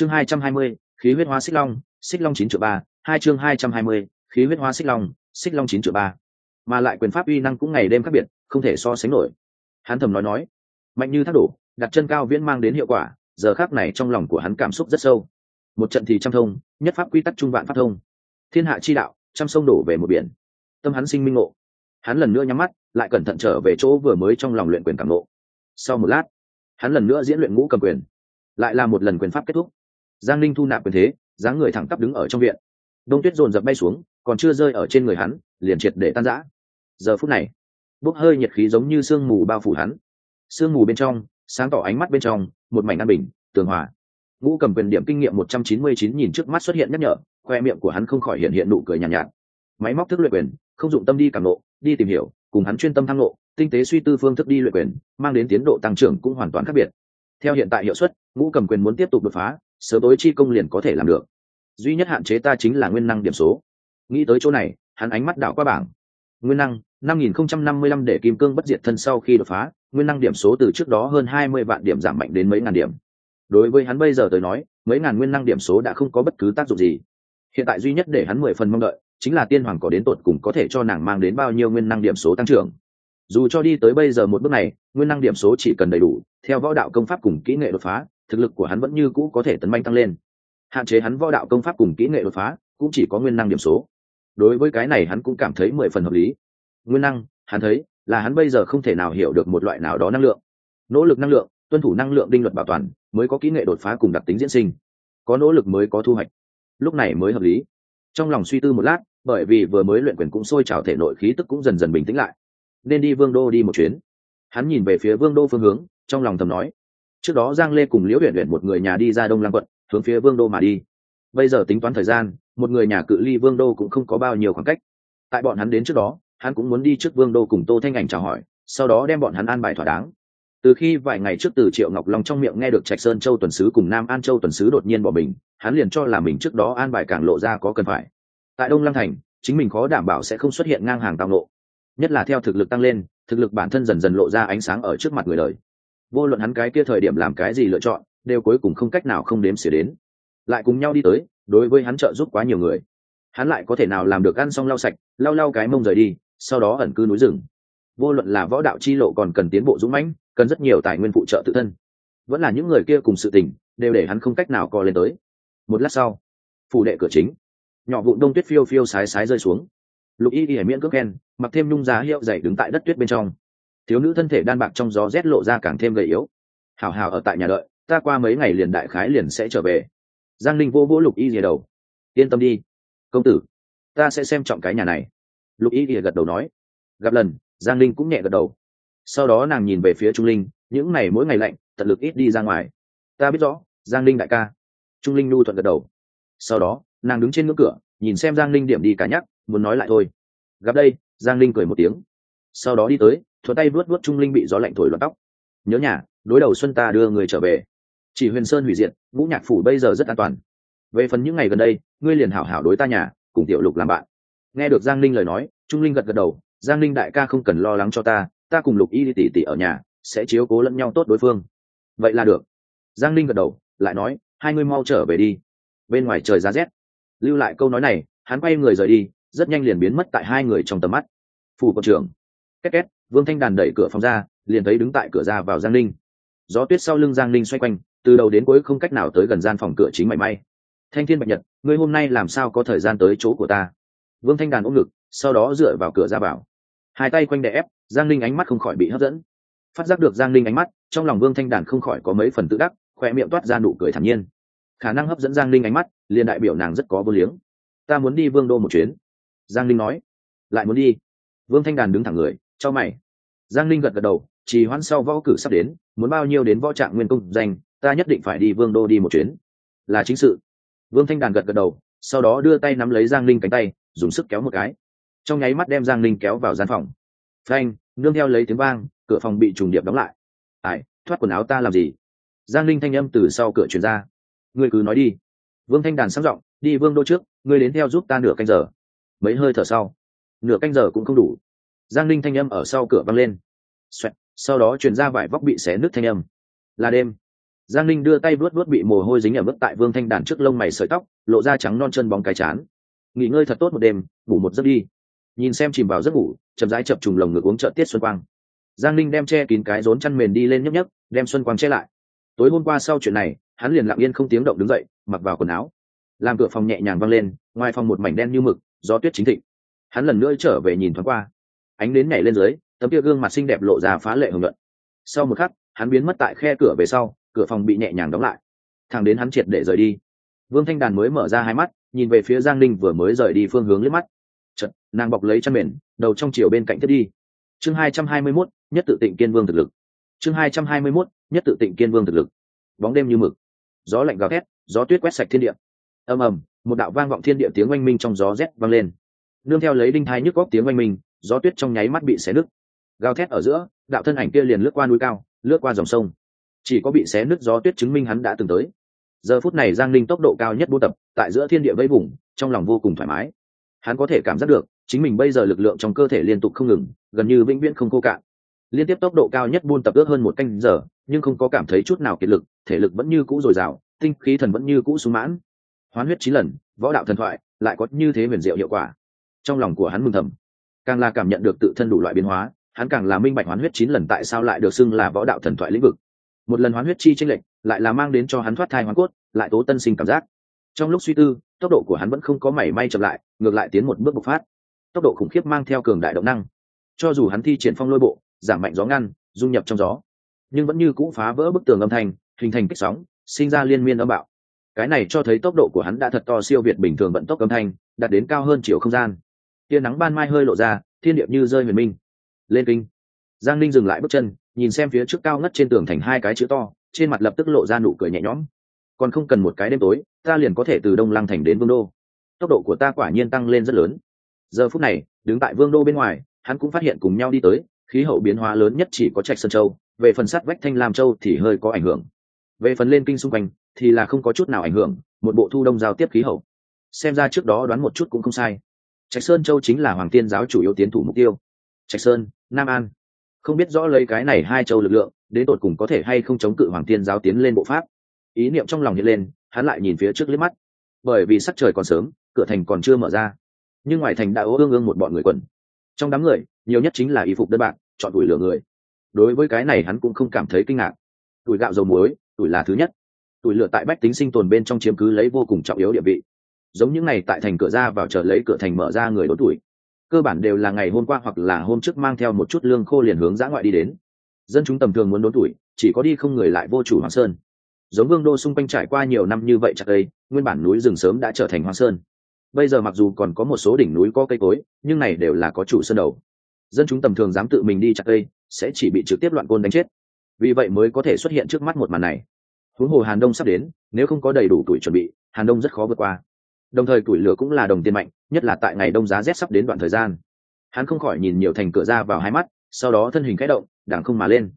chương hai trăm hai mươi, khí huyết hóa xích long xích long chín triệu ba. Hai chương hai trăm hai mươi, khí huyết hóa xích long xích long chín triệu ba. Mà lại quyền pháp uy năng cũng ngày đêm khác biệt, không thể so sánh nổi. Hắn thầm nói nói, mạnh như thác đổ, đặt chân cao viễn mang đến hiệu quả, giờ khác này trong lòng của hắn cảm xúc rất sâu. Một trận thì trăm thông, nhất pháp quy tắc trung vạn pháp thông. Thiên hạ chi đạo, trăm sông đổ về một biển. Tâm hắn sinh minh ngộ. Hắn lần nữa nhắm mắt, lại cẩn thận trở về chỗ vừa mới trong lòng luyện quyền cảm ngộ. Sau một lát, hắn lần nữa diễn luyện ngũ cầm quyền. Lại là một lần quyền pháp kết thúc giang linh thu nạp quyền thế dáng người thẳng tắp đứng ở trong viện. Đông tuyết dồn dập bay xuống còn chưa rơi ở trên người hắn liền triệt để tan rã. Giờ phút này bốc hơi nhiệt khí giống như sương mù bao phủ hắn. Sương mù bên trong sáng tỏ ánh mắt bên trong một mảnh an bình tường hòa. Ngũ cầm quyền điểm kinh nghiệm một trăm chín mươi chín nhìn trước mắt xuất hiện nhắc nhở khoe miệng của hắn không khỏi hiện hiện nụ cười nhàn nhạt, nhạt máy móc thức luyện quyền không dụng tâm đi cảm nộ đi tìm hiểu cùng hắn chuyên tâm tham nộ tinh tế suy tư phương thức đi luyện quyền mang đến tiến độ tăng trưởng cũng hoàn toàn khác biệt. Theo hiện tại hiệu suất ngũ cầm quyền muốn tiếp tục đột phá sớm tối chi công liền có thể làm được. Duy nhất hạn chế ta chính là nguyên năng điểm số. Nghĩ tới chỗ này, hắn ánh mắt đảo qua bảng. Nguyên năng, năm nghìn không trăm năm mươi lăm để kim cương bất diệt thân sau khi đột phá, nguyên năng điểm số từ trước đó hơn hai mươi vạn điểm giảm mạnh đến mấy ngàn điểm. Đối với hắn bây giờ tới nói, mấy ngàn nguyên năng điểm số đã không có bất cứ tác dụng gì. Hiện tại duy nhất để hắn mười phần mong đợi, chính là tiên hoàng có đến tột cùng có thể cho nàng mang đến bao nhiêu nguyên năng điểm số tăng trưởng. Dù cho đi tới bây giờ một bước này, nguyên năng điểm số chỉ cần đầy đủ, theo võ đạo công pháp cùng kỹ nghệ đột phá thực lực của hắn vẫn như cũ có thể tấn manh tăng lên. Hạn chế hắn võ đạo công pháp cùng kỹ nghệ đột phá, cũng chỉ có nguyên năng điểm số. Đối với cái này hắn cũng cảm thấy mười phần hợp lý. Nguyên năng, hắn thấy, là hắn bây giờ không thể nào hiểu được một loại nào đó năng lượng. Nỗ lực năng lượng, tuân thủ năng lượng đinh luật bảo toàn, mới có kỹ nghệ đột phá cùng đặc tính diễn sinh. Có nỗ lực mới có thu hoạch. Lúc này mới hợp lý. Trong lòng suy tư một lát, bởi vì vừa mới luyện quyền cũng sôi trào thể nội khí tức cũng dần dần bình tĩnh lại. Nên đi vương đô đi một chuyến. Hắn nhìn về phía vương đô phương hướng, trong lòng thầm nói trước đó giang lê cùng liễu huyện huyện một người nhà đi ra đông lăng quận, hướng phía vương đô mà đi. Bây giờ tính toán thời gian, một người nhà cự ly vương đô cũng không có bao nhiêu khoảng cách. Tại bọn hắn đến trước đó, hắn cũng muốn đi trước vương đô cùng tô thanh ảnh chào hỏi, sau đó đem bọn hắn an bài thỏa đáng. Từ khi vài ngày trước từ triệu ngọc long trong miệng nghe được trạch sơn châu tuần sứ cùng nam an châu tuần sứ đột nhiên bỏ mình, hắn liền cho là mình trước đó an bài càng lộ ra có cần phải. Tại đông lăng thành, chính mình khó đảm bảo sẽ không xuất hiện ngang hàng tao lộ nhất là theo thực lực tăng lên, thực lực bản thân dần dần lộ ra ánh sáng ở trước mặt người đời vô luận hắn cái kia thời điểm làm cái gì lựa chọn, đều cuối cùng không cách nào không đếm xỉa đến. Lại cùng nhau đi tới, đối với hắn trợ giúp quá nhiều người. Hắn lại có thể nào làm được ăn xong lau sạch, lau lau cái mông rời đi, sau đó ẩn cư núi rừng. Vô luận là võ đạo chi lộ còn cần tiến bộ dũng mãnh, cần rất nhiều tài nguyên phụ trợ tự thân. Vẫn là những người kia cùng sự tình, đều để hắn không cách nào co lên tới. Một lát sau, phủ đệ cửa chính. Nhỏ vụn đông tuyết phiêu phiêu sái sái rơi xuống. Lục y y miễn cước khen, mặc thêm nhung giá hiệu dày đứng tại đất tuyết bên trong thiếu nữ thân thể đan bạc trong gió rét lộ ra càng thêm gầy yếu. Hào hào ở tại nhà đợi, ta qua mấy ngày liền đại khái liền sẽ trở về. Giang linh vô vỗ lục y rìa đầu. Yên tâm đi. Công tử, ta sẽ xem trọng cái nhà này. Lục y rìa gật đầu nói. Gặp lần, giang linh cũng nhẹ gật đầu. Sau đó nàng nhìn về phía trung linh, những ngày mỗi ngày lạnh, tận lực ít đi ra ngoài. Ta biết rõ, giang linh đại ca. Trung linh nu thuận gật đầu. Sau đó, nàng đứng trên ngưỡng cửa, nhìn xem giang linh điểm đi cả nhắc, muốn nói lại thôi. Gặp đây, giang linh cười một tiếng. Sau đó đi tới thuận tay vuốt vuốt trung linh bị gió lạnh thổi loạn tóc. Nhớ nhà, đối đầu xuân ta đưa người trở về. Chỉ huyền sơn hủy diệt, ngũ nhạc phủ bây giờ rất an toàn. Về phần những ngày gần đây, ngươi liền hảo hảo đối ta nhà, cùng tiểu lục làm bạn. Nghe được giang linh lời nói, trung linh gật gật đầu, giang linh đại ca không cần lo lắng cho ta ta cùng lục y đi tỉ tỉ ở nhà, sẽ chiếu cố lẫn nhau tốt đối phương. Vậy là được. Giang linh gật đầu, lại nói, hai ngươi mau trở về đi. Bên ngoài trời giá rét. Lưu lại câu nói này, hắn quay người rời đi, rất nhanh liền biến mất tại hai người trong tầm mắt. Phủ quận trưởng. Két két vương thanh đàn đẩy cửa phòng ra, liền thấy đứng tại cửa ra vào giang linh gió tuyết sau lưng giang linh xoay quanh, từ đầu đến cuối không cách nào tới gần gian phòng cửa chính mảy may. Thanh thiên bạch nhật, ngươi hôm nay làm sao có thời gian tới chỗ của ta? Vương thanh đàn ôm ngực, sau đó dựa vào cửa ra vào. Hai tay quanh đè ép, giang linh ánh mắt không khỏi bị hấp dẫn. Phát giác được giang linh ánh mắt, trong lòng vương thanh đàn không khỏi có mấy phần tự đắc khỏe miệng toát ra nụ cười thản nhiên. Khả năng hấp dẫn giang linh ánh mắt, liền đại biểu nàng rất có vô liếng. Ta muốn đi vương đô một chuyến. Giang linh nói. Lại muốn đi. Vương thanh đàn đứng thẳng người cho mày. Giang linh gật gật đầu chỉ hoãn sau võ cử sắp đến, muốn bao nhiêu đến võ trạng nguyên công danh, ta nhất định phải đi vương đô đi một chuyến. Là chính sự. Vương thanh đàn gật gật đầu, sau đó đưa tay nắm lấy giang linh cánh tay, dùng sức kéo một cái. Trong nháy mắt đem giang linh kéo vào gian phòng. Phanh, nương theo lấy tiếng vang, cửa phòng bị trùng điệp đóng lại. Ai, thoát quần áo ta làm gì? Giang linh thanh âm từ sau cửa chuyển ra. Ngươi cứ nói đi. Vương thanh đàn sang giọng, đi vương đô trước, ngươi đến theo giúp ta nửa canh giờ. Mấy hơi thở sau, nửa canh giờ cũng không đủ giang linh thanh âm ở sau cửa văng lên. Xoẹt, sau đó truyền ra vải vóc bị xé nứt thanh âm. Là đêm. Giang linh đưa tay vuốt vuốt bị mồ hôi dính ở mức tại vương thanh đàn trước lông mày sợi tóc lộ ra trắng non chân bóng cái chán. Nghỉ ngơi thật tốt một đêm ngủ một giấc đi. Nhìn xem chìm vào giấc ngủ chậm rãi chập trùng lồng ngực uống trợ tiết xuân quang. Giang linh đem che kín cái rốn chăn mền đi lên nhấp nhấp đem xuân quang che lại. Tối hôm qua sau chuyện này hắn liền lặng yên không tiếng động đứng dậy mặc vào quần áo. Làm cửa phòng nhẹ nhàng văng lên ngoài phòng một mảnh đen như mực gió tuyết chính thịnh. Hắn lần nữa trở về nhìn thoáng qua ánh đến nhảy lên dưới tấm kia gương mặt xinh đẹp lộ ra phá lệ hưởng luận sau một khắc hắn biến mất tại khe cửa về sau cửa phòng bị nhẹ nhàng đóng lại. Thằng đến hắn triệt để rời đi. Vương thanh đàn mới mở ra hai mắt nhìn về phía giang ninh vừa mới rời đi phương hướng liếc mắt. Chật, nàng bọc lấy chăn mền đầu trong chiều bên cạnh thiết đi. Chương hai trăm hai mươi mốt nhất tự tịnh kiên vương thực lực. Chương hai trăm hai mươi mốt nhất tự tịnh kiên vương thực lực. Bóng đêm như mực. Gió lạnh gào thét gió tuyết quét sạch thiên địa. Ầm ầm một đạo vang vọng thiên địa tiếng oanh minh trong gió rét vang lên. Nương theo lấy đinh thai nhức góc tiếng oanh minh gió tuyết trong nháy mắt bị xé nứt. Gào thét ở giữa, đạo thân ảnh kia liền lướt qua núi cao, lướt qua dòng sông. Chỉ có bị xé nứt gió tuyết chứng minh hắn đã từng tới. Giờ phút này giang linh tốc độ cao nhất buôn tập, tại giữa thiên địa vây vùng, trong lòng vô cùng thoải mái. Hắn có thể cảm giác được, chính mình bây giờ lực lượng trong cơ thể liên tục không ngừng, gần như vĩnh viễn không khô cạn. Liên tiếp tốc độ cao nhất buôn tập ước hơn một canh giờ, nhưng không có cảm thấy chút nào kiệt lực, thể lực vẫn như cũ dồi dào, tinh khí thần vẫn như cũ sung mãn. Hoán huyết chín lần, võ đạo thần thoại, lại có như thế huyền diệu hiệu quả. Trong lòng của hắn mừng thầm càng là cảm nhận được tự thân đủ loại biến hóa, hắn càng là minh bạch hoán huyết chín lần tại sao lại được xưng là võ đạo thần thoại lĩnh vực. Một lần hoán huyết chi tranh lệch, lại là mang đến cho hắn thoát thai hoán cốt, lại tố tân sinh cảm giác. Trong lúc suy tư, tốc độ của hắn vẫn không có mảy may chậm lại, ngược lại tiến một bước bộc phát. Tốc độ khủng khiếp mang theo cường đại động năng. Cho dù hắn thi triển phong lôi bộ, giảm mạnh gió ngăn, dung nhập trong gió, nhưng vẫn như cũ phá vỡ bức tường âm thanh, hình thành kích sóng, sinh ra liên miên âm bạo. Cái này cho thấy tốc độ của hắn đã thật to siêu việt bình thường vận tốc âm thanh, đạt đến cao hơn chiều không gian tia nắng ban mai hơi lộ ra, thiên điệp như rơi huyền minh. Lên kinh. Giang ninh dừng lại bước chân, nhìn xem phía trước cao ngất trên tường thành hai cái chữ to, trên mặt lập tức lộ ra nụ cười nhẹ nhõm. Còn không cần một cái đêm tối, ta liền có thể từ đông lăng thành đến vương đô. Tốc độ của ta quả nhiên tăng lên rất lớn. Giờ phút này, đứng tại vương đô bên ngoài, hắn cũng phát hiện cùng nhau đi tới, khí hậu biến hóa lớn nhất chỉ có trạch sơn châu, về phần sắt vách thanh lam châu thì hơi có ảnh hưởng. Về phần lên kinh xung quanh, thì là không có chút nào ảnh hưởng, một bộ thu đông giao tiếp khí hậu. Xem ra trước đó đoán một chút cũng không sai trạch sơn châu chính là hoàng tiên giáo chủ yếu tiến thủ mục tiêu. Trạch sơn, nam an. Không biết rõ lấy cái này hai châu lực lượng, đến tột cùng có thể hay không chống cự hoàng tiên giáo tiến lên bộ pháp. Ý niệm trong lòng hiện lên, hắn lại nhìn phía trước liếc mắt. Bởi vì sắc trời còn sớm, cửa thành còn chưa mở ra. Nhưng ngoài thành đã ố ương ương một bọn người quần trong đám người, nhiều nhất chính là y phục đơn bạc, chọn tuổi lửa người. Đối với cái này hắn cũng không cảm thấy kinh ngạc. Tuổi gạo dầu muối, tuổi là thứ nhất. Tuổi lửa tại bách tính sinh tồn bên trong chiếm cứ lấy vô cùng trọng yếu địa vị giống những ngày tại thành cửa ra vào chờ lấy cửa thành mở ra người đốn tuổi. Cơ bản đều là ngày hôm qua hoặc là hôm trước mang theo một chút lương khô liền hướng giã ngoại đi đến. Dân chúng tầm thường muốn đốn tuổi, chỉ có đi không người lại vô chủ hoàng sơn. Giống vương đô xung quanh trải qua nhiều năm như vậy chặt đây nguyên bản núi rừng sớm đã trở thành hoàng sơn. Bây giờ mặc dù còn có một số đỉnh núi có cây cối, nhưng này đều là có chủ sơn đầu. Dân chúng tầm thường dám tự mình đi chặt cây sẽ chỉ bị trực tiếp loạn côn đánh chết. Vì vậy mới có thể xuất hiện trước mắt một màn này. Huống hồ hàn đông sắp đến, nếu không có đầy đủ tuổi chuẩn bị, hàn đông rất khó vượt qua đồng thời tuổi lửa cũng là đồng tiền mạnh, nhất là tại ngày đông giá rét sắp đến đoạn thời gian. Hắn không khỏi nhìn nhiều thành cửa ra vào hai mắt, sau đó thân hình khẽ động đảng không mà lên.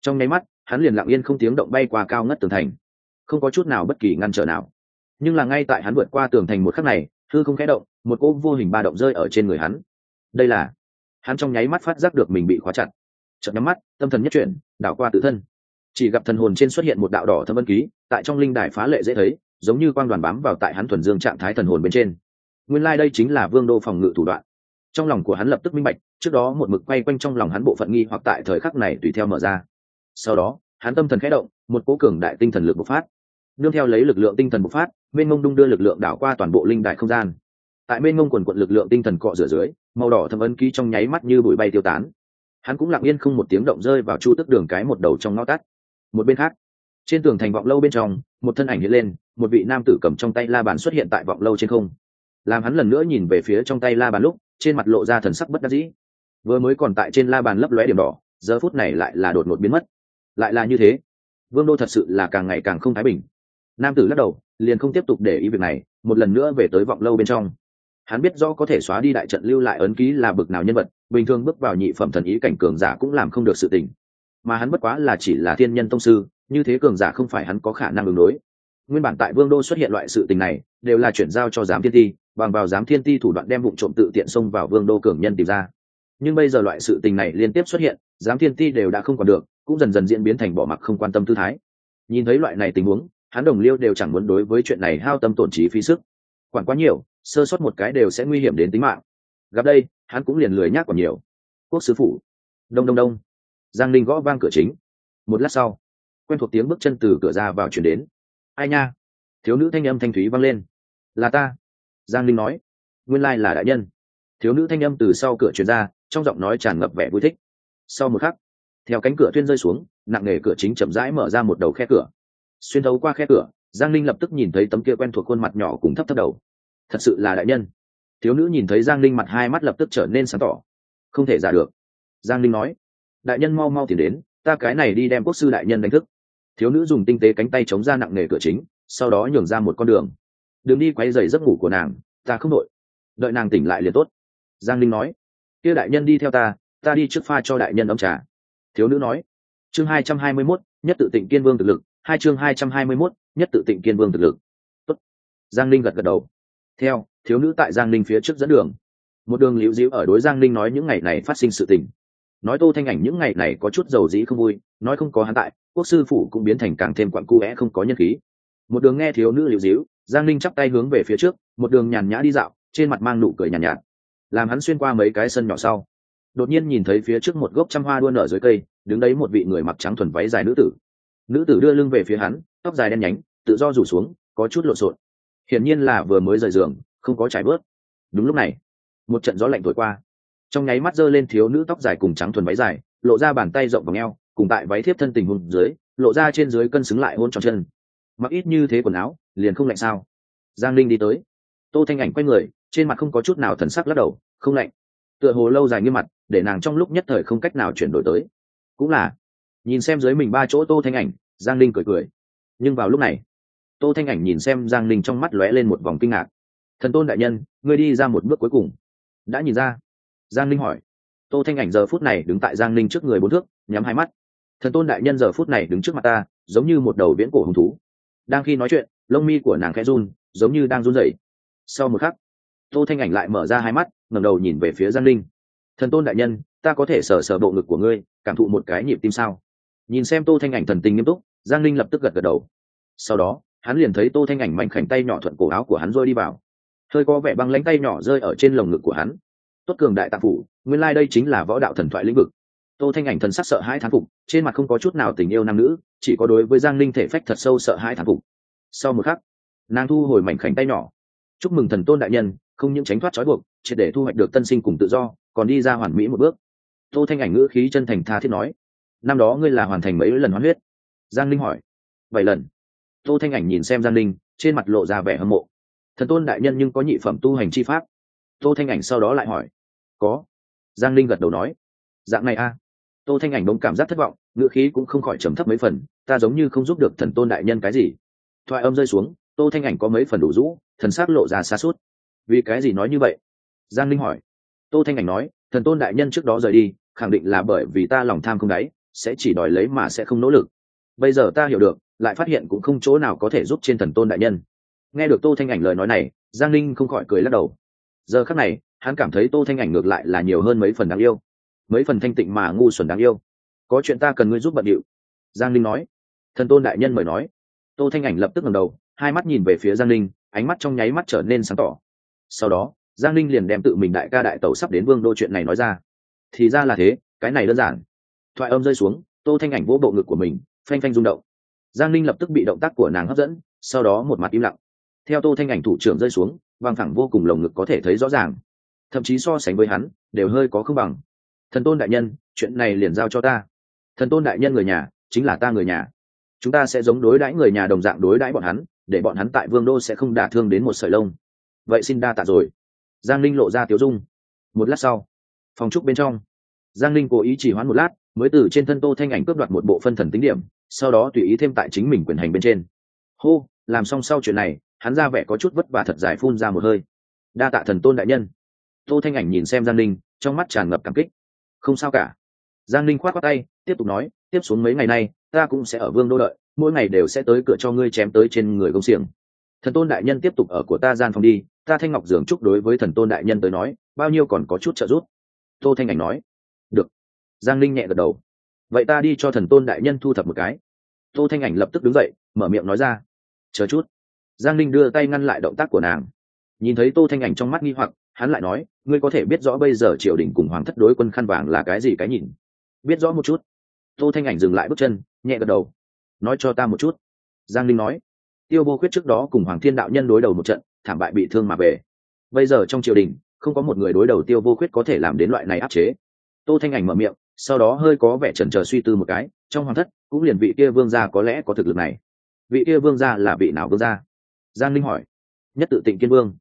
Trong nháy mắt, hắn liền lặng yên không tiếng động bay qua cao ngất tường thành. Không có chút nào bất kỳ ngăn trở nào. Nhưng là ngay tại hắn vượt qua tường thành một khắc này thư không khẽ động, một cỗ vô hình ba động rơi ở trên người hắn. Đây là, hắn trong nháy mắt phát giác được mình bị khóa chặt. Chợt nhắm mắt, tâm thần nhất chuyển, đảo qua tự thân. Chỉ gặp thần hồn trên xuất hiện một đạo đỏ thâm ân ký, tại trong linh đài phá lệ dễ thấy giống như quang đoàn bám vào tại hắn thuần dương trạng thái thần hồn bên trên. Nguyên lai、like、đây chính là vương đô phòng ngự thủ đoạn. Trong lòng của hắn lập tức minh bạch, trước đó một mực quay quanh trong lòng hắn bộ phận nghi hoặc tại thời khắc này tùy theo mở ra. Sau đó, hắn tâm thần khẽ động, một cố cường đại tinh thần lực bộc phát. Nương theo lấy lực lượng tinh thần bộc phát, mênh mông đung đưa lực lượng đảo qua toàn bộ linh đại không gian. Tại mênh mông quần quận lực lượng tinh thần cọ rửa dưới, màu đỏ thâm ấn ký trong nháy mắt như bụi bay tiêu tán. Hắn cũng lặng yên không một tiếng động rơi vào chu tức đường cái một đầu trong ngõ tắt. Một bên khác, trên tường thành vọng lâu bên trong một thân ảnh hiện lên, một vị nam tử cầm trong tay la bàn xuất hiện tại vọng lâu trên không. Làm hắn lần nữa nhìn về phía trong tay la bàn lúc, trên mặt lộ ra thần sắc bất đắc dĩ. Vừa mới còn tại trên la bàn lấp lóe điểm đỏ, giờ phút này lại là đột ngột biến mất. Lại là như thế. Vương đô thật sự là càng ngày càng không thái bình. Nam tử lắc đầu, liền không tiếp tục để ý việc này, một lần nữa về tới vọng lâu bên trong. Hắn biết do có thể xóa đi đại trận lưu lại ấn ký là bực nào nhân vật, bình thường bước vào nhị phẩm thần ý cảnh cường giả cũng làm không được sự tình. Mà hắn bất quá là chỉ là thiên nhân tông sư như thế cường giả không phải hắn có khả năng ứng đối. Nguyên bản tại vương đô xuất hiện loại sự tình này, đều là chuyển giao cho giám thiên ti, bằng vào giám thiên ti thủ đoạn đem vụ trộm tự tiện xông vào vương đô cường nhân tìm ra. Nhưng bây giờ loại sự tình này liên tiếp xuất hiện, giám thiên ti đều đã không còn được, cũng dần dần diễn biến thành bỏ mặc không quan tâm tư thái. Nhìn thấy loại này tình huống, hắn đồng liêu đều chẳng muốn đối với chuyện này hao tâm tổn trí phí sức. Quản quá nhiều, sơ sót một cái đều sẽ nguy hiểm đến tính mạng. Gặp đây, hắn cũng liền lười nhác còn nhiều. Quốc sứ phủ. Đông đông đông. Giang linh gõ vang cửa chính. Một lát sau quen thuộc tiếng bước chân từ cửa ra vào chuyển đến. Ai nha? Thiếu nữ thanh âm thanh thúy vang lên. Là ta. Giang linh nói. Nguyên lai là đại nhân. Thiếu nữ thanh âm từ sau cửa chuyển ra, trong giọng nói tràn ngập vẻ vui thích. Sau một khắc, theo cánh cửa thuyên rơi xuống, nặng nề cửa chính chậm rãi mở ra một đầu khe cửa. Xuyên thấu qua khe cửa, giang linh lập tức nhìn thấy tấm kia quen thuộc khuôn mặt nhỏ cùng thấp thấp đầu. Thật sự là đại nhân. Thiếu nữ nhìn thấy giang linh mặt hai mắt lập tức trở nên sáng tỏ. Không thể giả được. Giang linh nói. Đại nhân mau mau tìm đến, ta cái này đi đem quốc sư đại nhân đánh thức thiếu nữ dùng tinh tế cánh tay chống ra nặng nề cửa chính, sau đó nhường ra một con đường. Đường đi quay dày giấc ngủ của nàng, ta không đội. Đợi nàng tỉnh lại liền tốt. Giang linh nói, kia đại nhân đi theo ta ta đi trước pha cho đại nhân ấm trà. Thiếu nữ nói, chương hai trăm hai mươi mốt, nhất tự tịnh kiên vương thực lực, hai chương hai trăm hai mươi mốt, nhất tự tịnh kiên vương thực lực. Tốt. giang linh gật gật đầu. Theo, thiếu nữ tại giang linh phía trước dẫn đường. Một đường liễu diễu ở đối giang linh nói những ngày này phát sinh sự tình. Nói tô thanh ảnh những ngày này có chút dầu dĩ không vui nói không có hắn tại quốc sư phủ cũng biến thành càng thêm quặn cu vẽ không có nhân khí. Một đường nghe thiếu nữ liệu dĩu giang linh chắp tay hướng về phía trước một đường nhàn nhã đi dạo trên mặt mang nụ cười nhàn nhạt, nhạt làm hắn xuyên qua mấy cái sân nhỏ sau đột nhiên nhìn thấy phía trước một gốc trăm hoa đua nở dưới cây đứng đấy một vị người mặc trắng thuần váy dài nữ tử. Nữ tử đưa lưng về phía hắn tóc dài đen nhánh tự do rủ xuống có chút lộn xộn. Hiển nhiên là vừa mới rời giường không có trải bớt. Đúng lúc này một trận gió lạnh thổi qua. Trong nháy mắt giơ lên thiếu nữ tóc dài cùng trắng thuần váy dài lộ ra bàn tay rộng và ngheo cùng tại váy thiếp thân tình hùng dưới, lộ ra trên dưới cân xứng lại hôn tròn chân. Mặc ít như thế quần áo, liền không lạnh sao? Giang linh đi tới. Tô thanh ảnh quay người, trên mặt không có chút nào thần sắc lắc đầu, không lạnh. Tựa hồ lâu dài nghiêm mặt, để nàng trong lúc nhất thời không cách nào chuyển đổi tới. Cũng là, nhìn xem dưới mình ba chỗ tô thanh ảnh, giang linh cười cười. Nhưng vào lúc này, tô thanh ảnh nhìn xem giang linh trong mắt lóe lên một vòng kinh ngạc. Thần tôn đại nhân, ngươi đi ra một bước cuối cùng. Đã nhìn ra. Giang linh hỏi. Tô thanh ảnh giờ phút này đứng tại giang linh trước người bốn thước, nhắm hai mắt thần tôn đại nhân giờ phút này đứng trước mặt ta, giống như một đầu viễn cổ hứng thú. Đang khi nói chuyện, lông mi của nàng khẽ run, giống như đang run rẩy. Sau một khắc, tô thanh ảnh lại mở ra hai mắt, ngẩng đầu nhìn về phía giang linh. Thần tôn đại nhân, ta có thể sờ sờ bộ ngực của ngươi, cảm thụ một cái nhịp tim sao? Nhìn xem tô thanh ảnh thần tình nghiêm túc, giang linh lập tức gật gật đầu. Sau đó, hắn liền thấy tô thanh ảnh mạnh khảnh tay nhỏ thuận cổ áo của hắn rơi đi vào. Hơi có vẻ băng lánh tay nhỏ rơi ở trên lồng ngực của hắn. Tốt cường đại tạp phủ, nguyên lai、like、đây chính là võ đạo thần thoại lĩnh vực tô thanh ảnh thần sắc sợ hãi thán phục, trên mặt không có chút nào tình yêu nam nữ, chỉ có đối với giang linh thể phách thật sâu sợ hãi thán phục. Sau một khắc, nàng thu hồi mảnh khảnh tay nhỏ. Chúc mừng thần tôn đại nhân, không những tránh thoát trói buộc, triệt để thu hoạch được tân sinh cùng tự do, còn đi ra hoàn mỹ một bước. Tô thanh ảnh ngữ khí chân thành tha thiết nói. Năm đó ngươi là hoàn thành mấy lần hoán huyết? Giang linh hỏi. Bảy lần. Tô thanh ảnh nhìn xem giang linh trên mặt lộ ra vẻ hâm mộ. Thần tôn đại nhân nhưng có nhị phẩm tu hành chi pháp. Tô thanh ảnh sau đó lại hỏi. Có. Giang linh gật đầu nói. Dạng này a. à? Tô thanh ảnh bỗng cảm giác thất vọng ngựa khí cũng không khỏi trầm thấp mấy phần, ta giống như không giúp được thần tôn đại nhân cái gì. Thoại âm rơi xuống, tô thanh ảnh có mấy phần đủ rũ, thần s lộ ra xa suốt. Vì cái gì nói như vậy? Giang linh hỏi. Tô thanh ảnh nói, thần tôn đại nhân trước đó rời đi, khẳng định là bởi vì ta lòng tham không đáy, sẽ chỉ đòi lấy mà sẽ không nỗ lực. Bây giờ ta hiểu được, lại phát hiện cũng không chỗ nào có thể giúp trên thần tôn đại nhân. Nghe được tô thanh ảnh lời nói này, giang linh không khỏi cười lắc đầu. Giờ khắc này, hắn cảm thấy tô thanh ảnh ngược lại là nhiều hơn mấy phần đáng yêu mấy phần thanh tịnh mà ngu xuẩn đáng yêu. Có chuyện ta cần ngươi giúp bận điệu. Giang linh nói. Thần tôn đại nhân mời nói. Tô thanh ảnh lập tức ngẩng đầu, hai mắt nhìn về phía giang linh ánh mắt trong nháy mắt trở nên sáng tỏ. Sau đó, giang linh liền đem tự mình đại ca đại tẩu sắp đến vương đô chuyện này nói ra. Thì ra là thế, cái này đơn giản. Thoại âm rơi xuống, tô thanh ảnh vỗ bộ ngực của mình, phanh phanh rung động. Giang linh lập tức bị động tác của nàng hấp dẫn, sau đó một mặt im lặng. Theo tô thanh ảnh thủ trưởng rơi xuống bằng thẳng vô cùng lồng ngực có thể thấy rõ ràng. Thậm chí so sánh với hắn, đều hơi có không bằng thần tôn đại nhân, chuyện này liền giao cho ta. Thần tôn đại nhân người nhà, chính là ta người nhà. Chúng ta sẽ giống đối đãi người nhà đồng dạng đối đãi bọn hắn, để bọn hắn tại vương đô sẽ không đả thương đến một sợi lông. Vậy xin đa tạ rồi. Giang linh lộ ra tiếu dung. Một lát sau, phòng trúc bên trong, giang linh cố ý chỉ hoãn một lát, mới từ trên thân tô thanh ảnh cướp đoạt một bộ phân thần tính điểm, sau đó tùy ý thêm tại chính mình quyền hành bên trên. Hô, làm xong sau chuyện này, hắn ra vẻ có chút vất vả thật dài phun ra một hơi. Đa tạ thần tôn đại nhân. Tô thanh ảnh nhìn xem giang linh trong mắt tràn ngập cảm kích không sao cả. Giang linh khoát khoát tay, tiếp tục nói, tiếp xuống mấy ngày nay, ta cũng sẽ ở vương đô đợi, mỗi ngày đều sẽ tới cửa cho ngươi chém tới trên người công xiềng. Thần tôn đại nhân tiếp tục ở của ta gian phòng đi, ta thanh ngọc dường chúc đối với thần tôn đại nhân tới nói, bao nhiêu còn có chút trợ giúp. Tô thanh ảnh nói, được. Giang linh nhẹ gật đầu. Vậy ta đi cho thần tôn đại nhân thu thập một cái. Tô thanh ảnh lập tức đứng dậy, mở miệng nói ra, chờ chút. Giang linh đưa tay ngăn lại động tác của nàng. Nhìn thấy tô thanh ảnh trong mắt nghi hoặc hắn lại nói, ngươi có thể biết rõ bây giờ triều đình cùng hoàng thất đối quân khăn vàng là cái gì cái nhìn? Biết rõ một chút. Tô thanh ảnh dừng lại bước chân, nhẹ gật đầu. Nói cho ta một chút. Giang linh nói. Tiêu vô khuyết trước đó cùng hoàng thiên đạo nhân đối đầu một trận, thảm bại bị thương mà về. Bây giờ trong triều đình, không có một người đối đầu tiêu vô khuyết có thể làm đến loại này áp chế. Tô thanh ảnh mở miệng, sau đó hơi có vẻ chần trờ suy tư một cái, trong hoàng thất, cũng liền vị kia vương gia có lẽ có thực lực này. Vị kia vương gia là vị nào vương gia? Giang linh hỏi. Nhất tự tịnh kiên vương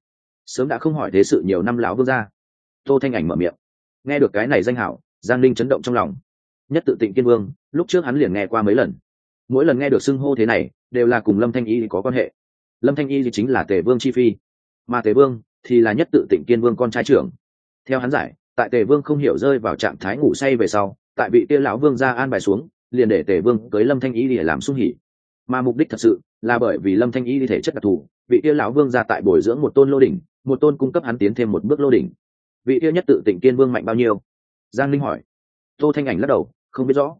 sớm đã không hỏi thế sự nhiều năm lão vương gia. Tô thanh ảnh mở miệng. Nghe được cái này danh hảo, giang linh chấn động trong lòng. Nhất tự tịnh kiên vương, lúc trước hắn liền nghe qua mấy lần. Mỗi lần nghe được xưng hô thế này, đều là cùng lâm thanh y có quan hệ. Lâm thanh y thì chính là tề vương chi phi, mà tề vương thì là nhất tự tịnh kiên vương con trai trưởng. Theo hắn giải, tại tề vương không hiểu rơi vào trạng thái ngủ say về sau, tại vị kia lão vương ra an bài xuống, liền để tề vương cưới lâm thanh y để làm sung hỉ. Mà mục đích thật sự là bởi vì lâm thanh y thể chất đặc thù vị kia lão vương ra tại bồi dưỡng một tôn lô đỉnh, một tôn cung cấp hắn tiến thêm một bước lô đỉnh. Vị kia nhất tự tịnh kiên vương mạnh bao nhiêu? Giang linh hỏi. Tô thanh ảnh lắc đầu, không biết rõ.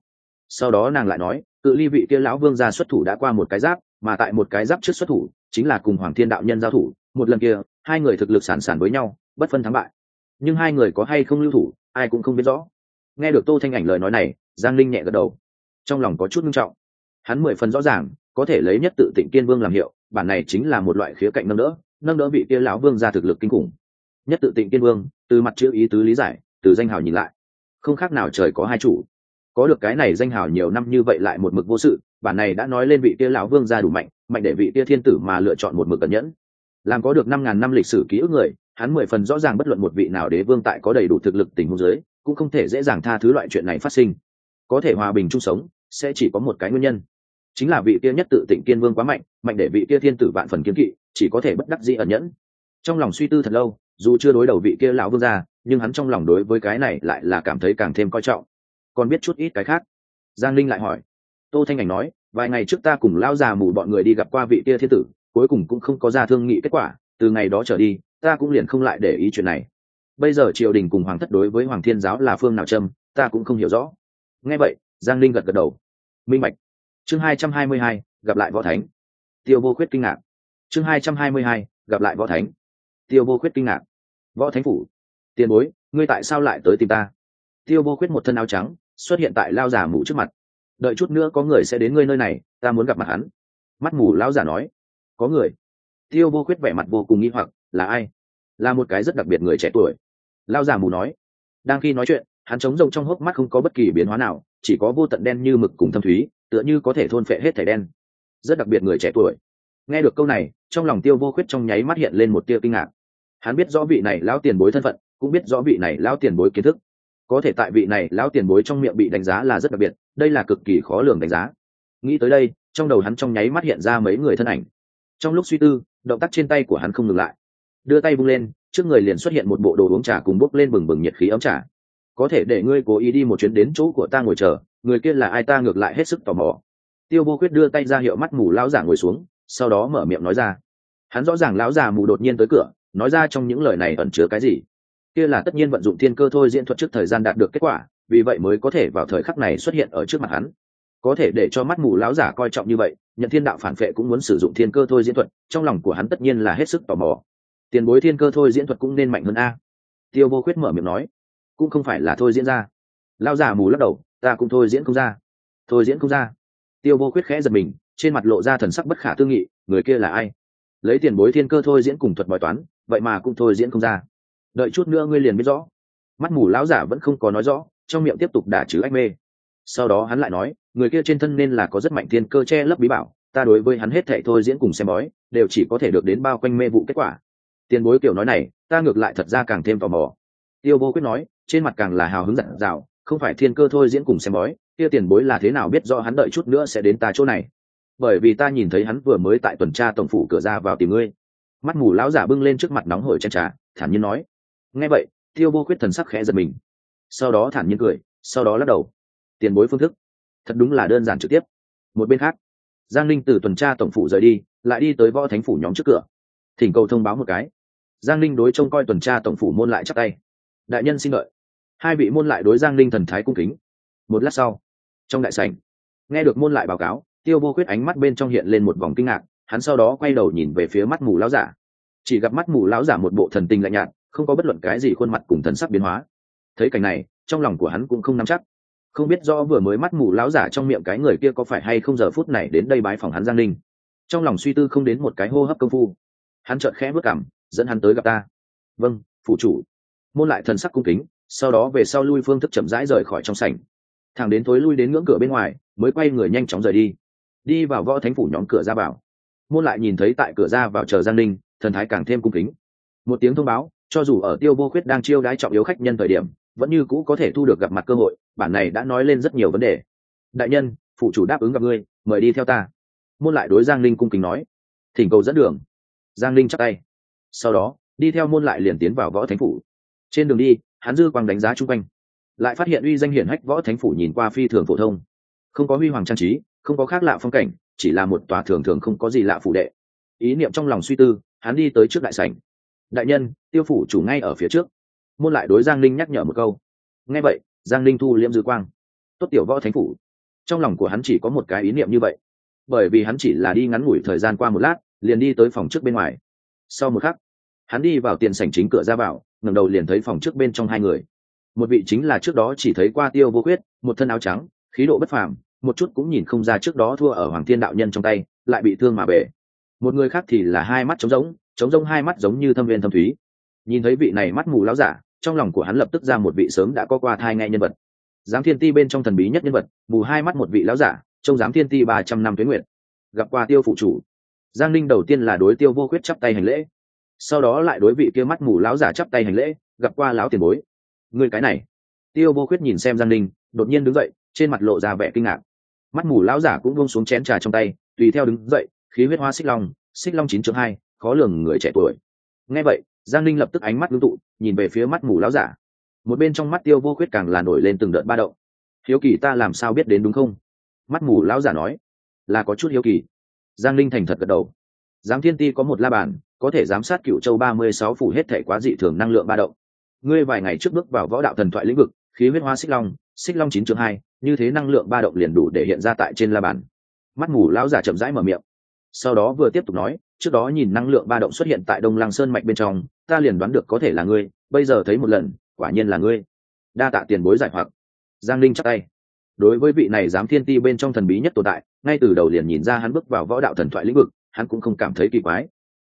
Sau đó nàng lại nói, cự ly vị kia lão vương ra xuất thủ đã qua một cái giáp, mà tại một cái giáp trước xuất thủ, chính là cùng hoàng thiên đạo nhân giao thủ. Một lần kia, hai người thực lực sản sản với nhau, bất phân thắng bại. Nhưng hai người có hay không lưu thủ, ai cũng không biết rõ. Nghe được tô thanh ảnh lời nói này, giang linh nhẹ gật đầu. Trong lòng có chút nghiêm trọng. Hắn mười phần rõ ràng, có thể lấy nhất tự tịnh kiên vương làm hiệu bản này chính là một loại khía cạnh nâng đỡ nâng đỡ vị kia lão vương ra thực lực kinh khủng. Nhất tự tịnh kiên vương, từ mặt chữ ý tứ lý giải, từ danh hào nhìn lại. Không khác nào trời có hai chủ. Có được cái này danh hào nhiều năm như vậy lại một mực vô sự, bản này đã nói lên vị kia lão vương ra đủ mạnh mạnh để vị kia thiên tử mà lựa chọn một mực cẩn nhẫn. Làm có được năm ngàn năm lịch sử ký ức người, hắn mười phần rõ ràng bất luận một vị nào đế vương tại có đầy đủ thực lực tình huống giới cũng không thể dễ dàng tha thứ loại chuyện này phát sinh. Có thể hòa bình chung sống, sẽ chỉ có một cái nguyên nhân chính là vị kia nhất tự tịnh kiên vương quá mạnh mạnh để vị kia thiên tử vạn phần kiến kỵ, chỉ có thể bất đắc dĩ ẩn nhẫn. Trong lòng suy tư thật lâu, dù chưa đối đầu vị kia lão vương gia, nhưng hắn trong lòng đối với cái này lại là cảm thấy càng thêm coi trọng. Còn biết chút ít cái khác? Giang linh lại hỏi. Tô thanh ảnh nói, vài ngày trước ta cùng lão già mù bọn người đi gặp qua vị kia thiên tử, cuối cùng cũng không có ra thương nghị kết quả, từ ngày đó trở đi, ta cũng liền không lại để ý chuyện này. Bây giờ triều đình cùng hoàng thất đối với hoàng thiên giáo là phương nào trâm ta cũng không hiểu rõ. Nghe vậy, giang linh gật gật đầu. Minh bạch chương hai trăm hai mươi hai, gặp lại võ thánh. Tiêu vô khuyết kinh ngạc. Chương hai trăm hai mươi hai, gặp lại võ thánh. Tiêu vô khuyết kinh ngạc. Võ thánh phủ, tiền bối, ngươi tại sao lại tới tìm ta? Tiêu vô khuyết một thân áo trắng, xuất hiện tại lao giả mù trước mặt. Đợi chút nữa có người sẽ đến ngươi nơi này, ta muốn gặp mặt hắn. Mắt mù lão giả nói. Có người. Tiêu vô khuyết vẻ mặt vô cùng nghi hoặc, là ai? Là một cái rất đặc biệt người trẻ tuổi. Lao giả mù nói. Đang khi nói chuyện, hắn trống rộng trong hốc mắt không có bất kỳ biến hóa nào, chỉ có vô tận đen như mực cùng thâm thúy tựa như có thể thôn phệ hết thẻ đen. Rất đặc biệt người trẻ tuổi. Nghe được câu này, trong lòng tiêu vô khuyết trong nháy mắt hiện lên một tia kinh ngạc. Hắn biết rõ vị này lão tiền bối thân phận, cũng biết rõ vị này lão tiền bối kiến thức. Có thể tại vị này lão tiền bối trong miệng bị đánh giá là rất đặc biệt, đây là cực kỳ khó lường đánh giá. Nghĩ tới đây, trong đầu hắn trong nháy mắt hiện ra mấy người thân ảnh. Trong lúc suy tư, động tác trên tay của hắn không ngừng lại. Đưa tay bung lên, trước người liền xuất hiện một bộ đồ uống trà cùng bốc lên bừng bừng nhiệt khí ấm trà. Có thể để ngươi cố ý đi một chuyến đến chỗ của ta ngồi chờ người kia là ai ta ngược lại hết sức tò mò. Tiêu vô quyết đưa tay ra hiệu mắt mù lão giả ngồi xuống, sau đó mở miệng nói ra. Hắn rõ ràng lão già mù đột nhiên tới cửa, nói ra trong những lời này ẩn chứa cái gì. Kia là tất nhiên vận dụng thiên cơ thôi diễn thuật trước thời gian đạt được kết quả, vì vậy mới có thể vào thời khắc này xuất hiện ở trước mặt hắn. Có thể để cho mắt mù lão giả coi trọng như vậy nhận thiên đạo phản vệ cũng muốn sử dụng thiên cơ thôi diễn thuật, trong lòng của hắn tất nhiên là hết sức tò mò. Tiền bối thiên cơ thôi diễn thuật cũng nên mạnh hơn a. Tiêu vô khuyết mở miệng nói. Cũng không phải là thôi diễn ra. Lão giả mù lắc đầu ta cũng thôi diễn không ra. Thôi diễn không ra. Tiêu vô khuyết khẽ giật mình, trên mặt lộ ra thần sắc bất khả tư nghị, người kia là ai? Lấy tiền bối thiên cơ thôi diễn cùng thuật bói toán, vậy mà cũng thôi diễn không ra. Đợi chút nữa ngươi liền biết rõ. Mắt mù lão giả vẫn không có nói rõ, trong miệng tiếp tục đả chứ ách mê. Sau đó hắn lại nói, người kia trên thân nên là có rất mạnh thiên cơ che lấp bí bảo, ta đối với hắn hết thệ thôi diễn cùng xem bói, đều chỉ có thể được đến bao quanh mê vụ kết quả. Tiền bối kiểu nói này, ta ngược lại thật ra càng thêm tò mò. Tiêu vô quyết nói, trên mặt càng là hào hứng dặn dạo không phải thiên cơ thôi diễn cùng xem bói, kia tiền bối là thế nào biết do hắn đợi chút nữa sẽ đến ta chỗ này? Bởi vì ta nhìn thấy hắn vừa mới tại tuần tra tổng phủ cửa ra vào tìm ngươi. Mắt mù lão giả bưng lên trước mặt nóng hổi chen trà, thản nhiên nói. Nghe vậy, tiêu vô quyết thần sắc khẽ giật mình. Sau đó thản nhiên cười, sau đó lắc đầu. Tiền bối phương thức, thật đúng là đơn giản trực tiếp. Một bên khác, giang linh từ tuần tra tổng phủ rời đi, lại đi tới võ thánh phủ nhóm trước cửa. Thỉnh cầu thông báo một cái. Giang linh đối trông coi tuần tra tổng phủ môn lại chắc tay. Đại nhân xin lợi hai vị môn lại đối giang linh thần thái cung kính. Một lát sau, trong đại sảnh, nghe được môn lại báo cáo, tiêu vô khuyết ánh mắt bên trong hiện lên một vòng kinh ngạc, hắn sau đó quay đầu nhìn về phía mắt mù lão giả. Chỉ gặp mắt mù lão giả một bộ thần tình lạnh nhạt, không có bất luận cái gì khuôn mặt cùng thần sắc biến hóa. Thấy cảnh này, trong lòng của hắn cũng không nắm chắc. Không biết do vừa mới mắt mù lão giả trong miệng cái người kia có phải hay không giờ phút này đến đây bái phòng hắn giang ninh trong lòng suy tư không đến một cái hô hấp công phu. Hắn chợt khẽ bước cảm, dẫn hắn tới gặp ta. Vâng phụ chủ. Môn lại thần sắc cung kính sau đó về sau lui phương thức chậm rãi rời khỏi trong sảnh. Thằng đến thối lui đến ngưỡng cửa bên ngoài, mới quay người nhanh chóng rời đi. Đi vào võ thánh phủ nhóm cửa ra vào. Môn lại nhìn thấy tại cửa ra vào chờ giang ninh, thần thái càng thêm cung kính. Một tiếng thông báo, cho dù ở tiêu vô khuyết đang chiêu đãi trọng yếu khách nhân thời điểm, vẫn như cũ có thể thu được gặp mặt cơ hội, bản này đã nói lên rất nhiều vấn đề. Đại nhân phụ chủ đáp ứng gặp ngươi, mời đi theo ta. Môn lại đối giang linh cung kính nói. Thỉnh cầu dẫn đường. Giang linh chắc tay. Sau đó, đi theo môn lại liền tiến vào võ thánh phủ. Trên đường đi hắn dư quang đánh giá chung quanh, lại phát hiện uy danh hiển hách võ thánh phủ nhìn qua phi thường phổ thông, không có huy hoàng trang trí, không có khác lạ phong cảnh, chỉ là một tòa thường thường không có gì lạ phủ đệ. Ý niệm trong lòng suy tư, hắn đi tới trước đại sảnh. Đại nhân, tiêu phủ chủ ngay ở phía trước. Môn lại đối giang linh nhắc nhở một câu. Nghe vậy, giang linh thu liễm dư quang. Tốt tiểu võ thánh phủ. Trong lòng của hắn chỉ có một cái ý niệm như vậy. Bởi vì hắn chỉ là đi ngắn ngủi thời gian qua một lát, liền đi tới phòng trước bên ngoài. Sau một khắc, hắn đi vào tiền sảnh chính cửa ra vào ngẩng đầu liền thấy phòng trước bên trong hai người. Một vị chính là trước đó chỉ thấy qua tiêu vô quyết một thân áo trắng, khí độ bất phàm, một chút cũng nhìn không ra trước đó thua ở hoàng thiên đạo nhân trong tay, lại bị thương mà bể. Một người khác thì là hai mắt trống rỗng trống rỗng hai mắt giống như thâm viên thâm thúy. Nhìn thấy vị này mắt mù láo giả, trong lòng của hắn lập tức ra một vị sớm đã có qua thai ngay nhân vật. Giám thiên ti bên trong thần bí nhất nhân vật, mù hai mắt một vị láo giả, trông giám thiên ti ba trăm năm tuế nguyện gặp qua tiêu phụ chủ. Giang linh đầu tiên là đối tiêu vô khuyết chắp tay hành lễ sau đó lại đối vị kia mắt mù láo giả chắp tay hành lễ, gặp qua láo tiền bối. Người cái này. Tiêu vô khuyết nhìn xem giang linh đột nhiên đứng dậy, trên mặt lộ ra vẻ kinh ngạc. Mắt mù láo giả cũng buông xuống chén trà trong tay, tùy theo đứng dậy, khí huyết hoa xích long xích long chín chương hai, khó lường người trẻ tuổi. Nghe vậy, giang linh lập tức ánh mắt ngưng tụ, nhìn về phía mắt mù láo giả. Một bên trong mắt tiêu vô khuyết càng là nổi lên từng đợt ba động. Hiếu kỳ ta làm sao biết đến đúng không? Mắt mù lão giả nói. Là có chút hiếu kỳ. Giang linh thành thật gật đầu. Giáng thiên ti có một la bàn có thể giám sát cựu châu ba mươi sáu phủ hết thể quá dị thường năng lượng ba động. Ngươi vài ngày trước bước vào võ đạo thần thoại lĩnh vực, khí huyết hoa xích long xích long chín chương hai, như thế năng lượng ba động liền đủ để hiện ra tại trên la bàn. Mắt ngủ lão giả chậm rãi mở miệng. Sau đó vừa tiếp tục nói, trước đó nhìn năng lượng ba động xuất hiện tại đông lăng sơn mạch bên trong, ta liền đoán được có thể là ngươi, bây giờ thấy một lần, quả nhiên là ngươi. Đa tạ tiền bối giải hoặc. Giang linh chắc tay. Đối với vị này dám thiên ti bên trong thần bí nhất tồn tại, ngay từ đầu liền nhìn ra hắn bước vào võ đạo thần thoại lĩnh vực, hắn cũng không cảm thấy kỳ quái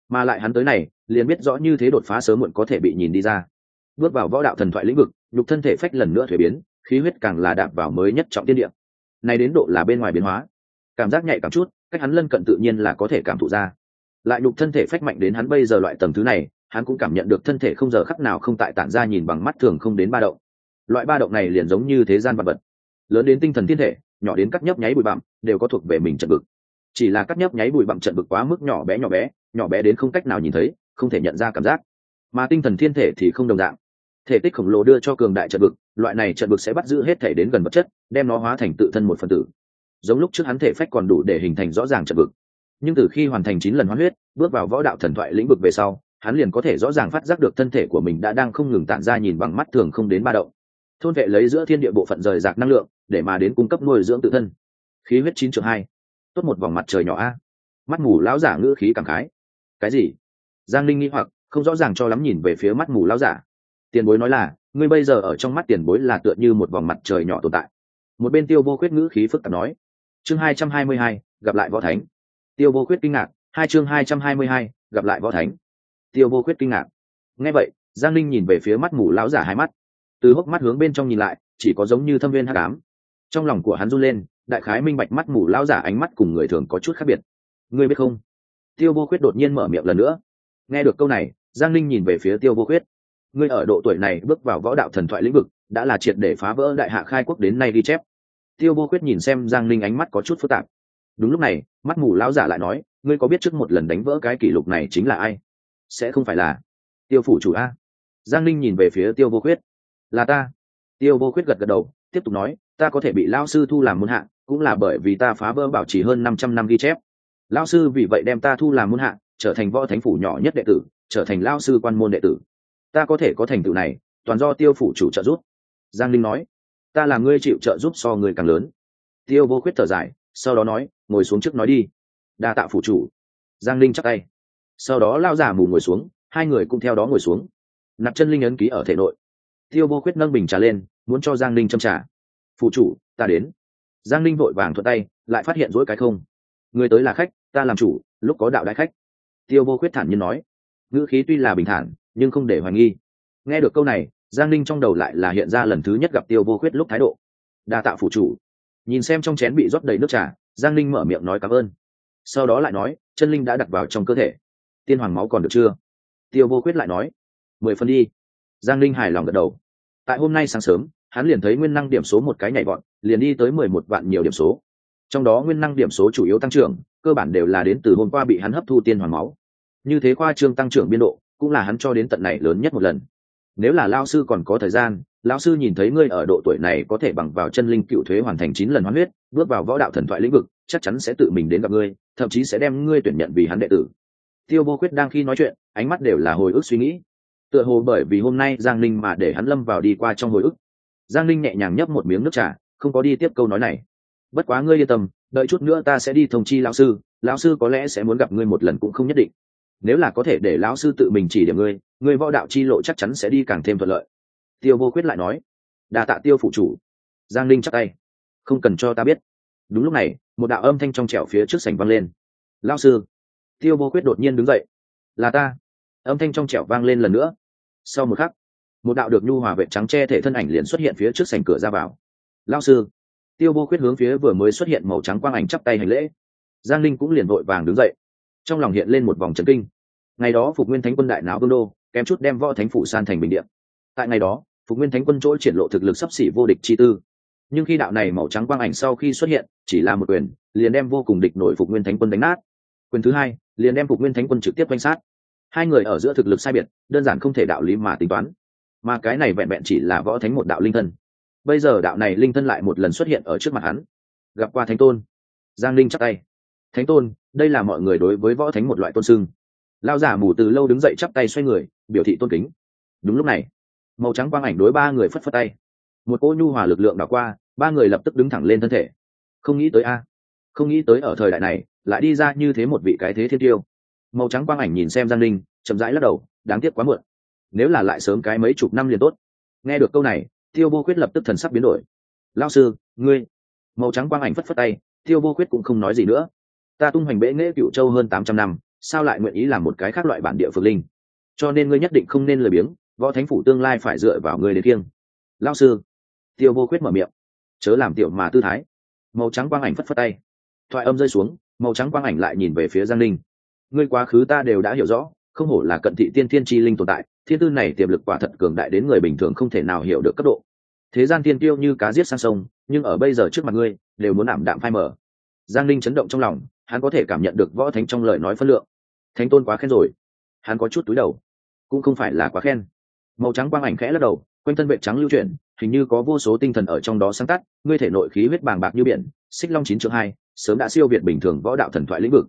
mà lại hắn tới này, liền biết rõ như thế đột phá sớm muộn có thể bị nhìn đi ra. Bước vào võ đạo thần thoại lĩnh vực, nhục thân thể phách lần nữa thuế biến, khí huyết càng là đạp vào mới nhất trọng tiên địa. Này đến độ là bên ngoài biến hóa. Cảm giác nhạy cảm chút, cách hắn lân cận tự nhiên là có thể cảm thụ ra. Lại nhục thân thể phách mạnh đến hắn bây giờ loại tầng thứ này, hắn cũng cảm nhận được thân thể không giờ khắc nào không tại tản ra nhìn bằng mắt thường không đến ba động. Loại ba động này liền giống như thế gian vật vật. Lớn đến tinh thần thiên thể, nhỏ đến cắt nhấp nháy bụi bặm, đều có thuộc về mình trận vực. Chỉ là cắt nhấp nháy bụi bặm trận vực quá mức nhỏ bé nhỏ bé nhỏ bé đến không cách nào nhìn thấy, không thể nhận ra cảm giác. Mà tinh thần thiên thể thì không đồng dạng. Thể tích khổng lồ đưa cho cường đại trận vực, loại này trận vực sẽ bắt giữ hết thể đến gần vật chất, đem nó hóa thành tự thân một phần tử. Giống lúc trước hắn thể phách còn đủ để hình thành rõ ràng trận vực. Nhưng từ khi hoàn thành chín lần hóa huyết, bước vào võ đạo thần thoại lĩnh vực về sau, hắn liền có thể rõ ràng phát giác được thân thể của mình đã đang không ngừng tản ra nhìn bằng mắt thường không đến ba động. Thôn vệ lấy giữa thiên địa bộ phận rời rạc năng lượng, để mà đến cung cấp nuôi dưỡng tự thân. Khí huyết chín triệu hai. Tốt một vòng mặt trời nhỏ a. Mắt mù lão giả ngữ khí cảm khái cái gì? Giang linh nghĩ hoặc, không rõ ràng cho lắm nhìn về phía mắt mù lão giả. Tiền bối nói là, ngươi bây giờ ở trong mắt tiền bối là tựa như một vòng mặt trời nhỏ tồn tại. Một bên tiêu vô khuyết ngữ khí phức tạp nói, chương hai trăm hai mươi hai, gặp lại võ thánh. Tiêu vô khuyết kinh ngạc, hai chương hai trăm hai mươi hai, gặp lại võ thánh. Tiêu vô khuyết kinh ngạc. Nghe vậy, giang linh nhìn về phía mắt mù lão giả hai mắt. Từ hốc mắt hướng bên trong nhìn lại, chỉ có giống như thâm viên hắc ám. Trong lòng của hắn run lên, đại khái minh bạch mắt mù lão giả ánh mắt cùng người thường có chút khác biệt. Ngươi biết không? Tiêu vô khuyết đột nhiên mở miệng lần nữa. Nghe được câu này, giang linh nhìn về phía tiêu vô khuyết. Ngươi ở độ tuổi này bước vào võ đạo thần thoại lĩnh vực, đã là triệt để phá vỡ đại hạ khai quốc đến nay ghi chép. Tiêu vô khuyết nhìn xem giang linh ánh mắt có chút phức tạp. Đúng lúc này, mắt mù lão giả lại nói, ngươi có biết trước một lần đánh vỡ cái kỷ lục này chính là ai? Sẽ không phải là tiêu phủ chủ a. Giang linh nhìn về phía tiêu vô khuyết. Là ta. Tiêu vô khuyết gật gật đầu, tiếp tục nói, ta có thể bị lao sư thu làm môn hạ, cũng là bởi vì ta phá vỡ bảo trì hơn năm trăm năm ghi chép lao sư vì vậy đem ta thu làm môn hạ, trở thành võ thánh phủ nhỏ nhất đệ tử, trở thành lao sư quan môn đệ tử. Ta có thể có thành tựu này, toàn do tiêu phủ chủ trợ giúp. Giang linh nói. Ta là ngươi chịu trợ giúp so người càng lớn. Tiêu vô khuyết thở dài, sau đó nói, ngồi xuống trước nói đi. Đa tạ phủ chủ. Giang linh chắc tay. Sau đó lao giả mù ngồi xuống, hai người cũng theo đó ngồi xuống. Nạp chân linh ấn ký ở thể nội. Tiêu vô khuyết nâng bình trà lên, muốn cho giang linh châm trà. Phụ chủ, ta đến. Giang linh vội vàng thuận tay, lại phát hiện rỗi cái không người tới là khách, ta làm chủ, lúc có đạo đại khách. Tiêu vô khuyết thản nhiên nói. Ngữ khí tuy là bình thản, nhưng không để hoài nghi. Nghe được câu này, giang Ninh trong đầu lại là hiện ra lần thứ nhất gặp tiêu vô khuyết lúc thái độ. Đa tạ phủ chủ. Nhìn xem trong chén bị rót đầy nước trà, giang Ninh mở miệng nói cảm ơn. Sau đó lại nói, chân linh đã đặt vào trong cơ thể. Tiên hoàng máu còn được chưa? Tiêu vô khuyết lại nói, mười phân đi. Giang Ninh hài lòng gật đầu. Tại hôm nay sáng sớm, hắn liền thấy nguyên năng điểm số một cái nhảy vọt, liền đi tới mười một vạn nhiều điểm số trong đó nguyên năng điểm số chủ yếu tăng trưởng, cơ bản đều là đến từ hôm qua bị hắn hấp thu tiên hoàng máu. Như thế khoa trương tăng trưởng biên độ, cũng là hắn cho đến tận này lớn nhất một lần. Nếu là lao sư còn có thời gian, lão sư nhìn thấy ngươi ở độ tuổi này có thể bằng vào chân linh cựu thuế hoàn thành chín lần hoán huyết, bước vào võ đạo thần thoại lĩnh vực, chắc chắn sẽ tự mình đến gặp ngươi, thậm chí sẽ đem ngươi tuyển nhận vì hắn đệ tử. Tiêu vô quyết đang khi nói chuyện, ánh mắt đều là hồi ức suy nghĩ. Tựa hồ bởi vì hôm nay giang linh mà để hắn lâm vào đi qua trong hồi ức. Giang linh nhẹ nhàng nhấp một miếng nước trà, không có đi tiếp câu nói này bất quá ngươi yên tâm, đợi chút nữa ta sẽ đi thông chi lão sư lão sư có lẽ sẽ muốn gặp ngươi một lần cũng không nhất định. Nếu là có thể để lão sư tự mình chỉ điểm ngươi ngươi võ đạo chi lộ chắc chắn sẽ đi càng thêm thuận lợi. Tiêu vô quyết lại nói. Đà tạ tiêu phụ chủ. Giang linh chắc tay. Không cần cho ta biết. Đúng lúc này, một đạo âm thanh trong trẻo phía trước sảnh vang lên. Lão sư. Tiêu vô quyết đột nhiên đứng dậy. Là ta. Âm thanh trong trẻo vang lên lần nữa. Sau một khắc, một đạo được nhu hòa vệ trắng che thể thân ảnh liền xuất hiện phía trước sảnh cửa ra vào. Lão sư tiêu vô quyết hướng phía vừa mới xuất hiện màu trắng quang ảnh chắp tay hành lễ. Giang linh cũng liền vội vàng đứng dậy, trong lòng hiện lên một vòng trấn kinh. Ngày đó phục nguyên thánh quân đại não vương đô, kém chút đem võ thánh phủ san thành bình điện tại ngày đó, phục nguyên thánh quân chỗ triển lộ thực lực sắp xỉ vô địch chi tư. Nhưng khi đạo này màu trắng quang ảnh sau khi xuất hiện, chỉ là một quyền, liền đem vô cùng địch nổi phục nguyên thánh quân đánh nát. Quyền thứ hai, liền đem phục nguyên thánh quân trực tiếp quanh sát. Hai người ở giữa thực lực sai biệt, đơn giản không thể đạo lý mà tính toán. Mà cái này vẹn vẹn chỉ là võ thánh một đạo linh thân bây giờ đạo này linh thân lại một lần xuất hiện ở trước mặt hắn. Gặp qua thánh tôn. Giang linh chắc tay. Thánh tôn, đây là mọi người đối với võ thánh một loại tôn sưng. Lao giả mù từ lâu đứng dậy chắp tay xoay người, biểu thị tôn kính. Đúng lúc này, màu trắng quang ảnh đối ba người phất phất tay. Một cô nhu hòa lực lượng đảo qua, ba người lập tức đứng thẳng lên thân thể. Không nghĩ tới a, không nghĩ tới ở thời đại này, lại đi ra như thế một vị cái thế thiên tiêu. Màu trắng quang ảnh nhìn xem giang linh, chậm rãi lắc đầu, đáng tiếc quá muộn. Nếu là lại sớm cái mấy chục năm liền tốt. Nghe được câu này tiêu vô quyết lập tức thần sắc biến đổi. Lao sư, ngươi. Màu trắng quang ảnh phất phất tay, tiêu vô quyết cũng không nói gì nữa. Ta tung hoành bệ nghệ cựu châu hơn tám trăm năm, sao lại nguyện ý làm một cái khác loại bản địa phượng linh? Cho nên ngươi nhất định không nên lười biếng, võ thánh phủ tương lai phải dựa vào ngươi đến kiêng. Lao sư. Tiêu vô quyết mở miệng. Chớ làm tiểu mà tư thái. Màu trắng quang ảnh phất phất tay. Thoại âm rơi xuống, màu trắng quang ảnh lại nhìn về phía giang linh ngươi quá khứ ta đều đã hiểu rõ, không hổ là cận thị tiên thiên tri linh tồn tại thiên tư này tiềm lực quả thật cường đại đến người bình thường không thể nào hiểu được cấp độ. Thế gian thiên tiêu như cá giết sang sông, nhưng ở bây giờ trước mặt ngươi, đều muốn ảm đạm phai mở giang linh chấn động trong lòng, hắn có thể cảm nhận được võ thánh trong lời nói phân lượng. Thánh tôn quá khen rồi. Hắn có chút túi đầu. Cũng không phải là quá khen. Màu trắng quang ảnh khẽ lắc đầu, quanh thân vệ trắng lưu chuyển, hình như có vô số tinh thần ở trong đó sáng tắt ngươi thể nội khí huyết bàng bạc như biển, xích long chín chương hai, sớm đã siêu việt bình thường võ đạo thần thoại lĩnh vực.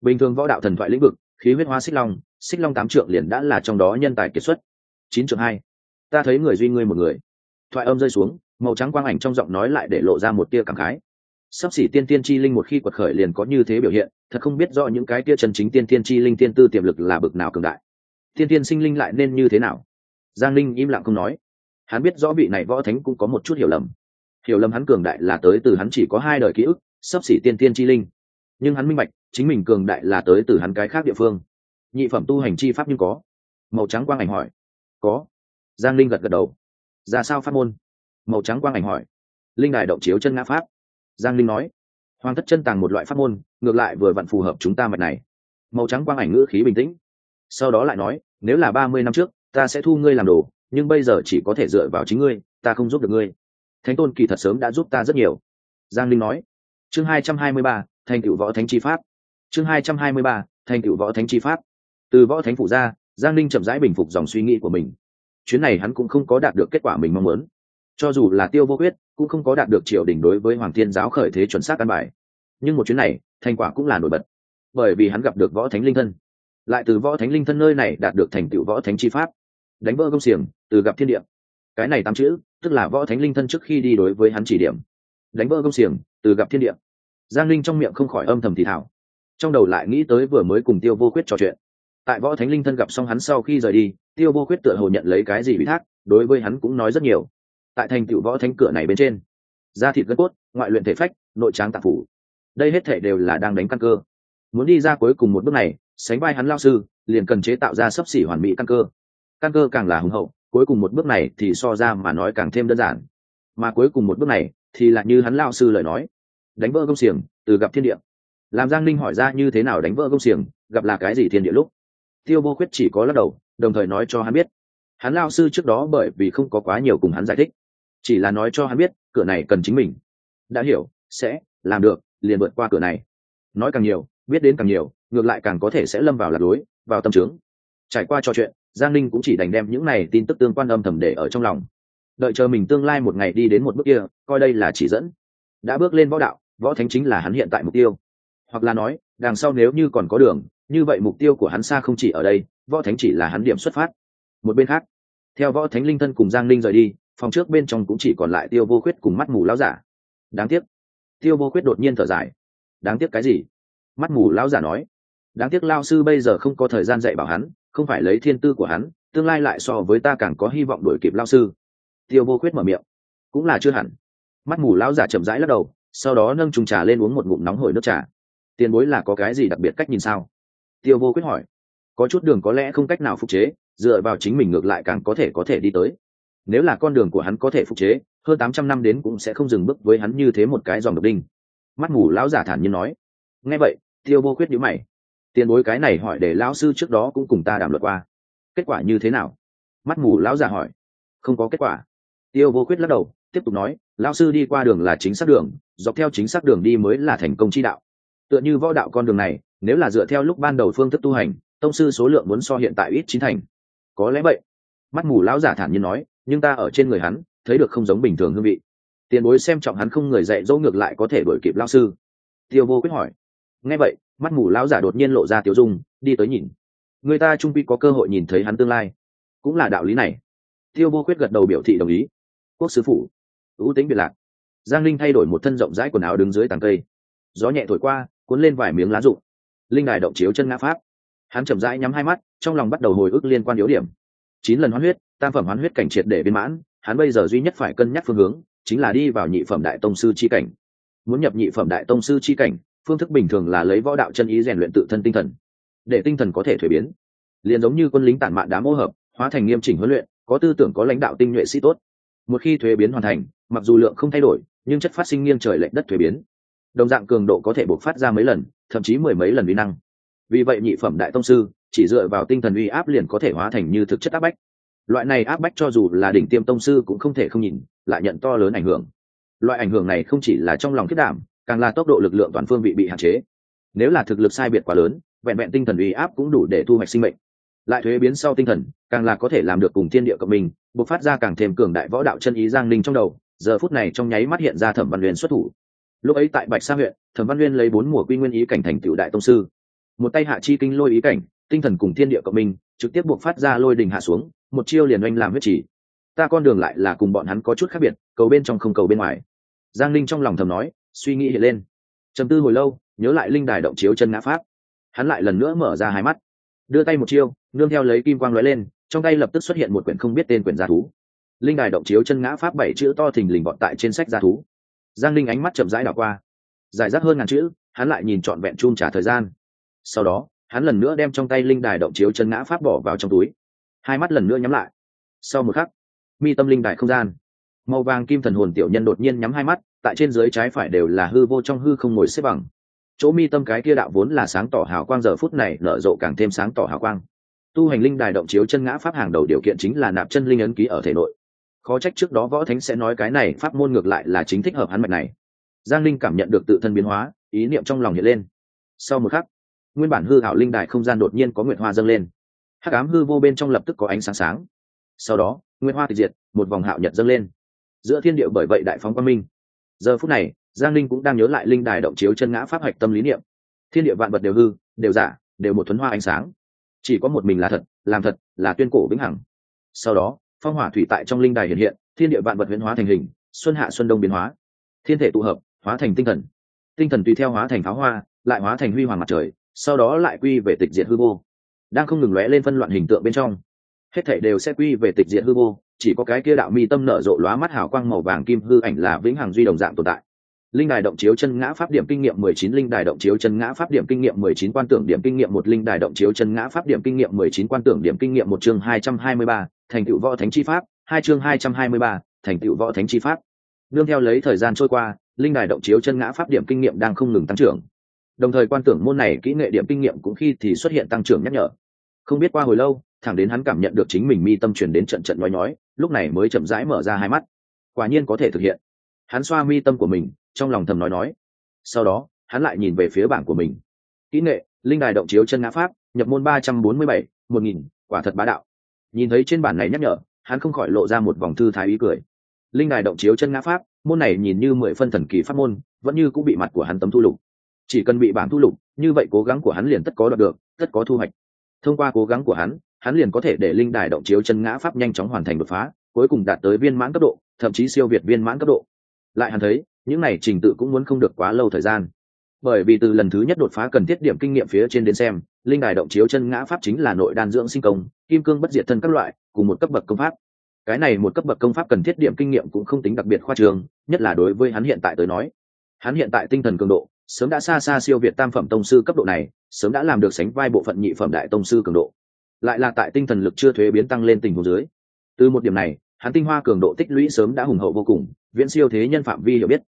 Bình thường võ đạo thần thoại lĩnh vực, khí huyết hoa xích long xích long tám trượng liền đã là trong đó nhân tài kiệt xuất. Chín trượng hai. Ta thấy người duy ngươi một người. Thoại âm rơi xuống, màu trắng quang ảnh trong giọng nói lại để lộ ra một tia cảm khái. Sắp xỉ tiên tiên chi linh một khi quật khởi liền có như thế biểu hiện, thật không biết rõ những cái tia chân chính tiên tiên chi linh tiên tư tiềm lực là bực nào cường đại. Tiên tiên sinh linh lại nên như thế nào? Giang linh im lặng không nói. Hắn biết rõ vị này võ thánh cũng có một chút hiểu lầm. Hiểu lầm hắn cường đại là tới từ hắn chỉ có hai đời ký ức, sắp xỉ tiên tiên chi linh. Nhưng hắn minh bạch, chính mình cường đại là tới từ hắn cái khác địa phương nhị phẩm tu hành chi pháp nhưng có. Màu trắng quang ảnh hỏi. Có. Giang linh gật gật đầu. Ra sao pháp môn? Màu trắng quang ảnh hỏi. Linh đài động chiếu chân ngã pháp. Giang linh nói. Hoàng thất chân tàng một loại pháp môn, ngược lại vừa vặn phù hợp chúng ta mạch này. Màu trắng quang ảnh ngữ khí bình tĩnh. Sau đó lại nói, nếu là ba mươi năm trước, ta sẽ thu ngươi làm đồ, nhưng bây giờ chỉ có thể dựa vào chính ngươi, ta không giúp được ngươi. Thánh tôn kỳ thật sớm đã giúp ta rất nhiều. Giang linh nói. Chương hai trăm hai mươi ba, thành cựu võ thánh chi pháp. Chương hai trăm hai mươi ba, thành cựu võ thánh chi pháp từ võ thánh phủ ra, giang Ninh chậm rãi bình phục dòng suy nghĩ của mình. Chuyến này hắn cũng không có đạt được kết quả mình mong muốn. Cho dù là tiêu vô quyết, cũng không có đạt được triều đình đối với hoàng thiên giáo khởi thế chuẩn xác căn bài. Nhưng một chuyến này, thành quả cũng là nổi bật. Bởi vì hắn gặp được võ thánh linh thân. Lại từ võ thánh linh thân nơi này đạt được thành tựu võ thánh chi pháp. Đánh vỡ công xiềng, từ gặp thiên địa. Cái này tám chữ, tức là võ thánh linh thân trước khi đi đối với hắn chỉ điểm. Đánh vỡ công xiềng, từ gặp thiên địa. Giang linh trong miệng không khỏi âm thầm thì thảo trong đầu lại nghĩ tới vừa mới cùng tiêu vô quyết trò chuyện tại võ thánh linh thân gặp xong hắn sau khi rời đi, tiêu vô khuyết tựa hồ nhận lấy cái gì bị thác, đối với hắn cũng nói rất nhiều. Tại thành tựu võ thánh cửa này bên trên, da thịt gân cốt, ngoại luyện thể phách, nội tráng tạp phủ, đây hết thể đều là đang đánh căn cơ. Muốn đi ra cuối cùng một bước này, sánh vai hắn lao sư, liền cần chế tạo ra sấp xỉ hoàn mỹ căn cơ. Căn cơ càng là hùng hậu, cuối cùng một bước này thì so ra mà nói càng thêm đơn giản. Mà cuối cùng một bước này thì là như hắn lao sư lời nói, đánh vỡ công xiềng, từ gặp thiên địa. Làm giang linh hỏi ra như thế nào đánh vỡ công xiềng, gặp là cái gì thiên địa lúc? Tiêu vô khuyết chỉ có lắc đầu, đồng thời nói cho hắn biết. Hắn lao sư trước đó bởi vì không có quá nhiều cùng hắn giải thích. Chỉ là nói cho hắn biết, cửa này cần chính mình. Đã hiểu, sẽ, làm được, liền vượt qua cửa này. Nói càng nhiều, biết đến càng nhiều, ngược lại càng có thể sẽ lâm vào lạc lối, vào tâm trướng. Trải qua trò chuyện, giang linh cũng chỉ đành đem những này tin tức tương quan âm thầm để ở trong lòng. Đợi chờ mình tương lai một ngày đi đến một bước kia, coi đây là chỉ dẫn. Đã bước lên võ đạo, võ thánh chính là hắn hiện tại mục tiêu. Hoặc là nói, đằng sau nếu như còn có đường như vậy mục tiêu của hắn xa không chỉ ở đây, võ thánh chỉ là hắn điểm xuất phát. Một bên khác, theo võ thánh linh thân cùng giang linh rời đi, phòng trước bên trong cũng chỉ còn lại tiêu vô khuyết cùng mắt mù lão giả. Đáng tiếc, tiêu vô khuyết đột nhiên thở dài. Đáng tiếc cái gì? Mắt mù lão giả nói. Đáng tiếc lao sư bây giờ không có thời gian dạy bảo hắn, không phải lấy thiên tư của hắn, tương lai lại so với ta càng có hy vọng đuổi kịp lao sư. Tiêu vô khuyết mở miệng. Cũng là chưa hẳn. Mắt mù lão giả chậm rãi lắc đầu, sau đó nâng trùng trà lên uống một ngụm nóng hổi nước trà. Tiền bối là có cái gì đặc biệt cách nhìn sao? Tiêu vô quyết hỏi. Có chút đường có lẽ không cách nào phục chế, dựa vào chính mình ngược lại càng có thể có thể đi tới. Nếu là con đường của hắn có thể phục chế, hơn tám trăm năm đến cũng sẽ không dừng bước với hắn như thế một cái dòng độc đinh. Mắt mù lão giả thản nhiên nói. Nghe vậy, tiêu vô quyết nhữ mày. Tiền bối cái này hỏi để lão sư trước đó cũng cùng ta đàm luận qua. Kết quả như thế nào? Mắt mù lão giả hỏi. Không có kết quả. Tiêu vô quyết lắc đầu, tiếp tục nói, lão sư đi qua đường là chính xác đường, dọc theo chính xác đường đi mới là thành công chi đạo. Tựa như võ đạo con đường này nếu là dựa theo lúc ban đầu phương thức tu hành, tông sư số lượng muốn so hiện tại ít chín thành. Có lẽ vậy. Mắt mù lão giả thản nhiên nói, nhưng ta ở trên người hắn, thấy được không giống bình thường hương vị. Tiền bối xem trọng hắn không người dạy dỗ ngược lại có thể đổi kịp lao sư. Tiêu vô quyết hỏi. Nghe vậy, mắt mù lão giả đột nhiên lộ ra tiểu dung, đi tới nhìn. Người ta trung quy có cơ hội nhìn thấy hắn tương lai. Cũng là đạo lý này. Tiêu vô quyết gật đầu biểu thị đồng ý. Quốc sứ phủ, ưu tính biệt lạc. Giang linh thay đổi một thân rộng rãi quần áo đứng dưới tàng cây. Gió nhẹ thổi qua, cuốn lên vài miếng lá rụng linh đài động chiếu chân ngã pháp. Hắn chậm rãi nhắm hai mắt, trong lòng bắt đầu hồi ức liên quan yếu điểm. Chín lần hoán huyết, tam phẩm hoán huyết cảnh triệt để viên mãn, hắn bây giờ duy nhất phải cân nhắc phương hướng, chính là đi vào nhị phẩm đại tông sư chi cảnh. Muốn nhập nhị phẩm đại tông sư chi cảnh, phương thức bình thường là lấy võ đạo chân ý rèn luyện tự thân tinh thần, để tinh thần có thể thuế biến. Liền giống như quân lính tản mạn đá mỗ hợp, hóa thành nghiêm chỉnh huấn luyện, có tư tưởng có lãnh đạo tinh nhuệ sĩ tốt. Một khi thuế biến hoàn thành, mặc dù lượng không thay đổi, nhưng chất phát sinh nghiêng trời lệnh đất thuế biến đồng dạng cường độ có thể bộc phát ra mấy lần, thậm chí mười mấy lần uy năng. Vì vậy nhị phẩm đại tông sư, chỉ dựa vào tinh thần uy áp liền có thể hóa thành như thực chất áp bách. Loại này áp bách cho dù là đỉnh tiêm tông sư cũng không thể không nhìn, lại nhận to lớn ảnh hưởng. Loại ảnh hưởng này không chỉ là trong lòng kết đảm, càng là tốc độ lực lượng toàn phương bị bị hạn chế. Nếu là thực lực sai biệt quá lớn, vẹn vẹn tinh thần uy áp cũng đủ để thu hoạch sinh mệnh. Lại thuế biến sau tinh thần, càng là có thể làm được cùng thiên địa cộng mình bộc phát ra càng thêm cường đại võ đạo chân ý giang ninh trong đầu. Giờ phút này trong nháy mắt hiện ra thẩm văn huyền xuất thủ lúc ấy tại bạch sa huyện, thẩm văn nguyên lấy bốn mùa quy nguyên ý cảnh thành tựu đại tông sư. Một tay hạ chi kinh lôi ý cảnh, tinh thần cùng thiên địa cộng minh, trực tiếp buộc phát ra lôi đình hạ xuống, một chiêu liền oanh làm huyết chỉ. Ta con đường lại là cùng bọn hắn có chút khác biệt, cầu bên trong không cầu bên ngoài. Giang linh trong lòng thầm nói, suy nghĩ hiện lên. Trầm tư hồi lâu, nhớ lại linh đài động chiếu chân ngã pháp. Hắn lại lần nữa mở ra hai mắt. Đưa tay một chiêu, nương theo lấy kim quang lóe lên, trong tay lập tức xuất hiện một quyển không biết tên quyển gia thú. Linh đài động chiếu chân ngã pháp bảy chữ to thình lình bọn tại trên sách gia thú giang linh ánh mắt chậm rãi đảo qua. Giải rác hơn ngàn chữ, hắn lại nhìn trọn vẹn chung trả thời gian. Sau đó, hắn lần nữa đem trong tay linh đài động chiếu chân ngã pháp bỏ vào trong túi. Hai mắt lần nữa nhắm lại. Sau một khắc, mi tâm linh đài không gian. Màu vàng kim thần hồn tiểu nhân đột nhiên nhắm hai mắt, tại trên dưới trái phải đều là hư vô trong hư không ngồi xếp bằng. Chỗ mi tâm cái kia đạo vốn là sáng tỏ hào quang giờ phút này nở rộ càng thêm sáng tỏ hào quang. Tu hành linh đài động chiếu chân ngã pháp hàng đầu điều kiện chính là nạp chân linh ấn ký ở thể nội khó trách trước đó võ thánh sẽ nói cái này, pháp môn ngược lại là chính thích hợp hắn mạch này. Giang linh cảm nhận được tự thân biến hóa, ý niệm trong lòng hiện lên. Sau một khắc, nguyên bản hư hảo linh đài không gian đột nhiên có nguyệt hoa dâng lên. Hắc ám hư vô bên trong lập tức có ánh sáng sáng. Sau đó, nguyệt hoa tịch diệt, một vòng hạo nhật dâng lên. Giữa thiên địa bởi vậy đại phóng quang minh. Giờ phút này, giang linh cũng đang nhớ lại linh đài động chiếu chân ngã pháp hạch tâm lý niệm. Thiên địa vạn vật đều hư, đều giả, đều một thuấn hoa ánh sáng. Chỉ có một mình là thật, làm thật, là tuyên cổ vĩnh hằng. Sau đó phong hỏa thủy tại trong linh đài hiện hiện thiên địa vạn vật huyễn hóa thành hình xuân hạ xuân đông biến hóa. Thiên thể tụ hợp hóa thành tinh thần. Tinh thần tùy theo hóa thành pháo hoa lại hóa thành huy hoàng mặt trời sau đó lại quy về tịch diệt hư vô. Đang không ngừng lóe lên phân loạn hình tượng bên trong. Hết thảy đều sẽ quy về tịch diệt hư vô chỉ có cái kia đạo mi tâm nở rộ lóa mắt hào quang màu vàng kim hư ảnh là vĩnh hằng duy đồng dạng tồn tại. Linh đài động chiếu chân ngã pháp điểm kinh nghiệm 19 linh đài động chiếu chân ngã pháp điểm kinh nghiệm 19 quan tưởng điểm kinh nghiệm một linh đài động chiếu chân ngã pháp điểm kinh nghiệm 19 quan tưởng điểm kinh nghiệm một chương 223, thành tựu võ thánh chi pháp, hai chương hai trăm hai mươi ba, thành tựu võ thánh chi pháp. Nương theo lấy thời gian trôi qua, linh đài động chiếu chân ngã pháp điểm kinh nghiệm đang không ngừng tăng trưởng. Đồng thời quan tưởng môn này kỹ nghệ điểm kinh nghiệm cũng khi thì xuất hiện tăng trưởng nhắc nhở. Không biết qua hồi lâu, thẳng đến hắn cảm nhận được chính mình mi tâm truyền đến trận trận nói nhói, lúc này mới chậm rãi mở ra hai mắt. Quả nhiên có thể thực hiện. Hắn xoa mi tâm của mình, trong lòng thầm nói nói. Sau đó, hắn lại nhìn về phía bảng của mình. Kỹ nghệ, linh đài động chiếu chân ngã pháp, nhập môn ba trăm bốn mươi bảy, một nghìn, quả thật bá đạo nhìn thấy trên bản này nhắc nhở, hắn không khỏi lộ ra một vòng thư thái ý cười. Linh đài động chiếu chân ngã pháp, môn này nhìn như mười phân thần kỳ pháp môn, vẫn như cũng bị mặt của hắn tấm thu lục. Chỉ cần bị bản thu lục, như vậy cố gắng của hắn liền tất có đoạt được, tất có thu hoạch. Thông qua cố gắng của hắn hắn liền có thể để linh đài động chiếu chân ngã pháp nhanh chóng hoàn thành đột phá, cuối cùng đạt tới viên mãn cấp độ, thậm chí siêu việt viên mãn cấp độ. Lại hắn thấy, những này trình tự cũng muốn không được quá lâu thời gian bởi vì từ lần thứ nhất đột phá cần thiết điểm kinh nghiệm phía trên đến xem, linh đài động chiếu chân ngã pháp chính là nội đan dưỡng sinh công, kim cương bất diệt thân các loại, cùng một cấp bậc công pháp. Cái này một cấp bậc công pháp cần thiết điểm kinh nghiệm cũng không tính đặc biệt khoa trường nhất là đối với hắn hiện tại tới nói. Hắn hiện tại tinh thần cường độ, sớm đã xa xa siêu việt tam phẩm tông sư cấp độ này, sớm đã làm được sánh vai bộ phận nhị phẩm đại tông sư cường độ. Lại là tại tinh thần lực chưa thuế biến tăng lên tình huống dưới. Từ một điểm này, hắn tinh hoa cường độ tích lũy sớm đã hùng hậu vô cùng, viễn siêu thế nhân phạm vi hiểu biết.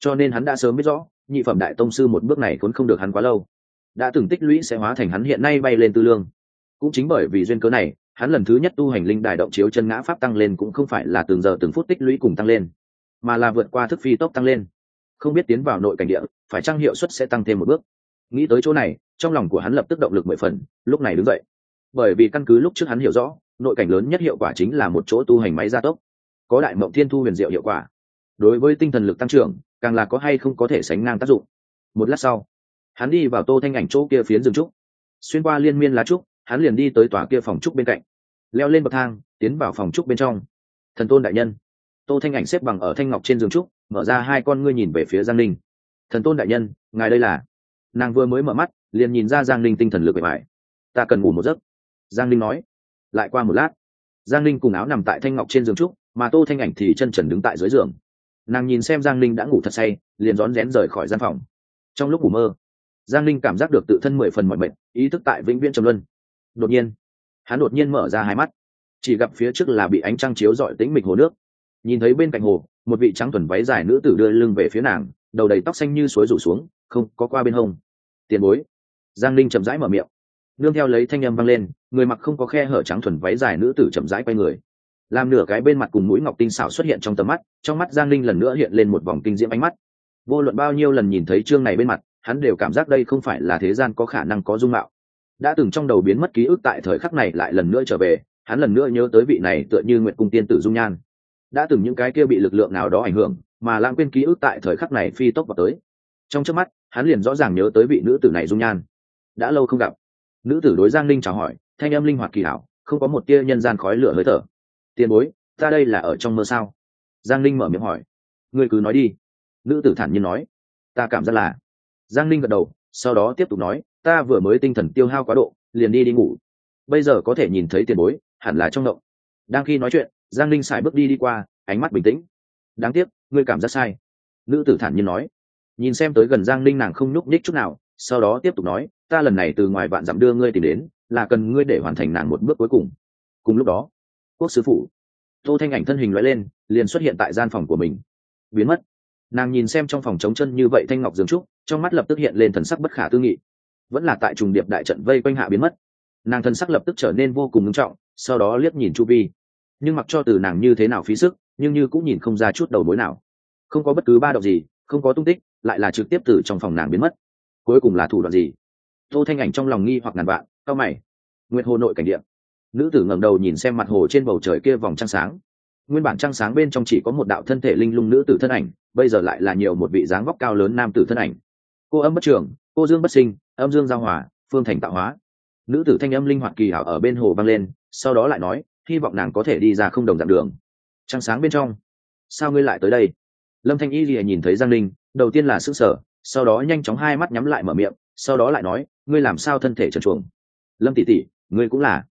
Cho nên hắn đã sớm biết rõ nhị phẩm đại tông sư một bước này cũng không được hắn quá lâu. Đã từng tích lũy sẽ hóa thành hắn hiện nay bay lên tư lương. Cũng chính bởi vì duyên cớ này, hắn lần thứ nhất tu hành linh đài động chiếu chân ngã pháp tăng lên cũng không phải là từng giờ từng phút tích lũy cùng tăng lên, mà là vượt qua thức phi tốc tăng lên. Không biết tiến vào nội cảnh địa, phải trang hiệu suất sẽ tăng thêm một bước? Nghĩ tới chỗ này, trong lòng của hắn lập tức động lực mười phần, lúc này đứng dậy. Bởi vì căn cứ lúc trước hắn hiểu rõ, nội cảnh lớn nhất hiệu quả chính là một chỗ tu hành máy gia tốc. Có đại mộng thiên thu huyền diệu hiệu quả đối với tinh thần lực tăng trưởng, càng là có hay không có thể sánh ngang tác dụng. Một lát sau, hắn đi vào tô thanh ảnh chỗ kia phiến rừng trúc. Xuyên qua liên miên lá trúc, hắn liền đi tới tòa kia phòng trúc bên cạnh. Leo lên bậc thang, tiến vào phòng trúc bên trong. Thần tôn đại nhân. Tô thanh ảnh xếp bằng ở thanh ngọc trên giường trúc, mở ra hai con ngươi nhìn về phía giang linh thần tôn đại nhân, ngài đây là? Nàng vừa mới mở mắt, liền nhìn ra giang linh tinh thần lực bề mại ta cần ngủ một giấc. Giang linh nói. Lại qua một lát, giang linh cùng áo nằm tại thanh ngọc trên giường trúc, mà tô thanh ảnh thì chân trần đứng tại dưới giường nàng nhìn xem giang linh đã ngủ thật say, liền rón rén rời khỏi gian phòng. trong lúc ngủ mơ, giang linh cảm giác được tự thân mười phần mọi mệnh ý thức tại vĩnh viễn trầm luân. đột nhiên, hắn đột nhiên mở ra hai mắt, chỉ gặp phía trước là bị ánh trăng chiếu dọi tĩnh mịch hồ nước. nhìn thấy bên cạnh hồ, một vị trắng thuần váy dài nữ tử đưa lưng về phía nàng, đầu đầy tóc xanh như suối rủ xuống, không, có qua bên hông. tiền bối. giang linh chậm rãi mở miệng. nương theo lấy thanh âm vang lên, người mặc không có khe hở trắng thuần váy dài nữ tử chậm rãi quay người làm nửa cái bên mặt cùng mũi ngọc tinh xảo xuất hiện trong tầm mắt, trong mắt giang linh lần nữa hiện lên một vòng kinh diễm ánh mắt. Vô luận bao nhiêu lần nhìn thấy chương này bên mặt, hắn đều cảm giác đây không phải là thế gian có khả năng có dung mạo. Đã từng trong đầu biến mất ký ức tại thời khắc này lại lần nữa trở về, hắn lần nữa nhớ tới vị này tựa như nguyện cung tiên tử dung nhan. Đã từng những cái kia bị lực lượng nào đó ảnh hưởng, mà lãng quên ký ức tại thời khắc này phi tốc vào tới. Trong trước mắt, hắn liền rõ ràng nhớ tới vị nữ tử này dung nhan. Đã lâu không gặp. Nữ tử đối giang linh chào hỏi, thanh âm linh hoạt kỳ hảo không có một tia nhân gian khói lửa hơi thở tiền bối, ta đây là ở trong mơ sao? Giang linh mở miệng hỏi. Ngươi cứ nói đi. Nữ tử thản nhiên nói. Ta cảm giác là. Giang linh gật đầu, sau đó tiếp tục nói. Ta vừa mới tinh thần tiêu hao quá độ, liền đi đi ngủ. Bây giờ có thể nhìn thấy tiền bối, hẳn là trong động. Đang khi nói chuyện, giang linh xài bước đi đi qua, ánh mắt bình tĩnh. Đáng tiếc, ngươi cảm giác sai. Nữ tử thản nhiên nói. Nhìn xem tới gần giang linh nàng không nhúc nhích chút nào, sau đó tiếp tục nói. Ta lần này từ ngoài vạn dặm đưa ngươi tìm đến, là cần ngươi để hoàn thành nàng một bước cuối cùng. Cùng lúc đó quốc sứ phụ tô thanh ảnh thân hình loại lên, liền xuất hiện tại gian phòng của mình. Biến mất. Nàng nhìn xem trong phòng trống chân như vậy thanh ngọc dương trúc, trong mắt lập tức hiện lên thần sắc bất khả tư nghị. Vẫn là tại trùng điệp đại trận vây quanh hạ biến mất. Nàng thần sắc lập tức trở nên vô cùng nghiêm trọng, sau đó liếc nhìn chu vi. Nhưng mặc cho từ nàng như thế nào phí sức, nhưng như cũng nhìn không ra chút đầu mối nào. Không có bất cứ ba động gì, không có tung tích, lại là trực tiếp từ trong phòng nàng biến mất. Cuối cùng là thủ đoạn gì? Tô thanh ảnh trong lòng nghi hoặc ngàn vạn cao mày. Nguyệt hồ nội cảnh điện nữ tử ngẩng đầu nhìn xem mặt hồ trên bầu trời kia vòng trăng sáng. Nguyên bản trăng sáng bên trong chỉ có một đạo thân thể linh lung nữ tử thân ảnh, bây giờ lại là nhiều một vị dáng vóc cao lớn nam tử thân ảnh. Cô âm bất trường, cô dương bất sinh, âm dương giao hòa, phương thành tạo hóa. Nữ tử thanh âm linh hoạt kỳ hảo ở bên hồ vang lên, sau đó lại nói, hy vọng nàng có thể đi ra không đồng dạng đường. Trăng sáng bên trong. Sao ngươi lại tới đây? Lâm thanh y lìa nhìn thấy giang linh đầu tiên là s ư n g sở sau đó nhanh chóng hai mắt nhắm lại mở miệng, sau đó lại nói, ngươi làm sao thân thể trần chuồng lâm tỷ tỷ, ngươi cũng là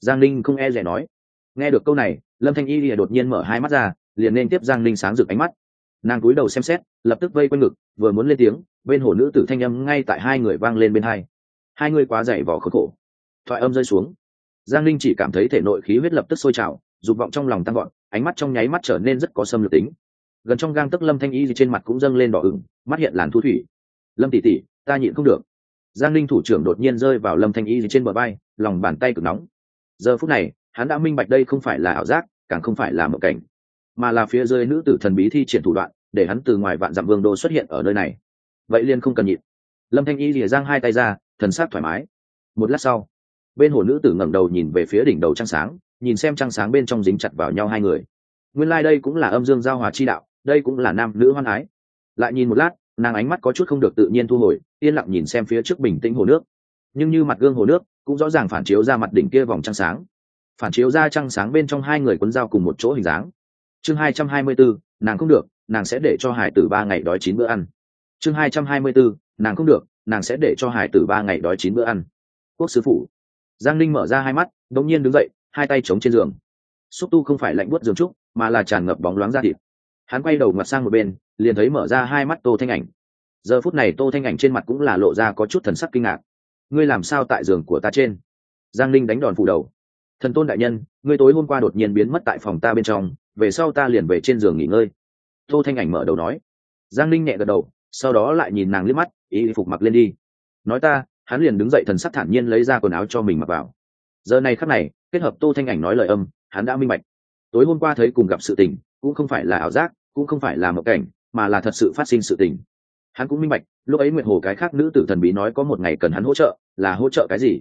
giang ninh không e rẻ nói. Nghe được câu này, lâm thanh y lìa đột nhiên mở hai mắt ra, liền nên tiếp giang ninh sáng rực ánh mắt. Nàng cúi đầu xem xét, lập tức vây quanh ngực, vừa muốn lên tiếng, bên hồ nữ tử thanh âm ngay tại hai người vang lên bên hai. Hai người quá dày vỏ khớp khổ. Thoại âm rơi xuống. Giang linh chỉ cảm thấy thể nội khí huyết lập tức sôi trào, dục vọng trong lòng tăng gọn ánh mắt trong nháy mắt trở nên rất có xâm lược tính. Gần trong gang tức lâm thanh y gì trên mặt cũng dâng lên đỏ ửng, mắt hiện làn thu thủy. Lâm tỷ tỷ, ta nhịn không được. Giang linh thủ trưởng đột nhiên rơi vào lâm thanh y gì trên bờ bay lòng bàn tay cực nóng giờ phút này, hắn đã minh bạch đây không phải là ảo giác, càng không phải là mộng cảnh, mà là phía dưới nữ tử thần bí thi triển thủ đoạn, để hắn từ ngoài vạn dặm vương đô xuất hiện ở nơi này. Vậy liên không cần nhịn. Lâm thanh y rìa giang hai tay ra, thần sát thoải mái. Một lát sau, bên hồ nữ tử ngẩng đầu nhìn về phía đỉnh đầu trăng sáng, nhìn xem trăng sáng bên trong dính chặt vào nhau hai người. Nguyên lai、like、đây cũng là âm dương giao hòa chi đạo, đây cũng là nam nữ hoan ái. Lại nhìn một lát, nàng ánh mắt có chút không được tự nhiên thu hồi, yên lặng nhìn xem phía trước bình tĩnh hồ nước. Nhưng như mặt gương hồ nước cũng rõ ràng phản chiếu ra mặt đỉnh kia vòng trăng sáng. Phản chiếu ra trăng sáng bên trong hai người quấn dao cùng một chỗ hình dáng. Chương hai trăm hai mươi bốn nàng không được, nàng sẽ để cho hải tử ba ngày đói chín bữa ăn. Chương hai trăm hai mươi bốn nàng không được, nàng sẽ để cho hải tử ba ngày đói chín bữa ăn. Quốc sứ phụ. Giang ninh mở ra hai mắt đ ỗ n g nhiên đứng dậy, hai tay chống trên giường. Xúc tu không phải lạnh buốt giường trúc, mà là tràn ngập bóng loáng ra thịt. Hắn quay đầu mặt sang một bên, liền thấy mở ra hai mắt tô thanh ảnh. Giờ phút này tô thanh ảnh trên mặt cũng là lộ ra có chút thần sắc kinh ngạc ngươi làm sao tại giường của ta trên? Giang ninh đánh đòn phủ đầu. Thần tôn đại nhân, ngươi tối hôm qua đột nhiên biến mất tại phòng ta bên trong, về sau ta liền về trên giường nghỉ ngơi. Tô thanh ảnh mở đầu nói. Giang ninh nhẹ gật đầu, sau đó lại nhìn nàng liếc mắt, ý phục mặc lên đi. Nói ta, hắn liền đứng dậy thần sắc thản nhiên lấy ra quần áo cho mình mặc vào. Giờ này khắc này, kết hợp tô thanh ảnh nói lời âm, hắn đã minh bạch. Tối hôm qua thấy cùng gặp sự tình, cũng không phải là ảo giác, cũng không phải là một cảnh, mà là thật sự phát sinh sự tình. Hắn cũng minh bạch lúc ấy nguyệt hồ cái khác nữ tử thần bí nói có một ngày cần hắn hỗ trợ, là hỗ trợ cái gì?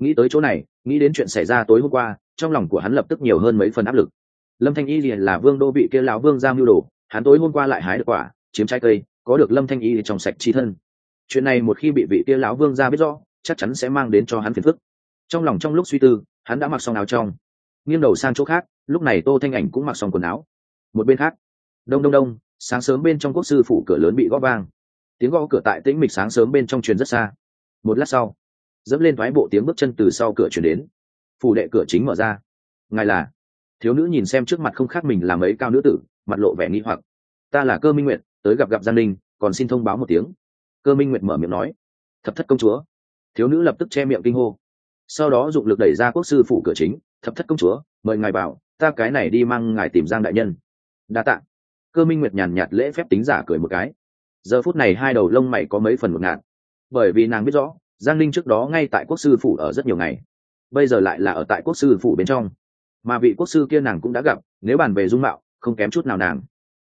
Nghĩ tới chỗ này, nghĩ đến chuyện xảy ra tối hôm qua, trong lòng của hắn lập tức nhiều hơn mấy phần áp lực. Lâm thanh y liền là vương đô bị kia lão vương giao mưu đồ, hắn tối hôm qua lại hái được quả, chiếm trái cây, có được lâm thanh y trong sạch chi thân. Chuyện này một khi bị vị kia lão vương ra biết rõ, chắc chắn sẽ mang đến cho hắn phiền phức. Trong lòng trong lúc suy tư, hắn đã mặc xong áo trong. Nghiêng đầu sang chỗ khác, lúc này tô thanh ảnh cũng mặc xong quần áo. Một bên khác, đông đông đông, sáng sớm bên trong quốc sư phủ cửa lớn bị gõ vang tiếng gõ cửa tại tĩnh mịch sáng sớm bên trong truyền rất xa. Một lát sau, dẫm lên thoái bộ tiếng bước chân từ sau cửa chuyển đến. Phủ đệ cửa chính mở ra. Ngài là? Thiếu nữ nhìn xem trước mặt không khác mình là mấy cao nữ tử, mặt lộ vẻ nghi hoặc. Ta là cơ minh nguyệt, tới gặp gặp gian linh còn xin thông báo một tiếng. Cơ minh nguyệt mở miệng nói. Thập thất công chúa. Thiếu nữ lập tức che miệng kinh hô. Sau đó dụng lực đẩy ra quốc sư phủ cửa chính. Thập thất công chúa, mời ngài bảo, ta cái này đi mang ngài tìm giang đại nhân. Đa t ạ cơ minh nguyệt nhàn nhạt lễ phép tính giả cười một cái giờ phút này hai đầu lông mày có mấy phần một ngạt. Bởi vì nàng biết rõ, giang linh trước đó ngay tại quốc sư phủ ở rất nhiều ngày, bây giờ lại là ở tại quốc sư phủ bên trong. Mà vị quốc sư kia nàng cũng đã gặp, nếu bàn về dung mạo, không kém chút nào nàng.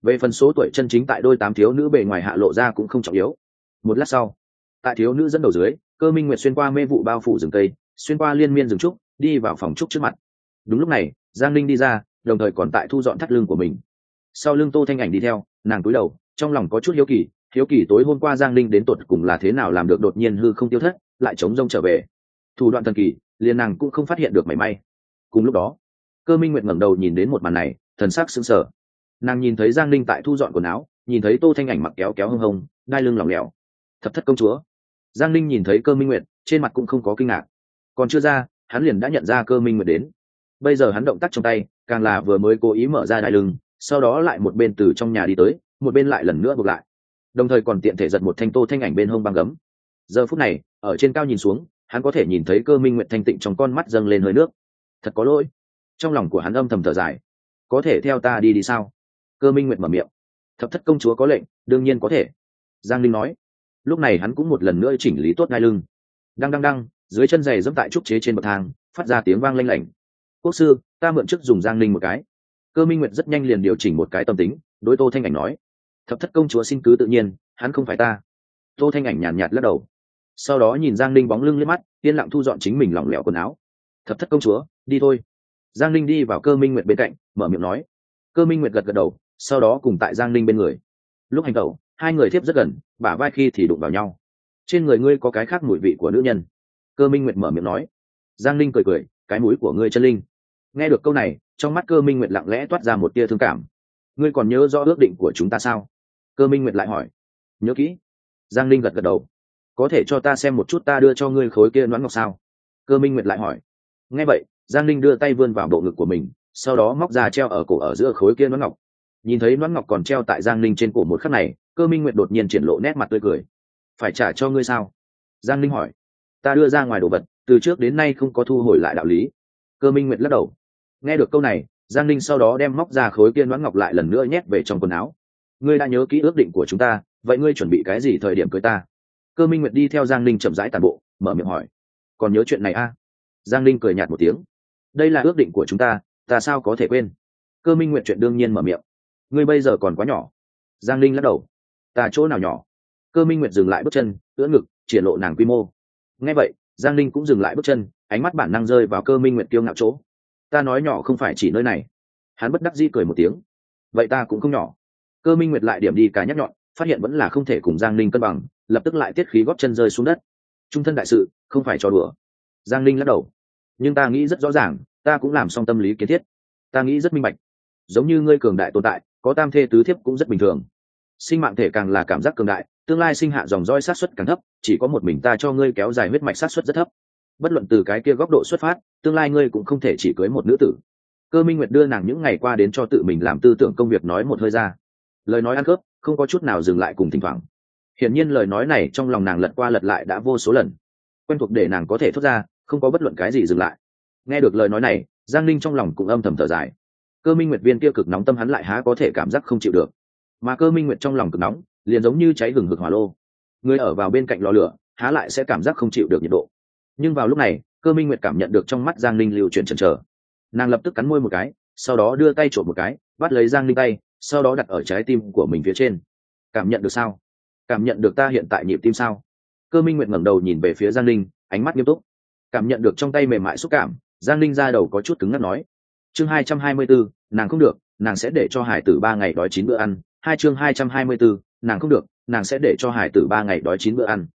Về phần số tuổi chân chính tại đôi tám thiếu nữ bề ngoài hạ lộ ra cũng không trọng yếu. Một lát sau, tại thiếu nữ dẫn đầu dưới, cơ minh nguyệt xuyên qua mê vụ bao phủ rừng cây, xuyên qua liên miên rừng trúc, đi vào phòng trúc trước mặt. Đúng lúc này, giang linh đi ra, đồng thời còn tại thu dọn thắt lưng của mình. Sau lưng tô thanh ảnh đi theo, nàng cúi đầu, trong lòng có chút hiếu kỳ hiếu kỳ tối hôm qua giang linh đến tột cùng là thế nào làm được đột nhiên hư không tiêu thất, lại chống rông trở về. Thủ đoạn thần kỳ, liền nàng cũng không phát hiện được mảy may. Cùng lúc đó, cơ minh nguyệt ngẩng đầu nhìn đến một màn này, thần sắc sững sờ. Nàng nhìn thấy giang linh tại thu dọn quần áo, nhìn thấy tô thanh ảnh mặc kéo kéo hông hông, đai lưng lỏng lẻo. Thập thất công chúa. Giang linh nhìn thấy cơ minh nguyệt, trên mặt cũng không có kinh ngạc. Còn chưa ra, hắn liền đã nhận ra cơ minh nguyệt đến. Bây giờ hắn động tác trong tay, càng là vừa mới cố ý mở ra đai lưng, sau đó lại một bên từ trong nhà đi tới, một bên lại lần nữa buộc lại đồng thời còn tiện thể giật một thanh tô thanh ảnh bên hông băng gấm. Giờ phút này, ở trên cao nhìn xuống, hắn có thể nhìn thấy cơ minh nguyện thanh tịnh trong con mắt dâng lên hơi nước. Thật có lỗi. Trong lòng của hắn âm thầm thở dài. Có thể theo ta đi đi sao? Cơ minh nguyện mở miệng. Thập thất công chúa có lệnh, đương nhiên có thể. Giang linh nói. Lúc này hắn cũng một lần nữa chỉnh lý tốt ngai lưng. Đang đang đang dưới chân giày dẫm tại trúc chế trên bậc thang, phát ra tiếng vang lanh lảnh. Quốc sư, ta mượn chức dùng giang linh một cái. Cơ minh nguyệt rất nhanh liền điều chỉnh một cái tâm tính, đối tô thanh ảnh nói thập thất công chúa xin cứ tự nhiên hắn không phải ta. Tô thanh ảnh nhàn nhạt, nhạt lắc đầu. Sau đó nhìn giang linh bóng lưng lên mắt yên lặng thu dọn chính mình lỏng lẻo quần áo. Thập thất công chúa đi thôi. Giang linh đi vào cơ minh nguyệt bên cạnh mở miệng nói. Cơ minh nguyệt gật gật đầu sau đó cùng tại giang linh bên người. Lúc hành tẩu hai người tiếp rất gần bả vai khi thì đụng vào nhau. Trên người ngươi có cái khác mùi vị của nữ nhân. Cơ minh nguyệt mở miệng nói. Giang linh cười cười cái mũi của ngươi chân linh. Nghe được câu này trong mắt cơ minh nguyệt lặng lẽ toát ra một tia thương cảm ngươi còn nhớ rõ ước định của chúng ta sao? Cơ minh nguyệt lại hỏi. Nhớ kỹ. Giang linh gật gật đầu. Có thể cho ta xem một chút ta đưa cho ngươi khối kia đoán ngọc sao? Cơ minh nguyệt lại hỏi. Nghe vậy, giang linh đưa tay vươn vào bộ ngực của mình, sau đó móc ra treo ở cổ ở giữa khối kia đoán ngọc. Nhìn thấy đoán ngọc còn treo tại giang linh trên cổ một khắc này, cơ minh nguyệt đột nhiên triển lộ nét mặt tươi cười. Phải trả cho ngươi sao? Giang linh hỏi. Ta đưa ra ngoài đồ vật, từ trước đến nay không có thu hồi lại đạo lý. Cơ minh nguyệt lắc đầu. Nghe được câu này giang Ninh sau đó đem móc ra khối kia đoán ngọc lại lần nữa nhét về trong quần áo. Ngươi đã nhớ kỹ ước định của chúng ta, vậy ngươi chuẩn bị cái gì thời điểm cưới ta? Cơ minh nguyệt đi theo giang Ninh chậm rãi tàn bộ, mở miệng hỏi. Còn nhớ chuyện này a à? giang Ninh cười nhạt một tiếng. Đây là ước định của chúng ta ta sao có thể quên? Cơ minh nguyệt chuyện đương nhiên mở miệng. Ngươi bây giờ còn quá nhỏ. Giang Ninh lắc đầu. Ta chỗ nào nhỏ? Cơ minh nguyệt dừng lại bước chân, ưỡn ngực triển lộ nàng quy mô. Nghe vậy, giang Ninh cũng dừng lại bước chân, ánh mắt bản năng rơi vào cơ minh nguyệt kiêu ngạo chỗ ta nói nhỏ không phải chỉ nơi này. Hắn bất đắc dĩ cười một tiếng. Vậy ta cũng không nhỏ. Cơ minh nguyệt lại điểm đi cả nhắc nhọn, phát hiện vẫn là không thể cùng giang linh cân bằng, lập tức lại tiết khí góp chân rơi xuống đất. Trung thân đại sự, không phải cho đùa. Giang linh lắc đầu. Nhưng ta nghĩ rất rõ ràng, ta cũng làm xong tâm lý kiến thiết. Ta nghĩ rất minh bạch. Giống như ngươi cường đại tồn tại, có tam thê tứ thiếp cũng rất bình thường. Sinh mạng thể càng là cảm giác cường đại, tương lai sinh hạ dòng roi sát xuất càng thấp, chỉ có một mình ta cho ngươi kéo dài huyết mạch sát xuất rất thấp bất luận từ cái kia góc độ xuất phát, tương lai ngươi cũng không thể chỉ cưới một nữ tử. Cơ minh nguyệt đưa nàng những ngày qua đến cho tự mình làm tư tưởng công việc nói một hơi ra. Lời nói ăn khớp không có chút nào dừng lại cùng thỉnh thoảng. Hiển nhiên lời nói này trong lòng nàng lật qua lật lại đã vô số lần. Quen thuộc để nàng có thể thốt ra, không có bất luận cái gì dừng lại. Nghe được lời nói này, giang ninh trong lòng cũng âm thầm thở dài. Cơ minh nguyệt viên kia cực nóng tâm hắn lại há có thể cảm giác không chịu được. Mà cơ minh nguyệt trong lòng cực nóng, liền giống như cháy gừng hực hỏa lô. Người ở vào bên cạnh lò lửa, há lại sẽ cảm giác không chịu được nhiệt độ nhưng vào lúc này, cơ minh nguyệt cảm nhận được trong mắt giang linh lưu chuyển chần chờ. Nàng lập tức cắn môi một cái, sau đó đưa tay trộm một cái, bắt lấy giang linh tay, sau đó đặt ở trái tim của mình phía trên. Cảm nhận được sao? Cảm nhận được ta hiện tại nhịp tim sao? Cơ minh nguyệt ngẩng đầu nhìn về phía giang linh ánh mắt nghiêm túc. Cảm nhận được trong tay mềm mại xúc cảm, giang linh ra đầu có chút cứng ngắt nói. Chương hai trăm hai mươi bốn nàng không được, nàng sẽ để cho hải tử ba ngày đói chín bữa ăn. Hai chương hai trăm hai mươi bốn nàng không được, nàng sẽ để cho hải tử ba ngày đói chín bữa ăn.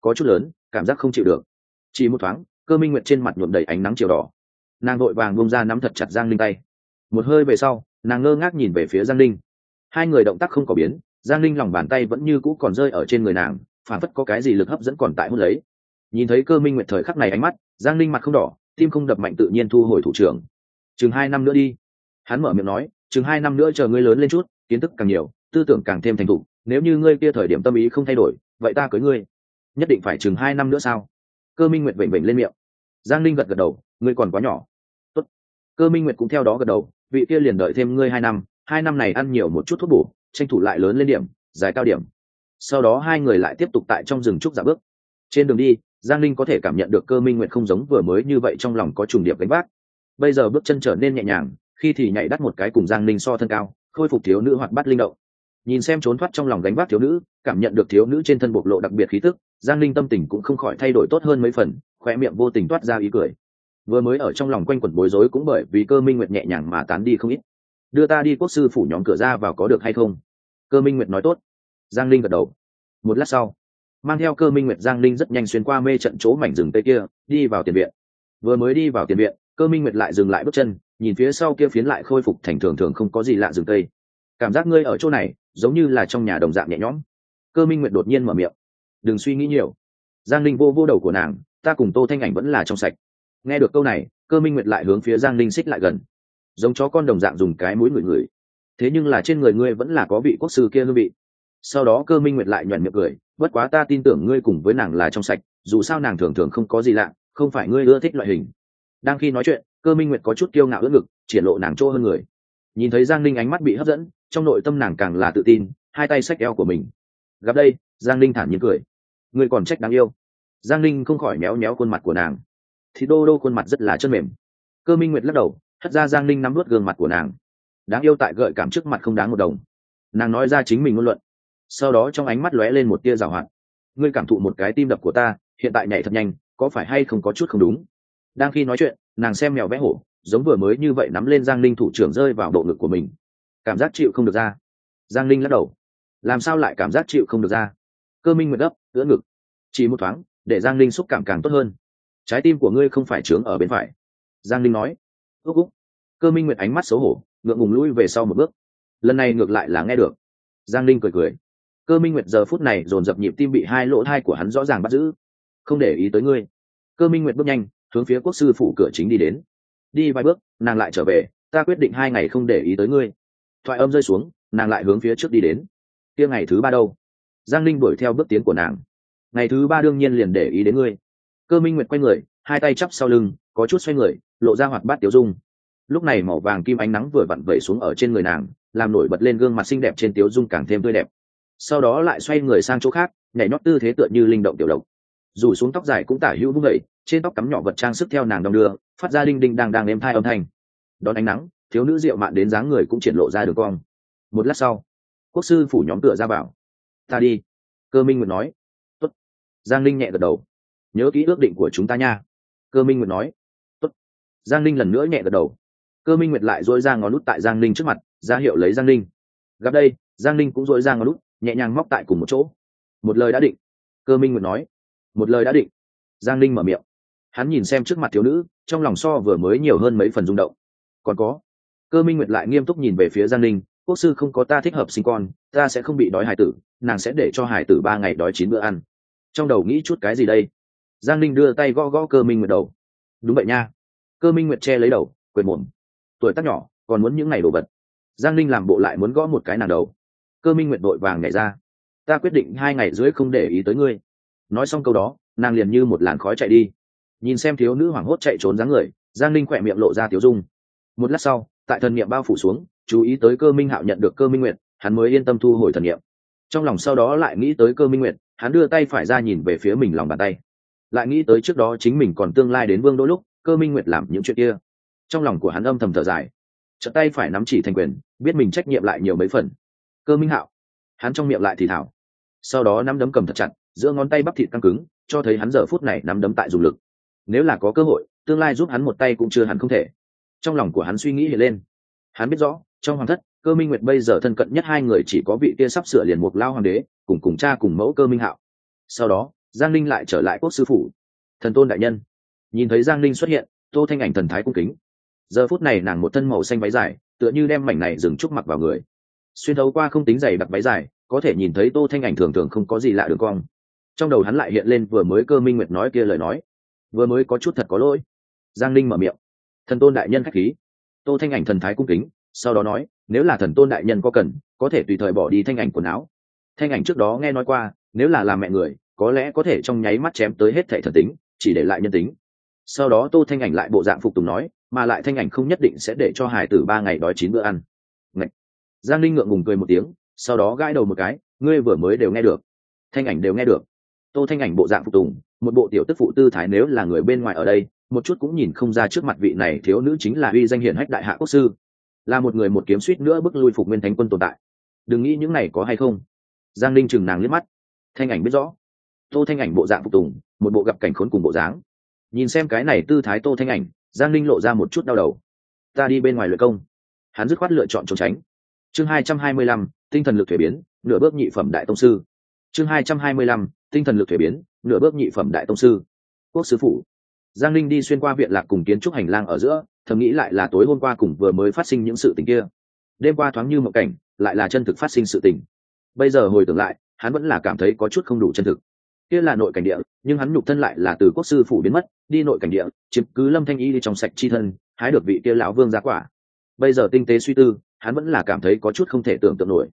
Có chút lớn, cảm giác không chịu được chỉ một thoáng, cơ minh nguyệt trên mặt nhuộm đầy ánh nắng chiều đỏ. Nàng vội vàng bông ra nắm thật chặt giang linh tay. Một hơi về sau, nàng ngơ ngác nhìn về phía giang linh. Hai người động tác không có biến, giang linh lòng bàn tay vẫn như cũ còn rơi ở trên người nàng phản phất có cái gì lực hấp dẫn còn tại hút lấy. Nhìn thấy cơ minh nguyệt thời khắc này ánh mắt, giang linh mặt không đỏ, tim không đập mạnh tự nhiên thu hồi thủ trưởng. Chừng hai năm nữa đi. Hắn mở miệng nói, chừng hai năm nữa chờ ngươi lớn lên chút, kiến thức càng nhiều, tư tưởng càng thêm thành thục, nếu như ngươi kia thời điểm tâm ý không thay đổi, vậy ta cưới ngươi. Nhất định phải chừng hai năm nữa sao? Cơ minh nguyệt vểnh vểnh lên miệng. Giang linh gật gật đầu, ngươi còn quá nhỏ. Tốt. cơ minh nguyệt cũng theo đó gật đầu, vị kia liền đợi thêm ngươi hai năm hai năm này ăn nhiều một chút thuốc bổ, tranh thủ lại lớn lên điểm dài cao điểm. Sau đó hai người lại tiếp tục tại trong rừng trúc giả bước. Trên đường đi, giang linh có thể cảm nhận được cơ minh nguyện không giống vừa mới như vậy trong lòng có trùng điệp gánh vác. Bây giờ bước chân trở nên nhẹ nhàng, khi thì nhảy đắt một cái cùng giang linh so thân cao, khôi phục thiếu nữ hoạt bát linh động. Nhìn xem trốn thoát trong lòng gánh vác thiếu nữ, cảm nhận được thiếu nữ trên thân bộc lộ đặc biệt khí tức giang linh tâm tình cũng không khỏi thay đổi tốt hơn mấy phần khoe miệng vô tình toát ra ý cười. Vừa mới ở trong lòng quanh quẩn bối rối cũng bởi vì cơ minh nguyệt nhẹ nhàng mà tán đi không ít. Đưa ta đi quốc sư phủ nhóm cửa ra vào có được hay không? Cơ minh nguyệt nói tốt. Giang linh gật đầu. Một lát sau, mang theo cơ minh nguyệt, giang linh rất nhanh xuyên qua mê trận chỗ mảnh rừng tây kia, đi vào tiền viện. Vừa mới đi vào tiền viện, cơ minh nguyệt lại dừng lại bước chân, nhìn phía sau kia phiến lại khôi phục thành thường thường không có gì lạ rừng tây. Cảm giác ngươi ở chỗ này, giống như là trong nhà đồng dạng nhẹ nhõm. Cơ minh nguyệt đột nhiên mở miệng đừng suy nghĩ nhiều. Giang linh vô vô đầu của nàng, ta cùng tô thanh ảnh vẫn là trong sạch. Nghe được câu này, cơ minh nguyệt lại hướng phía giang linh xích lại gần. Giống chó con đồng dạng dùng cái mũi ngửi ngửi. Thế nhưng là trên người ngươi vẫn là có vị quốc sư kia hương vị. Sau đó cơ minh nguyệt lại nhoẻn miệng cười, bất quá ta tin tưởng ngươi cùng với nàng là trong sạch, dù sao nàng thường thường không có gì lạ, không phải ngươi ưa thích loại hình. Đang khi nói chuyện, cơ minh nguyệt có chút kiêu ngạo ưỡn ngực, triển lộ nàng chỗ hơn người. Nhìn thấy giang ninh ánh mắt bị hấp dẫn, trong nội tâm nàng càng là tự tin, hai tay xách eo của mình. Gặp đây, giang ninh thản nhiên cười ngươi còn trách đáng yêu. Giang ninh không khỏi méo méo khuôn mặt của nàng. Thì đô đô khuôn mặt rất là chân mềm. Cơ minh nguyệt lắc đầu, hất ra giang ninh nắm vớt gương mặt của nàng. Đáng yêu tại gợi cảm trước mặt không đáng một đồng. Nàng nói ra chính mình ngôn luận. Sau đó trong ánh mắt lóe lên một tia rào hoạt. Ngươi cảm thụ một cái tim đập của ta, hiện tại nhảy thật nhanh, có phải hay không có chút không đúng? Đang khi nói chuyện, nàng xem mèo vẽ hổ, giống vừa mới như vậy nắm lên giang linh thủ trưởng rơi vào bộ ngực của mình. Cảm giác chịu không được ra. Giang linh lắc đầu. Làm sao lại cảm giác chịu không được ra? Cơ minh nguyệt gấp ưỡn ngực. Chỉ một thoáng, để giang linh xúc cảm càng tốt hơn. Trái tim của ngươi không phải trướng ở bên phải. Giang linh nói. Ước úc. Cơ minh nguyệt ánh mắt xấu hổ, ngượng ngùng lui về sau một bước. Lần này ngược lại là nghe được. Giang linh cười cười. Cơ minh nguyệt giờ phút này dồn dập nhịp tim bị hai lỗ thai của hắn rõ ràng bắt giữ. Không để ý tới ngươi. Cơ minh nguyệt bước nhanh, hướng phía quốc sư phủ cửa chính đi đến. Đi vài bước, nàng lại trở về. Ta quyết định hai ngày không để ý tới ngươi. Thoại âm rơi xuống, nàng lại hướng phía trước đi đến. Kia ngày thứ ba đâu? Giang linh đuổi theo bước tiến của nàng. Ngày thứ ba đương nhiên liền để ý đến ngươi. Cơ minh nguyệt quay người, hai tay chắp sau lưng, có chút xoay người, lộ ra hoạt bát tiểu dung. Lúc này màu vàng kim ánh nắng vừa vặn vẩy xuống ở trên người nàng, làm nổi bật lên gương mặt xinh đẹp trên tiểu dung càng thêm tươi đẹp. Sau đó lại xoay người sang chỗ khác, nhảy nhót tư thế tựa như linh động tiểu động rủ xuống tóc dài cũng tả hữu vung vẩy trên tóc cắm nhỏ vật trang sức theo nàng đong đưa, phát ra đinh đinh đang đang êm thai âm thanh. Đón ánh nắng, thiếu nữ rượu mạn đến dáng người cũng triển lộ ra đường cong. Một lát sau, quốc sư phủ nhóm tựa ra bảo ta đi. Cơ minh nguyệt nói. Tốt. giang linh nhẹ gật đầu. Nhớ kỹ ước định của chúng ta nha. Cơ minh nguyệt nói. Tốt. giang linh lần nữa nhẹ gật đầu. Cơ minh nguyệt lại dội ra ngón nút tại giang linh trước mặt, ra hiệu lấy giang linh gặp đây, giang linh cũng dội ra ngón nút, nhẹ nhàng móc tại cùng một chỗ. Một lời đã định. Cơ minh nguyệt nói. Một lời đã định. Giang linh mở miệng. Hắn nhìn xem trước mặt thiếu nữ, trong lòng so vừa mới nhiều hơn mấy phần rung động. Còn có. Cơ minh nguyệt lại nghiêm túc nhìn về phía giang linh quốc sư không có ta thích hợp sinh con, ta sẽ không bị đói hài tử nàng sẽ để cho hải tử ba ngày đói chín bữa ăn. Trong đầu nghĩ chút cái gì đây? Giang ninh đưa tay gõ gõ cơ minh nguyệt đầu. Đúng vậy nha. Cơ minh nguyệt che lấy đầu quyền mồm. Tuổi tác nhỏ, còn muốn những ngày đồ vật. Giang ninh làm bộ lại muốn gõ một cái nàng đầu. Cơ minh nguyệt đội vàng nhảy ra. Ta quyết định hai ngày dưới không để ý tới ngươi. Nói xong câu đó, nàng liền như một làn khói chạy đi. Nhìn xem thiếu nữ hoảng hốt chạy trốn dáng người, giang ninh khỏe miệng lộ ra thiếu dung. Một lát sau, tại thần niệm bao phủ xuống, chú ý tới cơ minh hạo nhận được cơ minh nguyệt, hắn mới yên tâm thu hồi thần niệm trong lòng sau đó lại nghĩ tới cơ minh Nguyệt, hắn đưa tay phải ra nhìn về phía mình lòng bàn tay. Lại nghĩ tới trước đó chính mình còn tương lai đến vương đôi lúc cơ minh nguyệt làm những chuyện kia. Trong lòng của hắn âm thầm thở dài. Trận tay phải nắm chỉ thành quyền biết mình trách nhiệm lại nhiều mấy phần. Cơ minh hạo. Hắn trong miệng lại thì thảo. Sau đó nắm đấm cầm thật chặt giữa ngón tay bắp thịt căng cứng cho thấy hắn giờ phút này nắm đấm tại dùng lực. Nếu là có cơ hội tương lai giúp hắn một tay cũng chưa hẳn không thể. Trong lòng của hắn suy nghĩ hiện lên. Hắn biết rõ trong hoàng thất cơ minh nguyệt bây giờ thân cận nhất hai người chỉ có vị kia sắp sửa liền mục lao hoàng đế, cùng cùng cha cùng mẫu cơ minh hạo. Sau đó, giang linh lại trở lại quốc sư phủ. Thần tôn đại nhân. Nhìn thấy giang linh xuất hiện, tô thanh ảnh thần thái cung kính. Giờ phút này nàng một thân màu xanh váy dài, tựa như đem mảnh này dừng trúc mặc vào người. Xuyên thấu qua không tính dày đặc váy dài, có thể nhìn thấy tô thanh ảnh thường thường không có gì lạ được cong trong đầu hắn lại hiện lên vừa mới cơ minh nguyệt nói kia lời nói. Vừa mới có chút thật có lỗi. Giang linh mở miệng. Thần tôn đại nhân khách khí. Tô thanh ảnh thần thái cung kính, sau đó nói nếu là thần tôn đại nhân có cần, có thể tùy thời bỏ đi thanh ảnh quần áo. Thanh ảnh trước đó nghe nói qua, nếu là làm mẹ người, có lẽ có thể trong nháy mắt chém tới hết thệ thần tính, chỉ để lại nhân tính. Sau đó tô thanh ảnh lại bộ dạng phục tùng nói, mà lại thanh ảnh không nhất định sẽ để cho hải tử ba ngày đói chín bữa ăn. Ngậy. giang linh ngượng ngùng cười một tiếng, sau đó gãi đầu một cái, ngươi vừa mới đều nghe được. Thanh ảnh đều nghe được. Tô thanh ảnh bộ dạng phục tùng, một bộ tiểu tức phụ tư thái nếu là người bên ngoài ở đây, một chút cũng nhìn không ra trước mặt vị này thiếu nữ chính là uy danh hiển hách đại hạ quốc sư là một người một kiếm suýt nữa bức lui phục nguyên thánh quân tồn tại. Đừng nghĩ những này có hay không. Giang linh chừng nàng liếc mắt. Thanh ảnh biết rõ. Tô thanh ảnh bộ dạng phục tùng, một bộ gặp cảnh khốn cùng bộ dáng. Nhìn xem cái này tư thái tô thanh ảnh, giang linh lộ ra một chút đau đầu. Ta đi bên ngoài luyện công. Hắn dứt khoát lựa chọn trốn tránh. Chương hai trăm hai mươi lăm, tinh thần lực thuế biến, nửa bước nhị phẩm đại tông sư. Chương hai trăm hai mươi lăm, tinh thần lực thuế biến, nửa bước nhị phẩm đại tông sư. Quốc sứ phủ. Giang linh đi xuyên qua viện lạc cùng kiến trúc hành lang ở giữa thầm nghĩ lại là tối hôm qua cùng vừa mới phát sinh những sự tình kia. Đêm qua thoáng như một cảnh, lại là chân thực phát sinh sự tình. Bây giờ hồi tưởng lại, hắn vẫn là cảm thấy có chút không đủ chân thực. Kia là nội cảnh địa, nhưng hắn nhục thân lại là từ quốc sư phủ biến mất, đi nội cảnh địa, chiếm cứ lâm thanh y đi trong sạch chi thân, hái được vị kia lão vương ra quả. Bây giờ tinh tế suy tư, hắn vẫn là cảm thấy có chút không thể tưởng tượng nổi.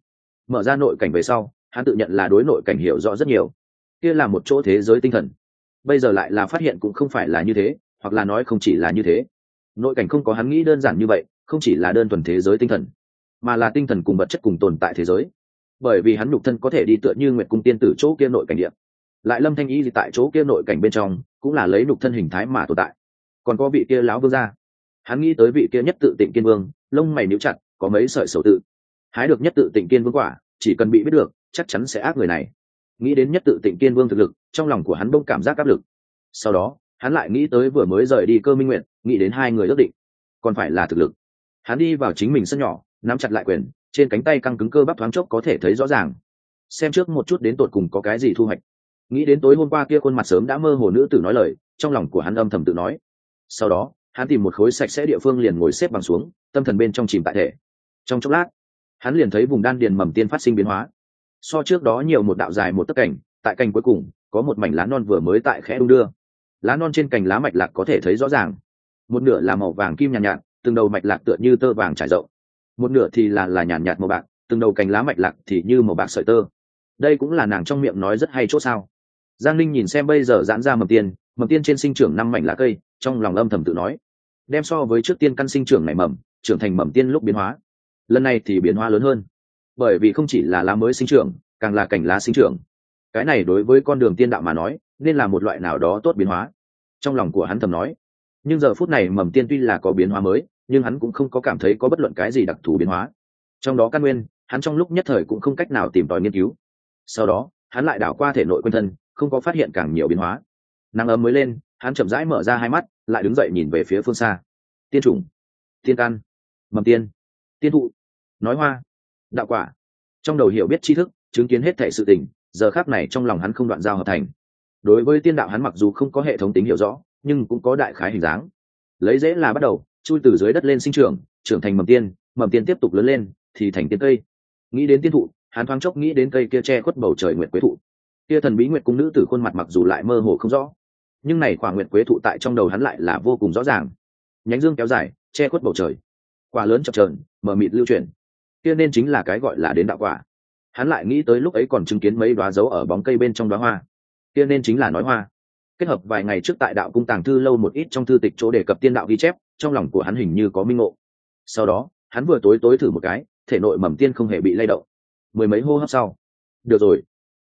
Mở ra nội cảnh về sau, hắn tự nhận là đối nội cảnh hiểu rõ rất nhiều. Kia là một chỗ thế giới tinh thần. Bây giờ lại là phát hiện cũng không phải là như thế, hoặc là nói không chỉ là như thế nội cảnh không có hắn nghĩ đơn giản như vậy, không chỉ là đơn thuần thế giới tinh thần, mà là tinh thần cùng vật chất cùng tồn tại thế giới. Bởi vì hắn nhục thân có thể đi tựa như nguyệt cung tiên tử chỗ kia nội cảnh địa. Lại lâm thanh y thì tại chỗ kia nội cảnh bên trong, cũng là lấy nhục thân hình thái mà tồn tại. Còn có vị kia láo vương ra hắn nghĩ tới vị kia nhất tự tịnh kiên vương, lông mày níu chặt, có mấy sợi sầu tự. Hái được nhất tự tịnh kiên vương quả, chỉ cần bị biết được, chắc chắn sẽ ác người này. Nghĩ đến nhất tự tịnh kiên vương thực lực, trong lòng của hắn bông cảm giác áp lực. Sau đó hắn lại nghĩ tới vừa mới rời đi cơ minh nguyện nghĩ đến hai người ước định. Còn phải là thực lực. Hắn đi vào chính mình sân nhỏ, nắm chặt lại quyền, trên cánh tay căng cứng cơ bắp thoáng chốc có thể thấy rõ ràng. Xem trước một chút đến tột cùng có cái gì thu hoạch. Nghĩ đến tối hôm qua kia khuôn mặt sớm đã mơ hồ nữ tử nói lời, trong lòng của hắn âm thầm tự nói. Sau đó, hắn tìm một khối sạch sẽ địa phương liền ngồi xếp bằng xuống, tâm thần bên trong chìm tại thể. Trong chốc lát, hắn liền thấy vùng đan điền mầm tiên phát sinh biến hóa. So trước đó nhiều một đạo dài một tấc cảnh tại cành cuối cùng, có một mảnh lá non vừa mới tại khẽ đung đưa lá non trên cành lá mạch lạc có thể thấy rõ ràng. Một nửa là màu vàng kim nhàn nhạt, nhạt từng đầu mạch lạc tựa như tơ vàng trải rộng. Một nửa thì là là nhàn nhạt, nhạt màu bạc từng đầu cành lá mạch lạc thì như màu bạc sợi tơ. Đây cũng là nàng trong miệng nói rất hay chỗ sao. Giang linh nhìn xem bây giờ giãn ra mầm tiên mầm tiên trên sinh trưởng năm mảnh lá cây trong lòng âm thầm tự nói đem so với trước tiên căn sinh trưởng này mầm trưởng thành mầm tiên lúc biến hóa. Lần này thì biến hóa lớn hơn. Bởi vì không chỉ là lá mới sinh trưởng càng là cành lá sinh trưởng cái này đối với con đường tiên đạo mà nói, nên là một loại nào đó tốt biến hóa. Trong lòng của hắn thầm nói. Nhưng giờ phút này mầm tiên tuy là có biến hóa mới, nhưng hắn cũng không có cảm thấy có bất luận cái gì đặc thù biến hóa. Trong đó căn nguyên, hắn trong lúc nhất thời cũng không cách nào tìm tòi nghiên cứu. Sau đó, hắn lại đảo qua thể nội quân thân, không có phát hiện càng nhiều biến hóa. Nắng ấm mới lên, hắn chậm rãi mở ra hai mắt, lại đứng dậy nhìn về phía phương xa. Tiên chủng. Tiên can. Mầm tiên. Tiên thụ. Nói hoa. Đạo quả. Trong đầu hiểu biết tri thức, chứng kiến hết thể sự tình giờ khác này trong lòng hắn không đoạn giao hợp thành. Đối với tiên đạo hắn mặc dù không có hệ thống tính hiểu rõ, nhưng cũng có đại khái hình dáng. Lấy dễ là bắt đầu, chui từ dưới đất lên sinh trưởng trưởng thành mầm tiên mầm tiên tiếp tục lớn lên, thì thành tiên cây. Nghĩ đến tiên thụ, hắn thoáng chốc nghĩ đến cây kia che khuất bầu trời nguyệt quế thụ. Kia thần bí nguyệt cung nữ từ khuôn mặt mặc dù lại mơ hồ không rõ, nhưng này khoảng nguyệt quế thụ tại trong đầu hắn lại là vô cùng rõ ràng. Nhánh dương kéo dài, che khuất bầu trời. Quả lớn chập trờn mờ mịt lưu chuyển. Kia nên chính là cái gọi là đến đạo quả hắn lại nghĩ tới lúc ấy còn chứng kiến mấy đoá dấu ở bóng cây bên trong đoá hoa. Kia nên chính là nói hoa. Kết hợp vài ngày trước tại đạo cung tàng thư lâu một ít trong thư tịch chỗ đề cập tiên đạo ghi chép, trong lòng của hắn hình như có minh ngộ. Sau đó, hắn vừa tối tối thử một cái, thể nội mầm tiên không hề bị lay động. Mười mấy hô hấp sau. Được rồi.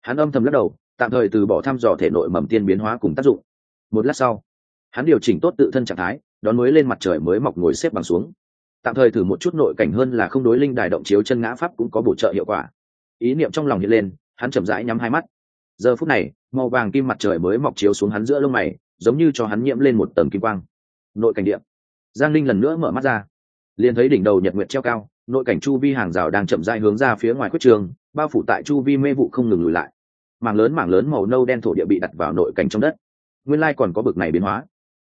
Hắn âm thầm lắc đầu, tạm thời từ bỏ thăm dò thể nội mầm tiên biến hóa cùng tác dụng. Một lát sau, hắn điều chỉnh tốt tự thân trạng thái, đón mới lên mặt trời mới mọc ngồi xếp bằng xuống. Tạm thời thử một chút nội cảnh hơn là không đối linh đài động chiếu chân ngã pháp cũng có bổ trợ hiệu quả ý niệm trong lòng hiện lên, hắn chậm rãi nhắm hai mắt. Giờ phút này, màu vàng kim mặt trời mới mọc chiếu xuống hắn giữa lông mày, giống như cho hắn nhiễm lên một tầng kim quang. Nội cảnh điện. Giang linh lần nữa mở mắt ra. Liền thấy đỉnh đầu nhật nguyệt treo cao, nội cảnh chu vi hàng rào đang chậm rãi hướng ra phía ngoài quyết trường, bao phủ tại chu vi mê vụ không ngừng lùi lại. Mảng lớn mảng lớn màu nâu đen thổ địa bị đặt vào nội cảnh trong đất. Nguyên lai còn có bực này biến hóa.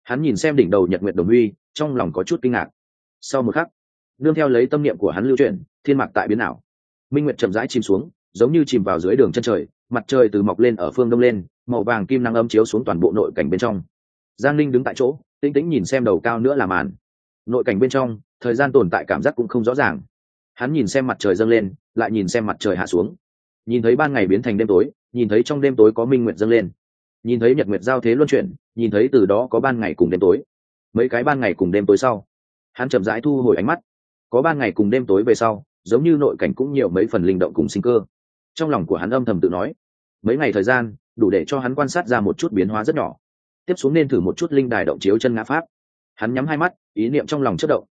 Hắn nhìn xem đỉnh đầu nhật nguyệt đồng huy, trong lòng có chút kinh ngạc. Sau một khắc, nương theo lấy tâm niệm của hắn lưu chuyển, thiên mạc tại biến ảo minh nguyệt chậm rãi chìm xuống, giống như chìm vào dưới đường chân trời, mặt trời từ mọc lên ở phương đông lên, màu vàng kim nắng âm chiếu xuống toàn bộ nội cảnh bên trong. Giang linh đứng tại chỗ, tĩnh tĩnh nhìn xem đầu cao nữa là màn. Nội cảnh bên trong, thời gian tồn tại cảm giác cũng không rõ ràng. Hắn nhìn xem mặt trời dâng lên, lại nhìn xem mặt trời hạ xuống. Nhìn thấy ban ngày biến thành đêm tối, nhìn thấy trong đêm tối có minh nguyệt dâng lên. Nhìn thấy nhật nguyệt giao thế luân chuyển, nhìn thấy từ đó có ban ngày cùng đêm tối. Mấy cái ban ngày cùng đêm tối sau, hắn chậm rãi thu hồi ánh mắt. Có ban ngày cùng đêm tối về sau giống như nội cảnh cũng nhiều mấy phần linh động cùng sinh cơ. Trong lòng của hắn âm thầm tự nói, mấy ngày thời gian, đủ để cho hắn quan sát ra một chút biến hóa rất nhỏ. Tiếp xuống nên thử một chút linh đài động chiếu chân ngã pháp. Hắn nhắm hai mắt, ý niệm trong lòng chất động.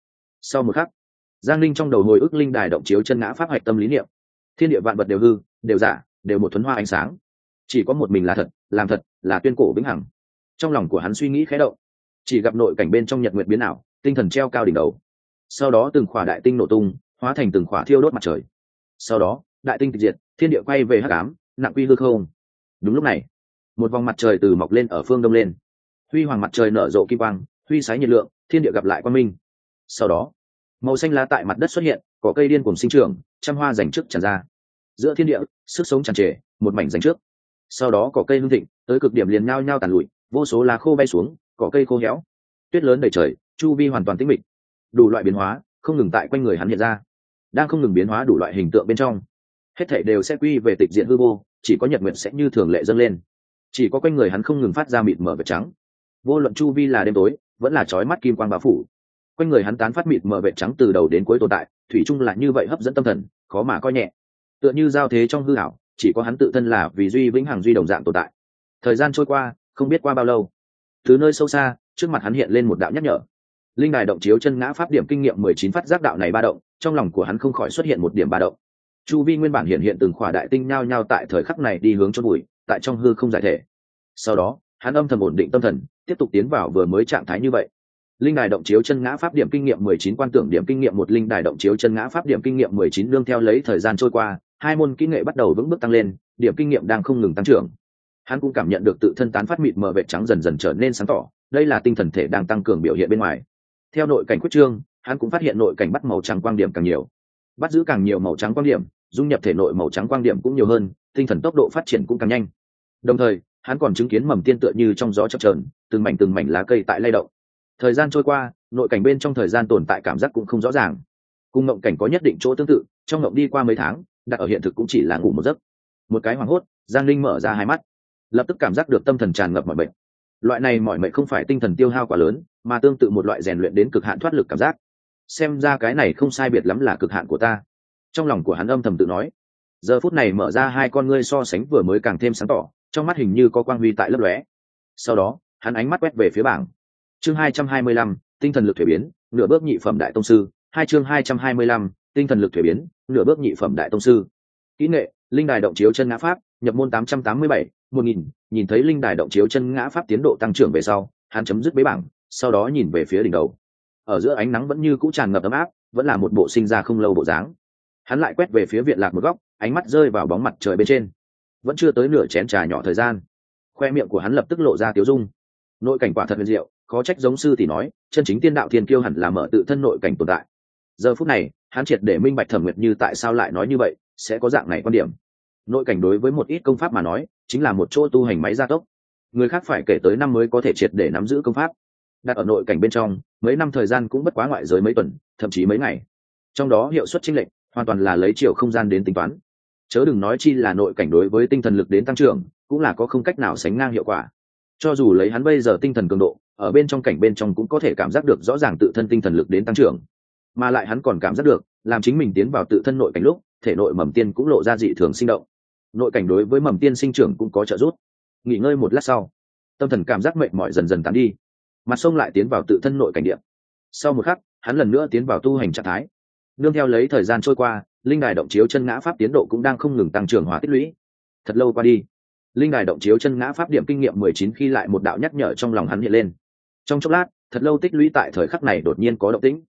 Sau một khắc, giang linh trong đầu hồi ức linh đài động chiếu chân ngã pháp hạch tâm lý niệm. Thiên địa vạn vật đều hư, đều giả, đều một thuấn hoa ánh sáng. Chỉ có một mình là thật, làm thật, là tuyên cổ vĩnh hằng. Trong lòng của hắn suy nghĩ khẽ động. Chỉ gặp nội cảnh bên trong nhật nguyệt biến ảo, tinh thần treo cao đỉnh đầu. Sau đó từng khỏa đại tinh nổ tung hóa thành từng khỏa thiêu đốt mặt trời. Sau đó, đại tinh tịch diệt, thiên địa quay về hắc ám, nặng quy hư không. Đúng lúc này, một vòng mặt trời từ mọc lên ở phương đông lên. Huy hoàng mặt trời nở rộ kim quang, huy sái nhiệt lượng, thiên địa gặp lại quang minh. Sau đó, màu xanh lá tại mặt đất xuất hiện có cây điên cùng sinh trưởng, trăm hoa dành trước tràn ra. Giữa thiên địa, sức sống tràn trề, một mảnh dành trước. Sau đó có cây hương thịnh, tới cực điểm liền nhao nhao tàn lụi, vô số lá khô bay xuống, cỏ cây khô héo. Tuyết lớn đầy trời, chu vi hoàn toàn tĩnh mịch. Đủ loại biến hóa, không ngừng tại quanh người hắn hiện ra đang không ngừng biến hóa đủ loại hình tượng bên trong. Hết thảy đều sẽ quy về tịch diện hư vô, chỉ có nhật nguyện sẽ như thường lệ dâng lên. Chỉ có quanh người hắn không ngừng phát ra mịt mở vật trắng. Vô luận chu vi là đêm tối, vẫn là trói mắt kim quang bao phủ. Quanh người hắn tán phát mịt mở vệt trắng từ đầu đến cuối tồn tại, thủy chung là như vậy hấp dẫn tâm thần, khó mà coi nhẹ. Tựa như giao thế trong hư ảo, chỉ có hắn tự thân là vì duy vĩnh hằng duy đồng dạng tồn tại. Thời gian trôi qua, không biết qua bao lâu. Từ nơi sâu xa, trước mặt hắn hiện lên một đạo nhắc nhở. Linh đài động chiếu chân ngã pháp điểm kinh nghiệm mười chín phát giác đạo này ba động trong lòng của hắn không khỏi xuất hiện một điểm ba động. Chu vi nguyên bản hiện hiện từng khỏa đại tinh nhao nhao tại thời khắc này đi hướng chôn bụi, tại trong hư không giải thể. Sau đó, hắn âm thầm ổn định tâm thần, tiếp tục tiến vào vừa mới trạng thái như vậy. Linh đài động chiếu chân ngã pháp điểm kinh nghiệm mười chín, quan tưởng điểm kinh nghiệm một, linh đài động chiếu chân ngã pháp điểm kinh nghiệm mười chín đương theo lấy thời gian trôi qua, hai môn kỹ nghệ bắt đầu vững bước tăng lên, điểm kinh nghiệm đang không ngừng tăng trưởng. Hắn cũng cảm nhận được tự thân tán phát mịt mờ vệ trắng dần dần trở nên sáng tỏ, đây là tinh thần thể đang tăng cường biểu hiện bên ngoài. Theo nội cảnh quyết trương hắn cũng phát hiện nội cảnh bắt màu trắng quang điểm càng nhiều. Bắt giữ càng nhiều màu trắng quang điểm, dung nhập thể nội màu trắng quang điểm cũng nhiều hơn, tinh thần tốc độ phát triển cũng càng nhanh. Đồng thời, hắn còn chứng kiến mầm tiên tựa như trong gió chập trờn từng mảnh từng mảnh lá cây tại lay động. Thời gian trôi qua, nội cảnh bên trong thời gian tồn tại cảm giác cũng không rõ ràng. Cùng ngộng cảnh có nhất định chỗ tương tự, trong ngộng đi qua mấy tháng, đặt ở hiện thực cũng chỉ là ngủ một giấc. Một cái hoảng hốt, giang linh mở ra hai mắt. Lập tức cảm giác được tâm thần tràn ngập mọi bệnh loại này mọi mệnh không phải tinh thần tiêu hao quá lớn, mà tương tự một loại rèn luyện đến cực hạn thoát lực cảm giác xem ra cái này không sai biệt lắm là cực hạn của ta. Trong lòng của hắn âm thầm tự nói. Giờ phút này mở ra hai con ngươi so sánh vừa mới càng thêm sáng tỏ, trong mắt hình như có quang huy tại lấp lóe. Sau đó, hắn ánh mắt quét về phía bảng. Chương hai trăm hai mươi lăm, tinh thần lực thuế biến, nửa bước nhị phẩm đại tông sư. Hai chương hai trăm hai mươi lăm, tinh thần lực thuế biến, nửa bước nhị phẩm đại tông sư. Kỹ nghệ, linh đài động chiếu chân ngã pháp, nhập môn tám trăm tám mươi bảy, một nghìn. Nhìn thấy linh đài động chiếu chân ngã pháp tiến độ tăng trưởng về sau, hắn chấm dứt bế bảng, sau đó nhìn về phía đỉnh đầu ở giữa ánh nắng vẫn như cũ tràn ngập ấm áp, vẫn là một bộ sinh ra không lâu bộ dáng. Hắn lại quét về phía viện lạc một góc, ánh mắt rơi vào bóng mặt trời bên trên. Vẫn chưa tới nửa chén trà nhỏ thời gian. Khoe miệng của hắn lập tức lộ ra tiếu dung. Nội cảnh quả thật huyền diệu có trách giống sư thì nói, chân chính tiên đạo thiên kiêu hẳn là mở tự thân nội cảnh tồn tại. Giờ phút này, hắn triệt để minh bạch thẩm nguyệt như tại sao lại nói như vậy, sẽ có dạng này quan điểm. Nội cảnh đối với một ít công pháp mà nói, chính là một chỗ tu hành máy gia tốc. Người khác phải kể tới năm mới có thể triệt để nắm giữ công pháp. Đặt ở nội cảnh bên trong mấy năm thời gian cũng bất quá ngoại giới mấy tuần, thậm chí mấy ngày. Trong đó hiệu suất chênh lệch, hoàn toàn là lấy chiều không gian đến tính toán. Chớ đừng nói chi là nội cảnh đối với tinh thần lực đến tăng trưởng, cũng là có không cách nào sánh ngang hiệu quả. Cho dù lấy hắn bây giờ tinh thần cường độ, ở bên trong cảnh bên trong cũng có thể cảm giác được rõ ràng tự thân tinh thần lực đến tăng trưởng. Mà lại hắn còn cảm giác được, làm chính mình tiến vào tự thân nội cảnh lúc, thể nội mầm tiên cũng lộ ra dị thường sinh động. Nội cảnh đối với mầm tiên sinh trưởng cũng có trợ giúp. Nghỉ ngơi một lát sau, tâm thần cảm giác mệt mỏi dần dần tán đi mặt sông lại tiến vào tự thân nội cảnh điện sau một khắc, hắn lần nữa tiến vào tu hành trạng thái. Nương theo lấy thời gian trôi qua, linh đài động chiếu chân ngã pháp tiến độ cũng đang không ngừng tăng trưởng hóa tích lũy. Thật lâu qua đi, linh đài động chiếu chân ngã pháp điểm kinh nghiệm mười chín khi lại một đạo nhắc nhở trong lòng hắn hiện lên. Trong chốc lát, thật lâu tích lũy tại thời khắc này đột nhiên có động tĩnh.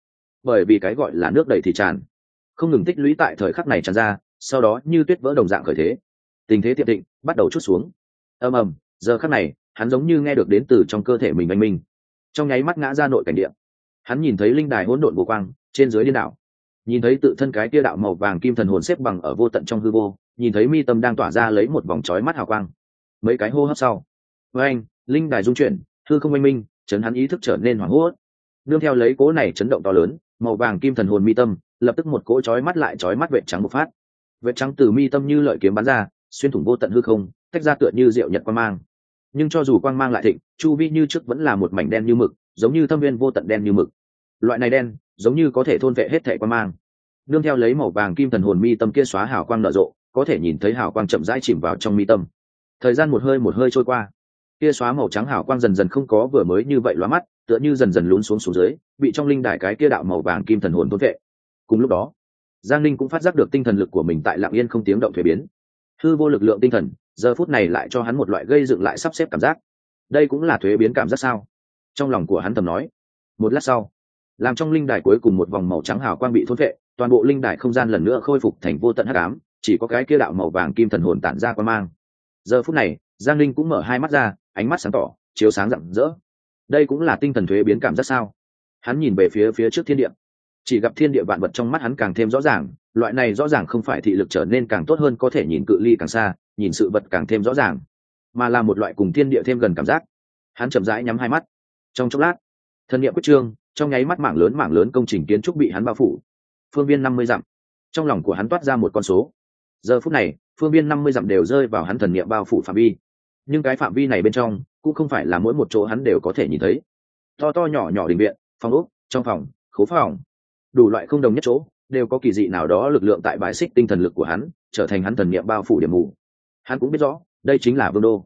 Bởi vì cái gọi là nước đầy thì tràn. Không ngừng tích lũy tại thời khắc này tràn ra, sau đó như tuyết vỡ đồng dạng khởi thế. Tình thế tiệm định, bắt đầu chút xuống. Ầm ầm, giờ khắc này, hắn giống như nghe được đến từ trong cơ thể mình anh minh trong nháy mắt ngã ra nội cảnh điện hắn nhìn thấy linh đài hỗn độn vô quang trên dưới điên đảo. Nhìn thấy tự thân cái tia đạo màu vàng kim thần hồn xếp bằng ở vô tận trong hư vô, nhìn thấy mi tâm đang tỏa ra lấy một vòng trói mắt hào quang. Mấy cái hô hấp sau. Với anh linh đài dung chuyển, hư không oanh minh, chấn hắn ý thức trở nên hoảng hốt. Nương theo lấy cố này chấn động to lớn, màu vàng kim thần hồn mi tâm, lập tức một cỗ chói mắt lại chói mắt vệ trắng một phát. Vệ trắng từ mi tâm như lợi kiếm bắn ra, xuyên thủng vô tận hư không, tách ra tựa như rượu nhật quang mang nhưng cho dù quang mang lại thịnh, chu vi như trước vẫn là một mảnh đen như mực, giống như thâm viên vô tận đen như mực. Loại này đen, giống như có thể thôn vệ hết thẻ quang mang. Nương theo lấy màu vàng kim thần hồn mi tâm kia xóa hào quang nở rộ, có thể nhìn thấy hào quang chậm rãi chìm vào trong mi tâm. Thời gian một hơi một hơi trôi qua, kia xóa màu trắng hào quang dần dần không có vừa mới như vậy lóa mắt, tựa như dần dần lún xuống xuống dưới, bị trong linh đài cái kia đạo màu vàng kim thần hồn thôn vệ. Cùng lúc đó, giang linh cũng phát giác được tinh thần lực của mình tại lạng yên không tiếng động thuế biến hư vô lực lượng tinh thần, giờ phút này lại cho hắn một loại gây dựng lại sắp xếp cảm giác. Đây cũng là thuế biến cảm giác sao? Trong lòng của hắn tầm nói. Một lát sau, làm trong linh đài cuối cùng một vòng màu trắng hào quang bị thôn vệ toàn bộ linh đài không gian lần nữa khôi phục thành vô tận hắc ám, chỉ có cái kia đạo màu vàng kim thần hồn tản ra qua mang. Giờ phút này, giang linh cũng mở hai mắt ra, ánh mắt sáng tỏ, chiếu sáng rạng rỡ. Đây cũng là tinh thần thuế biến cảm giác sao? Hắn nhìn về phía phía trước thiên địa. Chỉ gặp thiên địa vạn vật trong mắt hắn càng thêm rõ ràng loại này rõ ràng không phải thị lực trở nên càng tốt hơn có thể nhìn cự ly càng xa, nhìn sự vật càng thêm rõ ràng, mà là một loại cùng thiên địa thêm gần cảm giác. Hắn chậm rãi nhắm hai mắt. Trong chốc lát, thân nhiệm quyết trương, trong nháy mắt mảng lớn mảng lớn công trình kiến trúc bị hắn bao phủ. Phương viên năm mươi dặm, trong lòng của hắn toát ra một con số. Giờ phút này, phương viên năm mươi dặm đều rơi vào hắn thần niệm bao phủ phạm vi. Nhưng cái phạm vi này bên trong, cũng không phải là mỗi một chỗ hắn đều có thể nhìn thấy. To to nhỏ nhỏ đình viện, phòng úc trong phòng, khố phòng. Đủ loại không đồng nhất chỗ đều có kỳ dị nào đó lực lượng tại bài xích tinh thần lực của hắn, trở thành hắn thần niệm bao phủ điểm mù. Hắn cũng biết rõ, đây chính là vương đô.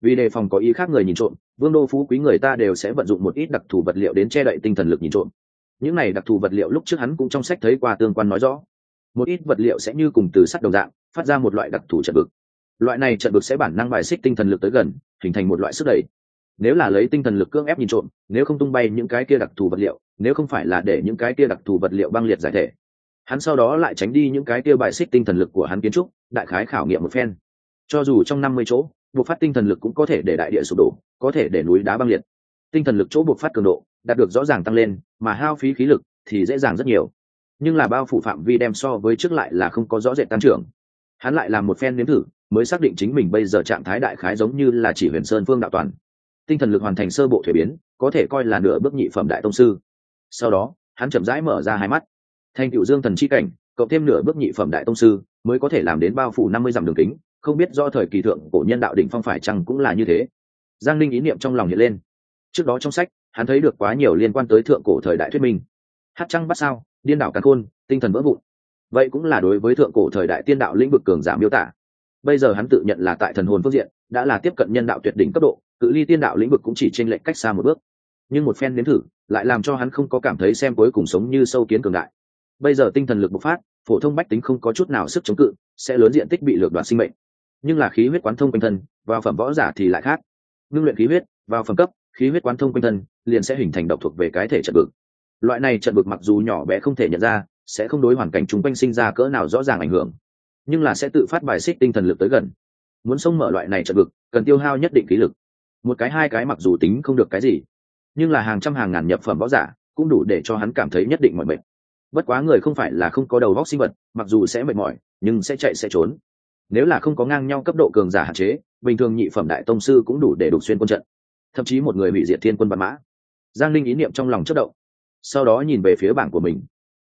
Vì đề phòng có ý khác người nhìn trộm, vương đô phú quý người ta đều sẽ vận dụng một ít đặc thù vật liệu đến che đậy tinh thần lực nhìn trộm. Những này đặc thù vật liệu lúc trước hắn cũng trong sách thấy qua tương quan nói rõ. Một ít vật liệu sẽ như cùng từ sắt đồng dạng, phát ra một loại đặc thù trận vực. Loại này trận vực sẽ bản năng bài xích tinh thần lực tới gần, hình thành một loại sức đẩy. Nếu là lấy tinh thần lực cưỡng ép nhìn trộm, nếu không tung bay những cái kia đặc thù vật liệu, nếu không phải là để những cái kia đặc thù vật liệu băng liệt giải thể hắn sau đó lại tránh đi những cái tiêu bài xích tinh thần lực của hắn kiến trúc, đại khái khảo nghiệm một phen. Cho dù trong năm mươi chỗ, buộc phát tinh thần lực cũng có thể để đại địa sụp đổ, có thể để núi đá băng liệt. Tinh thần lực chỗ buộc phát cường độ, đạt được rõ ràng tăng lên, mà hao phí khí lực thì dễ dàng rất nhiều. Nhưng là bao phủ phạm vi đem so với trước lại là không có rõ rệt tăng trưởng. Hắn lại làm một phen nếm thử, mới xác định chính mình bây giờ trạng thái đại khái giống như là chỉ huyền sơn phương đạo toàn. Tinh thần lực hoàn thành sơ bộ thuế biến, có thể coi là nửa bước nhị phẩm đại tông sư. Sau đó, hắn chậm rãi mở ra hai mắt thành cựu dương thần c h i cảnh, cộng thêm nửa bước nhị phẩm đại tông sư, mới có thể làm đến bao phủ năm mươi dặm đường kính, không biết do thời kỳ thượng cổ nhân đạo đỉnh phong phải chăng cũng là như thế. Giang linh ý niệm trong lòng hiện lên. Trước đó trong sách, hắn thấy được quá nhiều liên quan tới thượng cổ thời đại thuyết minh. Hát trăng bắt sao, điên đảo càn khôn, tinh thần vỡ vụn. Vậy cũng là đối với thượng cổ thời đại tiên đạo lĩnh vực cường giả miêu tả. Bây giờ hắn tự nhận là tại thần hồn phương diện, đã là tiếp cận nhân đạo tuyệt đỉnh cấp độ, cự ly tiên đạo lĩnh vực cũng chỉ t r ê n lệch cách xa một bước. Nhưng một phen nếm thử, lại làm cho hắn không có cảm thấy xem cuối cùng sống như sâu kiến cường đại bây giờ tinh thần lực bộc phát, phổ thông bách tính không có chút nào sức chống cự, sẽ lớn diện tích bị lược đoạt sinh mệnh. Nhưng là khí huyết quán thông quanh thân, vào phẩm võ giả thì lại khác. Ngưng luyện khí huyết, vào phẩm cấp, khí huyết quán thông quanh thân, liền sẽ hình thành độc thuộc về cái thể trận vực. Loại này trận vực mặc dù nhỏ bé không thể nhận ra, sẽ không đối hoàn cảnh chung quanh sinh ra cỡ nào rõ ràng ảnh hưởng, nhưng là sẽ tự phát bài xích tinh thần lực tới gần. Muốn xông mở loại này trận vực, cần tiêu hao nhất định khí lực. Một cái hai cái mặc dù tính không được cái gì, nhưng là hàng trăm hàng ngàn nhập phẩm võ giả, cũng đủ để cho hắn cảm thấy nhất định mọi mệnh bất quá người không phải là không có đầu vóc sinh vật, mặc dù sẽ mệt mỏi, nhưng sẽ chạy sẽ trốn. Nếu là không có ngang nhau cấp độ cường giả hạn chế, bình thường nhị phẩm đại tông sư cũng đủ để đục xuyên quân trận. Thậm chí một người hủy diệt thiên quân văn mã. Giang linh ý niệm trong lòng chất động. Sau đó nhìn về phía bảng của mình.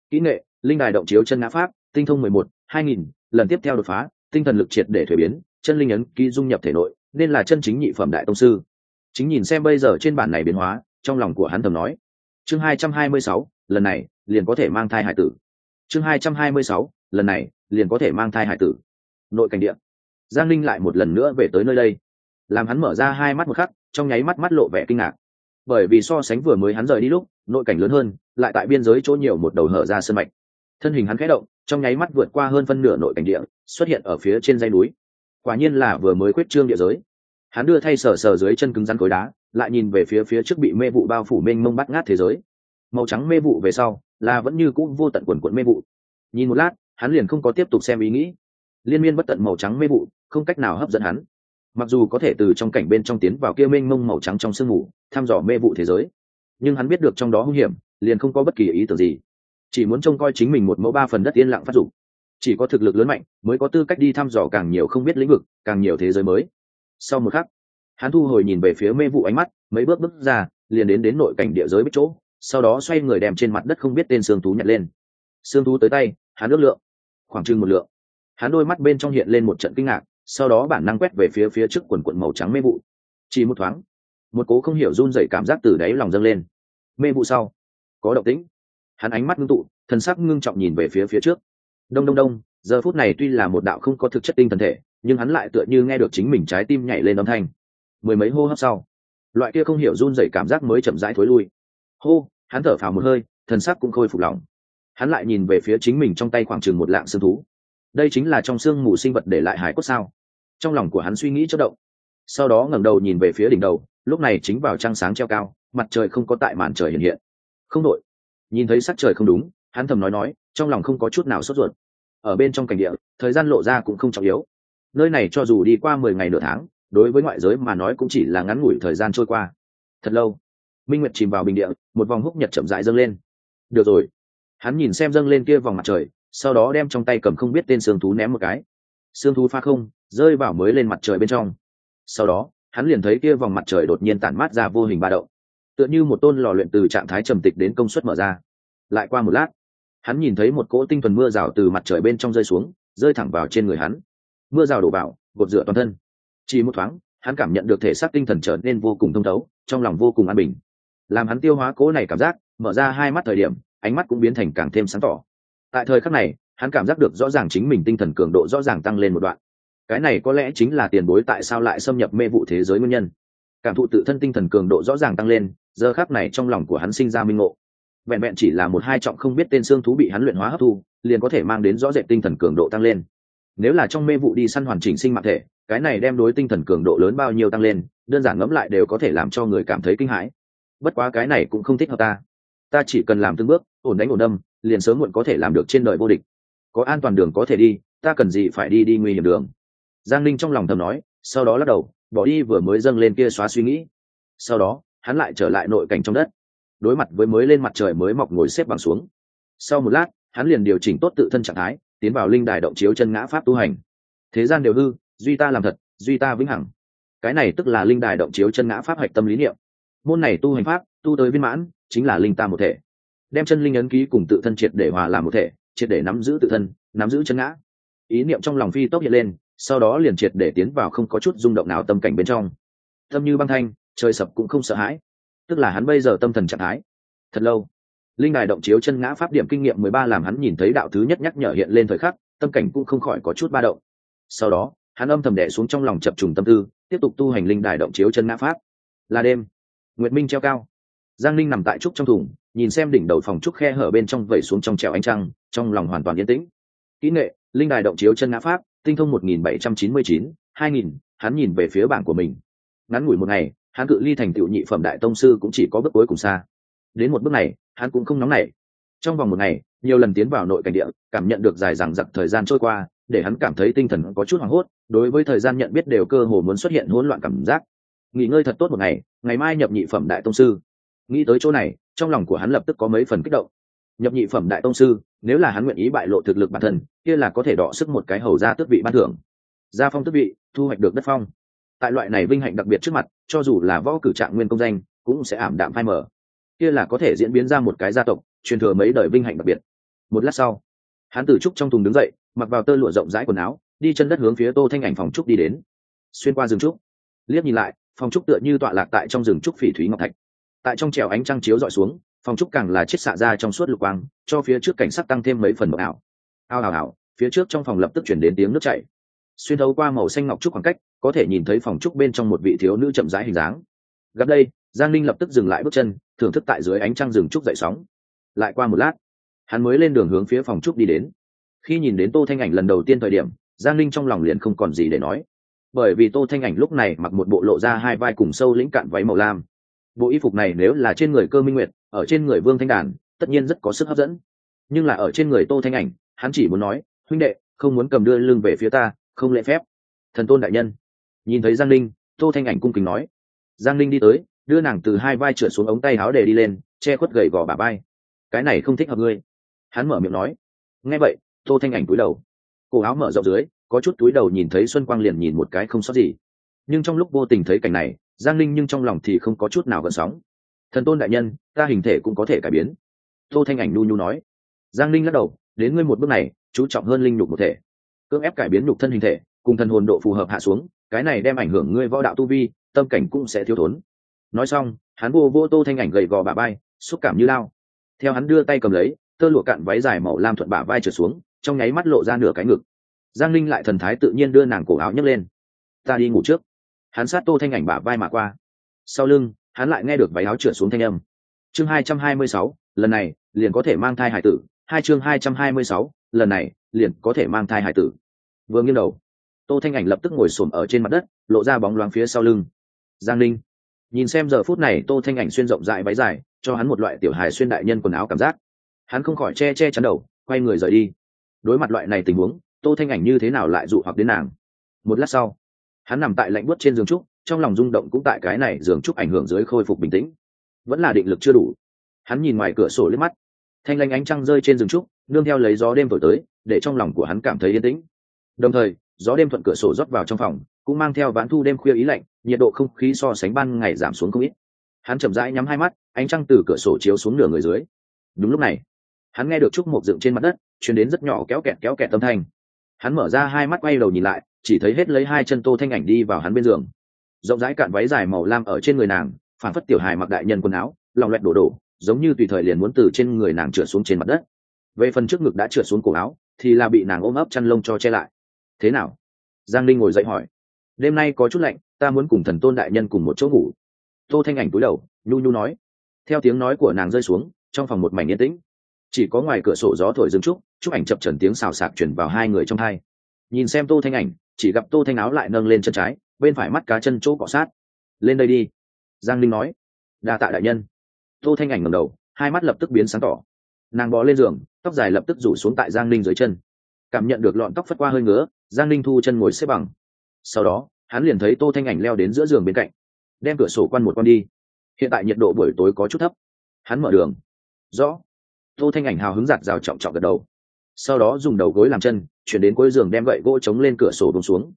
Kỹ nghệ, linh đài động chiếu chân ngã pháp, tinh thông mười một, hai nghìn, lần tiếp theo đột phá, tinh thần lực triệt để thuế biến, chân linh ấn ký dung nhập thể nội, nên là chân chính nhị phẩm đại tông sư. Chính nhìn xem bây giờ trên bản này biến hóa, trong lòng của hắn thầm nói. Chương hai trăm hai mươi sáu, lần này liền có thể mang thai hải tử. Chương hai trăm hai mươi sáu, lần này, liền có thể mang thai hải tử. Nội cảnh điện giang linh lại một lần nữa về tới nơi đây. Làm hắn mở ra hai mắt một khắc, trong nháy mắt mắt lộ vẻ kinh ngạc. Bởi vì so sánh vừa mới hắn rời đi lúc, nội cảnh lớn hơn, lại tại biên giới chỗ nhiều một đầu hở ra sân mạch. Thân hình hắn khẽ động, trong nháy mắt vượt qua hơn phân nửa nội cảnh địa, xuất hiện ở phía trên dây núi. Quả nhiên là vừa mới quyết trương địa giới. Hắn đưa thay sờ sờ dưới chân cứng rắn cối đá, lại nhìn về phía phía trước bị mê vụ bao phủ mênh mông bắt ngát thế giới. Màu trắng mê vụ về sau là vẫn như cũ vô tận quần quận mê vụ. Nhìn một lát, hắn liền không có tiếp tục xem ý nghĩ. Liên miên bất tận màu trắng mê vụ, không cách nào hấp dẫn hắn. Mặc dù có thể từ trong cảnh bên trong tiến vào kia mênh mông màu trắng trong sương mù, thăm dò mê vụ thế giới, nhưng hắn biết được trong đó hung hiểm, liền không có bất kỳ ý tưởng gì. Chỉ muốn trông coi chính mình một mẫu ba phần đất yên lặng phát dụng chỉ có thực lực lớn mạnh, mới có tư cách đi thăm dò càng nhiều không biết lĩnh vực, càng nhiều thế giới mới. Sau một khắc, hắn thu hồi nhìn về phía mê vụ ánh mắt, mấy bước bước ra, liền đến đến nội cảnh địa giới bất chỗ sau đó xoay người đem trên mặt đất không biết tên xương thú nhặt lên. Xương thú tới tay, hắn ước lượng, khoảng chừng một lượng. Hắn đôi mắt bên trong hiện lên một trận kinh ngạc, sau đó bản năng quét về phía phía trước quần quận màu trắng mê vụ. Chỉ một thoáng, một cố không hiểu run dậy cảm giác từ đáy lòng dâng lên. Mê vụ sau, có động tĩnh. Hắn ánh mắt ngưng tụ, thần sắc ngưng trọng nhìn về phía phía trước. Đông đông đông, giờ phút này tuy là một đạo không có thực chất tinh thần thể, nhưng hắn lại tựa như nghe được chính mình trái tim nhảy lên âm thanh. Mười mấy hô hấp sau, loại kia không hiểu run dậy cảm giác mới chậm rãi thối lui hô, hắn thở phào một hơi, thần sắc cũng khôi phục lòng. Hắn lại nhìn về phía chính mình trong tay khoảng chừng một lạng xương thú. Đây chính là trong xương mù sinh vật để lại hải cốt sao? Trong lòng của hắn suy nghĩ chất động. Sau đó ngẩng đầu nhìn về phía đỉnh đầu, lúc này chính vào trăng sáng treo cao, mặt trời không có tại màn trời hiện hiện. Không đội nhìn thấy sắc trời không đúng, hắn thầm nói nói, trong lòng không có chút nào sốt ruột. Ở bên trong cảnh địa, thời gian lộ ra cũng không trọng yếu. Nơi này cho dù đi qua mười ngày nửa tháng, đối với ngoại giới mà nói cũng chỉ là ngắn ngủi thời gian trôi qua. Thật lâu minh nguyệt chìm vào bình địa, một vòng húc nhật chậm rãi dâng lên. Được rồi. Hắn nhìn xem dâng lên kia vòng mặt trời, sau đó đem trong tay cầm không biết tên xương thú ném một cái. Xương thú pha không, rơi vào mới lên mặt trời bên trong. Sau đó, hắn liền thấy kia vòng mặt trời đột nhiên tản mát ra vô hình ba động. Tựa như một tôn lò luyện từ trạng thái trầm tịch đến công suất mở ra. Lại qua một lát, hắn nhìn thấy một cỗ tinh thuần mưa rào từ mặt trời bên trong rơi xuống, rơi thẳng vào trên người hắn. Mưa rào đổ vào gột rửa toàn thân. Chỉ một thoáng, hắn cảm nhận được thể xác tinh thần trở nên vô cùng thông thấu, trong lòng vô cùng an bình làm hắn tiêu hóa cố này cảm giác, mở ra hai mắt thời điểm, ánh mắt cũng biến thành càng thêm sáng tỏ. Tại thời khắc này, hắn cảm giác được rõ ràng chính mình tinh thần cường độ rõ ràng tăng lên một đoạn. Cái này có lẽ chính là tiền bối tại sao lại xâm nhập mê vụ thế giới nguyên nhân. Cảm thụ tự thân tinh thần cường độ rõ ràng tăng lên, giờ khác này trong lòng của hắn sinh ra minh ngộ. Vẹn vẹn chỉ là một hai trọng không biết tên xương thú bị hắn luyện hóa hấp thu, liền có thể mang đến rõ rệt tinh thần cường độ tăng lên. Nếu là trong mê vụ đi săn hoàn chỉnh sinh mạng thể, cái này đem đối tinh thần cường độ lớn bao nhiêu tăng lên, đơn giản ngẫm lại đều có thể làm cho người cảm thấy kinh hãi bất quá cái này cũng không thích hợp ta. Ta chỉ cần làm từng bước, ổn đánh ổn đâm, liền sớm muộn có thể làm được trên đời vô địch. Có an toàn đường có thể đi, ta cần gì phải đi đi nguy hiểm đường. Giang linh trong lòng thầm nói, sau đó lắc đầu, bỏ đi vừa mới dâng lên kia xóa suy nghĩ. Sau đó, hắn lại trở lại nội cảnh trong đất. Đối mặt với mới lên mặt trời mới mọc ngồi xếp bằng xuống. Sau một lát, hắn liền điều chỉnh tốt tự thân trạng thái, tiến vào linh đài động chiếu chân ngã pháp tu hành. Thế gian đều hư, duy ta làm thật, duy ta vĩnh hằng. Cái này tức là linh đài động chiếu chân ngã pháp hạch tâm lý niệm môn này tu hành pháp, tu tới viên mãn, chính là linh ta một thể. Đem chân linh ấn ký cùng tự thân triệt để hòa làm một thể, triệt để nắm giữ tự thân, nắm giữ chân ngã. Ý niệm trong lòng phi tốc hiện lên, sau đó liền triệt để tiến vào không có chút rung động nào tâm cảnh bên trong. Tâm như băng thanh, trời sập cũng không sợ hãi. Tức là hắn bây giờ tâm thần trạng thái. Thật lâu. Linh đài động chiếu chân ngã pháp điểm kinh nghiệm mười ba làm hắn nhìn thấy đạo thứ nhất nhắc nhở hiện lên thời khắc, tâm cảnh cũng không khỏi có chút ba động. Sau đó, hắn âm thầm đẻ xuống trong lòng chập trùng tâm tư, tiếp tục tu hành linh đài động chiếu chân ngã pháp. Là đêm nguyệt minh treo cao. Giang linh nằm tại trúc trong thùng, nhìn xem đỉnh đầu phòng trúc khe hở bên trong vẩy xuống trong trèo ánh trăng, trong lòng hoàn toàn yên tĩnh. Kỹ nghệ, linh đài động chiếu chân ngã pháp, tinh thông một nghìn bảy trăm chín mươi chín, hai nghìn, hắn nhìn về phía bảng của mình. Ngắn ngủi một ngày, hắn cự ly thành tựu nhị phẩm đại tông sư cũng chỉ có bước cuối cùng xa. Đến một bước này, hắn cũng không nóng nảy. Trong vòng một ngày, nhiều lần tiến vào nội cảnh địa, cảm nhận được dài dằng dặc thời gian trôi qua, để hắn cảm thấy tinh thần có chút hoảng hốt, đối với thời gian nhận biết đều cơ hồ muốn xuất hiện hỗn loạn cảm giác nghỉ ngơi thật tốt một ngày ngày mai nhập nhị phẩm đại tông sư. Nghĩ tới chỗ này, trong lòng của hắn lập tức có mấy phần kích động. Nhập nhị phẩm đại tông sư, nếu là hắn nguyện ý bại lộ thực lực bản thân, kia là có thể đọ sức một cái hầu ra tước vị ban thưởng. Gia phong tước vị, thu hoạch được đất phong. Tại loại này vinh hạnh đặc biệt trước mặt, cho dù là võ cử trạng nguyên công danh, cũng sẽ ảm đạm phai mờ. Kia là có thể diễn biến ra một cái gia tộc, truyền thừa mấy đời vinh hạnh đặc biệt. Một lát sau, hắn từ trúc trong thùng đứng dậy, mặc vào tơ lụa rộng rãi quần áo, đi chân đất hướng phía tô thanh ảnh phòng trúc đi đến. Xuyên qua rừng trúc, liếc nhìn lại phòng trúc tựa như tọa lạc tại trong rừng trúc phỉ thúy ngọc thạch. Tại trong trèo ánh trăng chiếu dọi xuống phòng trúc càng là chiết xạ ra trong suốt lục quang, cho phía trước cảnh sắc tăng thêm mấy phần mờ ảo. Ao ảo ảo phía trước trong phòng lập tức chuyển đến tiếng nước chảy. Xuyên thấu qua màu xanh ngọc trúc khoảng cách, có thể nhìn thấy phòng trúc bên trong một vị thiếu nữ chậm rãi hình dáng. Gặp đây, giang linh lập tức dừng lại bước chân, thưởng thức tại dưới ánh trăng rừng trúc dậy sóng. Lại qua một lát, hắn mới lên đường hướng phía phòng trúc đi đến. Khi nhìn đến tô thanh ảnh lần đầu tiên thời điểm, giang linh trong lòng liền không còn gì để nói bởi vì tô thanh ảnh lúc này mặc một bộ lộ ra hai vai cùng sâu lĩnh cạn váy màu lam. Bộ y phục này nếu là trên người cơ minh nguyệt, ở trên người vương thanh đàn, tất nhiên rất có sức hấp dẫn. Nhưng là ở trên người tô thanh ảnh, hắn chỉ muốn nói, huynh đệ, không muốn cầm đưa lưng về phía ta, không lễ phép. Thần tôn đại nhân. Nhìn thấy giang linh tô thanh ảnh cung kính nói. Giang linh đi tới, đưa nàng từ hai vai trượt xuống ống tay áo để đi lên, che khuất gầy gò bà vai. Cái này không thích hợp ngươi. Hắn mở miệng nói. Nghe vậy, tô thanh ảnh cúi đầu. Cổ áo mở rộng dưới có chút túi đầu nhìn thấy xuân quang liền nhìn một cái không sót gì. Nhưng trong lúc vô tình thấy cảnh này, giang linh nhưng trong lòng thì không có chút nào gợn sóng. Thần tôn đại nhân, ta hình thể cũng có thể cải biến. Tô thanh ảnh nu nhu nói. Giang linh lắc đầu, đến ngươi một bước này, chú trọng hơn linh nhục một thể. Cưỡng ép cải biến nhục thân hình thể, cùng thần hồn độ phù hợp hạ xuống, cái này đem ảnh hưởng ngươi võ đạo tu vi, tâm cảnh cũng sẽ thiếu thốn. Nói xong, hắn vô vô tô thanh ảnh gầy gò bà bay xúc cảm như lao. Theo hắn đưa tay cầm lấy, tơ lụa cạn váy dài màu lam thuận bả vai trượt xuống, trong nháy mắt lộ ra nửa cái ngực giang linh lại thần thái tự nhiên đưa nàng cổ áo nhấc lên. Ta đi ngủ trước. Hắn sát tô thanh ảnh bả vai mà qua. Sau lưng, hắn lại nghe được váy áo trượt xuống thanh âm. Chương hai trăm hai mươi sáu, lần này, liền có thể mang thai hải tử. Hai chương hai trăm hai mươi sáu, lần này, liền có thể mang thai hải tử. Vừa nghiêng đầu, tô thanh ảnh lập tức ngồi xổm ở trên mặt đất, lộ ra bóng loáng phía sau lưng. Giang linh nhìn xem giờ phút này tô thanh ảnh xuyên rộng rãi váy dài, cho hắn một loại tiểu hài xuyên đại nhân quần áo cảm giác. Hắn không khỏi che che chắn đầu, quay người rời đi. Đối mặt loại này tình huống tô thanh ảnh như thế nào lại dụ hoặc đến nàng? Một lát sau, hắn nằm tại lạnh bớt trên giường trúc, trong lòng rung động cũng tại cái này giường trúc ảnh hưởng dưới khôi phục bình tĩnh. Vẫn là định lực chưa đủ. Hắn nhìn ngoài cửa sổ liếc mắt. Thanh lanh ánh trăng rơi trên giường trúc, nương theo lấy gió đêm thổi tới, để trong lòng của hắn cảm thấy yên tĩnh. Đồng thời, gió đêm thuận cửa sổ rót vào trong phòng, cũng mang theo ván thu đêm khuya ý lạnh, nhiệt độ không khí so sánh ban ngày giảm xuống không ít. Hắn chậm rãi nhắm hai mắt, ánh trăng từ cửa sổ chiếu xuống nửa người dưới. Đúng lúc này, hắn nghe được trúc một dựng trên mặt đất chuyển đến rất nhỏ kéo kẹt kéo kẹt tâm thanh hắn mở ra hai mắt quay đầu nhìn lại, chỉ thấy hết lấy hai chân tô thanh ảnh đi vào hắn bên giường. Rộng rãi cạn váy dài màu lam ở trên người nàng phản phất tiểu hài mặc đại nhân quần áo, lòng loẹt đổ đổ, giống như tùy thời liền muốn từ trên người nàng trượt xuống trên mặt đất. Về phần trước ngực đã trượt xuống cổ áo, thì là bị nàng ôm ấp chăn lông cho che lại. Thế nào? Giang linh ngồi dậy hỏi. Đêm nay có chút lạnh, ta muốn cùng thần tôn đại nhân cùng một chỗ ngủ. Tô thanh ảnh cúi đầu, nhu nhu nói. Theo tiếng nói của nàng rơi xuống, trong phòng một mảnh yên tĩnh chỉ có ngoài cửa sổ gió thổi dưng trúc chúc ảnh chập trần tiếng xào xạc chuyển vào hai người trong hai. Nhìn xem tô thanh ảnh, chỉ gặp tô thanh áo lại nâng lên chân trái, bên phải mắt cá chân chỗ cọ sát. Lên đây đi. Giang linh nói. Đa tạ đại nhân. Tô thanh ảnh ngầm đầu, hai mắt lập tức biến sáng tỏ. Nàng bò lên giường, tóc dài lập tức rủ xuống tại giang linh dưới chân. Cảm nhận được lọn tóc phất qua hơi ngứa, giang linh thu chân ngồi xếp bằng. Sau đó, hắn liền thấy tô thanh ảnh leo đến giữa giường bên cạnh. Đem cửa sổ quan một con đi. Hiện tại nhiệt độ buổi tối có chút thấp. Hắn mở đường. Rõ tô thanh ảnh hào hứng giặt rào trọng trọng gật đầu. Sau đó dùng đầu gối làm chân, chuyển đến cuối giường đem gậy gỗ chống lên cửa sổ bông xuống.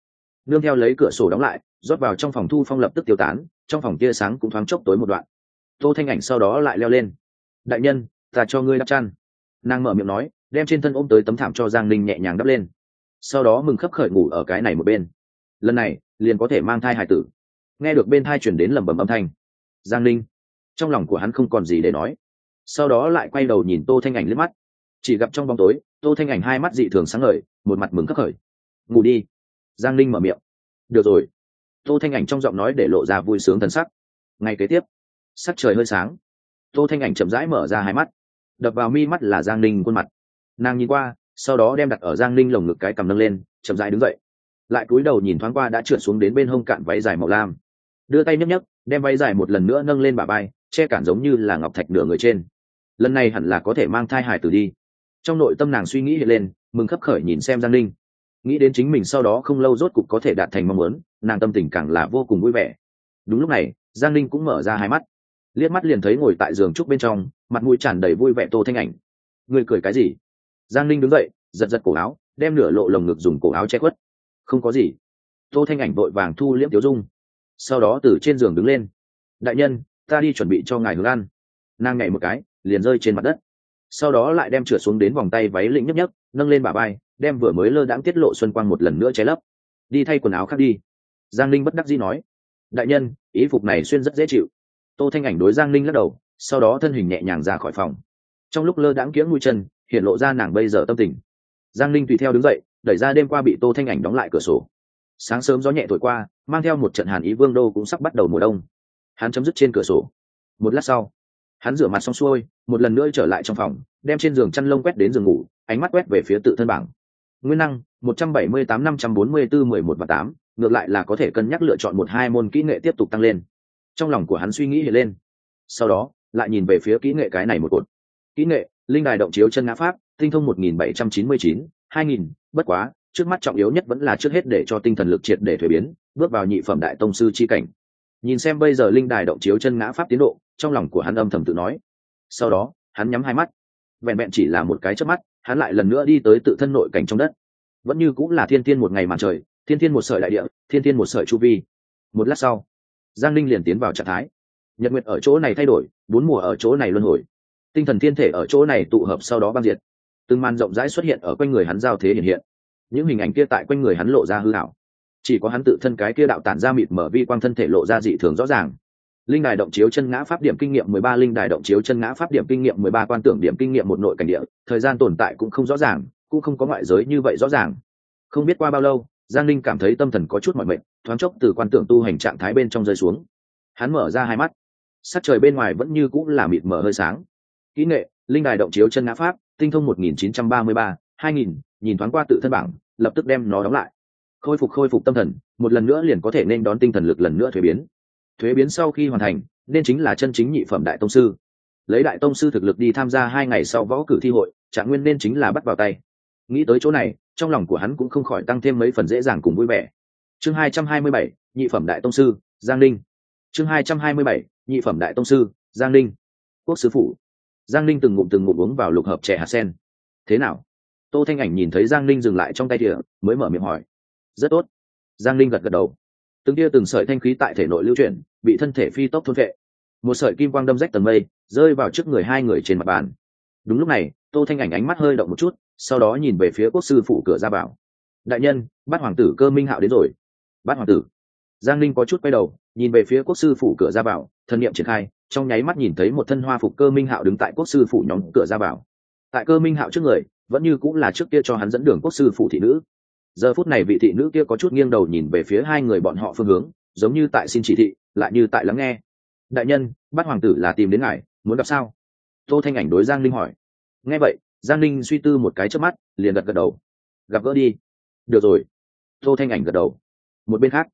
Nương theo lấy cửa sổ đóng lại, rót vào trong phòng thu phong lập tức tiêu tán, trong phòng tia sáng cũng thoáng chốc tối một đoạn. Tô thanh ảnh sau đó lại leo lên. Đại nhân, ta cho ngươi đắp chăn. Nàng mở miệng nói, đem trên thân ôm tới tấm thảm cho giang ninh nhẹ nhàng đắp lên. Sau đó mừng khấp khởi ngủ ở cái này một bên. Lần này, liền có thể mang thai hải tử. Nghe được bên thai chuyển đến lẩm bẩm âm thanh. Giang ninh. Trong lòng của hắn không còn gì để nói sau đó lại quay đầu nhìn tô thanh ảnh liếc mắt. Chỉ gặp trong bóng tối, tô thanh ảnh hai mắt dị thường sáng ngời, một mặt mừng khắc khởi. Ngủ đi. Giang ninh mở miệng. Được rồi. Tô thanh ảnh trong giọng nói để lộ ra vui sướng thần sắc. Ngày kế tiếp, sắc trời hơi sáng. Tô thanh ảnh chậm rãi mở ra hai mắt. Đập vào mi mắt là giang ninh khuôn mặt. Nàng nhìn qua, sau đó đem đặt ở giang ninh lồng ngực cái cầm nâng lên, chậm rãi đứng dậy. Lại cúi đầu nhìn thoáng qua đã trượt xuống đến bên hông cạn váy dài màu lam. Đưa tay nhấp nhấp đem váy dài một lần nữa nâng lên bà bay che cản giống như là ngọc thạch nửa người trên lần này hẳn là có thể mang thai hài tử đi. Trong nội tâm nàng suy nghĩ hiện lên, mừng khấp khởi nhìn xem giang ninh. Nghĩ đến chính mình sau đó không lâu rốt cục có thể đạt thành mong muốn, nàng tâm tình càng là vô cùng vui vẻ. Đúng lúc này, giang ninh cũng mở ra hai mắt. Liếc mắt liền thấy ngồi tại giường trúc bên trong, mặt mũi tràn đầy vui vẻ tô thanh ảnh. Người cười cái gì? Giang ninh đứng dậy, giật giật cổ áo, đem nửa lộ lồng ngực dùng cổ áo che khuất. Không có gì. Tô thanh ảnh vội vàng thu liễm tiểu dung. Sau đó từ trên giường đứng lên. Đại nhân, ta đi chuẩn bị cho ngài hướng ăn nàng nhảy một cái, liền rơi trên mặt đất. Sau đó lại đem trượt xuống đến vòng tay váy lĩnh nhấp nhấp, nâng lên bà bay đem vừa mới lơ đãng tiết lộ xuân quang một lần nữa che lấp. Đi thay quần áo khác đi. Giang linh bất đắc dĩ nói. Đại nhân, ý phục này xuyên rất dễ chịu. Tô thanh ảnh đối giang linh lắc đầu, sau đó thân hình nhẹ nhàng ra khỏi phòng. Trong lúc lơ đãng kiếng mũi chân, hiện lộ ra nàng bây giờ tâm tình. Giang linh tùy theo đứng dậy, đẩy ra đêm qua bị tô thanh ảnh đóng lại cửa sổ. Sáng sớm gió nhẹ thổi qua, mang theo một trận hàn ý vương đô cũng sắp bắt đầu mùa đông. Hắn chấm dứt trên cửa sổ. Một lát sau hắn rửa mặt xong xuôi, một lần nữa trở lại trong phòng, đem trên giường chăn lông quét đến giường ngủ, ánh mắt quét về phía tự thân bảng. Nguyên năng, một trăm bảy mươi tám, năm trăm bốn mươi bốn mười một và tám, ngược lại là có thể cân nhắc lựa chọn một hai môn kỹ nghệ tiếp tục tăng lên. Trong lòng của hắn suy nghĩ hiện lên. Sau đó, lại nhìn về phía kỹ nghệ cái này một cột. Kỹ nghệ, linh đài động chiếu chân ngã pháp, tinh thông một nghìn bảy trăm chín mươi chín, hai nghìn, bất quá, trước mắt trọng yếu nhất vẫn là trước hết để cho tinh thần lực triệt để thuế biến, bước vào nhị phẩm đại tông sư chi cảnh. Nhìn xem bây giờ linh đài động chiếu chân ngã pháp tiến độ trong lòng của hắn âm thầm tự nói. Sau đó, hắn nhắm hai mắt. Vẹn vẹn chỉ là một cái chớp mắt, hắn lại lần nữa đi tới tự thân nội cảnh trong đất. Vẫn như cũng là thiên thiên một ngày màn trời, thiên thiên một sợi đại địa, thiên thiên một sợi chu vi. Một lát sau, giang linh liền tiến vào trạng thái. Nhật nguyệt ở chỗ này thay đổi, bốn mùa ở chỗ này luân hồi. Tinh thần thiên thể ở chỗ này tụ hợp sau đó băng diệt. Từng màn rộng rãi xuất hiện ở quanh người hắn giao thế hiện hiện. Những hình ảnh kia tại quanh người hắn lộ ra hư hảo chỉ có hắn tự thân cái kia đạo tản ra mịt mở vi quang thân thể lộ ra dị thường rõ ràng linh đài động chiếu chân ngã pháp điểm kinh nghiệm mười ba, linh đài động chiếu chân ngã pháp điểm kinh nghiệm mười ba, quan tưởng điểm kinh nghiệm một nội cảnh địa, thời gian tồn tại cũng không rõ ràng, cũng không có ngoại giới như vậy rõ ràng. Không biết qua bao lâu, giang linh cảm thấy tâm thần có chút mọi mệnh thoáng chốc từ quan tưởng tu hành trạng thái bên trong rơi xuống. Hắn mở ra hai mắt. Sắc trời bên ngoài vẫn như cũng là mịt mở hơi sáng. Kỹ nghệ, linh đài động chiếu chân ngã pháp, tinh thông một nghìn chín trăm ba mươi ba, hai nghìn, nhìn thoáng qua tự thân bảng, lập tức đem nó đóng lại. Khôi phục khôi phục tâm thần, một lần nữa liền có thể nên đón tinh thần lực lần nữa thuế biến thuế biến sau khi hoàn thành, nên chính là chân chính nhị phẩm đại tông sư. Lấy đại tông sư thực lực đi tham gia hai ngày sau võ cử thi hội, trạng nguyên nên chính là bắt vào tay. Nghĩ tới chỗ này, trong lòng của hắn cũng không khỏi tăng thêm mấy phần dễ dàng cùng vui vẻ. Chương hai trăm hai mươi bảy, nhị phẩm đại tông sư, giang linh chương hai trăm hai mươi bảy, nhị phẩm đại tông sư, giang linh quốc sứ phủ giang linh từng ngụm từng ngụm uống vào lục hợp trẻ hạt sen. Thế nào? Tô thanh ảnh nhìn thấy giang linh dừng lại trong tay thìa, mới mở miệng hỏi. Rất tốt. Giang linh gật gật đầu từng tia từng sợi thanh khí tại thể nội lưu chuyển, bị thân thể phi tốc thôn vệ. Một sợi kim quang đâm rách tầng mây, rơi vào trước người hai người trên mặt bàn. Đúng lúc này, tô thanh ảnh ánh mắt hơi động một chút, sau đó nhìn về phía quốc sư phủ cửa ra bảo đại nhân, bát hoàng tử cơ minh hạo đến rồi. Bát hoàng tử? Giang linh có chút quay đầu, nhìn về phía quốc sư phủ cửa ra bảo thân nhiệm triển khai, trong nháy mắt nhìn thấy một thân hoa phục cơ minh hạo đứng tại quốc sư phủ nhóm cửa ra bảo tại cơ minh hạo trước người, vẫn như cũng là trước kia cho hắn dẫn đường quốc sư phủ thị nữ giờ phút này vị thị nữ kia có chút nghiêng đầu nhìn về phía hai người bọn họ phương hướng, giống như tại xin chỉ thị, lại như tại lắng nghe. Đại nhân bắt hoàng tử là tìm đến ngài, muốn gặp sao? Tô thanh ảnh đối giang linh hỏi. Nghe vậy, giang linh suy tư một cái trước mắt, liền gật gật đầu. Gặp gỡ đi. Được rồi. Tô thanh ảnh gật đầu. Một bên khác,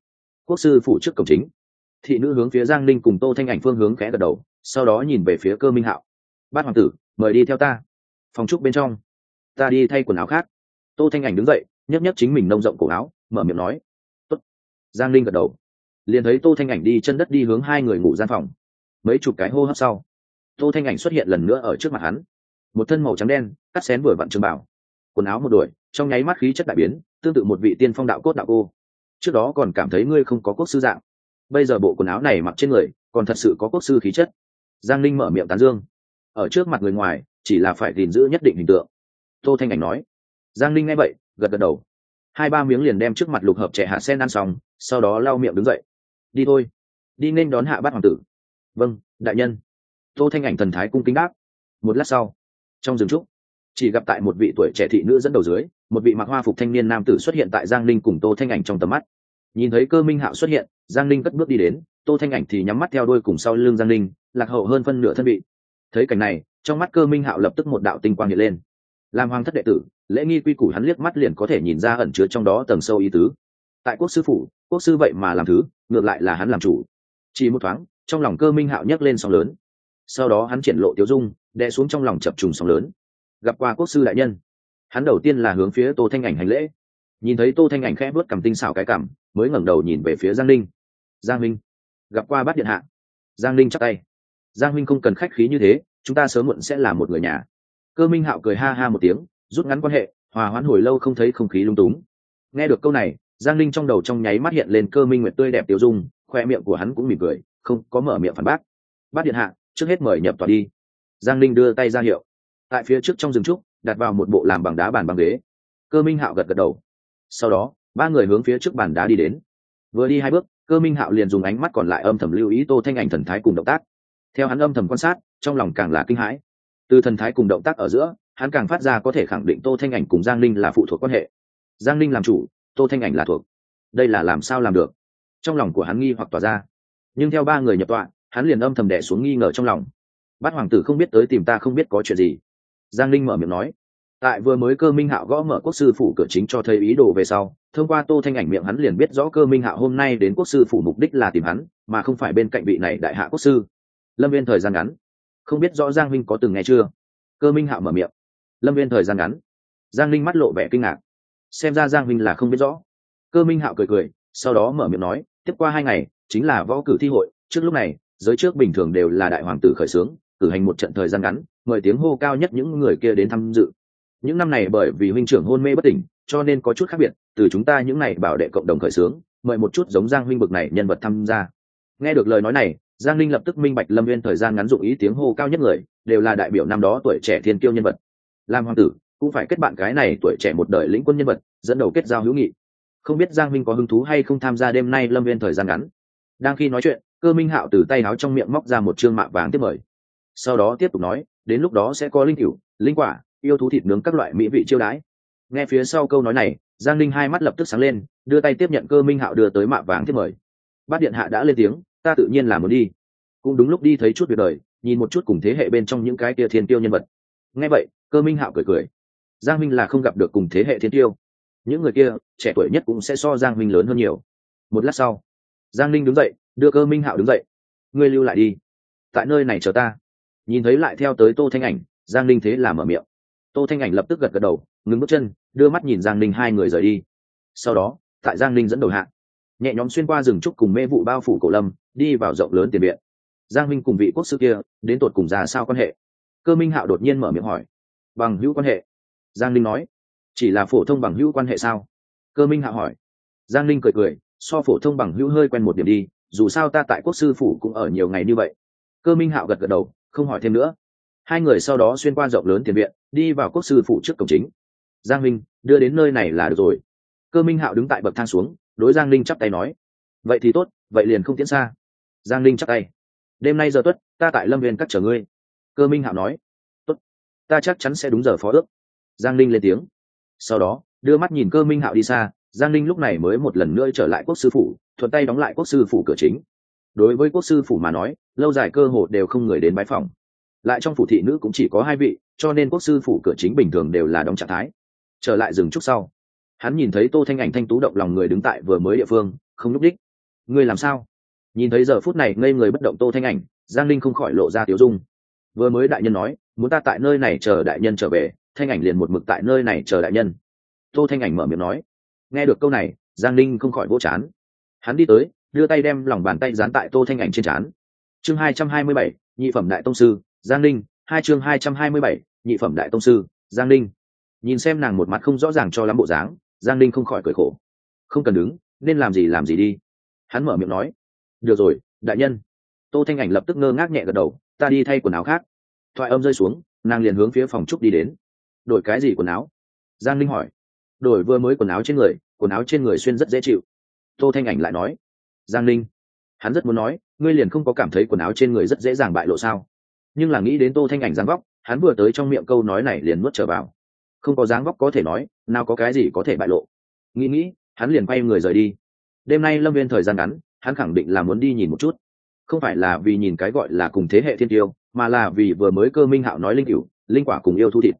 quốc sư phủ trước cổng chính. Thị nữ hướng phía giang linh cùng tô thanh ảnh phương hướng khẽ gật đầu, sau đó nhìn về phía cơ minh hạo. Bát hoàng tử, mời đi theo ta. Phòng trúc bên trong. Ta đi thay quần áo khác. Tô thanh ảnh đứng dậy nhấp nhấp chính mình nông rộng cổ áo, mở miệng nói, Tốt. giang linh gật đầu. Liền thấy tô thanh ảnh đi chân đất đi hướng hai người ngủ gian phòng. Mấy chục cái hô hấp sau, tô thanh ảnh xuất hiện lần nữa ở trước mặt hắn. Một thân màu trắng đen, cắt xén vừa vặn trường bảo quần áo một đuổi, trong nháy mắt khí chất đại biến, tương tự một vị tiên phong đạo cốt đạo cô. Trước đó còn cảm thấy ngươi không có quốc sư dạng. Bây giờ bộ quần áo này mặc trên người, còn thật sự có quốc sư khí chất. Giang linh mở miệng tán dương. Ở trước mặt người ngoài, chỉ là phải gìn giữ nhất định hình tượng. Tô thanh ảnh nói. Giang linh nghe vậy gật gật đầu. Hai ba miếng liền đem trước mặt lục hợp trẻ hạ sen ăn xong, sau đó lau miệng đứng dậy. Đi thôi. Đi nên đón hạ bát hoàng tử. Vâng đại nhân. Tô thanh ảnh thần thái cung kính đáp. Một lát sau, trong rừng trúc, chỉ gặp tại một vị tuổi trẻ thị nữ dẫn đầu dưới, một vị mặc hoa phục thanh niên nam tử xuất hiện tại giang linh cùng tô thanh ảnh trong tầm mắt. Nhìn thấy cơ minh hạo xuất hiện, giang linh cất bước đi đến, tô thanh ảnh thì nhắm mắt theo đôi cùng sau lưng giang linh lạc hậu hơn phân nửa thân vị. Thấy cảnh này, trong mắt cơ minh hạo lập tức một đạo tinh quang hiện lên. Làm hoàng thất đệ tử lễ nghi quy củ hắn liếc mắt liền có thể nhìn ra ẩn chứa trong đó tầng sâu ý tứ. Tại quốc sư phủ, quốc sư vậy mà làm thứ, ngược lại là hắn làm chủ. Chỉ một thoáng, trong lòng cơ minh hạo nhấc lên sóng lớn. Sau đó hắn triển lộ tiêu dung, đè xuống trong lòng chập trùng sóng lớn. Gặp qua quốc sư đại nhân, hắn đầu tiên là hướng phía tô thanh ảnh hành lễ. Nhìn thấy tô thanh ảnh khẽ vớt cầm tinh xảo cái cảm, mới ngẩng đầu nhìn về phía giang linh giang minh gặp qua bát điện hạ. Giang linh chắc tay. Giang minh không cần khách khí như thế, chúng ta sớm muộn sẽ là một người nhà. Cơ minh hạo cười ha ha một tiếng rút ngắn quan hệ, hòa hoãn hồi lâu không thấy không khí lung túng. Nghe được câu này, giang linh trong đầu trong nháy mắt hiện lên cơ minh nguyệt tươi đẹp tiêu dung, khoe miệng của hắn cũng mỉm cười, không có mở miệng phản bác. Bát điện hạ, trước hết mời nhập tòa đi. Giang linh đưa tay ra hiệu. Tại phía trước trong rừng trúc, đặt vào một bộ làm bằng đá bàn bằng ghế. Cơ minh hạo gật gật đầu. Sau đó, ba người hướng phía trước bàn đá đi đến. Vừa đi hai bước, cơ minh hạo liền dùng ánh mắt còn lại âm thầm lưu ý tô thanh ảnh thần thái cùng động tác. Theo hắn âm thầm quan sát, trong lòng càng là kinh hãi. Từ thần thái cùng động tác ở giữa hắn càng phát ra có thể khẳng định tô thanh ảnh cùng giang linh là phụ thuộc quan hệ. Giang linh làm chủ, tô thanh ảnh là thuộc. Đây là làm sao làm được? Trong lòng của hắn nghi hoặc tỏa ra. Nhưng theo ba người nhập tọa, hắn liền âm thầm đẻ xuống nghi ngờ trong lòng. Bát hoàng tử không biết tới tìm ta không biết có chuyện gì. Giang linh mở miệng nói. Tại vừa mới cơ minh hạo gõ mở quốc sư phủ cửa chính cho thấy ý đồ về sau, thông qua tô thanh ảnh miệng hắn liền biết rõ cơ minh hạo hôm nay đến quốc sư phủ mục đích là tìm hắn, mà không phải bên cạnh vị này đại hạ quốc sư. Lâm viên thời gian ngắn. Không biết rõ giang minh có từng nghe chưa? Cơ minh hạo mở miệng lâm viên thời gian ngắn. Giang linh mắt lộ vẻ kinh ngạc. Xem ra giang minh là không biết rõ. Cơ minh hạo cười cười, sau đó mở miệng nói, tiếp qua hai ngày, chính là võ cử thi hội. Trước lúc này, giới trước bình thường đều là đại hoàng tử khởi xướng, cử hành một trận thời gian ngắn, mời tiếng hô cao nhất những người kia đến tham dự. Những năm này bởi vì huynh trưởng hôn mê bất tỉnh, cho nên có chút khác biệt, từ chúng ta những này bảo đệ cộng đồng khởi xướng, mời một chút giống giang huynh bực này nhân vật tham gia. Nghe được lời nói này, giang linh lập tức minh bạch lâm viên thời gian ngắn dụng ý tiếng hô cao nhất người, đều là đại biểu năm đó tuổi trẻ thiên kiêu nhân vật làm hoàng tử, cũng phải kết bạn cái này tuổi trẻ một đời lĩnh quân nhân vật, dẫn đầu kết giao hữu nghị. Không biết giang minh có hứng thú hay không tham gia đêm nay lâm viên thời gian ngắn. Đang khi nói chuyện, cơ minh hạo từ tay áo trong miệng móc ra một chương mạ vàng tiếp mời. Sau đó tiếp tục nói, đến lúc đó sẽ có linh cửu, linh quả, yêu thú thịt nướng các loại mỹ vị chiêu đãi. Nghe phía sau câu nói này, giang linh hai mắt lập tức sáng lên, đưa tay tiếp nhận cơ minh hạo đưa tới mạ vàng tiếp mời. Bát điện hạ đã lên tiếng, ta tự nhiên là muốn đi. Cũng đúng lúc đi thấy chút việc đời, nhìn một chút cùng thế hệ bên trong những cái kia thiên tiêu nhân vật nghe vậy, cơ minh hạo cười cười. Giang minh là không gặp được cùng thế hệ thiên tiêu. Những người kia, trẻ tuổi nhất cũng sẽ so giang minh lớn hơn nhiều. Một lát sau, giang linh đứng dậy, đưa cơ minh hạo đứng dậy. Ngươi lưu lại đi. Tại nơi này chờ ta. Nhìn thấy lại theo tới tô thanh ảnh, giang linh thế là mở miệng. Tô thanh ảnh lập tức gật gật đầu, ngừng bước chân, đưa mắt nhìn giang linh hai người rời đi. Sau đó, tại giang linh dẫn đầu hạ, nhẹ nhóm xuyên qua rừng trúc cùng mê vụ bao phủ cổ lâm, đi vào rộng lớn tiền viện. Giang minh cùng vị quốc sư kia, đến tột cùng ra sao quan hệ? Cơ minh hạo đột nhiên mở miệng hỏi bằng hữu quan hệ? Giang linh nói chỉ là phổ thông bằng hữu quan hệ sao? Cơ minh hạo hỏi. Giang linh cười cười so phổ thông bằng hữu hơi quen một điểm đi dù sao ta tại quốc sư phủ cũng ở nhiều ngày như vậy. Cơ minh hạo gật gật đầu không hỏi thêm nữa. Hai người sau đó xuyên qua rộng lớn tiền viện đi vào quốc sư phủ trước cổng chính. Giang Linh, đưa đến nơi này là được rồi. Cơ minh hạo đứng tại bậc thang xuống đối giang linh chắp tay nói vậy thì tốt vậy liền không tiến xa. Giang linh chắp tay đêm nay giờ tuất ta tại lâm viên cắt chở ngươi cơ minh hạo nói, tốt, ta chắc chắn sẽ đúng giờ phó ước. Giang linh lên tiếng. Sau đó, đưa mắt nhìn cơ minh hạo đi xa, giang linh lúc này mới một lần nữa trở lại quốc sư phủ, thuận tay đóng lại quốc sư phủ cửa chính. Đối với quốc sư phủ mà nói, lâu dài cơ hội đều không người đến bái phòng. Lại trong phủ thị nữ cũng chỉ có hai vị, cho nên quốc sư phủ cửa chính bình thường đều là đóng trạng thái. Trở lại rừng trúc sau, hắn nhìn thấy tô thanh ảnh thanh tú động lòng người đứng tại vừa mới địa phương, không nhúc đích người làm sao? Nhìn thấy giờ phút này ngây người bất động tô thanh ảnh, giang linh không khỏi lộ ra tiểu dung vừa mới đại nhân nói, muốn ta tại nơi này chờ đại nhân trở về, thanh ảnh liền một mực tại nơi này chờ đại nhân. Tô thanh ảnh mở miệng nói. Nghe được câu này, giang ninh không khỏi vỗ chán. Hắn đi tới, đưa tay đem lòng bàn tay dán tại tô thanh ảnh trên chán chương hai trăm hai mươi bảy, nhị phẩm đại tông sư, giang ninh. Hai chương hai trăm hai mươi bảy, nhị phẩm đại tông sư, giang ninh. Nhìn xem nàng một mặt không rõ ràng cho lắm bộ dáng, giang ninh không khỏi cười khổ. Không cần đứng, nên làm gì làm gì đi. Hắn mở miệng nói. Được rồi, đại nhân. Tô thanh ảnh lập tức ngơ ngác nhẹ gật đầu ta đi thay quần áo khác. Thoại âm rơi xuống, nàng liền hướng phía phòng trúc đi đến. Đổi cái gì quần áo? Giang linh hỏi. Đổi vừa mới quần áo trên người, quần áo trên người xuyên rất dễ chịu. Tô thanh ảnh lại nói. Giang linh, hắn rất muốn nói, ngươi liền không có cảm thấy quần áo trên người rất dễ dàng bại lộ sao? Nhưng là nghĩ đến tô thanh ảnh dáng vóc, hắn vừa tới trong miệng câu nói này liền nuốt trở vào. Không có dáng vóc có thể nói, nào có cái gì có thể bại lộ. Nghĩ nghĩ, hắn liền quay người rời đi. Đêm nay lâm viên thời gian ngắn, hắn khẳng định là muốn đi nhìn một chút không phải là vì nhìn cái gọi là cùng thế hệ thiên tiêu, mà là vì vừa mới cơ minh hạo nói linh cửu, linh quả cùng yêu thu thịt.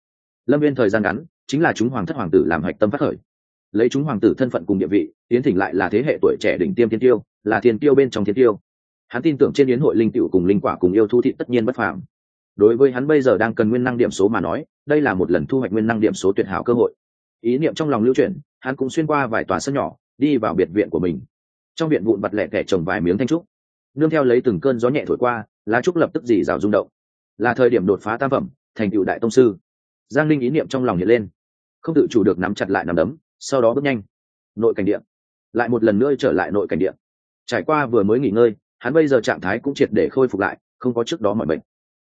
Lâm viên thời gian ngắn, chính là chúng hoàng thất hoàng tử làm hạch tâm phát khởi. Lấy chúng hoàng tử thân phận cùng địa vị tiến thỉnh lại là thế hệ tuổi trẻ đỉnh tiêm thiên tiêu, là thiên tiêu bên trong thiên tiêu. Hắn tin tưởng trên yến hội linh cựu cùng linh quả cùng yêu thu thị tất nhiên bất phàm. Đối với hắn bây giờ đang cần nguyên năng điểm số mà nói, đây là một lần thu hoạch nguyên năng điểm số tuyệt hảo cơ hội. Ý niệm trong lòng lưu chuyển, hắn cũng xuyên qua vài tòa sân nhỏ, đi vào biệt viện của mình. Trong viện vụn bật lẹ kẻ trồng vài miếng thanh trúc nương theo lấy từng cơn gió nhẹ thổi qua, lá trúc lập tức dì rào rung động. Là thời điểm đột phá tam phẩm, thành cựu đại tông sư. Giang linh ý niệm trong lòng hiện lên. Không tự chủ được nắm chặt lại nắm đấm, sau đó bước nhanh. Nội cảnh điện lại một lần nữa trở lại nội cảnh điện trải qua vừa mới nghỉ ngơi, hắn bây giờ trạng thái cũng triệt để khôi phục lại, không có trước đó mọi bệnh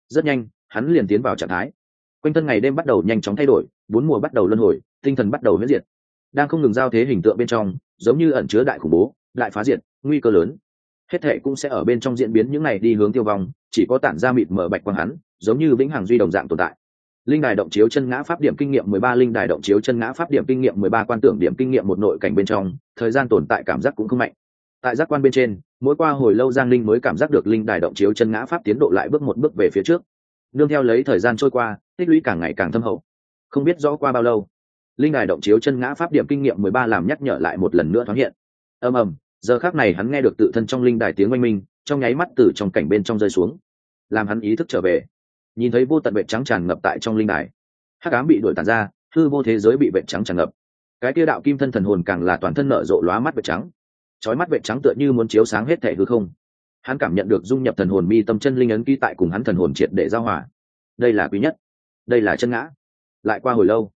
rất nhanh, hắn liền tiến vào trạng thái. Quanh thân ngày đêm bắt đầu nhanh chóng thay đổi, bốn mùa bắt đầu luân hồi, tinh thần bắt đầu huyết diệt. Đang không ngừng giao thế hình tượng bên trong, giống như ẩn chứa đại khủng bố, đại phá diệt, nguy cơ lớn hết thệ cũng sẽ ở bên trong diễn biến những này đi hướng tiêu vong, chỉ có tản ra mịt mở bạch quang hắn, giống như vĩnh hằng duy đồng dạng tồn tại. Linh đài động chiếu chân ngã pháp điểm kinh nghiệm mười ba, linh đài động chiếu chân ngã pháp điểm kinh nghiệm mười ba, quan tưởng điểm kinh nghiệm một nội cảnh bên trong, thời gian tồn tại cảm giác cũng không mạnh. Tại giác quan bên trên, mỗi qua hồi lâu giang linh mới cảm giác được linh đài động chiếu chân ngã pháp tiến độ lại bước một bước về phía trước. Nương theo lấy thời gian trôi qua, tích lũy càng ngày càng thâm hậu. Không biết rõ qua bao lâu, linh đài động chiếu chân ngã pháp điểm kinh nghiệm mười ba làm nhắc nhở lại một lần nữa thoáng hiện. Ầm ầm giờ khác này hắn nghe được tự thân trong linh đài tiếng oanh minh, trong nháy mắt từ trong cảnh bên trong rơi xuống, làm hắn ý thức trở về. Nhìn thấy vô tận vệ trắng tràn ngập tại trong linh đài, hắc ám bị đuổi tàn ra, hư vô thế giới bị vệ trắng tràn ngập. Cái kia đạo kim thân thần hồn càng là toàn thân nở rộ lóa mắt vệ trắng. Trói mắt vệ trắng tựa như muốn chiếu sáng hết thể hư không. Hắn cảm nhận được dung nhập thần hồn mi tâm chân linh ấn ký tại cùng hắn thần hồn triệt để giao hòa. Đây là quý nhất. Đây là chân ngã. Lại qua hồi lâu,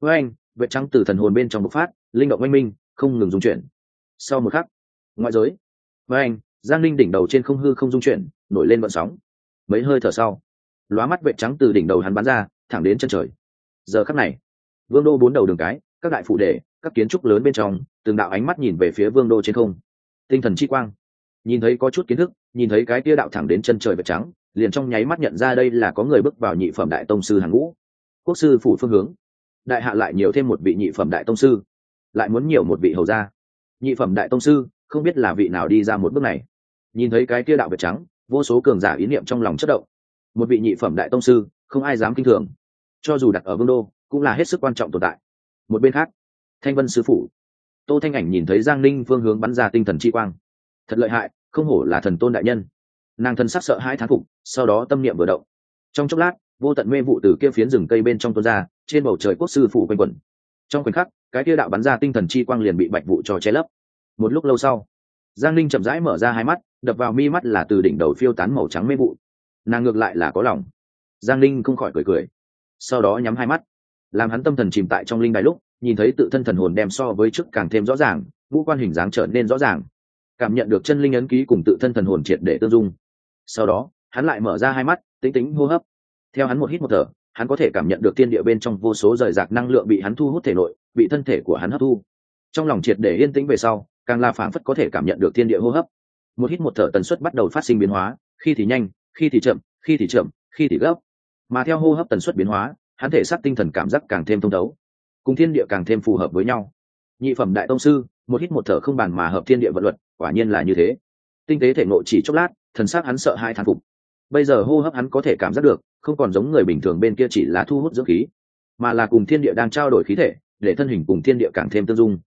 với anh vệ trắng từ thần hồn bên trong bộc phát, linh động oanh minh, không ngừng dung chuyển. Sau một khắc ngoại giới. Với anh, giang linh đỉnh đầu trên không hư không dung chuyển, nổi lên vận sóng. Mấy hơi thở sau, lóa mắt vệ trắng từ đỉnh đầu hắn bắn ra, thẳng đến chân trời. Giờ khắc này, vương đô bốn đầu đường cái, các đại phụ đề, các kiến trúc lớn bên trong, từng đạo ánh mắt nhìn về phía vương đô trên không. Tinh thần chi quang. Nhìn thấy có chút kiến thức, nhìn thấy cái tia đạo thẳng đến chân trời vệ trắng, liền trong nháy mắt nhận ra đây là có người bước vào nhị phẩm đại tông sư hàng ngũ. Quốc sư phủ phương hướng. Đại hạ lại nhiều thêm một vị nhị phẩm đại tông sư. Lại muốn nhiều một vị hầu gia. Nhị phẩm đại tông sư không biết là vị nào đi ra một bước này. Nhìn thấy cái tia đạo vật trắng, vô số cường giả ý niệm trong lòng chất động. Một vị nhị phẩm đại tông sư, không ai dám kinh thường. Cho dù đặt ở vương đô, cũng là hết sức quan trọng tồn tại. Một bên khác, thanh vân sứ phủ tô thanh ảnh nhìn thấy giang ninh phương hướng bắn ra tinh thần chi quang. Thật lợi hại, không hổ là thần tôn đại nhân. Nàng thân sắc sợ hai thán phục, sau đó tâm niệm vừa động. Trong chốc lát, vô tận mê vụ từ kia phiến rừng cây bên trong tuôn ra, trên bầu trời quốc sư phủ quanh quẩn. Trong khoảnh khắc, cái kia đạo bắn ra tinh thần chi quang liền bị bạch vụ cho che lấp một lúc lâu sau, giang linh chậm rãi mở ra hai mắt, đập vào mi mắt là từ đỉnh đầu phiêu tán màu trắng mê vụ. Nàng ngược lại là có lòng. Giang linh không khỏi cười cười. Sau đó nhắm hai mắt, làm hắn tâm thần chìm tại trong linh đài lúc, nhìn thấy tự thân thần hồn đem so với trước càng thêm rõ ràng, ngũ quan hình dáng trở nên rõ ràng. Cảm nhận được chân linh ấn ký cùng tự thân thần hồn triệt để tương dung. Sau đó, hắn lại mở ra hai mắt, tính tính hô hấp. Theo hắn một hít một thở, hắn có thể cảm nhận được tiên địa bên trong vô số rời rạc năng lượng bị hắn thu hút thể nội, bị thân thể của hắn hấp thu. Trong lòng triệt để yên tĩnh về sau càng là phảng phất có thể cảm nhận được thiên địa hô hấp. Một hít một thở tần suất bắt đầu phát sinh biến hóa, khi thì nhanh, khi thì chậm, khi thì chậm, khi thì gấp. Mà theo hô hấp tần suất biến hóa, hắn thể xác tinh thần cảm giác càng thêm thông thấu, cùng thiên địa càng thêm phù hợp với nhau. Nhị phẩm đại tông sư, một hít một thở không bàn mà hợp thiên địa vận luật, quả nhiên là như thế. Tinh tế thể ngộ chỉ chốc lát, thần xác hắn sợ hai thán phục. Bây giờ hô hấp hắn có thể cảm giác được, không còn giống người bình thường bên kia chỉ là thu hút dưỡng khí, mà là cùng thiên địa đang trao đổi khí thể, để thân hình cùng thiên địa càng thêm tương dung.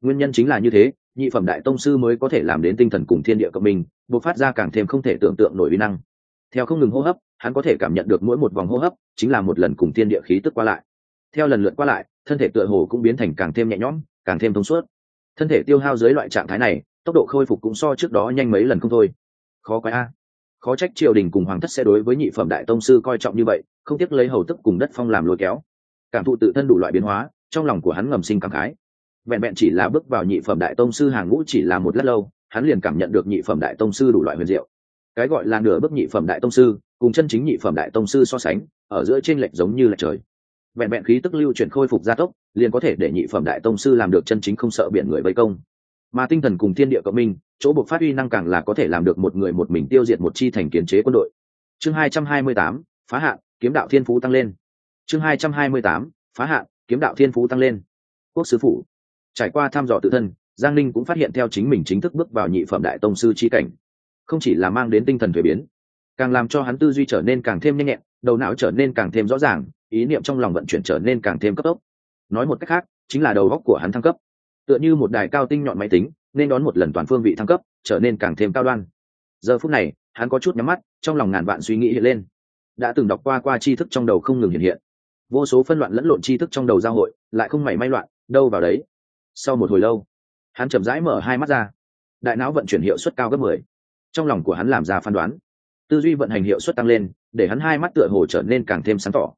Nguyên nhân chính là như thế nhị phẩm đại tông sư mới có thể làm đến tinh thần cùng thiên địa cộng mình buộc phát ra càng thêm không thể tưởng tượng nổi uy năng. Theo không ngừng hô hấp, hắn có thể cảm nhận được mỗi một vòng hô hấp chính là một lần cùng thiên địa khí tức qua lại. Theo lần lượt qua lại, thân thể tựa hồ cũng biến thành càng thêm nhẹ nhõm, càng thêm thông suốt. Thân thể tiêu hao dưới loại trạng thái này, tốc độ khôi phục cũng so trước đó nhanh mấy lần không thôi. Khó quái a. Khó trách triều đình cùng hoàng thất sẽ đối với nhị phẩm đại tông sư coi trọng như vậy, không tiếc lấy hầu tức cùng đất phong làm lôi kéo. Cảm thụ tự thân đủ loại biến hóa, trong lòng của hắn ngầm sinh cảm khái vẹn vẹn chỉ là bước vào nhị phẩm đại tông sư hàng ngũ chỉ là một lát lâu hắn liền cảm nhận được nhị phẩm đại tông sư đủ loại huyền diệu. Cái gọi là nửa bước nhị phẩm đại tông sư cùng chân chính nhị phẩm đại tông sư so sánh ở giữa trên lệch giống như là trời. Vẹn vẹn khí tức lưu chuyển khôi phục gia tốc liền có thể để nhị phẩm đại tông sư làm được chân chính không sợ biển người vây công. Mà tinh thần cùng thiên địa cộng minh chỗ buộc phát huy năng càng là có thể làm được một người một mình tiêu diệt một chi thành kiến chế quân đội. Chương 228, phá hạn kiếm đạo thiên phú tăng lên. Chương 228, phá hạn kiếm đạo thiên phú tăng lên. Quốc sứ phủ trải qua thăm dò tự thân, giang ninh cũng phát hiện theo chính mình chính thức bước vào nhị phẩm đại tông sư chi cảnh, không chỉ là mang đến tinh thần thuế biến, càng làm cho hắn tư duy trở nên càng thêm nhanh nhẹn, đầu não trở nên càng thêm rõ ràng, ý niệm trong lòng vận chuyển trở nên càng thêm cấp tốc. Nói một cách khác, chính là đầu góc của hắn thăng cấp. Tựa như một đài cao tinh nhọn máy tính, nên đón một lần toàn phương vị thăng cấp, trở nên càng thêm cao đoan. Giờ phút này, hắn có chút nhắm mắt, trong lòng ngàn vạn suy nghĩ hiện lên. Đã từng đọc qua qua tri thức trong đầu không ngừng hiện hiện. Vô số phân loạn lẫn lộn tri thức trong đầu giao hội, lại không mảy may loạn, đâu vào đấy sau một hồi lâu, hắn chậm rãi mở hai mắt ra. Đại não vận chuyển hiệu suất cao gấp mười. Trong lòng của hắn làm ra phán đoán. Tư duy vận hành hiệu suất tăng lên, để hắn hai mắt tựa hồ trở nên càng thêm sáng tỏ.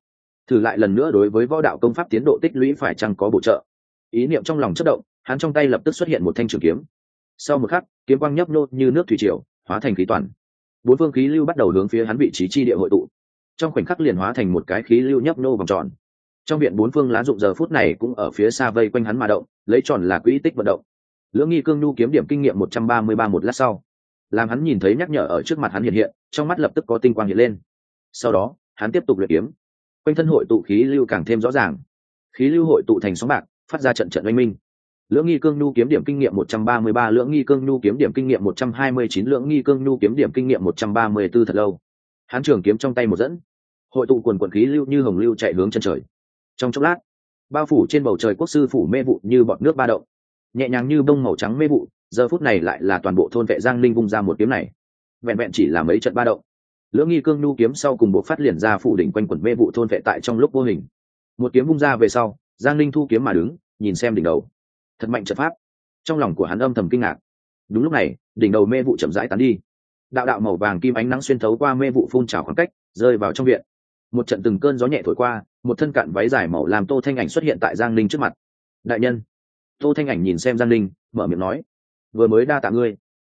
Thử lại lần nữa đối với võ đạo công pháp tiến độ tích lũy phải chăng có bổ trợ. Ý niệm trong lòng chất động, hắn trong tay lập tức xuất hiện một thanh trường kiếm. Sau một khắc, kiếm quang nhấp nô như nước thủy triều, hóa thành khí toàn. Bốn phương khí lưu bắt đầu hướng phía hắn vị trí chi địa hội tụ. Trong khoảnh khắc liền hóa thành một cái khí lưu nhấp nô vòng tròn trong viện bốn phương lá dụng giờ phút này cũng ở phía xa vây quanh hắn mà động, lấy tròn là quỹ tích vận động. Lưỡng nghi cương nhu kiếm điểm kinh nghiệm một trăm ba mươi ba một lát sau, làm hắn nhìn thấy nhắc nhở ở trước mặt hắn hiện hiện, trong mắt lập tức có tinh quang hiện lên. Sau đó, hắn tiếp tục luyện kiếm. Quanh thân hội tụ khí lưu càng thêm rõ ràng. Khí lưu hội tụ thành sóng bạc, phát ra trận trận oanh minh. Lưỡng nghi cương nhu kiếm điểm kinh nghiệm một trăm ba mươi ba, lưỡng nghi cương nhu kiếm điểm kinh nghiệm một trăm hai mươi chín, lưỡng nghi cương nhu kiếm điểm kinh nghiệm một trăm ba mươi 134 thật lâu. Hắn trường kiếm trong tay một dẫn. Hội tụ quần quần khí lưu như hồng lưu chạy hướng chân trời trong chốc lát, bao phủ trên bầu trời quốc sư phủ mê vụ như bọt nước ba động. Nhẹ nhàng như bông màu trắng mê vụ, giờ phút này lại là toàn bộ thôn vệ giang linh vung ra một kiếm này. Vẹn vẹn chỉ là mấy trận ba động. Lưỡng nghi cương nhu kiếm sau cùng bộ phát liền ra phủ đỉnh quanh quẩn mê vụ thôn vệ tại trong lúc vô hình. Một kiếm vung ra về sau, giang linh thu kiếm mà đứng, nhìn xem đỉnh đầu. Thật mạnh trận pháp. Trong lòng của hắn âm thầm kinh ngạc. Đúng lúc này, đỉnh đầu mê vụ chậm rãi tán đi. Đạo đạo màu vàng kim ánh nắng xuyên thấu qua mê vụ phun trào khoảng cách, rơi vào trong viện. Một trận từng cơn gió nhẹ thổi qua một thân cạn váy dài màu làm tô thanh ảnh xuất hiện tại giang linh trước mặt. Đại nhân. Tô thanh ảnh nhìn xem giang linh mở miệng nói, vừa mới đa tạ ngươi.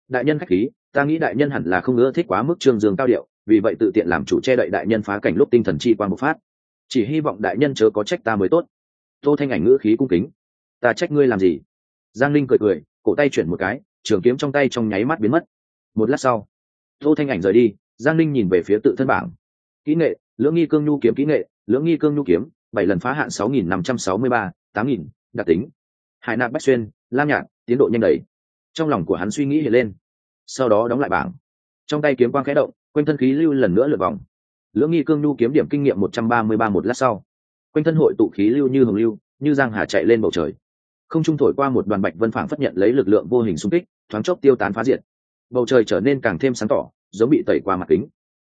Đại nhân khách khí, ta nghĩ đại nhân hẳn là không ưa thích quá mức trương dương cao điệu, vì vậy tự tiện làm chủ che đậy đại nhân phá cảnh lúc tinh thần chi quan một phát. Chỉ hy vọng đại nhân chớ có trách ta mới tốt. Tô thanh ảnh ngữ khí cung kính, ta trách ngươi làm gì? Giang linh cười cười, cổ tay chuyển một cái, trường kiếm trong tay trong nháy mắt biến mất. Một lát sau, tô thanh ảnh rời đi, giang linh nhìn về phía tự thân bảng. Kỹ nghệ, lưỡng nghi cương nhu kiếm kỹ nghệ lưỡng nghi cương nhu kiếm bảy lần phá hạn sáu nghìn năm trăm sáu mươi ba tám nghìn đặc tính. Hải nạp bách xuyên lam nhạc, tiến độ nhanh đẩy trong lòng của hắn suy nghĩ hiện lên. Sau đó đóng lại bảng. Trong tay kiếm quang khẽ động quanh thân khí lưu lần nữa lượt vòng. Lưỡng nghi cương nhu kiếm điểm kinh nghiệm một trăm ba mươi ba một lát sau. Quanh thân hội tụ khí lưu như hồng lưu như giang hà chạy lên bầu trời. Không trung thổi qua một đoàn bạch vân phảng phất nhận lấy lực lượng vô hình xung kích thoáng chốc tiêu tán phá diệt. Bầu trời trở nên càng thêm sáng tỏ giống bị tẩy qua mặt kính.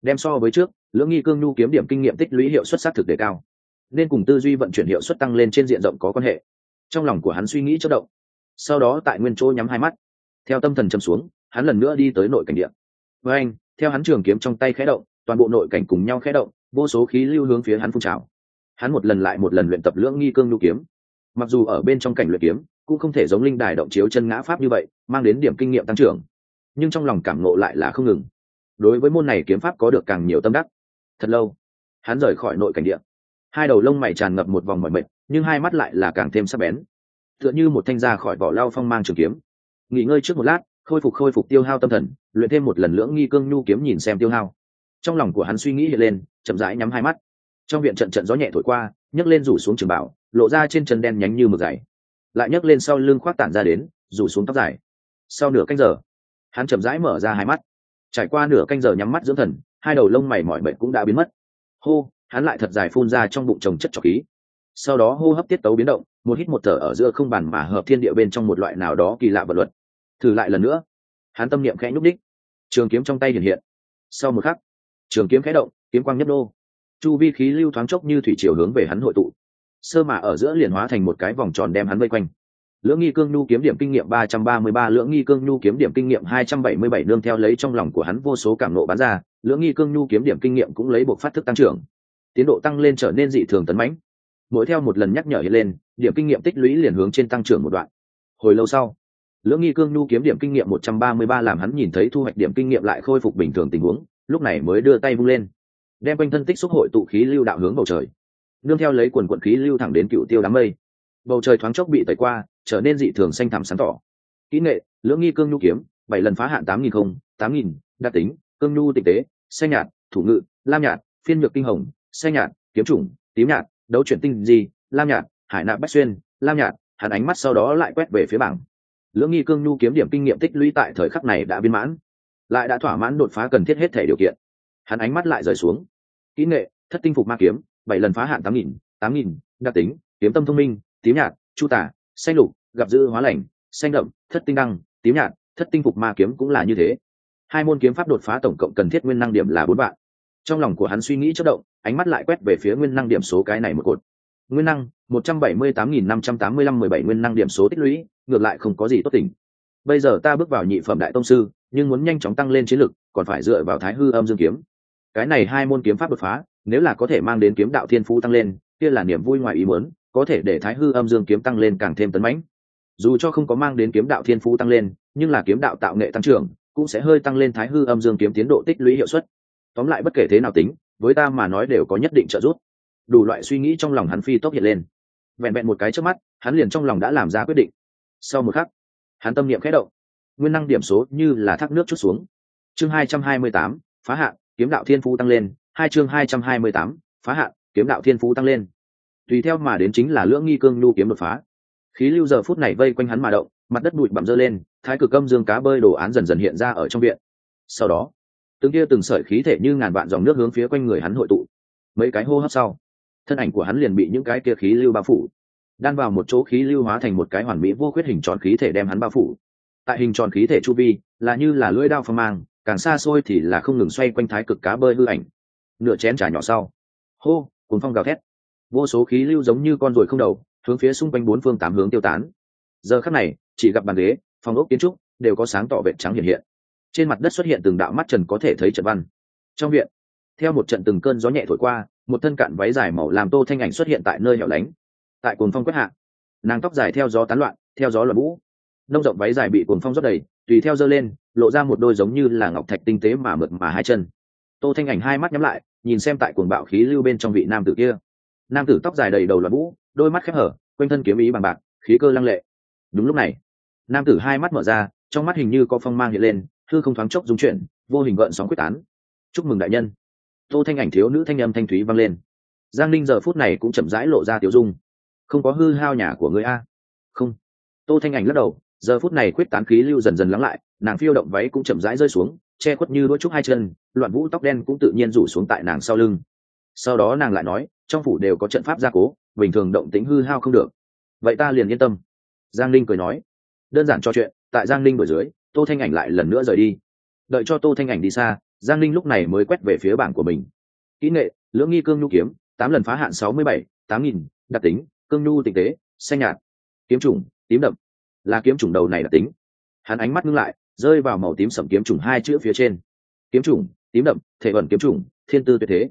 Đem so với trước lưỡng nghi cương nhu kiếm điểm kinh nghiệm tích lũy hiệu suất xác thực đề cao, nên cùng tư duy vận chuyển hiệu suất tăng lên trên diện rộng có quan hệ. Trong lòng của hắn suy nghĩ chất động, sau đó tại nguyên chỗ nhắm hai mắt, theo tâm thần châm xuống, hắn lần nữa đi tới nội cảnh điện với anh, theo hắn trường kiếm trong tay khẽ động, toàn bộ nội cảnh cùng nhau khẽ động, vô số khí lưu hướng phía hắn phun trào. Hắn một lần lại một lần luyện tập lưỡng nghi cương nhu kiếm. Mặc dù ở bên trong cảnh luyện kiếm, cũng không thể giống linh đài động chiếu chân ngã pháp như vậy, mang đến điểm kinh nghiệm tăng trưởng, nhưng trong lòng cảm ngộ lại là không ngừng. Đối với môn này kiếm pháp có được càng nhiều tâm đắc thật lâu. Hắn rời khỏi nội cảnh địa. Hai đầu lông mày tràn ngập một vòng mọi mệt, nhưng hai mắt lại là càng thêm sắc bén. Tựa như một thanh ra khỏi vỏ lao phong mang trường kiếm. Nghỉ ngơi trước một lát, khôi phục khôi phục tiêu hao tâm thần, luyện thêm một lần lưỡng nghi cương nhu kiếm nhìn xem tiêu hao. Trong lòng của hắn suy nghĩ hiện lên, chậm rãi nhắm hai mắt. Trong viện trận trận gió nhẹ thổi qua, nhấc lên rủ xuống trường bảo, lộ ra trên chân đen nhánh như mực dày. Lại nhấc lên sau lưng khoác tản ra đến, rủ xuống tóc dài. Sau nửa canh giờ, hắn chậm rãi mở ra hai mắt. Trải qua nửa canh giờ nhắm mắt dưỡng thần hai đầu lông mày mỏi mệt cũng đã biến mất. Hô, hắn lại thật dài phun ra trong bụng trồng chất trọc khí. Sau đó hô hấp tiết tấu biến động, một hít một thở ở giữa không bàn mà hợp thiên địa bên trong một loại nào đó kỳ lạ vật luật. Thử lại lần nữa. Hắn tâm niệm khẽ nhúc đích trường kiếm trong tay hiện hiện. Sau một khắc, trường kiếm khẽ động, kiếm quang nhấp đô chu vi khí lưu thoáng chốc như thủy chiều hướng về hắn hội tụ. Sơ mà ở giữa liền hóa thành một cái vòng tròn đem hắn vây quanh. Lưỡng nghi cương nhu kiếm điểm kinh nghiệm ba trăm ba mươi ba, lưỡng nghi cương nhu kiếm điểm kinh nghiệm hai trăm bảy mươi bảy nương theo lấy trong lòng của hắn vô số cảm nộ bán ra lưỡng nghi cương nhu kiếm điểm kinh nghiệm cũng lấy buộc phát thức tăng trưởng. Tiến độ tăng lên trở nên dị thường tấn mãnh. Mỗi theo một lần nhắc nhở hiện lên, điểm kinh nghiệm tích lũy liền hướng trên tăng trưởng một đoạn. Hồi lâu sau, lưỡng nghi cương nhu kiếm điểm kinh nghiệm một trăm ba mươi ba làm hắn nhìn thấy thu hoạch điểm kinh nghiệm lại khôi phục bình thường tình huống, lúc này mới đưa tay vung lên. Đem quanh thân tích xúc hội tụ khí lưu đạo hướng bầu trời. Nương theo lấy quần quận khí lưu thẳng đến cựu tiêu đám mây. Bầu trời thoáng chốc bị tẩy qua, trở nên dị thường xanh thẳm sáng tỏ. Kỹ nghệ, lưỡng nghi cương nhu kiếm, bảy lần phá hạn tám nghìn không, tám nghìn đa tính cương nhu tịch tế, xanh nhạt, thủ ngự, lam nhạt, phiên nhược kinh hồng, xanh nhạt, kiếm chủng, tím nhạt, đấu chuyển tinh di, lam nhạt, hải nạp bách xuyên, lam nhạt, hắn ánh mắt sau đó lại quét về phía bảng. Lưỡng nghi cương nhu kiếm điểm kinh nghiệm tích lũy tại thời khắc này đã viên mãn, lại đã thỏa mãn đột phá cần thiết hết thể điều kiện. Hắn ánh mắt lại rời xuống. Kỹ nghệ, thất tinh phục ma kiếm, bảy lần phá hạn tám nghìn tám nghìn, đặc tính, kiếm tâm thông minh, tím nhạt, chu tả, xanh lục, gặp dư hóa lành, xanh đậm, thất tinh đăng, tím nhạt, thất tinh phục ma kiếm cũng là như thế hai môn kiếm pháp đột phá tổng cộng cần thiết nguyên năng điểm là bốn vạn. Trong lòng của hắn suy nghĩ chất động, ánh mắt lại quét về phía nguyên năng điểm số cái này một cột. Nguyên năng, một trăm bảy mươi tám nghìn năm trăm tám mươi lăm mười bảy nguyên năng điểm số tích lũy, ngược lại không có gì tốt tỉnh bây giờ ta bước vào nhị phẩm đại tông sư, nhưng muốn nhanh chóng tăng lên chiến lực, còn phải dựa vào thái hư âm dương kiếm. Cái này hai môn kiếm pháp đột phá, nếu là có thể mang đến kiếm đạo thiên phú tăng lên, kia là niềm vui ngoài ý muốn, có thể để thái hư âm dương kiếm tăng lên càng thêm tấn mãnh. Dù cho không có mang đến kiếm đạo thiên phú tăng lên, nhưng là kiếm đạo tạo nghệ tăng trưởng cũng sẽ hơi tăng lên thái hư âm dương kiếm tiến độ tích lũy hiệu suất. Tóm lại bất kể thế nào tính, với ta mà nói đều có nhất định trợ giúp. Đủ loại suy nghĩ trong lòng hắn phi tốc hiện lên. Vẹn vẹn một cái trước mắt, hắn liền trong lòng đã làm ra quyết định. Sau một khắc, hắn tâm niệm khẽ động. Nguyên năng điểm số như là thác nước chút xuống. Chương hai trăm hai mươi tám, phá hạn, kiếm đạo thiên phú tăng lên. Hai chương hai trăm hai mươi tám, phá hạn, kiếm đạo thiên phú tăng lên. Tùy theo mà đến chính là lưỡng nghi cương nhu kiếm đột phá. Khí lưu giờ phút này vây quanh hắn mà động, mặt đất bụi bặm dơ lên thái cực âm dương cá bơi đồ án dần dần hiện ra ở trong viện. Sau đó từng kia từng sợi khí thể như ngàn vạn dòng nước hướng phía quanh người hắn hội tụ. Mấy cái hô hấp sau, thân ảnh của hắn liền bị những cái kia khí lưu bao phủ. Đan vào một chỗ khí lưu hóa thành một cái hoàn mỹ vô khuyết hình tròn khí thể đem hắn bao phủ. Tại hình tròn khí thể chu vi, là như là lưỡi đao phong mang, càng xa xôi thì là không ngừng xoay quanh thái cực cá bơi hư ảnh. Nửa chén trà nhỏ sau, hô cuốn phong gào thét. Vô số khí lưu giống như con ruồi không đầu, hướng phía xung quanh bốn phương tám hướng tiêu tán. Giờ khắc này, chỉ gặp bàn ghế phòng ốc kiến trúc đều có sáng tỏ vệt trắng hiện hiện. Trên mặt đất xuất hiện từng đạo mắt trần có thể thấy trận văn. Trong viện, theo một trận từng cơn gió nhẹ thổi qua, một thân cạn váy dài màu làm tô thanh ảnh xuất hiện tại nơi hẻo lánh. Tại cồn phong quét hạ, nàng tóc dài theo gió tán loạn, theo gió loạn vũ. Nông rộng váy dài bị cồn phong rót đầy, tùy theo dơ lên, lộ ra một đôi giống như là ngọc thạch tinh tế mà mượt mà hai chân. Tô thanh ảnh hai mắt nhắm lại, nhìn xem tại cuồng bạo khí lưu bên trong vị nam tử kia. Nam tử tóc dài đầy đầu loạn vũ, đôi mắt khép hở, quanh thân kiếm ý bằng bạc, khí cơ lăng lệ. Đúng lúc này nam tử hai mắt mở ra, trong mắt hình như có phong mang hiện lên, thư không thoáng chốc dung chuyển, vô hình gợn sóng quyết tán. Chúc mừng đại nhân. Tô thanh ảnh thiếu nữ thanh âm thanh thúy vang lên. Giang ninh giờ phút này cũng chậm rãi lộ ra tiểu dung. Không có hư hao nhà của người a? Không. Tô thanh ảnh lắc đầu, giờ phút này quyết tán khí lưu dần dần lắng lại, nàng phiêu động váy cũng chậm rãi rơi xuống, che khuất như đôi trúc hai chân, loạn vũ tóc đen cũng tự nhiên rủ xuống tại nàng sau lưng. Sau đó nàng lại nói, trong phủ đều có trận pháp gia cố, bình thường động tính hư hao không được. Vậy ta liền yên tâm. Giang linh cười nói đơn giản cho chuyện, tại giang linh đổi dưới, tô thanh ảnh lại lần nữa rời đi. Đợi cho tô thanh ảnh đi xa, giang linh lúc này mới quét về phía bảng của mình. Kỹ nghệ, lưỡng nghi cương nhu kiếm, tám lần phá hạn sáu mươi bảy, tám nghìn, đặc tính, cương nhu tinh tế, xanh nhạt. Kiếm trùng tím đậm. Là kiếm trùng đầu này đặc tính. Hắn ánh mắt ngưng lại, rơi vào màu tím sẩm kiếm trùng hai chữ phía trên. Kiếm trùng tím đậm, thể ẩn kiếm trùng thiên tư tuyệt thế.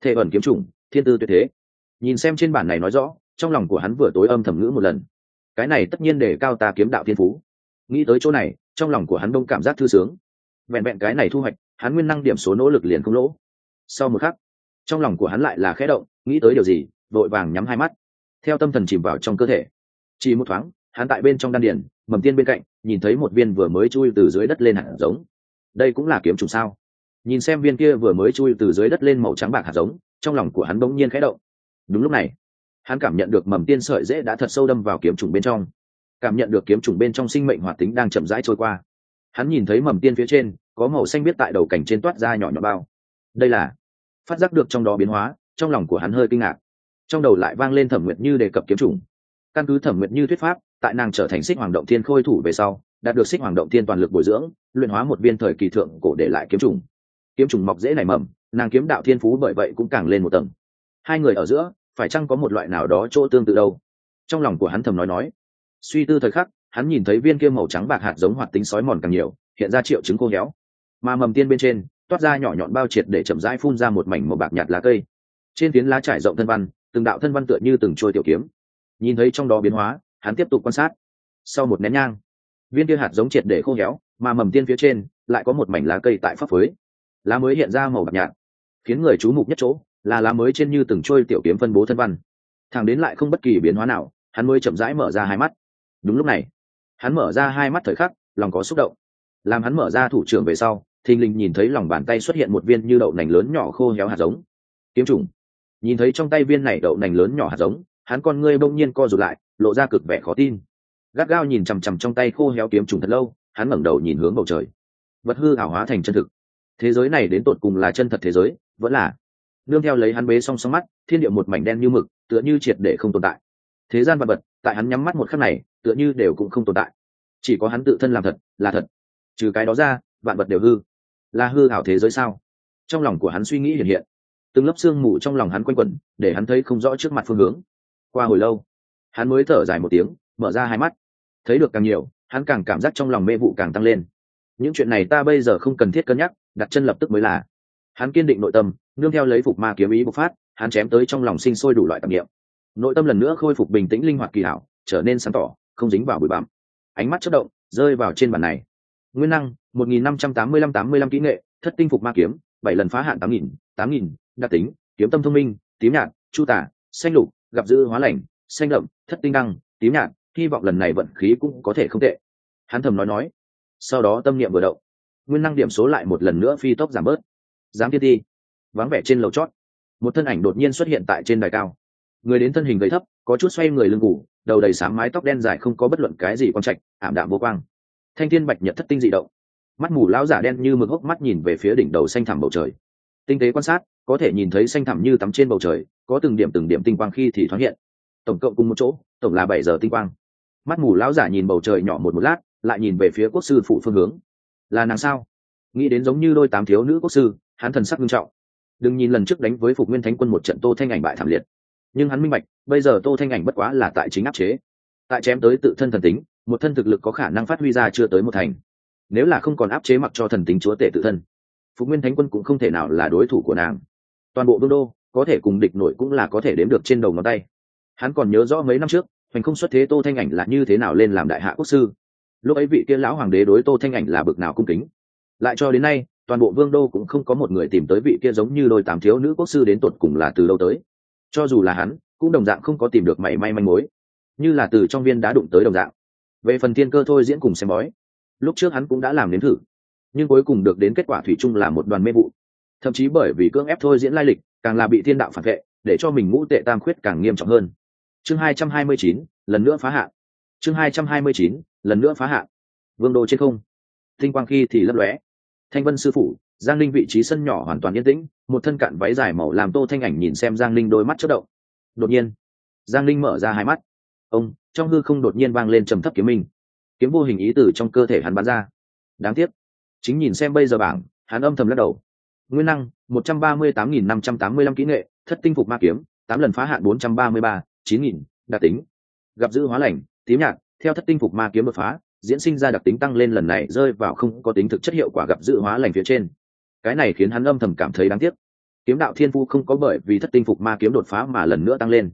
Thể ẩn kiếm trùng thiên tư tuyệt thế. Nhìn xem trên bản này nói rõ, trong lòng của hắn vừa tối âm thầm ngữ một lần cái này tất nhiên để cao ta kiếm đạo thiên phú. Nghĩ tới chỗ này, trong lòng của hắn đông cảm giác thư sướng. Vẹn vẹn cái này thu hoạch, hắn nguyên năng điểm số nỗ lực liền không lỗ. Sau một khắc, trong lòng của hắn lại là khẽ động, nghĩ tới điều gì, vội vàng nhắm hai mắt. Theo tâm thần chìm vào trong cơ thể, chỉ một thoáng, hắn tại bên trong đan điền, mầm tiên bên cạnh, nhìn thấy một viên vừa mới chui từ dưới đất lên hạt giống. Đây cũng là kiếm trùng sao? Nhìn xem viên kia vừa mới chui từ dưới đất lên màu trắng bạc hạt giống, trong lòng của hắn bỗng nhiên khẽ động. Đúng lúc này hắn cảm nhận được mầm tiên sợi dễ đã thật sâu đâm vào kiếm trùng bên trong. Cảm nhận được kiếm trùng bên trong sinh mệnh hoạt tính đang chậm rãi trôi qua. Hắn nhìn thấy mầm tiên phía trên, có màu xanh biết tại đầu cảnh trên toát ra nhỏ nhỏ bao. Đây là phát giác được trong đó biến hóa, trong lòng của hắn hơi kinh ngạc. Trong đầu lại vang lên thẩm nguyệt như đề cập kiếm trùng. Căn cứ thẩm nguyệt như thuyết pháp, tại nàng trở thành xích hoàng động thiên khôi thủ về sau, đạt được xích hoàng động thiên toàn lực bồi dưỡng, luyện hóa một viên thời kỳ thượng cổ để lại kiếm trùng. Kiếm trùng mọc dễ nảy mầm, nàng kiếm đạo thiên phú bởi vậy cũng càng lên một tầng. Hai người ở giữa phải chăng có một loại nào đó chỗ tương tự đâu? Trong lòng của hắn thầm nói nói. Suy tư thời khắc, hắn nhìn thấy viên kia màu trắng bạc hạt giống hoạt tính sói mòn càng nhiều, hiện ra triệu chứng khô héo. Mà mầm tiên bên trên, toát ra nhỏ nhọn bao triệt để chậm rãi phun ra một mảnh màu bạc nhạt lá cây. Trên phiến lá trải rộng thân văn, từng đạo thân văn tựa như từng trôi tiểu kiếm. Nhìn thấy trong đó biến hóa, hắn tiếp tục quan sát. Sau một nén nhang, viên kia hạt giống triệt để khô héo, mà mầm tiên phía trên, lại có một mảnh lá cây tại pháp phới. Lá mới hiện ra màu bạc nhạt, khiến người chú mục nhất chỗ là lá mới trên như từng trôi tiểu kiếm phân bố thân văn. Thằng đến lại không bất kỳ biến hóa nào, hắn mới chậm rãi mở ra hai mắt. Đúng lúc này, hắn mở ra hai mắt thời khắc, lòng có xúc động. Làm hắn mở ra thủ trưởng về sau, thình lình nhìn thấy lòng bàn tay xuất hiện một viên như đậu nành lớn nhỏ khô héo hạt giống. Kiếm trùng. Nhìn thấy trong tay viên này đậu nành lớn nhỏ hạt giống, hắn con ngươi bỗng nhiên co rụt lại, lộ ra cực vẻ khó tin. Gắt gao nhìn chằm chằm trong tay khô héo kiếm trùng thật lâu, hắn ngẩng đầu nhìn hướng bầu trời. Vật hư ảo hóa thành chân thực. Thế giới này đến tột cùng là chân thật thế giới, vẫn là nương theo lấy hắn bế song song mắt, thiên địa một mảnh đen như mực, tựa như triệt để không tồn tại. Thế gian vật vật, tại hắn nhắm mắt một khắc này, tựa như đều cũng không tồn tại. Chỉ có hắn tự thân làm thật, là thật. Trừ cái đó ra, vạn vật đều hư. Là hư ảo thế giới sao? Trong lòng của hắn suy nghĩ hiện hiện. Từng lớp xương mù trong lòng hắn quanh quẩn, để hắn thấy không rõ trước mặt phương hướng. Qua hồi lâu, hắn mới thở dài một tiếng, mở ra hai mắt. Thấy được càng nhiều, hắn càng cảm giác trong lòng mê vụ càng tăng lên. Những chuyện này ta bây giờ không cần thiết cân nhắc, đặt chân lập tức mới là. Hắn kiên định nội tâm nương theo lấy phục ma kiếm ý bộc phát, hắn chém tới trong lòng sinh sôi đủ loại tạp nghiệm nội tâm lần nữa khôi phục bình tĩnh linh hoạt kỳ hảo, trở nên sáng tỏ, không dính vào bụi bặm. Ánh mắt chất động, rơi vào trên bàn này. Nguyên năng, một nghìn năm trăm tám mươi lăm tám mươi lăm kỹ nghệ, thất tinh phục ma kiếm, bảy lần phá hạn tám nghìn tám nghìn, đặc tính, kiếm tâm thông minh, tím nhạt, chu tả, xanh lục, gặp dữ hóa lành, xanh đậm, thất tinh đăng, tím nhạt, hy vọng lần này vận khí cũng có thể không tệ. Hắn thầm nói nói. Sau đó tâm niệm vừa động. Nguyên năng điểm số lại một lần nữa phi tốc giảm bớt. Dám tiên ti vắng vẻ trên lầu chót. Một thân ảnh đột nhiên xuất hiện tại trên đài cao. Người đến thân hình gầy thấp, có chút xoay người lưng ngủ, đầu đầy sáng mái tóc đen dài không có bất luận cái gì quang trạch, ảm đạm vô quang. Thanh thiên bạch nhật thất tinh dị động. Mắt mù lão giả đen như mực hốc mắt nhìn về phía đỉnh đầu xanh thẳm bầu trời. Tinh tế quan sát, có thể nhìn thấy xanh thẳm như tắm trên bầu trời, có từng điểm từng điểm tinh quang khi thì thoáng hiện. Tổng cộng cùng một chỗ, tổng là bảy giờ tinh quang. Mắt mù lão giả nhìn bầu trời nhỏ một một lát, lại nhìn về phía quốc sư phụ phương hướng. Là nàng sao? Nghĩ đến giống như đôi tám thiếu nữ quốc sư, hắn thần sắc nghiêm trọng đừng nhìn lần trước đánh với phục nguyên thánh quân một trận tô thanh ảnh bại thảm liệt. Nhưng hắn minh bạch, bây giờ tô thanh ảnh bất quá là tại chính áp chế. Tại chém tới tự thân thần tính, một thân thực lực có khả năng phát huy ra chưa tới một thành. Nếu là không còn áp chế mặc cho thần tính chúa tể tự thân, phục nguyên thánh quân cũng không thể nào là đối thủ của nàng. Toàn bộ vương đô, có thể cùng địch nội cũng là có thể đếm được trên đầu ngón tay. Hắn còn nhớ rõ mấy năm trước, hoành không xuất thế tô thanh ảnh là như thế nào lên làm đại hạ quốc sư. Lúc ấy vị kia lão hoàng đế đối tô thanh ảnh là bực nào cung kính. Lại cho đến nay toàn bộ vương đô cũng không có một người tìm tới vị kia giống như đôi tám thiếu nữ quốc sư đến tột cùng là từ đâu tới. Cho dù là hắn, cũng đồng dạng không có tìm được mảy may manh mối. Như là từ trong viên đá đụng tới đồng dạng. Về phần thiên cơ thôi diễn cùng xem bói, lúc trước hắn cũng đã làm nếm thử, nhưng cuối cùng được đến kết quả thủy chung là một đoàn mê vụ. Thậm chí bởi vì cưỡng ép thôi diễn lai lịch, càng là bị thiên đạo phản vệ, để cho mình ngũ tệ tam khuyết càng nghiêm trọng hơn. Chương hai trăm hai mươi chín, lần nữa phá hạn. Chương hai trăm hai mươi chín, lần nữa phá hạn. Vương đô trên không. Tinh quang khi thì lấp lóe thanh vân sư phụ, giang linh vị trí sân nhỏ hoàn toàn yên tĩnh, một thân cạn váy dài màu làm tô thanh ảnh nhìn xem giang linh đôi mắt chất động. Đột nhiên, giang linh mở ra hai mắt. Ông, trong hư không đột nhiên vang lên trầm thấp kiếm minh. Kiếm vô hình ý tử trong cơ thể hắn bắn ra. Đáng tiếc. Chính nhìn xem bây giờ bảng, hắn âm thầm lắc đầu. Nguyên năng, một trăm ba mươi tám nghìn năm trăm tám mươi lăm kỹ nghệ, thất tinh phục ma kiếm, tám lần phá hạn bốn trăm ba mươi ba, chín nghìn, đặc tính. Gặp giữ hóa lành, tím nhạt, theo thất tinh phục ma kiếm đột phá diễn sinh ra đặc tính tăng lên lần này rơi vào không có tính thực chất hiệu quả gặp dự hóa lành phía trên. Cái này khiến hắn âm thầm cảm thấy đáng tiếc. Kiếm đạo thiên phu không có bởi vì thất tinh phục ma kiếm đột phá mà lần nữa tăng lên.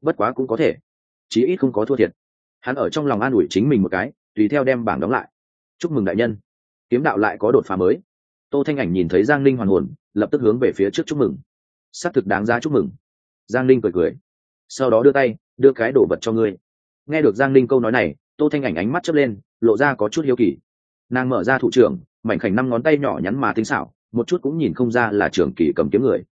Bất quá cũng có thể. Chí ít không có thua thiệt. Hắn ở trong lòng an ủi chính mình một cái, tùy theo đem bảng đóng lại. Chúc mừng đại nhân. Kiếm đạo lại có đột phá mới. Tô thanh ảnh nhìn thấy giang linh hoàn hồn, lập tức hướng về phía trước chúc mừng. S c thực đáng giá chúc mừng. Giang linh cười cười. Sau đó đưa tay, đưa cái đồ vật cho ngươi. Nghe được giang linh câu nói này tô thanh ảnh ánh mắt chớp lên, lộ ra có chút hiếu kỳ. Nàng mở ra thủ trưởng, mảnh khảnh năm ngón tay nhỏ nhắn mà tính xảo, một chút cũng nhìn không ra là trưởng kỳ cầm kiếm người.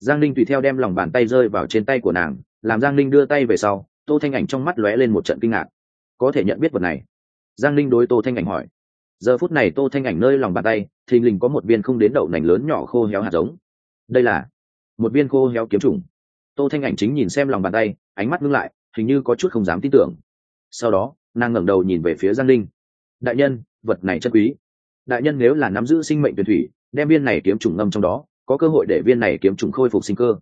Giang linh tùy theo đem lòng bàn tay rơi vào trên tay của nàng, làm giang linh đưa tay về sau, tô thanh ảnh trong mắt lóe lên một trận kinh ngạc. Có thể nhận biết vật này? Giang linh đối tô thanh ảnh hỏi. Giờ phút này tô thanh ảnh nơi lòng bàn tay, thình lình có một viên không đến đậu nành lớn nhỏ khô héo hạt giống. Đây là một viên khô héo kiếm trùng tô thanh ảnh chính nhìn xem lòng bàn tay, ánh mắt ngưng lại, hình như có chút không dám tin tưởng. Sau đó nàng ngẩng đầu nhìn về phía giang linh. Đại nhân, vật này chân quý. Đại nhân nếu là nắm giữ sinh mệnh tuyển thủy, đem viên này kiếm trùng ngâm trong đó, có cơ hội để viên này kiếm trùng khôi phục sinh cơ.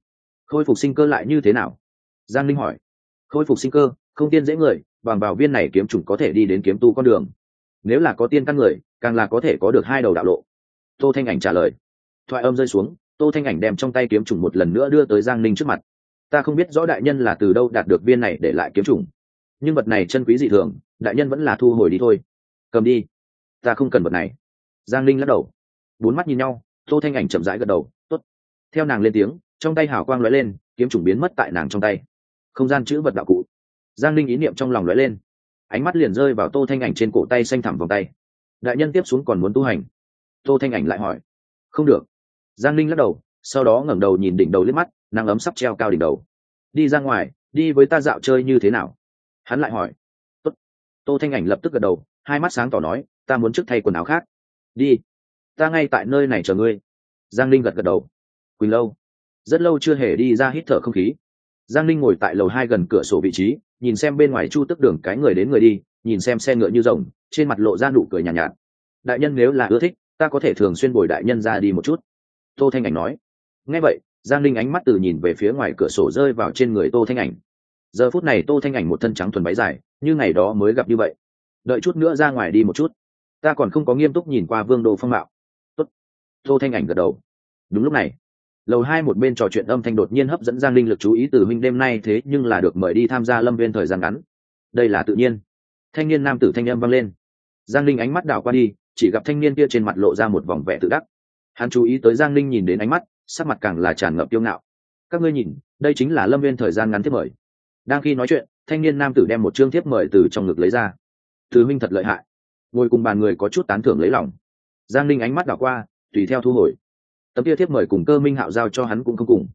Khôi phục sinh cơ lại như thế nào? Giang linh hỏi. Khôi phục sinh cơ, không tiên dễ người, bằng vào viên này kiếm trùng có thể đi đến kiếm tu con đường. Nếu là có tiên căn người, càng là có thể có được hai đầu đạo lộ. Tô thanh ảnh trả lời. Thoại âm rơi xuống, tô thanh ảnh đem trong tay kiếm trùng một lần nữa đưa tới giang ninh trước mặt. Ta không biết rõ đại nhân là từ đâu đạt được viên này để lại kiếm trùng nhưng vật này chân quý dị thường, đại nhân vẫn là thu hồi đi thôi. Cầm đi. Ta không cần vật này. Giang ninh lắc đầu. Bốn mắt nhìn nhau, tô thanh ảnh chậm rãi gật đầu t ố t theo nàng lên tiếng, trong tay hảo quang lóe lên, kiếm trùng biến mất tại nàng trong tay. Không gian chữ vật đạo cụ. Giang ninh ý niệm trong lòng lóe lên. Ánh mắt liền rơi vào tô thanh ảnh trên cổ tay xanh thẳm vòng tay. Đại nhân tiếp xuống còn muốn tu hành. Tô thanh ảnh lại hỏi, không được. Giang ninh lắc đầu, sau đó ngẩng đầu nhìn đỉnh đầu liếc mắt nắng ấm sắp treo cao đỉnh đầu. Đi ra ngoài, đi với ta dạo chơi như thế nào? Hắn lại hỏi. Tốt. tô thanh ảnh lập tức gật đầu hai mắt sáng tỏ nói ta muốn trước thay quần áo khác. Đi. Ta ngay tại nơi này chờ ngươi. Giang linh gật gật đầu. Quỳnh lâu. Rất lâu chưa hề đi ra hít thở không khí. Giang linh ngồi tại lầu hai gần cửa sổ vị trí nhìn xem bên ngoài chu tức đường cái người đến người đi nhìn xem xe ngựa như rồng trên mặt lộ ra nụ cười nhàn nhạt, nhạt. Đại nhân nếu là ưa thích ta có thể thường xuyên bồi đại nhân ra đi một chút. Tô thanh ảnh nói. Nghe vậy giang linh ánh mắt từ nhìn về phía ngoài cửa sổ rơi vào trên người tô thanh ảnh giờ phút này tô thanh ảnh một thân trắng thuần váy dài, như ngày đó mới gặp như vậy. Đợi chút nữa ra ngoài đi một chút. Ta còn không có nghiêm túc nhìn qua vương đồ phong mạo. Tốt. tô thanh ảnh gật đầu. Đúng lúc này, lầu hai một bên trò chuyện âm thanh đột nhiên hấp dẫn giang linh lực chú ý từ huynh đêm nay thế nhưng là được mời đi tham gia lâm viên thời gian ngắn. Đây là tự nhiên. Thanh niên nam tử thanh âm vang lên. Giang linh ánh mắt đảo qua đi, chỉ gặp thanh niên kia trên mặt lộ ra một vòng vẻ tự đắc. Hắn chú ý tới giang linh nhìn đến ánh mắt, sắc mặt càng là tràn ngập kiêu ngạo. Các ngươi nhìn, đây chính là lâm viên thời gian ngắn tiếp mời đang khi nói chuyện, thanh niên nam tử đem một chương thiếp mời từ trong ngực lấy ra. Từ minh thật lợi hại. Ngồi cùng bàn người có chút tán thưởng lấy lòng. Giang linh ánh mắt đảo qua, tùy theo thu hồi. Tấm kia thiếp mời cùng cơ minh hạo giao cho hắn cũng không cùng.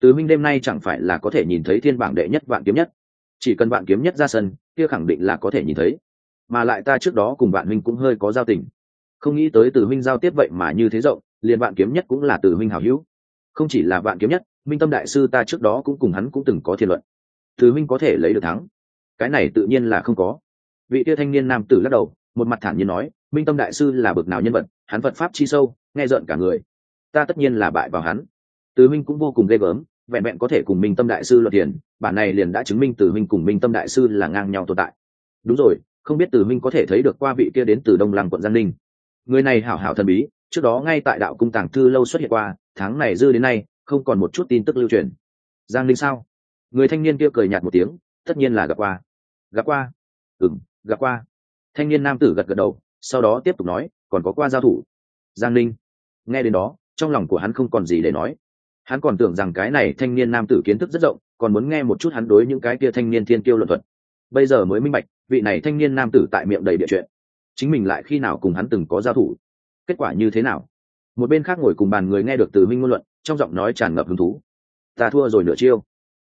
Từ minh đêm nay chẳng phải là có thể nhìn thấy thiên bảng đệ nhất vạn kiếm nhất? Chỉ cần vạn kiếm nhất ra sân, kia khẳng định là có thể nhìn thấy. Mà lại ta trước đó cùng vạn minh cũng hơi có giao tình. Không nghĩ tới từ minh giao tiếp vậy mà như thế rộng, liền vạn kiếm nhất cũng là từ minh hảo hữu. Không chỉ là vạn kiếm nhất, minh tâm đại sư ta trước đó cũng cùng hắn cũng từng có thiên luận thứ minh có thể lấy được thắng. Cái này tự nhiên là không có. Vị tia thanh niên nam tử lắc đầu, một mặt thản nhiên nói, minh tâm đại sư là bậc nào nhân vật, hắn phật pháp chi sâu, nghe rợn cả người. Ta tất nhiên là bại vào hắn. Tứ minh cũng vô cùng ghê gớm, vẹn vẹn có thể cùng minh tâm đại sư luật tiền, bản này liền đã chứng minh Tử minh cùng minh tâm đại sư là ngang nhau tồn tại. Đúng rồi, không biết Tử minh có thể thấy được qua vị kia đến từ đông Làng quận giang ninh. Người này hảo hảo thần bí, trước đó ngay tại đạo cung tàng thư lâu xuất hiện qua, tháng này dư đến nay, không còn một chút tin tức lưu truyền. Giang ninh sao? Người thanh niên kia cười nhạt một tiếng, tất nhiên là gặp qua. Gặp qua? Ừ m gặp qua. Thanh niên nam tử gật gật đầu, sau đó tiếp tục nói, còn có qua giao thủ? Giang ninh. Nghe đến đó, trong lòng của hắn không còn gì để nói. Hắn còn tưởng rằng cái này thanh niên nam tử kiến thức rất rộng, còn muốn nghe một chút hắn đối những cái kia thanh niên thiên kiêu luận thuật. Bây giờ mới minh bạch, vị này thanh niên nam tử tại miệng đầy địa chuyện. Chính mình lại khi nào cùng hắn từng có giao thủ? Kết quả như thế nào? Một bên khác ngồi cùng bàn người nghe được từ minh ngôn luận, trong giọng nói tràn ngập hứng thú. Ta thua rồi nửa chiêu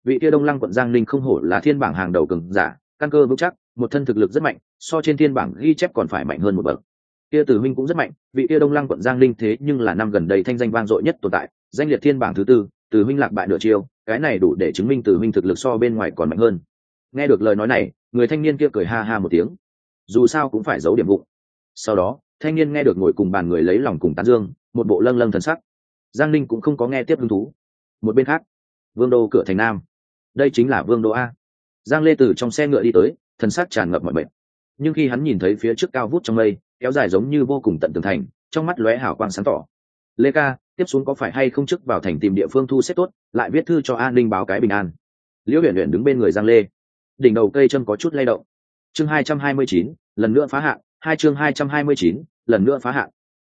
vị kia đông lăng quận giang ninh không hổ là thiên bảng hàng đầu cường giả, căn cơ vững chắc, một thân thực lực rất mạnh, so trên thiên bảng ghi chép còn phải mạnh hơn một bậc. Kia tử huynh cũng rất mạnh, vị kia đông lăng quận giang ninh thế nhưng là năm gần đây thanh danh vang dội nhất tồn tại, danh liệt thiên bảng thứ tư tử huynh lạc bại nửa chiêu, cái này đủ để chứng minh tử huynh thực lực so bên ngoài còn mạnh hơn. Nghe được lời nói này, người thanh niên kia cười ha ha một tiếng. Dù sao cũng phải giấu điểm vụ sau đó, thanh niên nghe được ngồi cùng bàn người lấy lòng cùng tán dương, một bộ lâng lâng thần sắc. Giang ninh cũng không có nghe tiếp hứng thú. Một bên khác, vương đô cửa thành nam đây chính là vương đô a. Giang lê từ trong xe ngựa đi tới, thần sắc tràn ngập mọi mệt. Nhưng khi hắn nhìn thấy phía trước cao vút trong mây, kéo dài giống như vô cùng tận tường thành, trong mắt lóe hào quang sáng tỏ. Lê ca, tiếp xuống có phải hay không chức vào thành tìm địa phương thu xếp tốt, lại viết thư cho an ninh báo cái bình an. Liễu huyện huyện đứng bên người giang lê. Đỉnh đầu cây châm có chút lay động. Chương hai trăm hai mươi chín, lần nữa phá hạn, hai chương hai trăm hai mươi chín, lần nữa phá hạn.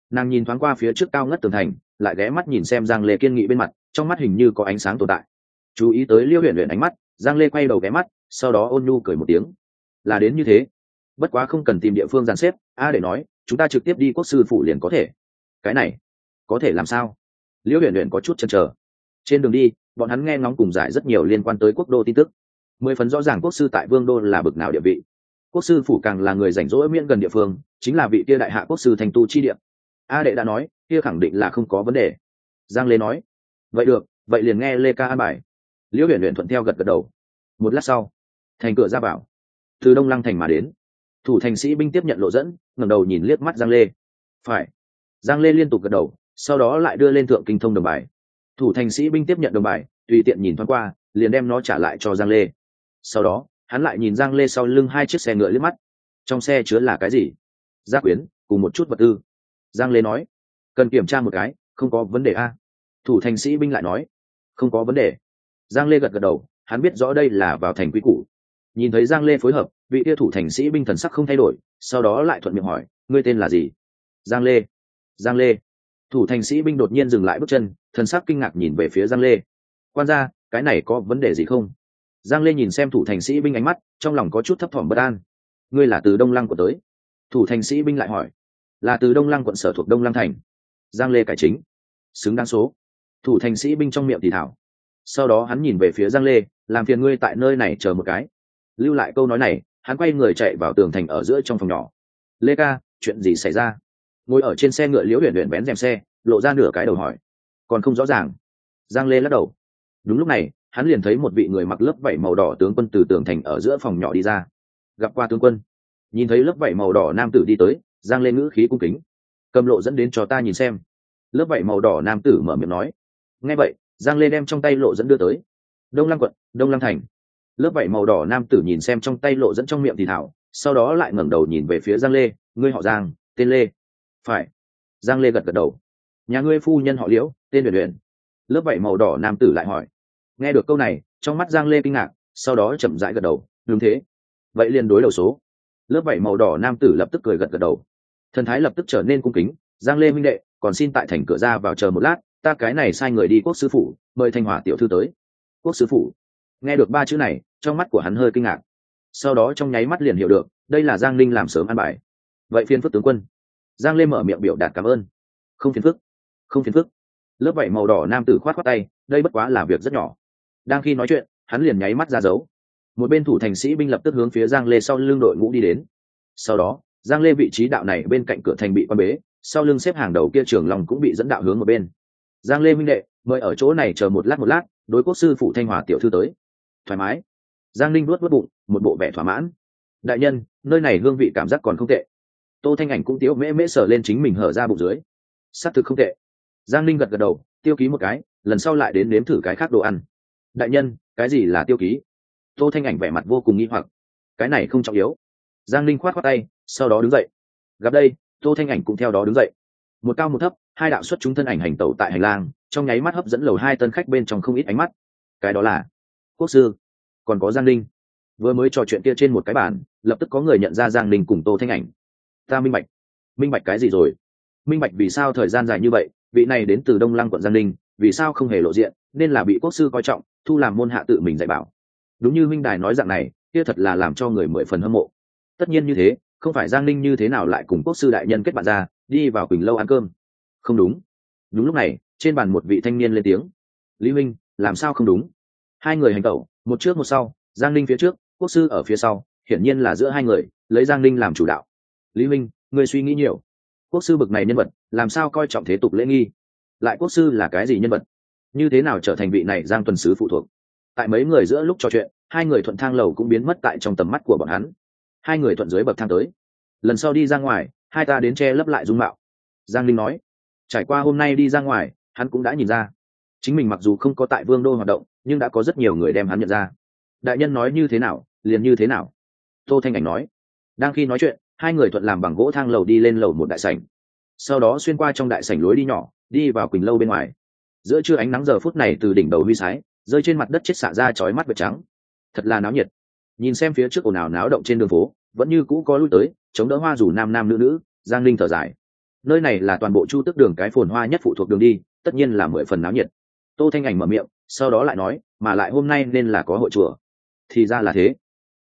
Nàng nhìn thoáng qua phía trước cao ngất tường thành, lại ghé mắt nhìn xem giang lê kiên nghị bên mặt, trong mắt hình như có ánh sáng tồn tại chú ý tới liêu huyện huyện ánh mắt, giang lê quay đầu ghé mắt, sau đó ôn nhu cười một tiếng. Là đến như thế. Bất quá không cần tìm địa phương dàn xếp, a để nói, chúng ta trực tiếp đi quốc sư phủ liền có thể. Cái này, có thể làm sao? Liêu huyện huyện có chút chần chờ. Trên đường đi, bọn hắn nghe ngóng cùng giải rất nhiều liên quan tới quốc đô tin tức. Mười phần rõ ràng quốc sư tại vương đô là bực nào địa vị. Quốc sư phủ càng là người rảnh rỗi miễn gần địa phương, chính là vị kia đại hạ quốc sư thành tu chi địa. A đệ đã nói, kia khẳng định là không có vấn đề. Giang lê nói, vậy được, vậy liền nghe lê ca an bài liễu huyện huyện thuận theo gật gật đầu. Một lát sau, thành cửa ra bảo từ đông lăng thành mà đến. Thủ thành sĩ binh tiếp nhận lộ dẫn, ngẩng đầu nhìn liếc mắt giang lê. Phải. Giang lê liên tục gật đầu, sau đó lại đưa lên thượng kinh thông đồng bài. Thủ thành sĩ binh tiếp nhận đồng bài, tùy tiện nhìn thoáng qua, liền đem nó trả lại cho giang lê. Sau đó, hắn lại nhìn giang lê sau lưng hai chiếc xe ngựa liếc mắt. Trong xe chứa là cái gì? Gia quyến, cùng một chút vật tư. Giang lê nói, cần kiểm tra một cái, không có vấn đề a. Thủ thành sĩ binh lại nói, không có vấn đề giang lê gật gật đầu, hắn biết rõ đây là vào thành quy củ. Nhìn thấy giang lê phối hợp, vị tiêu thủ thành sĩ binh thần sắc không thay đổi, sau đó lại thuận miệng hỏi, ngươi tên là gì? Giang lê. Giang lê. Thủ thành sĩ binh đột nhiên dừng lại bước chân, thần sắc kinh ngạc nhìn về phía giang lê. Quan ra cái này có vấn đề gì không? Giang lê nhìn xem thủ thành sĩ binh ánh mắt, trong lòng có chút thấp thỏm bất an. Ngươi là từ đông lăng của tới? Thủ thành sĩ binh lại hỏi. Là từ đông lăng quận sở thuộc đông lăng thành. Giang lê cải chính. Xứng đáng số. Thủ thành sĩ binh trong miệng thì thảo sau đó hắn nhìn về phía giang lê, làm phiền ngươi tại nơi này chờ một cái. Lưu lại câu nói này, hắn quay người chạy vào tường thành ở giữa trong phòng nhỏ. Lê ca, chuyện gì xảy ra? Ngồi ở trên xe ngựa liễu huyện huyện bén rèm xe, lộ ra nửa cái đầu hỏi. Còn không rõ ràng. Giang lê lắc đầu. Đúng lúc này, hắn liền thấy một vị người mặc lớp vảy màu đỏ tướng quân từ tường thành ở giữa phòng nhỏ đi ra. Gặp qua tướng quân. Nhìn thấy lớp vảy màu đỏ nam tử đi tới, giang lê ngữ khí cung kính. Cầm lộ dẫn đến cho ta nhìn xem. Lớp vảy màu đỏ nam tử mở miệng nói. Nghe vậy giang lê đem trong tay lộ dẫn đưa tới. Đông lăng quận, đông lăng thành. Lớp vảy màu đỏ nam tử nhìn xem trong tay lộ dẫn trong miệng thì thảo, sau đó lại ngẩng đầu nhìn về phía giang lê, ngươi họ giang, tên lê. Phải. Giang lê gật gật đầu. Nhà ngươi phu nhân họ liễu, tên luyện luyện lớp vảy màu đỏ nam tử lại hỏi. Nghe được câu này, trong mắt giang lê kinh ngạc, sau đó chậm rãi gật đầu. Đúng thế. Vậy liền đối đầu số. Lớp vảy màu đỏ nam tử lập tức cười gật gật đầu. Thần thái lập tức trở nên cung kính. Giang lê minh đệ, còn xin tại thành cửa ra vào chờ một lát ta cái này sai người đi quốc sư phủ mời thanh hỏa tiểu thư tới. Quốc sư phủ nghe được ba chữ này, trong mắt của hắn hơi kinh ngạc. Sau đó trong nháy mắt liền hiểu được, đây là giang linh làm sớm ăn bài. Vậy phiên phức tướng quân. Giang lê mở miệng biểu đạt cảm ơn. Không phiền phức. Không phiền phức. Lớp vảy màu đỏ nam tử khoát khoát tay, đây bất quá là việc rất nhỏ. Đang khi nói chuyện, hắn liền nháy mắt ra dấu. Một bên thủ thành sĩ binh lập tức hướng phía giang lê sau lưng đội ngũ đi đến. Sau đó, giang lê vị trí đạo này bên cạnh cửa thành bị quan bế, sau lưng xếp hàng đầu kia trường lòng cũng bị dẫn đạo hướng một bên giang lê minh đệ, mời ở chỗ này chờ một lát một lát, đối quốc sư phụ thanh hòa tiểu thư tới. Thoải mái. Giang linh luốt vớt bụng, một bộ vẻ thỏa mãn. Đại nhân, nơi này hương vị cảm giác còn không tệ. Tô thanh ảnh cũng tiếu mễ mễ sờ lên chính mình hở ra bụng dưới. S ắ c thực không tệ. Giang linh gật gật đầu, tiêu ký một cái, lần sau lại đến nếm thử cái khác đồ ăn. Đại nhân, cái gì là tiêu ký? Tô thanh ảnh vẻ mặt vô cùng nghi hoặc. Cái này không trọng yếu. Giang linh khoát khoát tay, sau đó đứng dậy. Gặp đây, tô thanh ảnh cũng theo đó đứng dậy một cao một thấp, hai đạo xuất chúng thân ảnh hành tẩu tại hành lang, trong nháy mắt hấp dẫn lầu hai tân khách bên trong không ít ánh mắt. Cái đó là quốc sư, còn có giang linh vừa mới trò chuyện kia trên một cái bản lập tức có người nhận ra giang linh cùng tô thanh ảnh. Ta minh bạch. Minh bạch cái gì rồi? Minh bạch vì sao thời gian dài như vậy, vị này đến từ đông lăng quận giang linh vì sao không hề lộ diện, nên là bị quốc sư coi trọng, thu làm môn hạ tự mình dạy bảo. Đúng như minh đài nói dạng này, kia thật là làm cho người mười phần hâm mộ. Tất nhiên như thế, không phải giang linh như thế nào lại cùng quốc sư đại nhân kết bạn ra đi vào quỳnh lâu ăn cơm. Không đúng. Đúng lúc này, trên bàn một vị thanh niên lên tiếng. Lý minh làm sao không đúng? Hai người hành tẩu, một trước một sau, giang linh phía trước, quốc sư ở phía sau, hiển nhiên là giữa hai người, lấy giang linh làm chủ đạo. Lý minh người suy nghĩ nhiều. Quốc sư bực này nhân vật, làm sao coi trọng thế tục lễ nghi? Lại quốc sư là cái gì nhân vật? Như thế nào trở thành vị này giang tuần sứ phụ thuộc? Tại mấy người giữa lúc trò chuyện, hai người thuận thang lầu cũng biến mất tại trong tầm mắt của bọn hắn. Hai người thuận dưới bậc thang tới. Lần sau đi ra ngoài hai ta đến che lấp lại dung mạo. Giang linh nói. Trải qua hôm nay đi ra ngoài, hắn cũng đã nhìn ra. Chính mình mặc dù không có tại vương đô hoạt động, nhưng đã có rất nhiều người đem hắn nhận ra. Đại nhân nói như thế nào, liền như thế nào. Tô thanh ảnh nói. Đang khi nói chuyện, hai người thuận làm bằng gỗ thang lầu đi lên lầu một đại sảnh. Sau đó xuyên qua trong đại sảnh lối đi nhỏ, đi vào quỳnh lâu bên ngoài. Giữa trưa ánh nắng giờ phút này từ đỉnh đầu huy sái, rơi trên mặt đất chết xạ ra chói mắt vệt trắng. Thật là náo nhiệt. Nhìn xem phía trước ồn ào náo động trên đường phố, vẫn như cũ có lui tới chống đỡ hoa dù nam nam nữ nữ, giang linh thở dài. Nơi này là toàn bộ chu tức đường cái phồn hoa nhất phụ thuộc đường đi, tất nhiên là mười phần náo nhiệt. Tô thanh ảnh mở miệng, sau đó lại nói, mà lại hôm nay nên là có hội chùa. Thì ra là thế.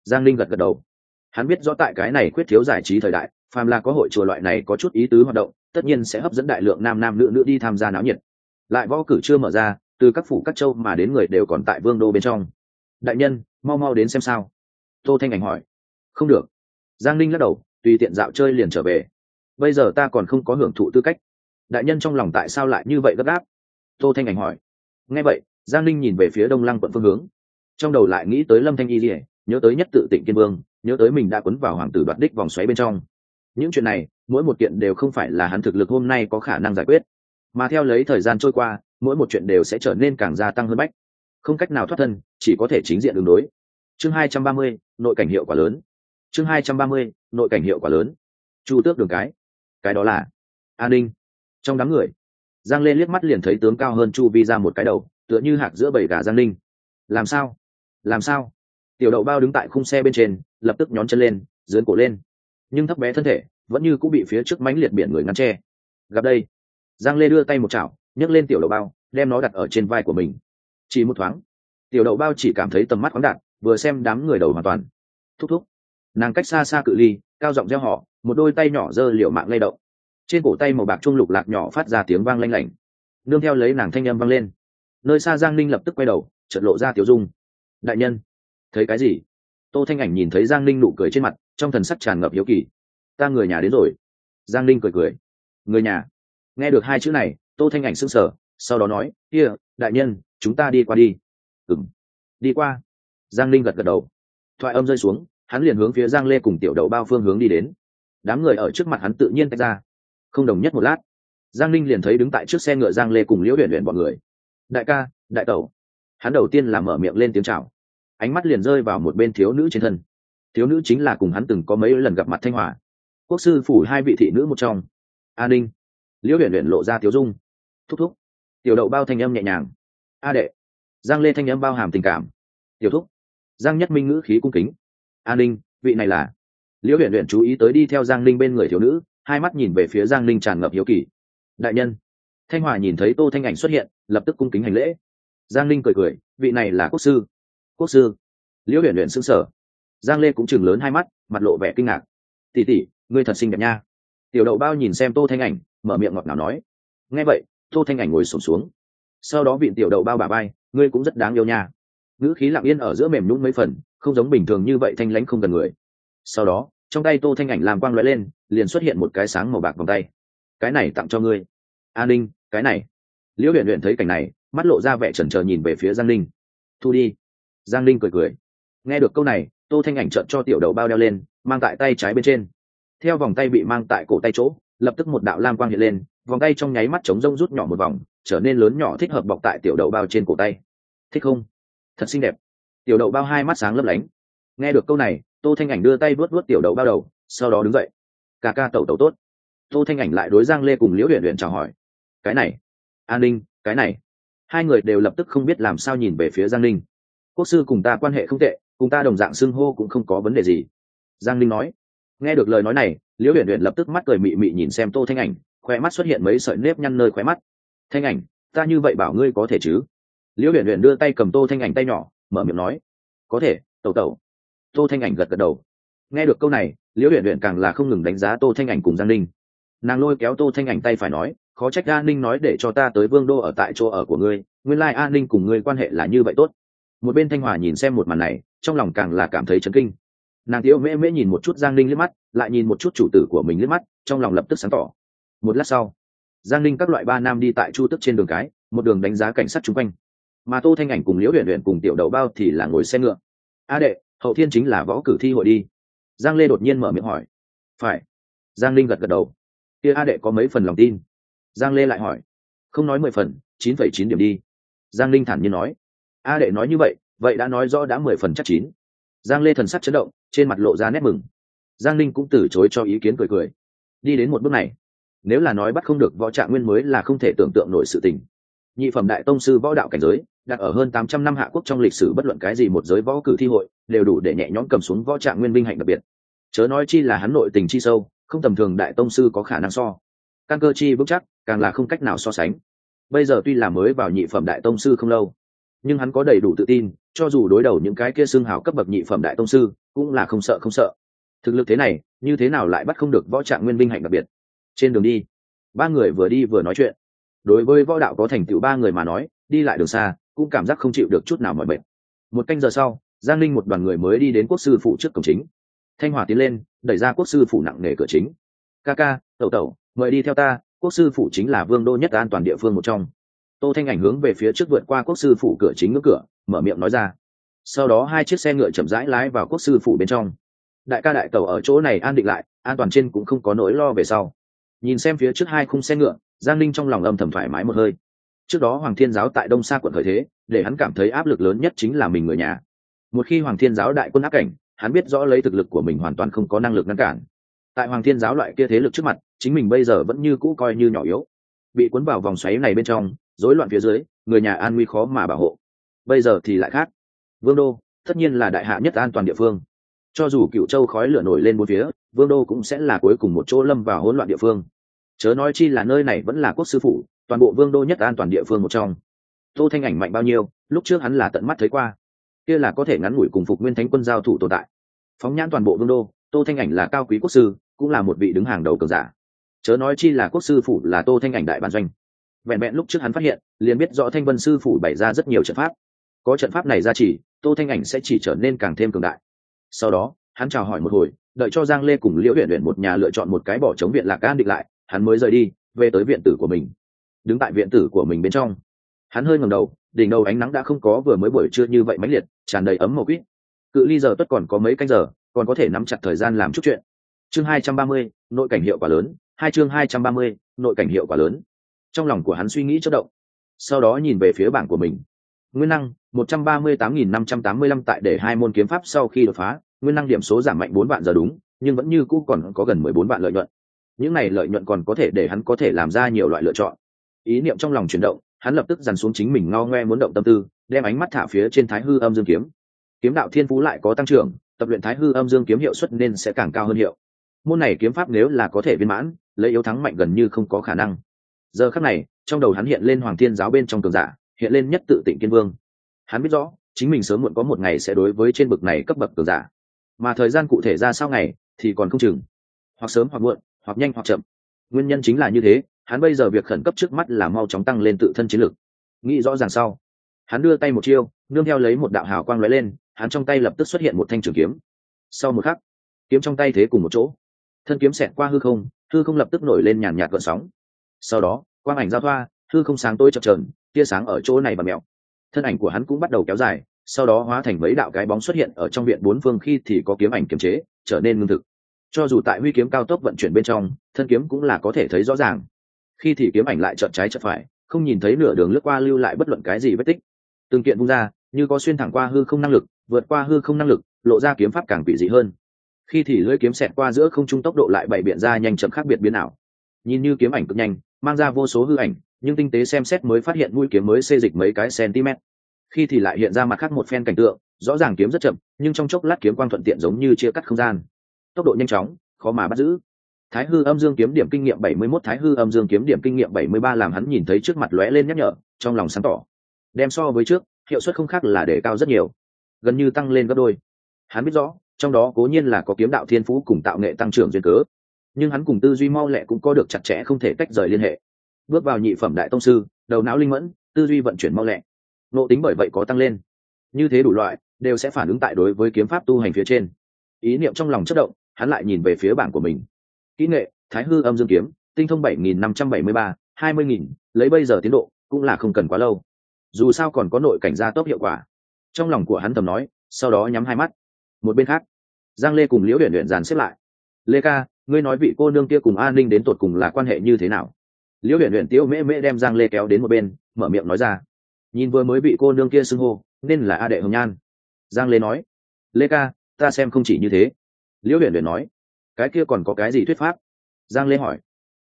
Giang linh gật gật đầu. Hắn biết rõ tại cái này khuyết thiếu giải trí thời đại, phàm là có hội chùa loại này có chút ý tứ hoạt động, tất nhiên sẽ hấp dẫn đại lượng nam nam nữ nữ đi tham gia náo nhiệt. Lại võ cử chưa mở ra, từ các phủ các châu mà đến người đều còn tại vương đô bên trong. Đại nhân, mau mau đến xem sao. Tô thanh ảnh hỏi. Không được. Giang linh lắc đầu tùy tiện dạo chơi liền trở về. Bây giờ ta còn không có hưởng thụ tư cách. Đại nhân trong lòng tại sao lại như vậy gấp gáp? Tô thanh ảnh hỏi. Nghe vậy, giang linh nhìn về phía đông lăng quận phương hướng. Trong đầu lại nghĩ tới lâm thanh y lìa nhớ tới nhất tự tịnh kiên vương, nhớ tới mình đã quấn vào hoàng tử đoạt đích vòng xoáy bên trong. Những chuyện này, mỗi một kiện đều không phải là hắn thực lực hôm nay có khả năng giải quyết. Mà theo lấy thời gian trôi qua, mỗi một chuyện đều sẽ trở nên càng gia tăng hơn bách. Không cách nào thoát thân, chỉ có thể chính diện đường đối. Chương hai trăm ba mươi, nội cảnh hiệu quả lớn. Chương hai trăm ba mươi nội cảnh hiệu quả lớn. Chu tước đường cái. Cái đó là an ninh. Trong đám người, giang lê liếc mắt liền thấy tướng cao hơn chu vi ra một cái đầu, tựa như hạc giữa bảy gà giang ninh. Làm sao? Làm sao? Tiểu đậu bao đứng tại khung xe bên trên, lập tức nhón chân lên, dướn cổ lên. Nhưng thấp bé thân thể, vẫn như cũng bị phía trước mánh liệt biển người ngăn tre gặp đây, giang lê đưa tay một chảo, nhấc lên tiểu đậu bao, đem nó đặt ở trên vai của mình. Chỉ một thoáng, tiểu đậu bao chỉ cảm thấy tầm mắt khoáng đạt, vừa xem đám người đầu hoàn toàn. Thúc thúc nàng cách xa xa cự ly cao giọng reo họ một đôi tay nhỏ dơ liều mạng lay động. Trên cổ tay màu bạc trung lục lạc nhỏ phát ra tiếng vang lanh lảnh. Nương theo lấy nàng thanh â m vang lên. Nơi xa giang ninh lập tức quay đầu trợt lộ ra tiểu dung. Đại nhân thấy cái gì? Tô thanh ảnh nhìn thấy giang ninh nụ cười trên mặt trong thần sắc tràn ngập hiếu kỳ. Ta người nhà đến rồi. Giang ninh cười cười. Người nhà? Nghe được hai chữ này tô thanh ảnh sững sờ sau đó nói kia、yeah, đại nhân chúng ta đi qua đi. Ừng đi qua. Giang ninh gật gật đầu. Thoại âm rơi xuống hắn liền hướng phía giang lê cùng tiểu đậu bao phương hướng đi đến. Đám người ở trước mặt hắn tự nhiên tách ra. Không đồng nhất một lát, giang ninh liền thấy đứng tại trước xe ngựa giang lê cùng liễu huyện huyện bọn người. Đại ca, đại tẩu. Hắn đầu tiên là mở miệng lên tiếng chào. Ánh mắt liền rơi vào một bên thiếu nữ trên thân. Thiếu nữ chính là cùng hắn từng có mấy lần gặp mặt thanh hòa. Quốc sư phủ hai vị thị nữ một trong. A ninh. Liễu huyện huyện lộ ra thiếu dung. Thúc thúc. Tiểu đậu bao thanh âm nhẹ nhàng. A đệ. Giang lê thanh âm bao hàm tình cảm. Tiểu thúc. Giang nhất minh ngữ khí cung kính an ninh, vị này là. Liễu huyện huyện chú ý tới đi theo giang ninh bên người thiếu nữ, hai mắt nhìn về phía giang ninh tràn ngập hiếu kỳ. Đại nhân. Thanh hòa nhìn thấy tô thanh ảnh xuất hiện, lập tức cung kính hành lễ. Giang ninh cười cười, vị này là quốc sư. Quốc sư. Liễu huyện huyện xứng sở giang lê cũng chừng lớn hai mắt, mặt lộ vẻ kinh ngạc. Tỉ tỉ ngươi thật xinh đẹp nha. Tiểu đậu bao nhìn xem tô thanh ảnh, mở miệng ngọt ngào nói. Nghe vậy, tô thanh ảnh ngồi sổm xuống. Sau đó vị tiểu đậu bao bà bay ngươi cũng rất đáng yêu nha. Ngữ khí lặng yên ở giữa mềm nhún mấy phần không giống bình thường như vậy thanh lãnh không gần người. Sau đó, trong tay tô thanh ảnh làm quang lóe lên, liền xuất hiện một cái sáng màu bạc vòng tay. Cái này tặng cho ngươi. An ninh, cái này. Liễu huyện huyện thấy cảnh này, mắt lộ ra vẻ chần chờ nhìn về phía giang ninh. Thu đi. Giang ninh cười cười. Nghe được câu này, tô thanh ảnh trợn cho tiểu đầu bao đeo lên, mang tại tay trái bên trên. Theo vòng tay bị mang tại cổ tay chỗ, lập tức một đạo lam quang hiện lên, vòng tay trong nháy mắt chống rông rút nhỏ một vòng, trở nên lớn nhỏ thích hợp bọc tại tiểu đầu bao trên cổ tay. Thích không? Thật xinh đẹp tiểu đậu bao hai mắt sáng lấp lánh. Nghe được câu này, tô thanh ảnh đưa tay vuốt vuốt tiểu đậu bao đầu, sau đó đứng dậy. Ca ca tẩu tẩu tốt. Tô thanh ảnh lại đối giang lê cùng liễu huyện huyện chào hỏi. Cái này, an ninh, cái này. Hai người đều lập tức không biết làm sao nhìn về phía giang ninh. Quốc sư cùng ta quan hệ không tệ, cùng ta đồng dạng xưng hô cũng không có vấn đề gì. Giang ninh nói. Nghe được lời nói này, liễu huyện huyện lập tức mắt cười mị mị nhìn xem tô thanh ảnh, khoe mắt xuất hiện mấy sợi nếp nhăn nơi khoe mắt. Thanh ảnh, ta như vậy bảo ngươi có thể chứ? Liễu huyện huyện đưa tay cầm tô thanh ảnh tay nhỏ mở miệng nói. Có thể, tẩu tẩu. Tô thanh ảnh gật gật đầu. Nghe được câu này, liễu huyện huyện càng là không ngừng đánh giá tô thanh ảnh cùng giang ninh. Nàng lôi kéo tô thanh ảnh tay phải nói, khó trách an ninh nói để cho ta tới vương đô ở tại chỗ ở của ngươi, nguyên lai an ninh cùng ngươi quan hệ là như vậy tốt. Một bên thanh hòa nhìn xem một màn này, trong lòng càng là cảm thấy chấn kinh. Nàng tiếu mễ mễ nhìn một chút giang ninh liếc mắt, lại nhìn một chút chủ tử của mình liếc mắt, trong lòng lập tức sáng tỏ. Một lát sau, giang ninh các loại ba nam đi tại chu tức trên đường cái, một đường đánh giá cảnh sát chung quanh mà tô thanh ảnh cùng liễu huyện huyện cùng tiểu đầu bao thì là ngồi xe ngựa. A đệ, hậu thiên chính là võ cử thi hội đi. Giang lê đột nhiên mở miệng hỏi. Phải. Giang linh gật gật đầu. Kia a đệ có mấy phần lòng tin? Giang lê lại hỏi. Không nói mười phần, chín phẩy chín điểm đi. Giang linh thản nhiên nói. A đệ nói như vậy vậy đã nói rõ đã mười phần chắc chín. Giang lê thần sắc chấn động, trên mặt lộ ra nét mừng. Giang linh cũng từ chối cho ý kiến cười cười. Đi đến một bước này, nếu là nói bắt không được võ trạng nguyên mới là không thể tưởng tượng nổi sự tình. Nhị phẩm đại tông sư võ đạo cảnh giới đặt ở hơn tám trăm năm hạ quốc trong lịch sử bất luận cái gì một giới võ cử thi hội, đều đủ để nhẹ nhõm cầm xuống võ trạng nguyên binh hạnh đặc biệt. Chớ nói chi là hắn nội tình chi sâu, không tầm thường đại tông sư có khả năng so. Căn cơ chi vững chắc, càng là không cách nào so sánh. Bây giờ tuy là mới vào nhị phẩm đại tông sư không lâu, nhưng hắn có đầy đủ tự tin, cho dù đối đầu những cái kia xương hào cấp bậc nhị phẩm đại tông sư, cũng là không sợ không sợ. Thực lực thế này, như thế nào lại bắt không được võ trạng nguyên binh hạnh đặc biệt? Trên đường đi, ba người vừa đi vừa nói chuyện. Đối với võ đạo có thành tựu ba người mà nói, đi lại đường xa cũng cảm giác không chịu được chút nào mọi bệnh một canh giờ sau, giang linh một đoàn người mới đi đến quốc sư phụ trước cổng chính. Thanh hòa tiến lên, đẩy ra quốc sư phủ nặng nề cửa chính. Ca ca, tẩu tẩu, mời đi theo ta, quốc sư phủ chính là vương đô nhất an toàn địa phương một trong. Tô thanh ảnh hướng về phía trước vượt qua quốc sư phủ cửa chính ngưỡng cửa, mở miệng nói ra. Sau đó hai chiếc xe ngựa chậm rãi lái vào quốc sư phủ bên trong. Đại ca đại tàu ở chỗ này an định lại, an toàn trên cũng không có nỗi lo về sau. Nhìn xem phía trước hai khung xe ngựa, giang linh trong lòng âm thầm thoải mái một hơi trước đó hoàng thiên giáo tại đông xa quận thời thế, để hắn cảm thấy áp lực lớn nhất chính là mình người nhà. Một khi hoàng thiên giáo đại quân áp cảnh, hắn biết rõ lấy thực lực của mình hoàn toàn không có năng lực ngăn cản. Tại hoàng thiên giáo loại kia thế lực trước mặt, chính mình bây giờ vẫn như cũ coi như nhỏ yếu. Bị cuốn vào vòng xoáy này bên trong, rối loạn phía dưới, người nhà an nguy khó mà bảo hộ. Bây giờ thì lại khác. Vương đô, tất nhiên là đại hạ nhất an toàn địa phương. Cho dù cựu châu khói lửa nổi lên bốn phía, vương đô cũng sẽ là cuối cùng một chỗ lâm vào hỗn loạn địa phương. Chớ nói chi là nơi này vẫn là quốc sư phủ toàn bộ vương đô nhất an toàn địa phương một trong. Tô thanh ảnh mạnh bao nhiêu, lúc trước hắn là tận mắt thấy qua. Kia là có thể ngắn ngủi cùng phục nguyên thánh quân giao thủ tồn tại. Phóng nhãn toàn bộ vương đô, tô thanh ảnh là cao quý quốc sư, cũng là một vị đứng hàng đầu cường giả. Chớ nói chi là quốc sư phủ là tô thanh ảnh đại bản doanh. Vẹn vẹn lúc trước hắn phát hiện, liền biết rõ thanh vân sư phủ bày ra rất nhiều trận pháp. Có trận pháp này ra chỉ, tô thanh ảnh sẽ chỉ trở nên càng thêm cường đại. Sau đó, hắn chào hỏi một hồi, đợi cho giang lê cùng liễu huyện huyện một nhà lựa chọn một cái bỏ chống viện lạc an định lại, hắn mới rời đi, về tới viện tử của mình đứng tại viện tử của mình bên trong. Hắn hơi ngầm đầu, đỉnh đầu ánh nắng đã không có vừa mới buổi trưa như vậy mãnh liệt, tràn đầy ấm màu quýt. Cự ly giờ tất còn có mấy canh giờ, còn có thể nắm chặt thời gian làm chút chuyện. Chương hai trăm ba mươi, nội cảnh hiệu quả lớn. Hai chương hai trăm ba mươi, nội cảnh hiệu quả lớn. Trong lòng của hắn suy nghĩ chất động. Sau đó nhìn về phía bảng của mình. Nguyên năng, một trăm ba mươi tám nghìn năm trăm tám mươi lăm tại để hai môn kiếm pháp sau khi đột phá, nguyên năng điểm số giảm mạnh bốn vạn giờ đúng, nhưng vẫn như cũ còn có gần mười bốn vạn lợi nhuận. Những này lợi nhuận còn có thể để hắn có thể làm ra nhiều loại lựa chọn ý niệm trong lòng chuyển động, hắn lập tức dằn xuống chính mình ngao ngoe muốn động tâm tư, đem ánh mắt thả phía trên thái hư âm dương kiếm. Kiếm đạo thiên phú lại có tăng trưởng, tập luyện thái hư âm dương kiếm hiệu suất nên sẽ càng cao hơn hiệu. Môn này kiếm pháp nếu là có thể viên mãn, lấy yếu thắng mạnh gần như không có khả năng. Giờ khắc này, trong đầu hắn hiện lên hoàng thiên giáo bên trong cường giả, hiện lên nhất tự tịnh kiên vương. Hắn biết rõ, chính mình sớm muộn có một ngày sẽ đối với trên bậc này cấp bậc cường giả. Mà thời gian cụ thể ra sau ngày, thì còn không chừng. Hoặc sớm hoặc muộn, hoặc nhanh hoặc chậm. Nguyên nhân chính là như thế hắn bây giờ việc khẩn cấp trước mắt là mau chóng tăng lên tự thân chiến lực nghĩ rõ ràng sau, hắn đưa tay một chiêu, nương theo lấy một đạo hào quang lóe lên, hắn trong tay lập tức xuất hiện một thanh trường kiếm. Sau một khắc, kiếm trong tay thế cùng một chỗ. Thân kiếm xẹt qua hư không hư không lập tức nổi lên nhàn nhạt gợn sóng. Sau đó, quang ảnh giao thoa, hư không sáng tối chập trờn tia sáng ở chỗ này và mẹo thân ảnh của hắn cũng bắt đầu kéo dài, sau đó hóa thành mấy đạo cái bóng xuất hiện ở trong viện bốn phương khi thì có kiếm ảnh kiềm chế, trở nên ngưng thực. Cho dù tại huy kiếm cao tốc vận chuyển bên trong, thân kiếm cũng là có thể thấy rõ ràng khi thì kiếm ảnh lại chợt trái chợt phải, không nhìn thấy nửa đường lướt qua lưu lại bất luận cái gì vết tích. Từng kiện vung ra, như có xuyên thẳng qua hư không năng lực, vượt qua hư không năng lực, lộ ra kiếm pháp càng vị dị hơn. Khi thì lưỡi kiếm xẹt qua giữa không trung tốc độ lại bảy biện ra nhanh chậm khác biệt biến ảo. Nhìn như kiếm ảnh cực nhanh, mang ra vô số hư ảnh, nhưng tinh tế xem xét mới phát hiện mũi kiếm mới xê dịch mấy cái cm khi thì lại hiện ra mặt khác một phen cảnh tượng, rõ ràng kiếm rất chậm, nhưng trong chốc lát kiếm quang thuận tiện giống như chia cắt không gian. Tốc độ nhanh chóng, khó mà bắt giữ thái hư âm dương kiếm điểm kinh nghiệm bảy mươi 71 thái hư âm dương kiếm điểm kinh nghiệm bảy mươi ba làm hắn nhìn thấy trước mặt lóe lên nhắc nhở, trong lòng sáng tỏ. Đem so với trước, hiệu suất không khác là để cao rất nhiều. Gần như tăng lên gấp đôi. Hắn biết rõ, trong đó cố nhiên là có kiếm đạo thiên phú cùng tạo nghệ tăng trưởng duyên cớ. Nhưng hắn cùng tư duy mau lẹ cũng có được chặt chẽ không thể tách rời liên hệ. Bước vào nhị phẩm đại tông sư, đầu não linh mẫn, tư duy vận chuyển mau lẹ. Nộ tính bởi vậy có tăng lên. Như thế đủ loại, đều sẽ phản ứng tại đối với kiếm pháp tu hành phía trên. Ý niệm trong lòng chất động, hắn lại nhìn về phía bảng của mình kỹ nghệ, thái hư âm dương kiếm, tinh thông bảy nghìn năm trăm bảy mươi ba, hai mươi nghìn, lấy bây giờ tiến độ, cũng là không cần quá lâu. Dù sao còn có nội cảnh gia tốc hiệu quả. Trong lòng của hắn thầm nói, sau đó nhắm hai mắt. Một bên khác, giang lê cùng liễu huyện huyện dàn xếp lại. Lê ca, ngươi nói vị cô nương kia cùng an ninh đến tột cùng là quan hệ như thế nào? Liễu huyện huyện tiêu mễ mễ đem giang lê kéo đến một bên, mở miệng nói ra. Nhìn vừa mới bị cô nương kia xưng hô, nên là a đệ hồng nhan. Giang lê nói. Lê ca, ta xem không chỉ như thế. Liễu huyện huyện nói cái kia còn có cái gì thuyết pháp? Giang lê hỏi.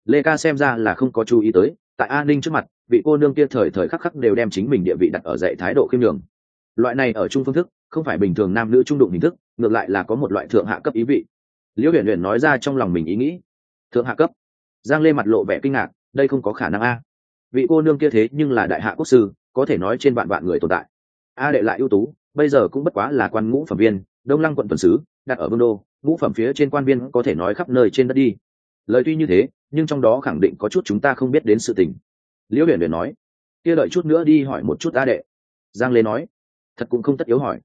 Lê ca xem ra là không có chú ý tới, tại an ninh trước mặt, vị cô nương kia thời thời khắc khắc đều đem chính mình địa vị đặt ở dạy thái độ khiêm đường loại này ở chung phương thức, không phải bình thường nam nữ trung đụng hình thức, ngược lại là có một loại thượng hạ cấp ý vị. Liễu huyền huyền nói ra trong lòng mình ý nghĩ. Thượng hạ cấp? Giang lê mặt lộ vẻ kinh ngạc, đây không có khả năng a. Vị cô nương kia thế nhưng là đại hạ quốc sư, có thể nói trên vạn vạn người tồn tại. A đệ lại ưu tú, bây giờ cũng bất quá là quan ngũ phẩm viên, đông lăng quận tuần sứ, đặt ở vương đô ngũ phẩm phía trên quan viên có thể nói khắp nơi trên đất đi. Lời tuy như thế, nhưng trong đó khẳng định có chút chúng ta không biết đến sự tình. Liễu huyền huyền nói, kia đợi chút nữa đi hỏi một chút a đệ. Giang lê nói, thật cũng không tất yếu hỏi.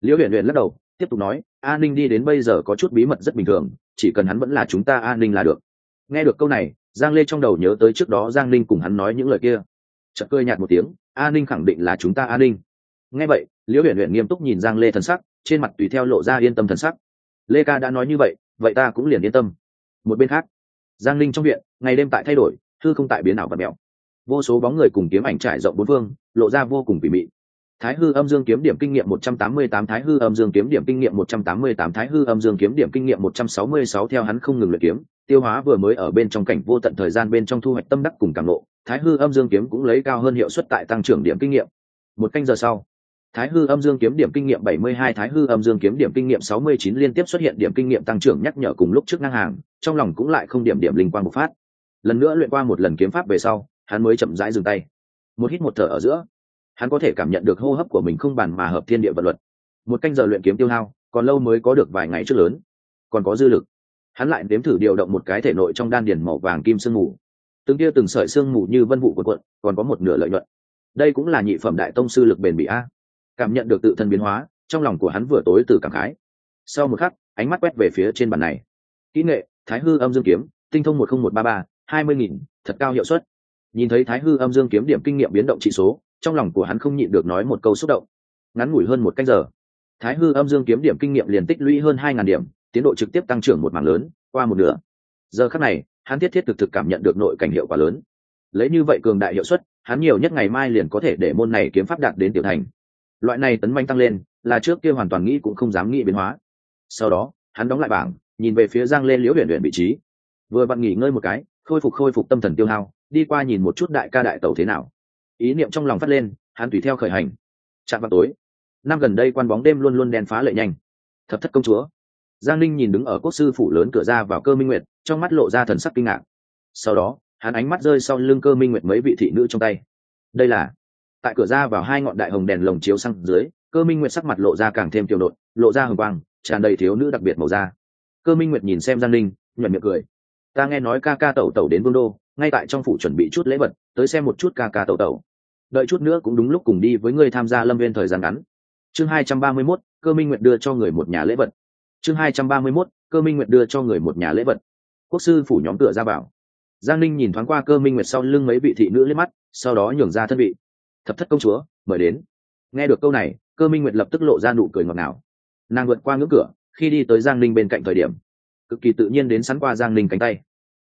Liễu huyền huyền lắc đầu, tiếp tục nói, A ninh đi đến bây giờ có chút bí mật rất bình thường, chỉ cần hắn vẫn là chúng ta A ninh là được. Nghe được câu này, giang lê trong đầu nhớ tới trước đó giang ninh cùng hắn nói những lời kia. Chợt cười nhạt một tiếng, A ninh khẳng định là chúng ta A ninh. Nghe vậy, liễu huyền huyền nghiêm túc nhìn giang lê thần sắc, trên mặt tùy theo lộ ra yên tâm thần sắc lê ca đã nói như vậy vậy ta cũng liền yên tâm. Một bên khác giang Linh trong viện ngày đêm tại thay đổi thư không tại biến ảo và mẹo. Vô số bóng người cùng kiếm ảnh trải rộng bốn phương lộ ra vô cùng kỳ mị Thái hư âm dương kiếm điểm kinh nghiệm 188 Thái hư âm dương kiếm điểm kinh nghiệm 188 Thái hư âm dương kiếm điểm kinh nghiệm 166 theo hắn không ngừng luyện kiếm, tiêu hóa vừa mới ở bên trong cảnh vô tận thời gian bên trong thu hoạch tâm đắc cùng càng lộ thái hư âm dương kiếm cũng lấy cao hơn hiệu suất tại tăng trưởng điểm kinh nghiệm. Một canh giờ sau thái hư âm dương kiếm điểm kinh nghiệm 72 thái hư âm dương kiếm điểm kinh nghiệm 69 liên tiếp xuất hiện điểm kinh nghiệm tăng trưởng nhắc nhở cùng lúc trước ngang hàng, trong lòng cũng lại không điểm điểm linh quang bộc phát. Lần nữa luyện qua một lần kiếm pháp về sau, hắn mới chậm rãi dừng tay. Một hít một thở ở giữa, hắn có thể cảm nhận được hô hấp của mình không bàn mà hợp thiên địa vật luật. Một canh giờ luyện kiếm tiêu hao, còn lâu mới có được vài ngày trước lớn. Còn có dư lực. Hắn lại nếm thử điều động một cái thể nội trong đan điền màu vàng kim sương mù. Từng kia từng sợi sương mù như vân vụ của quận còn có một nửa lợi nhuận. Đây cũng là nhị phẩm đại tông sư lực bền bỉ a cảm nhận được tự thân biến hóa, trong lòng của hắn vừa tối từ cảm khái. Sau một khắc, ánh mắt quét về phía trên bàn này. Kỹ nghệ, thái hư âm dương kiếm, tinh thông một nghìn một ba ba, hai mươi nghìn, thật cao hiệu suất. Nhìn thấy thái hư âm dương kiếm điểm kinh nghiệm biến động trị số, trong lòng của hắn không nhịn được nói một câu xúc động. Ngắn ngủi hơn một cách giờ, thái hư âm dương kiếm điểm kinh nghiệm liền tích lũy hơn hai ngàn điểm, tiến độ trực tiếp tăng trưởng một mảng lớn, qua một nửa. Giờ khắc này, hắn thiết thiết thực thực cảm nhận được nội cảnh hiệu quả lớn. Lấy như vậy cường đại hiệu suất, hắn nhiều nhất ngày mai liền có thể để môn này kiếm pháp đạt đến tiểu thành loại này tấn manh tăng lên, là trước kia hoàn toàn nghĩ cũng không dám nghĩ biến hóa. Sau đó, hắn đóng lại bảng, nhìn về phía giang lên liễu huyện huyện vị trí. Vừa vặn nghỉ ngơi một cái, khôi phục khôi phục tâm thần tiêu hao, đi qua nhìn một chút đại ca đại tẩu thế nào. Ý niệm trong lòng phát lên, hắn tùy theo khởi hành. Chạm vào tối. Năm gần đây quan bóng đêm luôn luôn đen phá lệ nhanh. Thập thất công chúa. Giang linh nhìn đứng ở quốc sư phủ lớn cửa ra vào cơ minh nguyệt, trong mắt lộ ra thần sắc kinh ngạc. Sau đó, hắn ánh mắt rơi sau lưng cơ minh nguyệt mấy vị thị nữ trong tay. Đây là tại cửa ra vào hai ngọn đại hồng đèn lồng chiếu sang dưới cơ minh nguyệt sắc mặt lộ ra càng thêm tiểu nộn lộ ra hồng quang tràn đầy thiếu nữ đặc biệt màu da. Cơ minh nguyệt nhìn xem giang linh nhuận miệng cười. Ta nghe nói ca ca tẩu tẩu đến vương đô ngay tại trong phủ chuẩn bị chút lễ vật tới xem một chút ca ca tẩu tẩu. Đợi chút nữa cũng đúng lúc cùng đi với người tham gia lâm viên thời gian ngắn. Chương hai trăm ba mươi 231, cơ minh nguyệt đưa cho người một nhà lễ vật. Chương hai trăm ba mươi 231, cơ minh nguyệt đưa cho người một nhà lễ vật. Quốc sư phủ nhóm tựa ra bảo giang ninh nhìn thoáng qua cơ minh nguyệt sau lưng mấy vị thị nữ lên mắt sau đó nhường ra thân vị thập thất công chúa, mời đến. Nghe được câu này, cơ minh nguyệt lập tức lộ ra nụ cười ngọt ngào. Nàng vượt qua ngưỡng cửa, khi đi tới giang ninh bên cạnh thời điểm, cực kỳ tự nhiên đến sắn qua giang ninh cánh tay.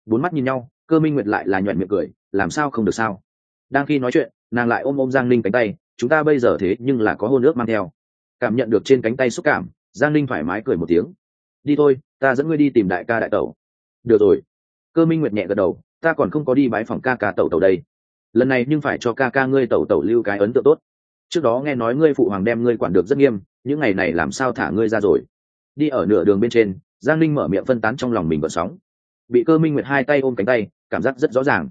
Bốn mắt nhìn nhau, cơ minh nguyệt lại là nhuận miệng cười, làm sao không được sao? Đang khi nói chuyện, nàng lại ôm ôm giang ninh cánh tay, chúng ta bây giờ thế nhưng là có hôn ước mang theo. Cảm nhận được trên cánh tay xúc cảm, giang ninh thoải mái cười một tiếng. Đi thôi, ta dẫn ngươi đi tìm đại ca đại tẩu. Được rồi. Cơ minh nguyệt nhẹ gật đầu, ta còn không có đi bãi phòng ca ca tẩu tẩu đây lần này nhưng phải cho ca ca ngươi tẩu tẩu lưu cái ấn tượng tốt. Trước đó nghe nói ngươi phụ hoàng đem ngươi quản được rất nghiêm, những ngày này làm sao thả ngươi ra rồi? Đi ở nửa đường bên trên, giang ninh mở miệng phân tán trong lòng mình vợ sóng. Bị cơ minh nguyệt hai tay ôm cánh tay, cảm giác rất rõ ràng.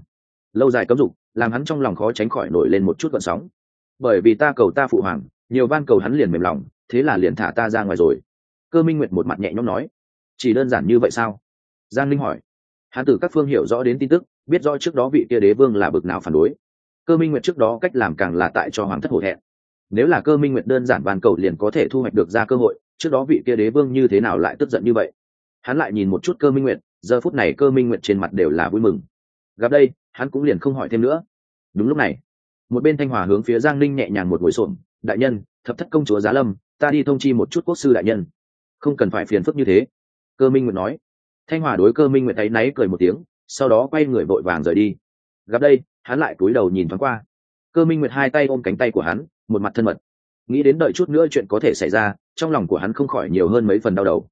Lâu dài cấm dục, làm hắn trong lòng khó tránh khỏi nổi lên một chút vận sóng. Bởi vì ta cầu ta phụ hoàng, nhiều van cầu hắn liền mềm lòng, thế là liền thả ta ra ngoài rồi. Cơ minh nguyệt một mặt nhẹ nhõm nói. Chỉ đơn giản như vậy sao? Giang linh hỏi. Hắn từ các phương hiểu rõ đến tin tức biết rõ trước đó vị kia đế vương là bực nào phản đối. Cơ minh nguyệt trước đó cách làm càng là tại cho hoàng thất hổ thẹn. Nếu là cơ minh nguyệt đơn giản van cầu liền có thể thu hoạch được ra cơ hội, trước đó vị kia đế vương như thế nào lại tức giận như vậy? Hắn lại nhìn một chút cơ minh nguyệt, giờ phút này cơ minh nguyệt trên mặt đều là vui mừng. Gặp đây, hắn cũng liền không hỏi thêm nữa. Đúng lúc này, một bên thanh hòa hướng phía giang ninh nhẹ nhàng một ngồi xổm, đại nhân, thập thất công chúa giá lâm, ta đi thông chi một chút quốc sư đại nhân. Không cần phải phiền phức như thế, cơ minh nguyệt nói. Thanh hòa đối cơ minh nguyệt thấy náy cười một tiếng sau đó quay người vội vàng rời đi. Gặp đây, hắn lại cúi đầu nhìn thoáng qua. Cơ minh nguyệt hai tay ôm cánh tay của hắn, một mặt thân mật. Nghĩ đến đợi chút nữa chuyện có thể xảy ra, trong lòng của hắn không khỏi nhiều hơn mấy phần đau đầu.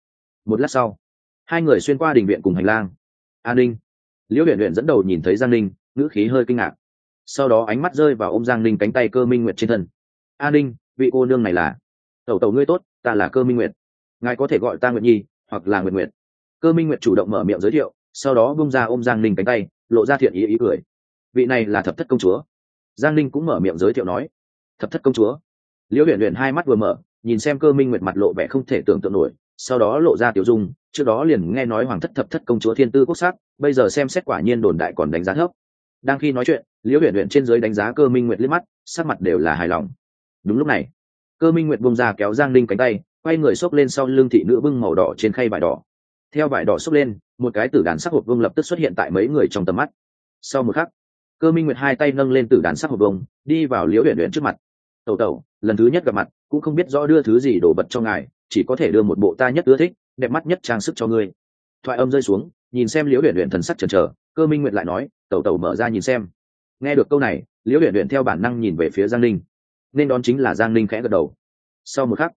Một lát sau, hai người xuyên qua đình viện cùng hành lang. An ninh. Liễu huyện huyện dẫn đầu nhìn thấy giang ninh, ngữ khí hơi kinh ngạc. Sau đó ánh mắt rơi vào ô m giang ninh cánh tay cơ minh nguyệt trên thân. An ninh, vị cô nương này là? Tẩu tẩu ngươi tốt, ta là cơ minh nguyệt. Ngài có thể gọi ta nguyệt nhi, hoặc là nguyệt nguyệt. Cơ minh nguyệt chủ động mở miệng giới thiệu sau đó bung ra ôm giang ninh cánh tay, lộ ra thiện ý ý cười. Vị này là thập thất công chúa. Giang ninh cũng mở miệng giới thiệu nói, thập thất công chúa. Liễu huyện Huyền hai mắt vừa mở, nhìn xem cơ minh nguyệt mặt lộ vẻ không thể tưởng tượng nổi, sau đó lộ ra tiểu dung, trước đó liền nghe nói hoàng thất thập thất công chúa thiên tư quốc sắc, bây giờ xem xét quả nhiên đồn đại còn đánh giá thấp. Đang khi nói chuyện, liễu huyện Huyền trên dưới đánh giá cơ minh nguyệt liếc mắt, sắc mặt đều là hài lòng. Đúng lúc này, cơ minh nguyệt bông ra kéo giang linh cánh tay, quay người xốc lên sau lưng thị nữ bưng màu đỏ trên khay vải đỏ theo vải đỏ xốc lên một cái tử đàn sắc hộp vương lập tức xuất hiện tại mấy người trong tầm mắt. Sau một khắc cơ minh nguyệt hai tay nâng lên tử đàn sắc hộp vương, đi vào liễu huyện huyện trước mặt. Tẩu tẩu lần thứ nhất gặp mặt cũng không biết rõ đưa thứ gì đổ bật cho ngài chỉ có thể đưa một bộ ta nhất ưa thích đẹp mắt nhất trang sức cho ngươi. Thoại âm rơi xuống nhìn xem liễu huyện huyện thần sắc chần chờ cơ minh nguyệt lại nói tẩu tẩu mở ra nhìn xem. Nghe được câu này liễu huyện huyện theo bản năng nhìn về phía giang linh nên đón chính là giang linh khẽ gật đầu. Sau một khắc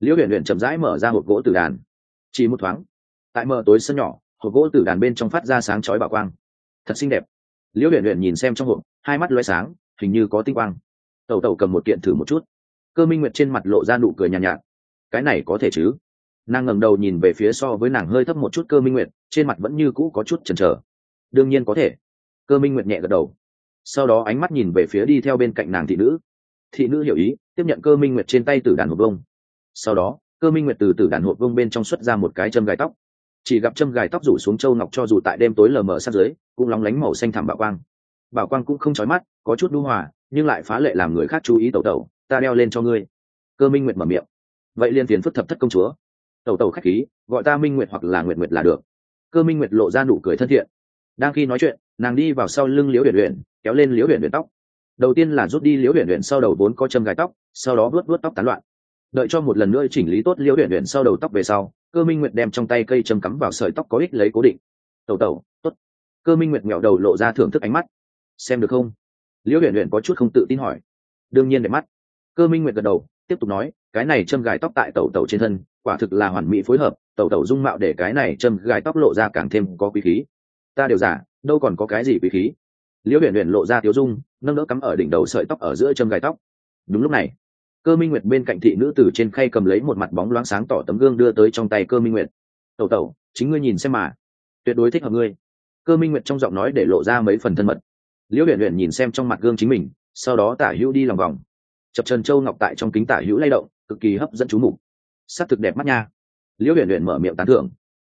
liễu huyện huyện chậm rãi mở ra hộp gỗ tử đàn. Chỉ một thoáng tại mờ tối sân nhỏ hộp gỗ từ đàn bên trong phát ra sáng chói bảo quang. Thật xinh đẹp. Liễu huyện huyện nhìn xem trong hộp hai mắt loay sáng hình như có tinh quang. Tẩu tẩu cầm một kiện thử một chút. Cơ minh nguyệt trên mặt lộ ra nụ cười nhàn nhạt, nhạt. Cái này có thể chứ? Nàng ngẩng đầu nhìn về phía so với nàng hơi thấp một chút cơ minh nguyệt trên mặt vẫn như cũ có chút chần chờ. Đương nhiên có thể. Cơ minh nguyệt nhẹ gật đầu. Sau đó ánh mắt nhìn về phía đi theo bên cạnh nàng thị nữ. Thị nữ hiểu ý tiếp nhận cơ minh nguyệt trên tay từ đàn hộp vông sau đó cơ minh nguyệt từ từ đàn hộp vông bên trong xuất ra một cái châm gai tóc chỉ gặp châm gài tóc rủ xuống châu ngọc cho dù tại đêm tối lờ mờ sát dưới, cũng lóng lánh màu xanh thảm bảo quang. Bảo quang cũng không trói mắt, có chút đu hòa, nhưng lại phá lệ làm người khác chú ý tẩu tẩu, ta đeo lên cho ngươi. Cơ minh nguyệt mở miệng. Vậy liên tiền phức thập thất công chúa. Tẩu tẩu khách khí, gọi ta minh nguyệt hoặc là nguyệt nguyệt là được. Cơ minh nguyệt lộ ra nụ cười thân thiện. Đang khi nói chuyện, nàng đi vào sau lưng liễu huyền huyền kéo lên liễu huyền huyền tóc. Đầu tiên là rút đi liễu huyền huyền sau đầu vốn có châm gài tóc, sau đó vớt vớt tóc tán loạn đợi cho một lần nữa chỉnh lý tốt liễu huyện huyện sau đầu tóc về sau, cơ minh nguyệt đem trong tay cây châm cắm vào sợi tóc có ích lấy cố định. Tẩu tẩu, tốt. Cơ minh nguyệt mẹo đầu lộ ra thưởng thức ánh mắt. Xem được không? Liễu huyện huyện có chút không tự tin hỏi. Đương nhiên để mắt. Cơ minh nguyệt gật đầu, tiếp tục nói, cái này châm gài tóc tại tẩu tẩu trên thân, quả thực là hoàn mỹ phối hợp, tẩu tẩu dung mạo để cái này châm gài tóc lộ ra càng thêm có quý khí. Ta đều giả, đâu còn có cái gì quý khí? Liễu huyện huyện lộ ra tiếu dung, nâng đỡ cắm ở đỉnh đầu sợi tóc ở giữa châm gài tóc. Đúng lúc này cơ minh nguyệt bên cạnh thị nữ tử trên khay cầm lấy một mặt bóng loáng sáng tỏ tấm gương đưa tới trong tay cơ minh nguyệt. Tẩu tẩu, chính ngươi nhìn xem mà. Tuyệt đối thích hợp ngươi. Cơ minh nguyệt trong giọng nói để lộ ra mấy phần thân mật. Liễu huyền huyền nhìn xem trong mặt gương chính mình, sau đó tả hữu đi lòng vòng. Chập trần châu ngọc tại trong kính tả hữu lay động, cực kỳ hấp dẫn chú mục. Sắc thực đẹp mắt nha. Liễu huyền huyền mở miệng tán thưởng.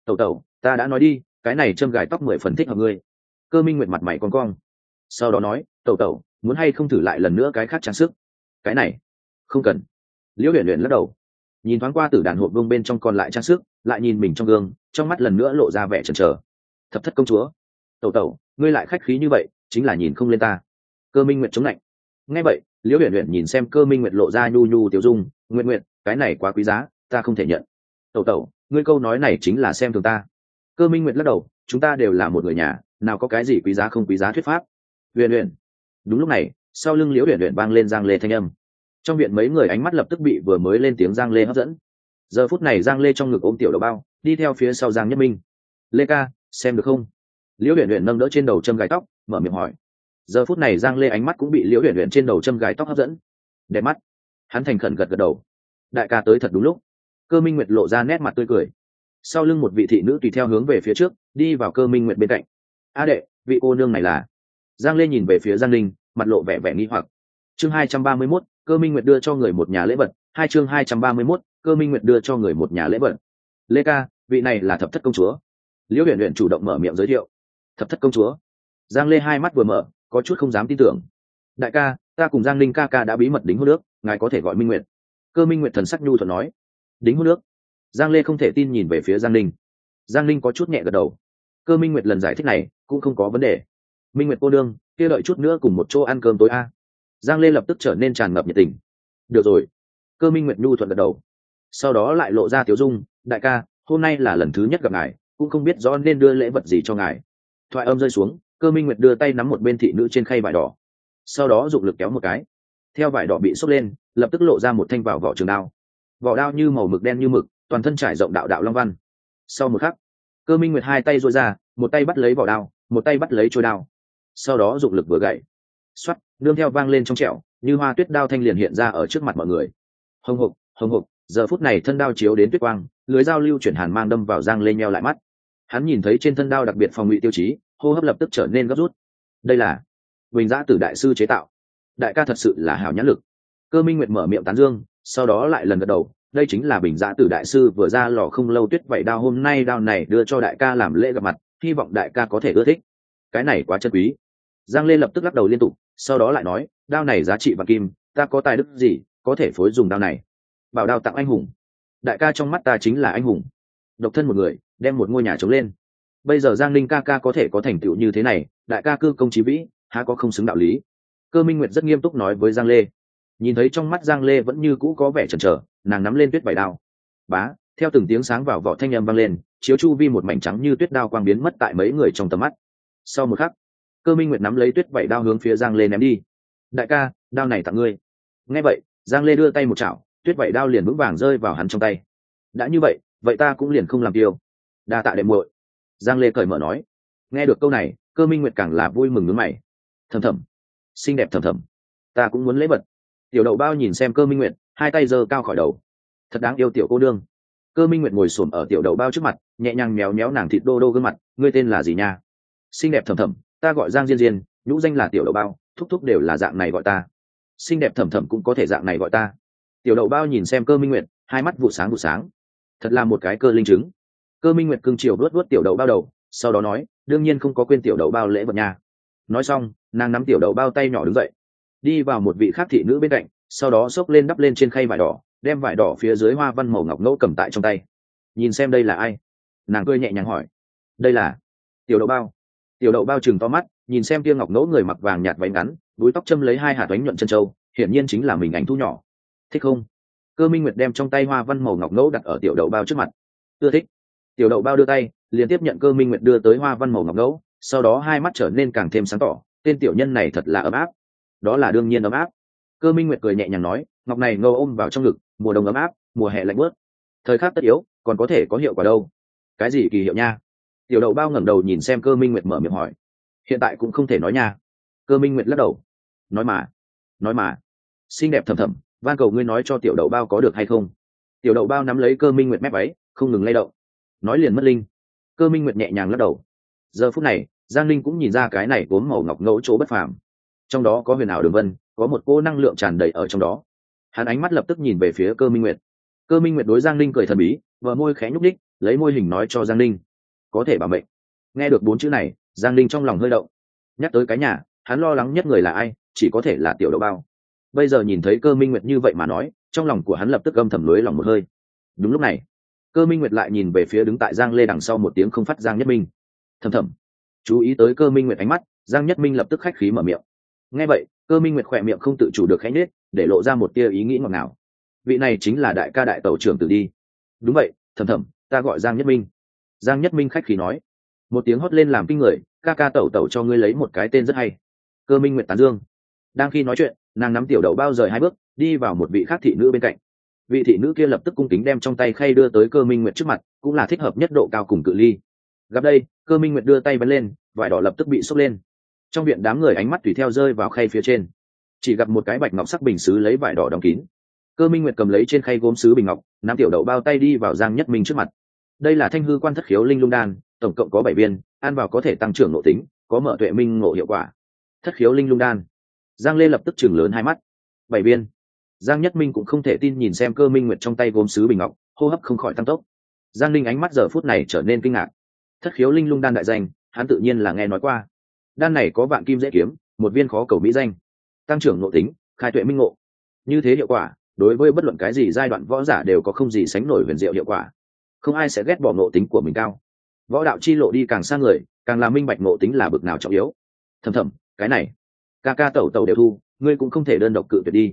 Tẩu tẩu, ta đã nói đi, cái này châm gài tóc mười phần thích hợp ngươi. Cơ minh nguyệt mặt mày con cong. Sau đó nói, tẩu tẩu, muốn hay không thử lại lần nữa cái khác trang sức? Cái này không cần. Liễu huyền luyện lắc đầu. Nhìn thoáng qua từ đàn hộp vương bên trong còn lại trang sức, lại nhìn mình trong gương, trong mắt lần nữa lộ ra vẻ chần chờ. Thập thất công chúa. Tẩu tẩu, ngươi lại khách khí như vậy, chính là nhìn không lên ta. Cơ minh nguyệt chống lạnh. Ngay vậy, liễu huyền luyện nhìn xem cơ minh nguyệt lộ ra nhu nhu tiểu dung nguyện nguyện cái này quá quý giá, ta không thể nhận. Tẩu tẩu, ngươi câu nói này chính là xem thường ta. Cơ minh nguyệt lắc đầu, chúng ta đều là một người nhà, nào có cái gì quý giá không quý giá thuyết pháp. Huyền huyền đúng lúc này, sau lưng liễu huyền huyền vang lên giang lê thanh âm trong viện mấy người ánh mắt lập tức bị vừa mới lên tiếng giang lê hấp dẫn. Giờ phút này giang lê trong ngực ôm tiểu đầu bao, đi theo phía sau giang nhất minh. Lê ca, xem được không? Liễu huyền huyền nâng đỡ trên đầu châm gài tóc, mở miệng hỏi. Giờ phút này giang lê ánh mắt cũng bị liễu huyền huyền trên đầu châm gài tóc hấp dẫn. Đẹp mắt. Hắn thành khẩn gật gật đầu. Đại ca tới thật đúng lúc. Cơ minh nguyệt lộ ra nét mặt tươi cười. Sau lưng một vị thị nữ tùy theo hướng về phía trước, đi vào cơ minh nguyệt bên cạnh. A đệ, vị cô nương này là? Giang lê nhìn về phía giang linh, mặt lộ vẻ vẻ nghi hoặc. Chương hai trăm ba mươi mốt cơ minh nguyệt đưa cho người một nhà lễ vật, hai chương hai trăm ba mươi mốt, cơ minh nguyệt đưa cho người một nhà lễ vật. Lê ca, vị này là thập thất công chúa. Liễu huyện huyện chủ động mở miệng giới thiệu. Thập thất công chúa. Giang lê hai mắt vừa mở, có chút không dám tin tưởng. Đại ca, ta cùng giang linh ca ca đã bí mật đính hôn nước ngài có thể gọi minh nguyệt. Cơ minh nguyệt thần sắc nhu thuận nói. Đính hôn nước giang lê không thể tin nhìn về phía giang linh. Giang linh có chút nhẹ gật đầu. Cơ minh nguyệt lần giải thích này cũng không có vấn đề. Minh nguyệt cô đương kia đợi chút nữa cùng một chỗ ăn cơm tối a giang lê lập tức trở nên tràn ngập nhiệt tình. Được rồi. Cơ minh nguyệt nhu thuận gật đầu. Sau đó lại lộ ra tiểu dung, đại ca, hôm nay là lần thứ nhất gặp ngài, cũng không biết rõ nên đưa lễ vật gì cho ngài. Thoại âm rơi xuống, cơ minh nguyệt đưa tay nắm một bên thị nữ trên khay vải đỏ. Sau đó dụng lực kéo một cái. Theo vải đỏ bị xốc lên, lập tức lộ ra một thanh vào vỏ trường đao. Vỏ đao như màu mực đen như mực, toàn thân trải rộng đạo đạo long văn. Sau một khắc, cơ minh nguyệt hai tay dội ra, một tay bắt lấy vỏ đao, một tay bắt lấy trôi đao. Sau đó dụng lực vừa gậy. Xoắt nương theo vang lên trong trẹo như hoa tuyết đao thanh liền hiện ra ở trước mặt mọi người. Hồng hộc hồng hộc, giờ phút này thân đao chiếu đến tuyết quang, lưới dao lưu chuyển hàn mang đâm vào giang lên nheo lại mắt. Hắn nhìn thấy trên thân đao đặc biệt phòng ngụy tiêu chí, hô hấp lập tức trở nên gấp rút. Đây là bình giã tử đại sư chế tạo. Đại ca thật sự là hảo nhãn lực. Cơ minh nguyệt mở miệng tán dương, sau đó lại lần gật đầu, đây chính là bình giã tử đại sư vừa ra lò không lâu tuyết vậy đao hôm nay đao này đưa cho đại ca làm lễ gặp mặt, hy vọng đại ca có thể ưa thích. Cái này quá chân quý giang lê lập tức lắc đầu liên tục, sau đó lại nói, đao này giá trị và kim, ta có tài đức gì có thể phối dùng đao này? Bảo đao tặng anh hùng. Đại ca trong mắt ta chính là anh hùng. Độc thân một người, đem một ngôi nhà trống lên. Bây giờ giang linh ca ca có thể có thành tựu như thế này, đại ca cư công trí vĩ, há có không xứng đạo lý. Cơ minh nguyệt rất nghiêm túc nói với giang lê. Nhìn thấy trong mắt giang lê vẫn như cũ có vẻ chần chờ, nàng nắm lên tuyết vải đao. Bá, theo từng tiếng sáng vào vỏ thanh â m vang lên, chiếu chu vi một mảnh trắng như tuyết đao quang biến mất tại mấy người trong tầm mắt. Sau một khắc cơ minh nguyệt nắm lấy tuyết vẩy đao hướng phía giang lê ném đi. Đại ca, đao này tặng ngươi. Nghe vậy, giang lê đưa tay một chảo, tuyết vẩy đao liền vững vàng rơi vào hắn trong tay. Đã như vậy vậy ta cũng liền không làm tiêu. Đa tạ đệ muội. Giang lê cởi mở nói. Nghe được câu này, cơ minh nguyệt càng là vui mừng ngứa mày. Thầm thầm, xinh đẹp thầm thầm, ta cũng muốn lễ vật. Tiểu đậu bao nhìn xem cơ minh nguyệt, hai tay giơ cao khỏi đầu. Thật đáng yêu tiểu cô đương cơ minh nguyệt ngồi xổm ở tiểu đậu bao trước mặt, nhẹ nhàng méo méo nàng thịt đô đô gương mặt. Ngươi tên là gì nha? Xinh đẹp thầm thầm ta gọi giang diên diên, nhũ danh là tiểu đậu bao, thúc thúc đều là dạng này gọi ta. Xinh đẹp thầm thầm cũng có thể dạng này gọi ta. Tiểu đậu bao nhìn xem cơ minh nguyệt, hai mắt vụ sáng vụ sáng. Thật là một cái cơ linh chứng. Cơ minh nguyệt cưng chiều đuốt đuốt tiểu đậu bao đầu, sau đó nói, đương nhiên không có quên tiểu đậu bao lễ vật nha. Nói xong, nàng nắm tiểu đậu bao tay nhỏ đứng dậy. Đi vào một vị khác thị nữ bên cạnh, sau đó xốc lên đắp lên trên khay vải đỏ, đem vải đỏ phía dưới hoa văn màu ngọc ngẫu cầm tại trong tay. Nhìn xem đây là ai? Nàng cười nhẹ nhàng hỏi. Đây là tiểu đậu bao tiểu đậu bao chừng to mắt, nhìn xem tia ngọc ngẫu người mặc vàng nhạt váy ngắn, búi tóc châm lấy hai hạt bánh nhuận chân trâu hiển nhiên chính là mình ảnh thu nhỏ. Thích không? Cơ minh nguyệt đem trong tay hoa văn màu ngọc ngẫu đặt ở tiểu đậu bao trước mặt. Ưa thích. Tiểu đậu bao đưa tay, liền tiếp nhận cơ minh nguyệt đưa tới hoa văn màu ngọc ngẫu sau đó hai mắt trở nên càng thêm sáng tỏ, tên tiểu nhân này thật là ấm áp. Đó là đương nhiên ấm áp. Cơ minh nguyệt cười nhẹ nhàng nói, ngọc này ngâu ôm vào trong ngực, mùa đông ấm áp, mùa hè lạnh bớt thời khắc tất yếu, còn có thể có hiệu quả đâu? Cái gì kỳ hiệu nha? Tiểu đậu bao ngẩng đầu nhìn xem cơ minh nguyệt mở miệng hỏi. Hiện tại cũng không thể nói nha. Cơ minh nguyệt lắc đầu. Nói mà nói mà. Xinh đẹp thầm thầm, van cầu ngươi nói cho tiểu đậu bao có được hay không? Tiểu đậu bao nắm lấy cơ minh nguyệt mép váy, không ngừng lay động. Nói liền mất linh. Cơ minh nguyệt nhẹ nhàng lắc đầu. Giờ phút này, giang linh cũng nhìn ra cái này gốm màu ngọc ngẫu chỗ bất phàm. Trong đó có huyền ảo đường vân, có một cô năng lượng tràn đầy ở trong đó. Hắn ánh mắt lập tức nhìn về phía cơ minh nguyệt. Cơ minh nguyệt đối giang linh cười thần bí vợ môi khẽ nhúc đích lấy môi hình nói cho giang linh có thể bảo mệnh. Nghe được bốn chữ này, giang linh trong lòng hơi động. Nhắc tới cái nhà, hắn lo lắng nhất người là ai, chỉ có thể là tiểu đậu bao. Bây giờ nhìn thấy cơ minh nguyệt như vậy mà nói, trong lòng của hắn lập tức âm thầm lưới lòng một hơi. Đúng lúc này, cơ minh nguyệt lại nhìn về phía đứng tại giang lê đằng sau một tiếng không phát giang nhất minh. Thầm thầm, chú ý tới cơ minh nguyệt ánh mắt, giang nhất minh lập tức khách khí mở miệng. Nghe vậy, cơ minh nguyệt khỏe miệng không tự chủ được khẽ nết để lộ ra một tia ý nghĩ ngọt ngào. Vị này chính là đại ca đại tàu trưởng tử đi. Đúng vậy, thầm thầm, ta gọi giang nhất minh giang nhất minh khách khí nói. Một tiếng hót lên làm kinh người, ca ca tẩu tẩu cho ngươi lấy một cái tên rất hay. Cơ minh nguyệt tán dương. Đang khi nói chuyện, nàng nắm tiểu đậu bao rời hai bước, đi vào một vị khác thị nữ bên cạnh. Vị thị nữ kia lập tức cung kính đem trong tay khay đưa tới cơ minh nguyệt trước mặt, cũng là thích hợp nhất độ cao cùng cự ly. Gặp đây, cơ minh nguyệt đưa tay bắn lên, vải đỏ lập tức bị sốc lên. Trong viện đám người ánh mắt tùy theo rơi vào khay phía trên. Chỉ gặp một cái bạch ngọc sắc bình xứ lấy vải đỏ đóng kín. Cơ minh nguyệt cầm lấy trên khay gốm sứ bình ngọc, nắm tiểu đậu bao tay đi vào giang nhất minh trước mặt đây là thanh hư quan thất khiếu linh lung đan, tổng cộng có bảy viên ăn vào có thể tăng trưởng nội tính, có mở tuệ minh ngộ hiệu quả. Thất khiếu linh lung đan. Giang lê lập tức chừng lớn hai mắt. Bảy viên. Giang nhất minh cũng không thể tin nhìn xem cơ minh nguyệt trong tay gốm sứ bình ngọc, hô hấp không khỏi tăng tốc. Giang linh ánh mắt giờ phút này trở nên kinh ngạc. Thất khiếu linh lung đan đại danh, hắn tự nhiên là nghe nói qua. Đan này có vạn kim dễ kiếm, một viên khó cầu mỹ danh. Tăng trưởng nội tính, khai tuệ minh ngộ. Như thế hiệu quả, đối với bất luận cái gì giai đoạn võ giả đều có không gì sánh nổi huyền diệu hiệu quả không ai sẽ ghét bỏ ngộ tính của mình cao. Võ đạo chi lộ đi càng xa người, càng làm minh bạch ngộ tính là bực nào trọng yếu. Thầm thầm, cái này, ca ca tẩu tẩu đều thu, ngươi cũng không thể đơn độc cự tuyệt đi.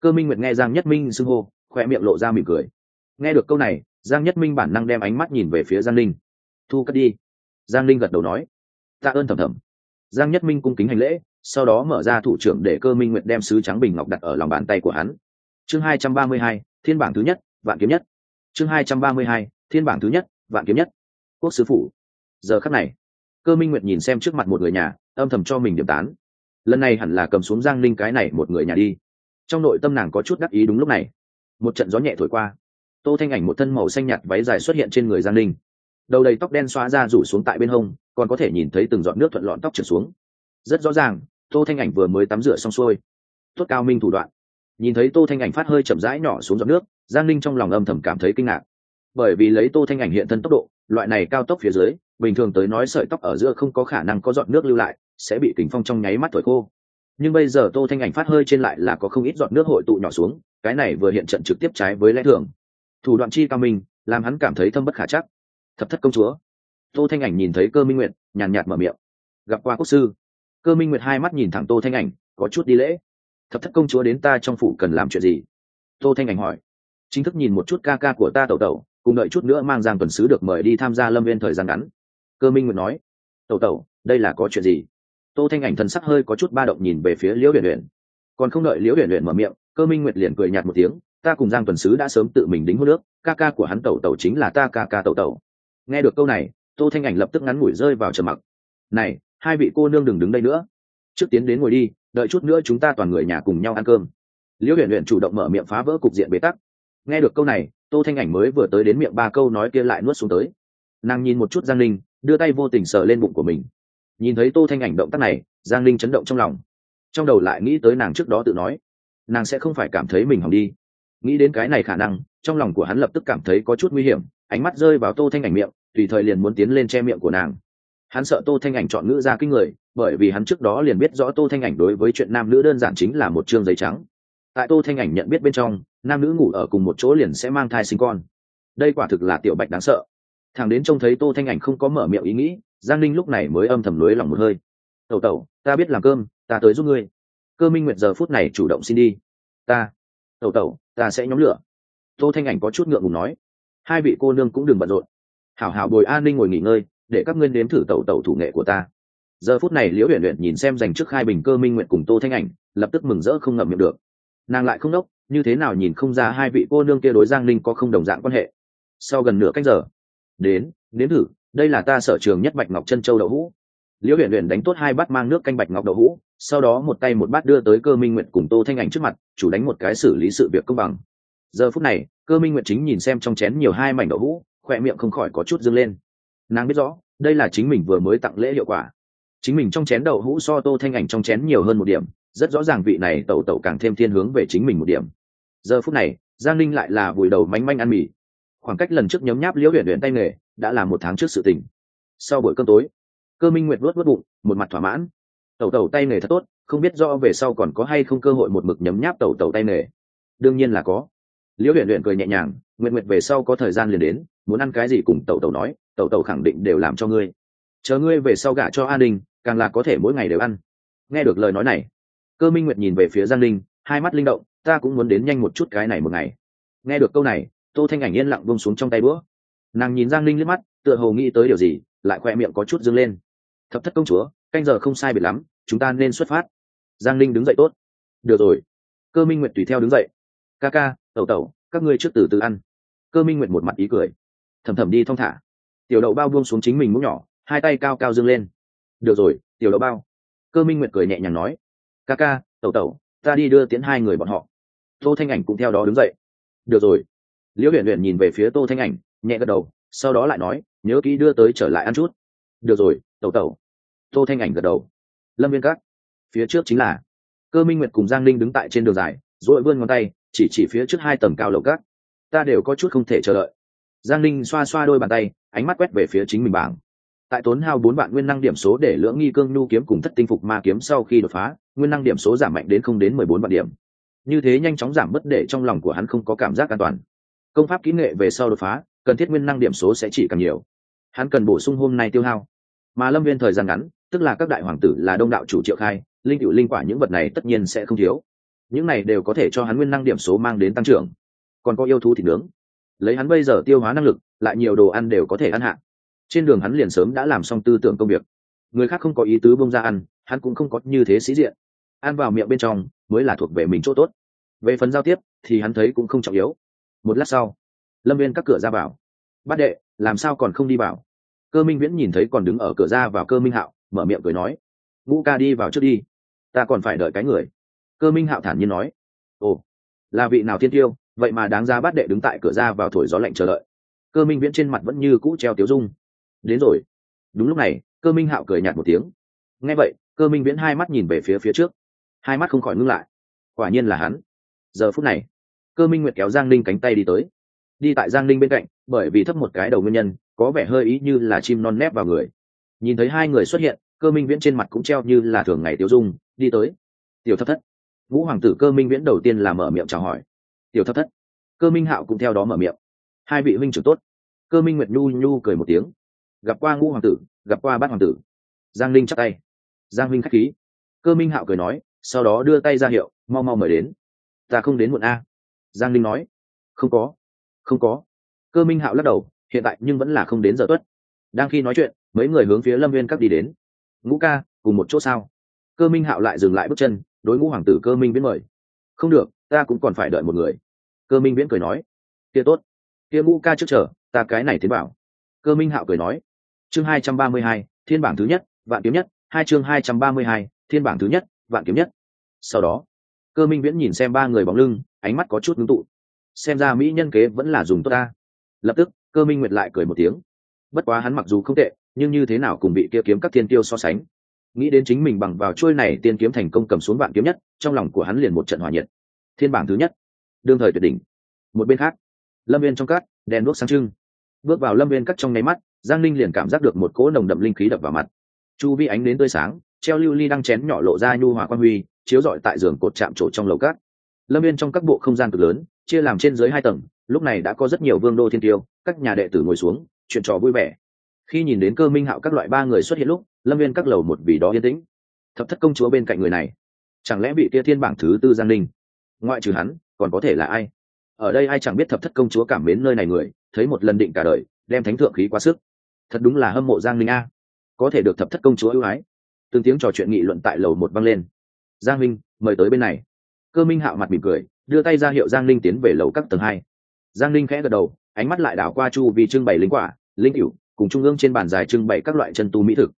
Cơ minh nguyệt nghe giang nhất minh xưng hô khoe miệng lộ ra mỉm cười. Nghe được câu này, giang nhất minh bản năng đem ánh mắt nhìn về phía giang linh. Thu cất đi. Giang linh gật đầu nói. Tạ ơn thầm thầm. Giang nhất minh cung kính hành lễ, sau đó mở ra thủ trưởng để cơ minh nguyệt đem sứ trắng bình ngọc đặt ở lòng bàn tay của hắn. Chương hai trăm ba mươi hai, thiên bảng thứ nhất, vạn kiếm nhất. Chương hai trăm ba mươi hai thiên bảng thứ nhất, vạn kiếm nhất. Quốc sứ phủ. Giờ khắc này, cơ minh nguyệt nhìn xem trước mặt một người nhà, âm thầm cho mình điểm tán. Lần này hẳn là cầm xuống giang linh cái này một người nhà đi. Trong nội tâm nàng có chút đắc ý đúng lúc này. Một trận gió nhẹ thổi qua. Tô thanh ảnh một thân màu xanh nhạt váy dài xuất hiện trên người giang linh đầu đầy tóc đen xóa ra rủ xuống tại bên hông, còn có thể nhìn thấy từng giọt nước thuận lọn tóc trượt xuống. Rất rõ ràng, tô thanh ảnh vừa mới tắm rửa xong xuôi. Tốt cao minh thủ đoạn. Nhìn thấy tô thanh ảnh phát hơi chậm rãi nhỏ xuống giọt nước, giang linh trong lòng âm thầm cảm thấy kinh ngạc bởi vì lấy tô thanh ảnh hiện thân tốc độ, loại này cao tốc phía dưới, bình thường tới nói sợi tóc ở giữa không có khả năng có giọt nước lưu lại, sẽ bị kính phong trong nháy mắt thổi khô. Nhưng bây giờ tô thanh ảnh phát hơi trên lại là có không ít giọt nước hội tụ nhỏ xuống, cái này vừa hiện trận trực tiếp trái với lẽ thường. Thủ đoạn chi cao minh, làm hắn cảm thấy thâm bất khả chắc. Thập thất công chúa. Tô thanh ảnh nhìn thấy cơ minh nguyệt, nhàn nhạt mở miệng. Gặp qua quốc sư. Cơ minh nguyệt hai mắt nhìn thẳng tô thanh ảnh, có chút đi lễ. Thập thất công chúa đến ta trong phủ cần làm chuyện gì? Tô thanh ảnh hỏi. Chính thức nhìn một chút ca ca của ta tẩu tẩu cùng đợi chút nữa mang giang tuần sứ được mời đi tham gia lâm viên thời gian ngắn. Cơ minh nguyệt nói, tẩu tẩu, đây là có chuyện gì? Tô thanh ảnh thần sắc hơi có chút ba động nhìn về phía liễu huyền huyền còn không đợi liễu huyền huyền mở miệng, cơ minh nguyệt liền cười nhạt một tiếng, ta cùng giang tuần sứ đã sớm tự mình đính hô nước ca ca của hắn tẩu tẩu chính là ta ca ca tẩu tẩu. Nghe được câu này, tô thanh ảnh lập tức ngắn ngủi rơi vào trầm mặc. Này, hai vị cô nương đừng đứng đây nữa. Trước tiến đến ngồi đi, đợi chút nữa chúng ta toàn người nhà cùng nhau ăn cơm. Liễu huyền huyền chủ động mở miệng phá vỡ cục diện bế tắc nghe được câu này, tô thanh ảnh mới vừa tới đến miệng ba câu nói kia lại nuốt xuống tới. Nàng nhìn một chút giang linh đưa tay vô tình sờ lên bụng của mình. Nhìn thấy tô thanh ảnh động tác này, giang linh chấn động trong lòng. Trong đầu lại nghĩ tới nàng trước đó tự nói, nàng sẽ không phải cảm thấy mình hỏng đi. Nghĩ đến cái này khả năng, trong lòng của hắn lập tức cảm thấy có chút nguy hiểm, ánh mắt rơi vào tô thanh ảnh miệng, tùy thời liền muốn tiến lên che miệng của nàng. Hắn sợ tô thanh ảnh chọn ngữ ra kinh người, bởi vì hắn trước đó liền biết rõ tô thanh ảnh đối với chuyện nam nữ đơn giản chính là một chương giấy trắng tại tô thanh ảnh nhận biết bên trong, nam nữ ngủ ở cùng một chỗ liền sẽ mang thai sinh con. Đây quả thực là tiểu bạch đáng sợ. Thằng đến trông thấy tô thanh ảnh không có mở miệng ý nghĩ, giang ninh lúc này mới âm thầm lưới lòng một hơi. Tẩu tẩu, ta biết làm cơm, ta tới giúp ngươi. Cơ minh nguyệt giờ phút này chủ động xin đi. Ta. Tẩu tẩu, ta sẽ nhóm lửa. Tô thanh ảnh có chút ngượng ngùng nói. Hai vị cô nương cũng đừng bận rộn. Hảo hảo bồi an ninh ngồi nghỉ ngơi, để các ngươi nếm thử tẩu tẩu thủ nghệ của ta. Giờ phút này liễu huyền luyện nhìn xem dành trước hai bình cơ minh nguyện cùng tô thanh ảnh, lập tức mừng rỡ không ngậm miệng được nàng lại không đốc, như thế nào nhìn không ra hai vị cô nương kia đối giang ninh có không đồng dạng quan hệ. Sau gần nửa cách giờ, đến đến thử, đây là ta sở trường nhất bạch ngọc chân châu đậu hũ. Liễu huyện huyện đánh tốt hai bát mang nước canh bạch ngọc đậu hũ, sau đó một tay một bát đưa tới cơ minh nguyện cùng tô thanh ảnh trước mặt, chủ đánh một cái xử lý sự việc công bằng. Giờ phút này, cơ minh nguyện chính nhìn xem trong chén nhiều hai mảnh đậu hũ, khỏe miệng không khỏi có chút dâng lên. Nàng biết rõ, đây là chính mình vừa mới tặng lễ hiệu quả. Chính mình trong chén đậu hũ so tô thanh ảnh trong chén nhiều hơn một điểm rất rõ ràng vị này tẩu tẩu càng thêm thiên hướng về chính mình một điểm. Giờ phút này, giang linh lại là vùi đầu mánh manh ăn mì. Khoảng cách lần trước nhấm nháp liễu huyện huyện tay nghề đã là một tháng trước sự tình. Sau buổi cơm tối, cơ minh nguyệt vớt vớt bụng, một mặt thỏa mãn. Tẩu tẩu tay nghề thật tốt, không biết do về sau còn có hay không cơ hội một mực nhấm nháp tẩu tẩu tay nghề. Đương nhiên là có. Liễu huyện huyện cười nhẹ nhàng nguyện nguyện về sau có thời gian liền đến, muốn ăn cái gì cùng tẩu tẩu nói, tẩu tẩu khẳng định đều làm cho ngươi. Chờ ngươi về sau gả cho an đình càng là có thể mỗi ngày đều ăn. Nghe được lời nói này cơ minh nguyệt nhìn về phía giang linh, hai mắt linh động, ta cũng muốn đến nhanh một chút cái này một ngày. Nghe được câu này, tô thanh ảnh yên lặng bông xuống trong tay bữa nàng nhìn giang linh liếc mắt, tựa hồ nghĩ tới điều gì, lại khoe miệng có chút dâng lên. Thập thất công chúa, canh giờ không sai biệt lắm, chúng ta nên xuất phát. Giang linh đứng dậy tốt. Được rồi. Cơ minh nguyệt tùy theo đứng dậy. Ca ca, tẩu tẩu, các ngươi trước từ từ ăn. Cơ minh nguyệt một mặt ý cười. Thầm thầm đi thong thả. Tiểu đậu bao buông xuống chính mình mũ nhỏ, hai tay cao cao dâng lên. Được rồi, tiểu đậu bao. Cơ minh nguyệt cười nhẹ nhàng nói ca ca, tẩu tẩu, ta đi đưa tiến hai người bọn họ. Tô thanh ảnh cũng theo đó đứng dậy. Được rồi. Liễu huyền huyền nhìn về phía tô thanh ảnh, nhẹ gật đầu, sau đó lại nói, nhớ kỹ đưa tới trở lại ăn chút. Được rồi, tẩu tẩu. Tô thanh ảnh gật đầu. Lâm viên các, phía trước chính là cơ minh nguyệt cùng giang linh đứng tại trên đường dài rồi vươn ngón tay, chỉ chỉ phía trước hai tầng cao lầu các. Ta đều có chút không thể chờ đợi. Giang linh xoa xoa đôi bàn tay, ánh mắt quét về phía chính mình bảng tại tốn hao bốn vạn nguyên năng điểm số để lưỡng nghi cương nhu kiếm cùng thất tinh phục ma kiếm sau khi đột phá, nguyên năng điểm số giảm mạnh đến không đến mười bốn vạn điểm. Như thế nhanh chóng giảm mất để trong lòng của hắn không có cảm giác an toàn. Công pháp kỹ nghệ về sau đột phá, cần thiết nguyên năng điểm số sẽ chỉ càng nhiều. Hắn cần bổ sung hôm nay tiêu hao. Mà lâm viên thời gian ngắn, tức là các đại hoàng tử là đông đạo chủ triệu khai, linh cựu linh quả những vật này tất nhiên sẽ không thiếu. Những này đều có thể cho hắn nguyên năng điểm số mang đến tăng trưởng. Còn có yêu thú thịt nướng. Lấy hắn bây giờ tiêu hóa năng lực, lại nhiều đồ ăn đều có thể ăn hạn trên đường hắn liền sớm đã làm xong tư tưởng công việc. Người khác không có ý tứ bông ra ăn, hắn cũng không có như thế sĩ diện. Ăn vào miệng bên trong mới là thuộc về mình chỗ tốt. Về phần giao tiếp thì hắn thấy cũng không trọng yếu. Một lát sau, lâm viên các cửa ra vào. Bát đệ, làm sao còn không đi vào? Cơ minh viễn nhìn thấy còn đứng ở cửa ra vào cơ minh hạo, mở miệng cười nói, ngũ ca đi vào trước đi, ta còn phải đợi cái người. Cơ minh hạo thản nhiên nói, ồ, là vị nào thiên tiêu, vậy mà đáng ra bát đệ đứng tại cửa ra vào thổi gió lạnh chờ đợi. Cơ minh viễn trên mặt vẫn như cũ treo tiếu dung đến rồi. Đúng lúc này, cơ minh hạo cười nhạt một tiếng. Nghe vậy, cơ minh viễn hai mắt nhìn về phía phía trước. Hai mắt không khỏi ngưng lại. Quả nhiên là hắn. Giờ phút này, cơ minh nguyệt kéo giang linh cánh tay đi tới. Đi tại giang linh bên cạnh, bởi vì thấp một cái đầu nguyên nhân, có vẻ hơi ý như là chim non nép vào người. Nhìn thấy hai người xuất hiện, cơ minh viễn trên mặt cũng treo như là thường ngày tiêu dung, đi tới. Tiểu thất thất. Vũ hoàng tử cơ minh viễn đầu tiên là mở miệng chào hỏi. Tiểu thất thất. Cơ minh hạo cũng theo đó mở miệng. Hai vị huynh trưởng tốt. Cơ minh nguyệt nhu nhu cười một tiếng gặp qua ngũ hoàng tử, gặp qua bát hoàng tử. Giang linh chắc tay. Giang minh k h á c h khí. Cơ minh hạo cười nói, sau đó đưa tay ra hiệu, mau mau mời đến. Ta không đến muộn a. Giang linh nói, không có không có. Cơ minh hạo lắc đầu, hiện tại nhưng vẫn là không đến giờ tuất. Đang khi nói chuyện, mấy người hướng phía lâm viên các đi đến. Ngũ ca, cùng một chỗ sao? Cơ minh hạo lại dừng lại bước chân, đối ngũ hoàng tử cơ minh viễn mời. Không được, ta cũng còn phải đợi một người. Cơ minh viễn cười nói, kia tốt. Kia ngũ ca trước chờ, ta cái này thế bảo cơ minh hạo cười nói chương hai trăm ba mươi hai, thiên bảng thứ nhất, vạn kiếm nhất. Hai chương hai trăm ba mươi hai, thiên bảng thứ nhất, vạn kiếm nhất. Sau đó, cơ minh viễn nhìn xem ba người bóng lưng, ánh mắt có chút ngưng tụ. Xem ra mỹ nhân kế vẫn là dùng tốt ta. Lập tức, cơ minh nguyệt lại cười một tiếng. Bất quá hắn mặc dù không tệ, nhưng như thế nào cùng bị kia kiếm các thiên tiêu so sánh? Nghĩ đến chính mình bằng vào trôi này tiên kiếm thành công cầm xuống vạn kiếm nhất, trong lòng của hắn liền một trận hòa nhiệt. Thiên bảng thứ nhất. Đương thời tuyệt đỉnh. Một bên khác, lâm viên trong cát, đèn đuốc sáng trưng. Bước vào lâm viên cắt trong nháy mắt giang linh liền cảm giác được một cỗ nồng đậm linh khí đập vào mặt. Chu vi ánh đến tươi sáng, treo lưu ly đang chén nhỏ lộ ra nhu hòa quan huy, chiếu rọi tại giường cột chạm trổ trong lầu cát lâm viên trong các bộ không gian cực lớn, chia làm trên dưới hai tầng, lúc này đã có rất nhiều vương đô thiên tiêu, các nhà đệ tử ngồi xuống, chuyện trò vui vẻ. Khi nhìn đến cơ minh hạo các loại ba người xuất hiện lúc, lâm viên các lầu một vì đó yên tĩnh. Thập thất công chúa bên cạnh người này, chẳng lẽ bị kia thiên bảng thứ tư giang ninh? Ngoại trừ hắn, còn có thể là ai? Ở đây ai chẳng biết thập thất công chúa cảm mến nơi này người, thấy một lần định cả đời, đem thánh thượng khí quá sức thật đúng là hâm mộ giang minh a. Có thể được thập thất công chúa ưu ái. Từng tiếng trò chuyện nghị luận tại lầu một vang lên. Giang minh, mời tới bên này. Cơ minh hạo mặt mỉm cười, đưa tay ra hiệu giang Linh tiến về lầu các tầng hai. Giang Linh khẽ gật đầu, ánh mắt lại đảo qua chu vì trưng bày linh quả, linh cựu cùng trung ương trên bàn dài trưng bày các loại chân tu mỹ thực.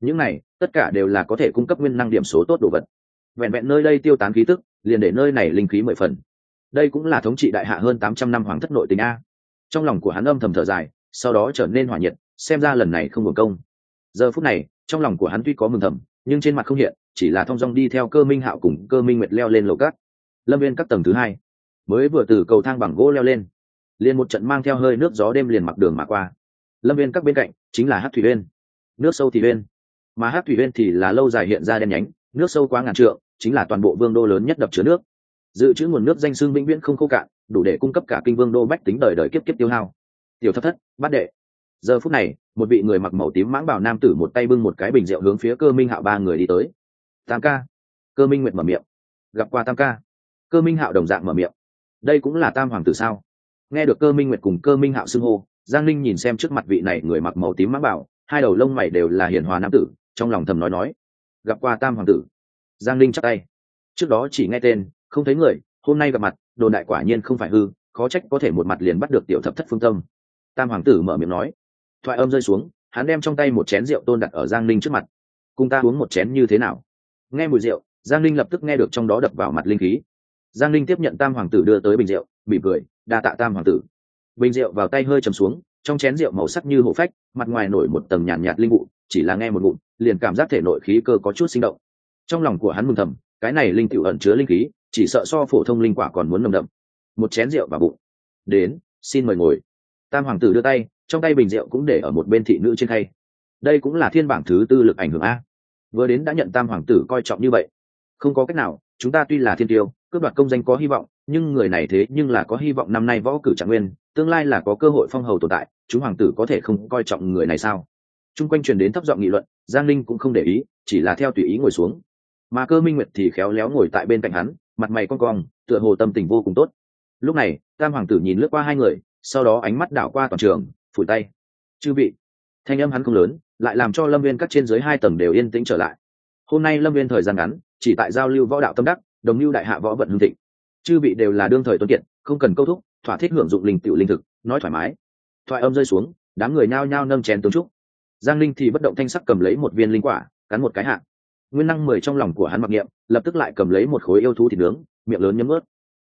Những này, tất cả đều là có thể cung cấp nguyên năng điểm số tốt đồ vật. Vẹn vẹn nơi đây tiêu tán khí tức, liền để nơi này linh khí mười phần. Đây cũng là thống trị đại hạ hơn tám trăm năm hoàng thất nội tình a. Trong lòng của hắn âm thầm thở dài, sau đó trở nên hỏa nhiệt xem ra lần này không hưởng công. Giờ phút này, trong lòng của hắn tuy có mừng thầm, nhưng trên mặt không hiện, chỉ là thong dong đi theo cơ minh hạo cùng cơ minh nguyệt leo lên lầu cát. Lâm viên các tầng thứ hai, mới vừa từ cầu thang bằng gỗ leo lên, liền một trận mang theo hơi nước gió đêm liền mặc đường mà qua. Lâm viên các bên cạnh chính là hát thủy viên nước sâu thì bên mà hát thủy viên thì là lâu dài hiện ra đen nhánh, nước sâu quá ngàn trượng, chính là toàn bộ vương đô lớn nhất đập chứa nước. Dự trữ nguồn nước danh xương vĩnh viễn không khô cạn, đủ để cung cấp cả kinh vương đô bách tính đời đời kiếp kiếp tiêu hao. Tiểu thất thất, bát đệ giờ phút này, một vị người mặc màu tím mãng bảo nam tử một tay bưng một cái bình rượu hướng phía cơ minh hạo ba người đi tới. Tam ca. Cơ minh nguyện mở miệng. Gặp qua tam ca. Cơ minh hạo đồng dạng mở miệng. Đây cũng là tam hoàng tử sao? Nghe được cơ minh nguyệt cùng cơ minh hạo xưng hô, giang linh nhìn xem trước mặt vị này người mặc màu tím mãng bảo, hai đầu lông mày đều là hiền hòa nam tử, trong lòng thầm nói nói. Gặp qua tam hoàng tử. Giang linh chắc tay. Trước đó chỉ nghe tên, không thấy người, hôm nay gặp mặt đồ đại quả nhiên không phải hư, khó trách có thể một mặt liền bắt được tiểu thập thất phương tâm. Tam hoàng tử mở miệng nói thoại âm rơi xuống hắn đem trong tay một chén rượu tôn đặt ở giang linh trước mặt. Cùng ta uống một chén như thế nào? Nghe mùi rượu giang linh lập tức nghe được trong đó đập vào mặt linh khí. Giang linh tiếp nhận tam hoàng tử đưa tới bình rượu mỉm cười đa tạ tam hoàng tử. Bình rượu vào tay hơi trầm xuống trong chén rượu màu sắc như hổ phách mặt ngoài nổi một tầng nhàn nhạt, nhạt linh vụ chỉ là nghe một ngụm liền cảm giác thể nội khí cơ có chút sinh động. Trong lòng của hắn mừng thầm cái này linh tiểu ẩn chứa linh khí chỉ sợ so phổ thông linh quả còn muốn nồng đậm. Một chén rượu vào bụng. Đến xin mời ngồi tam hoàng tử đưa tay, trong tay bình rượu cũng để ở một bên thị nữ trên khay. Đây cũng là thiên bảng thứ tư lực ảnh hưởng a. Vừa đến đã nhận tam hoàng tử coi trọng như vậy. Không có cách nào, chúng ta tuy là thiên tiêu, cướp đoạt công danh có hy vọng, nhưng người này thế nhưng là có hy vọng năm nay võ cử trạng nguyên, tương lai là có cơ hội phong hầu tồn tại, chúng hoàng tử có thể không coi trọng người này sao? Chung quanh truyền đến thấp giọng nghị luận, giang linh cũng không để ý, chỉ là theo tùy ý ngồi xuống. Mà cơ minh nguyệt thì khéo léo ngồi tại bên cạnh hắn, mặt mày con cong, tựa hồ tâm tình vô cùng tốt. Lúc này, tam hoàng tử nhìn lướt qua hai người sau đó ánh mắt đảo qua toàn trường, phủi tay. Chư vị. Thanh âm hắn không lớn, lại làm cho lâm viên các trên dưới hai tầng đều yên tĩnh trở lại. Hôm nay lâm viên thời gian ngắn, chỉ tại giao lưu võ đạo tâm đắc, đồng lưu đại hạ võ vận hương thịnh. Chư vị đều là đương thời tuân kiệt, không cần câu thúc, thỏa thích hưởng dụng linh tiểu linh thực, nói thoải mái. Thoại âm rơi xuống, đám người nhao nhao nâng chén tướng trúc. Giang linh thì bất động thanh sắc cầm lấy một viên linh quả, cắn một cái hạ. Nguyên năng mười trong lòng của hắn mặc niệm, lập tức lại cầm lấy một khối yêu thú thịt nướng, miệng lớn nhấm ướt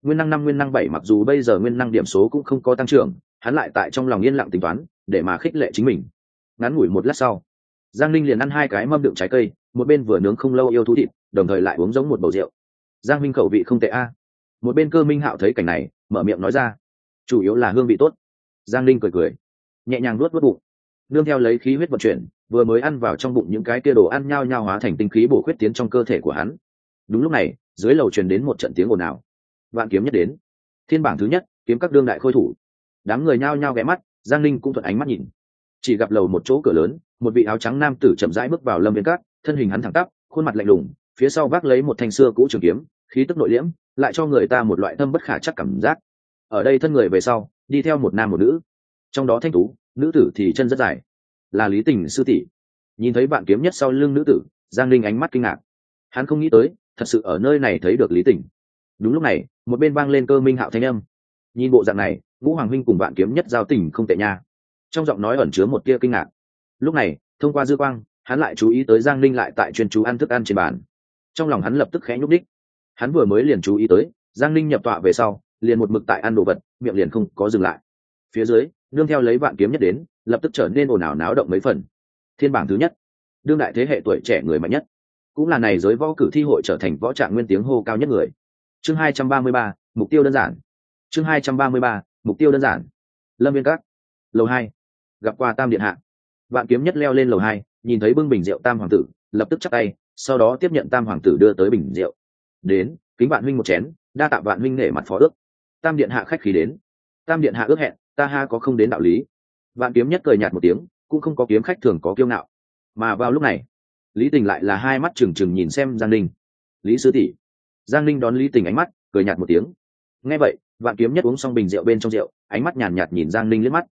nguyên năng năm, nguyên năng bảy mặc dù bây giờ nguyên năng điểm số cũng không có tăng trưởng, hắn lại tại trong lòng yên lặng tính toán, để mà khích lệ chính mình. Ngắn ngủi một lát sau, giang linh liền ăn hai cái mâm đựng trái cây, một bên vừa nướng không lâu yêu thú thịt, đồng thời lại uống giống một bầu rượu. Giang minh khẩu vị không tệ a. Một bên cơ minh hạo thấy cảnh này, mở miệng nói ra, chủ yếu là hương vị tốt. Giang linh cười cười, nhẹ nhàng nuốt vớt bụng. Nương theo lấy khí huyết vận chuyển, vừa mới ăn vào trong bụng những cái kia đồ ăn nhao nhao hóa thành tinh khí bổ khuyết tiến trong cơ thể của hắn. Đúng lúc này, dưới lầu truyền đến một trận tiếng ồn ào vạn kiếm nhất đến. Thiên bảng thứ nhất, kiếm các đương đại khôi thủ. Đám người nhao nhao ghé mắt, giang linh cũng thuận ánh mắt nhìn. Chỉ gặp lầu một chỗ cửa lớn, một vị áo trắng nam tử chậm rãi bước vào lâm viên cát thân hình hắn thẳng tắp, khuôn mặt lạnh lùng, phía sau vác lấy một thanh xưa cũ trường kiếm, khí tức nội liễm, lại cho người ta một loại thâm bất khả chắc cảm giác. Ở đây thân người về sau, đi theo một nam một nữ. Trong đó thanh tú, nữ tử thì chân rất dài. Là lý tình sư tỷ. Nhìn thấy bạn kiếm nhất sau lưng nữ tử, giang linh ánh mắt kinh ngạc. Hắn không nghĩ tới, thật sự ở nơi này thấy được lý tình đúng lúc này, một bên vang lên cơ minh hạo thanh âm. Nhìn bộ dạng này, ngũ hoàng huynh cùng bạn kiếm nhất giao tình không tệ nha. Trong giọng nói ẩn chứa một tia kinh ngạc. Lúc này, thông qua dư quang, hắn lại chú ý tới giang ninh lại tại chuyên chú ăn thức ăn trên bàn. Trong lòng hắn lập tức khẽ nhúc đích hắn vừa mới liền chú ý tới, giang ninh nhập tọa về sau, liền một mực tại ăn đồ vật, miệng liền không có dừng lại. Phía dưới, nương theo lấy vạn kiếm nhất đến, lập tức trở nên ồn ào náo động mấy phần. Thiên bảng thứ nhất. Đương đại thế hệ tuổi trẻ người mạnh nhất. Cũng là này giới võ cử thi hội trở thành võ trạng nguyên tiếng hô cao nhất người chương hai trăm ba mươi ba, mục tiêu đơn giản. Chương hai trăm ba mươi ba, mục tiêu đơn giản. Lâm viên các. Lầu hai. Gặp qua tam điện hạ. Vạn kiếm nhất leo lên lầu hai, nhìn thấy bưng bình rượu tam hoàng tử, lập tức chắc tay, sau đó tiếp nhận tam hoàng tử đưa tới bình rượu đến, kính vạn huynh một chén, đa tạ vạn huynh nể mặt phó ước. Tam điện hạ khách khí đến. Tam điện hạ ước hẹn, ta ha có không đến đạo lý. Vạn kiếm nhất cười nhạt một tiếng, cũng không có kiếm khách thường có kiêu ngạo. Mà vào lúc này, lý tình lại là hai mắt trừng trừng nhìn xem giang ninh. Lý sư tỷ giang Linh đón lý tình ánh mắt cười nhạt một tiếng. Nghe vậy vạn kiếm nhất uống xong bình rượu bên trong rượu ánh mắt nhàn nhạt nhìn giang Linh liếc mắt.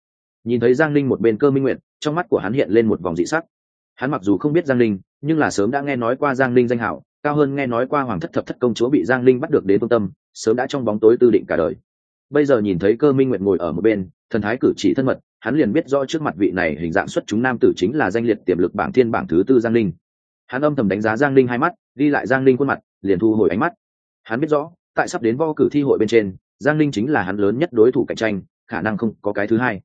Nhìn thấy giang Linh một bên cơ minh nguyện trong mắt của hắn hiện lên một vòng dị sắc. Hắn mặc dù không biết giang Linh, nhưng là sớm đã nghe nói qua giang Linh danh hảo cao hơn nghe nói qua hoàng thất thập thất công chúa bị giang Linh bắt được đến phương tâm sớm đã trong bóng tối tư định cả đời. Bây giờ nhìn thấy cơ minh nguyện ngồi ở một bên thần thái cử chỉ thân mật hắn liền biết rõ trước mặt vị này hình dạng xuất chúng nam tử chính là danh liệt tiềm lực bảng thiên bảng thứ tư giang Linh. hắn âm thầm đánh giá giang Linh hai mắt đi lại giang Linh khuôn mặt liền thu hồi ánh mắt hắn biết rõ, tại sắp đến vo cử thi hội bên trên, giang ninh chính là hắn lớn nhất đối thủ cạnh tranh, khả năng không có cái thứ hai.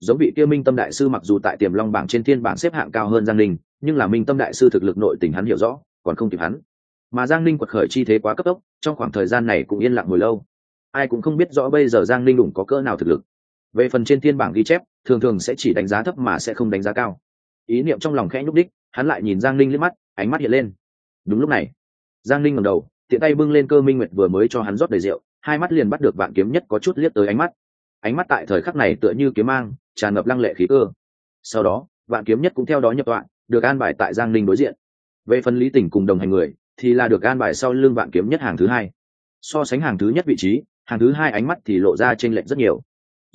Giống vị kia minh tâm đại sư mặc dù tại tiềm long bảng trên thiên bảng xếp hạng cao hơn giang ninh, nhưng là minh tâm đại sư thực lực nội tình hắn hiểu rõ, còn không kịp hắn. Mà giang ninh quật khởi chi thế quá cấp tốc, trong khoảng thời gian này cũng yên lặng hồi lâu. Ai cũng không biết rõ bây giờ giang ninh đủng có cỡ nào thực lực. Về phần trên thiên bảng ghi chép, thường thường sẽ chỉ đánh giá thấp mà sẽ không đánh giá cao. Ý niệm trong lòng khẽ nhúc đích, hắn lại nhìn giang ninh liếc mắt, ánh mắt hiện lên. Đúng lúc này, giang ninh ngầm đầu tiện tay bưng lên cơ minh nguyệt vừa mới cho hắn rót đầy rượu, hai mắt liền bắt được vạn kiếm nhất có chút liếc tới ánh mắt. Ánh mắt tại thời khắc này tựa như kiếm mang, tràn ngập lăng lệ khí cơ. Sau đó, vạn kiếm nhất cũng theo đó nhập tọa, được an bài tại giang ninh đối diện. Về phần lý Tỉnh cùng đồng hành người, thì là được an bài sau lưng vạn kiếm nhất hàng thứ hai. So sánh hàng thứ nhất vị trí, hàng thứ hai ánh mắt thì lộ ra t r ê n lệch rất nhiều.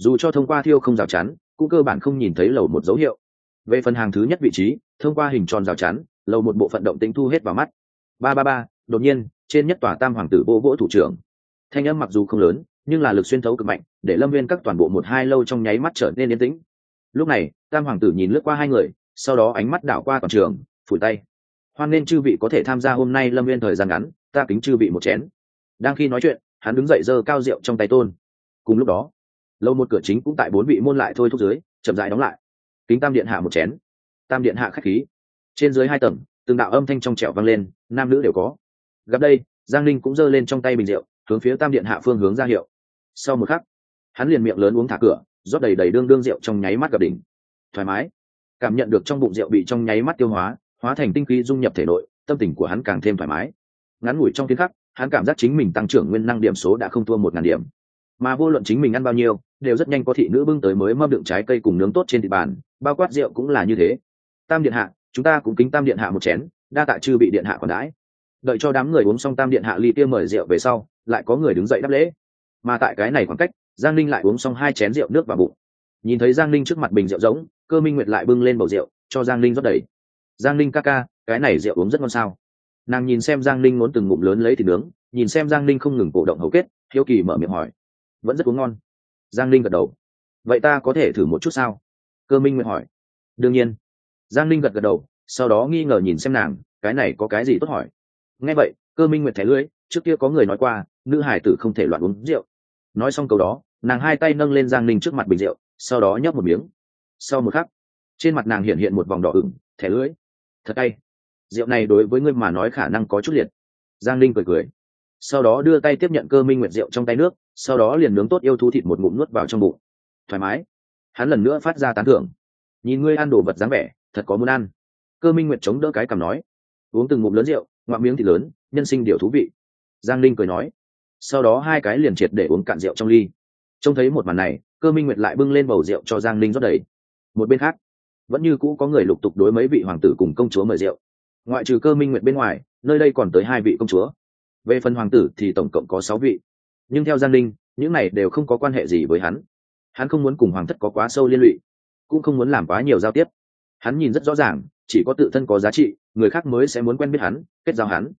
Dù cho thông qua thiêu không rào chắn, cũng cơ bản không nhìn thấy lầu một dấu hiệu. Về phần hàng thứ nhất vị trí, thông qua hình tròn rào chắn, lầu một bộ phận động tính thu hết vào mắt. Ba ba ba đột nhiên, trên nhất tòa tam hoàng tử vô vỗ thủ trưởng, thanh âm mặc dù không lớn, nhưng là lực xuyên thấu cực mạnh, để lâm viên các toàn bộ một hai lâu trong nháy mắt trở nên yên tĩnh. Lúc này, tam hoàng tử nhìn lướt qua hai người, sau đó ánh mắt đảo qua toàn trường, phủi tay. Hoan nên chư vị có thể tham gia hôm nay lâm viên thời gian ngắn, ta kính chư vị một chén. Đang khi nói chuyện, hắn đứng dậy giơ cao rượu trong tay tôn. Cùng lúc đó, lâu một cửa chính cũng tại bốn vị môn lại thôi thúc dưới, chậm dại đóng lại. Kính tam điện hạ một chén. Tam điện hạ khách khí. Trên dưới hai tầng, từng đạo âm thanh trong trẻo vang lên, nam nữ đều có gặp đây, giang linh cũng giơ lên trong tay bình rượu, hướng phía tam điện hạ phương hướng ra hiệu. Sau một khắc, hắn liền miệng lớn uống thả cửa, rót đầy đầy đương đương rượu trong nháy mắt gặp đỉnh. Thoải mái. Cảm nhận được trong bụng rượu bị trong nháy mắt tiêu hóa hóa thành tinh khí dung nhập thể nội, tâm tình của hắn càng thêm thoải mái. Ngắn ngủi trong tiếng khắc, hắn cảm giác chính mình tăng trưởng nguyên năng điểm số đã không thua một ngàn điểm. Mà vô luận chính mình ăn bao nhiêu, đều rất nhanh có thị nữ bưng tới mới mâm đựng trái cây cùng nướng tốt trên địa bàn, bao quát rượu cũng là như thế. Tam điện hạ, chúng ta cũng kính tam điện hạ một chén, đa tạ chư bị điện hạ còn đãi đợi cho đám người uống xong tam điện hạ ly tiêm mời rượu về sau, lại có người đứng dậy đáp lễ. Mà tại cái này khoảng cách, giang linh lại uống xong hai chén rượu nước vào bụng. Nhìn thấy giang linh trước mặt bình rượu giống cơ minh nguyệt lại bưng lên bầu rượu, cho giang linh rót đầy. Giang linh ca ca, cái này rượu uống rất ngon sao? Nàng nhìn xem giang linh muốn từng ngụm lớn lấy thì nướng, nhìn xem giang linh không ngừng cổ động hầu kết, hiếu kỳ mở miệng hỏi, vẫn rất uống ngon. Giang linh gật đầu, vậy ta có thể thử một chút sao? Cơ minh nguyện hỏi, đương nhiên. Giang linh gật gật đầu, sau đó nghi ngờ nhìn xem nàng, cái này có cái gì tốt hỏi? Nghe vậy, cơ minh Nguyệt thẻ lưới, trước kia có người nói qua, nữ hải tử không thể loạn uống rượu. Nói xong câu đó, nàng hai tay nâng lên giang Ninh trước mặt bình rượu, sau đó nhấp một miếng. Sau một khắc, trên mặt nàng hiện hiện một vòng đỏ ửng, thẻ lưới. Thật tay rượu này đối với ngươi mà nói khả năng có chút liệt. Giang Ninh cười cười. Sau đó đưa tay tiếp nhận cơ minh nguyệt rượu trong tay nước, sau đó liền nướng tốt yêu thú thịt một ngụm nuốt vào trong bụng. Thoải mái. Hắn lần nữa phát ra tán thưởng. Nhìn ngươi ăn đồ vật dáng vẻ, thật có muốn ăn. Cơ minh nguyệt chống đỡ cái cằm nói. Uống từng ngụm lớn rượu ngoạ miếng thịt lớn, nhân sinh điều thú vị. Giang linh cười nói. Sau đó hai cái liền triệt để uống cạn rượu trong ly. Trông thấy một màn này, cơ minh nguyệt lại bưng lên bầu rượu cho giang linh rót đầy. Một bên khác, vẫn như cũ có người lục tục đối mấy vị hoàng tử cùng công chúa mời rượu. Ngoại trừ cơ minh nguyệt bên ngoài, nơi đây còn tới hai vị công chúa. Về phần hoàng tử thì tổng cộng có sáu vị. Nhưng theo giang linh những này đều không có quan hệ gì với hắn. Hắn không muốn cùng hoàng thất có quá sâu liên lụy, cũng không muốn làm quá nhiều giao tiếp hắn nhìn rất rõ ràng, chỉ có tự thân có giá trị, người khác mới sẽ muốn quen biết hắn, kết giao hắn.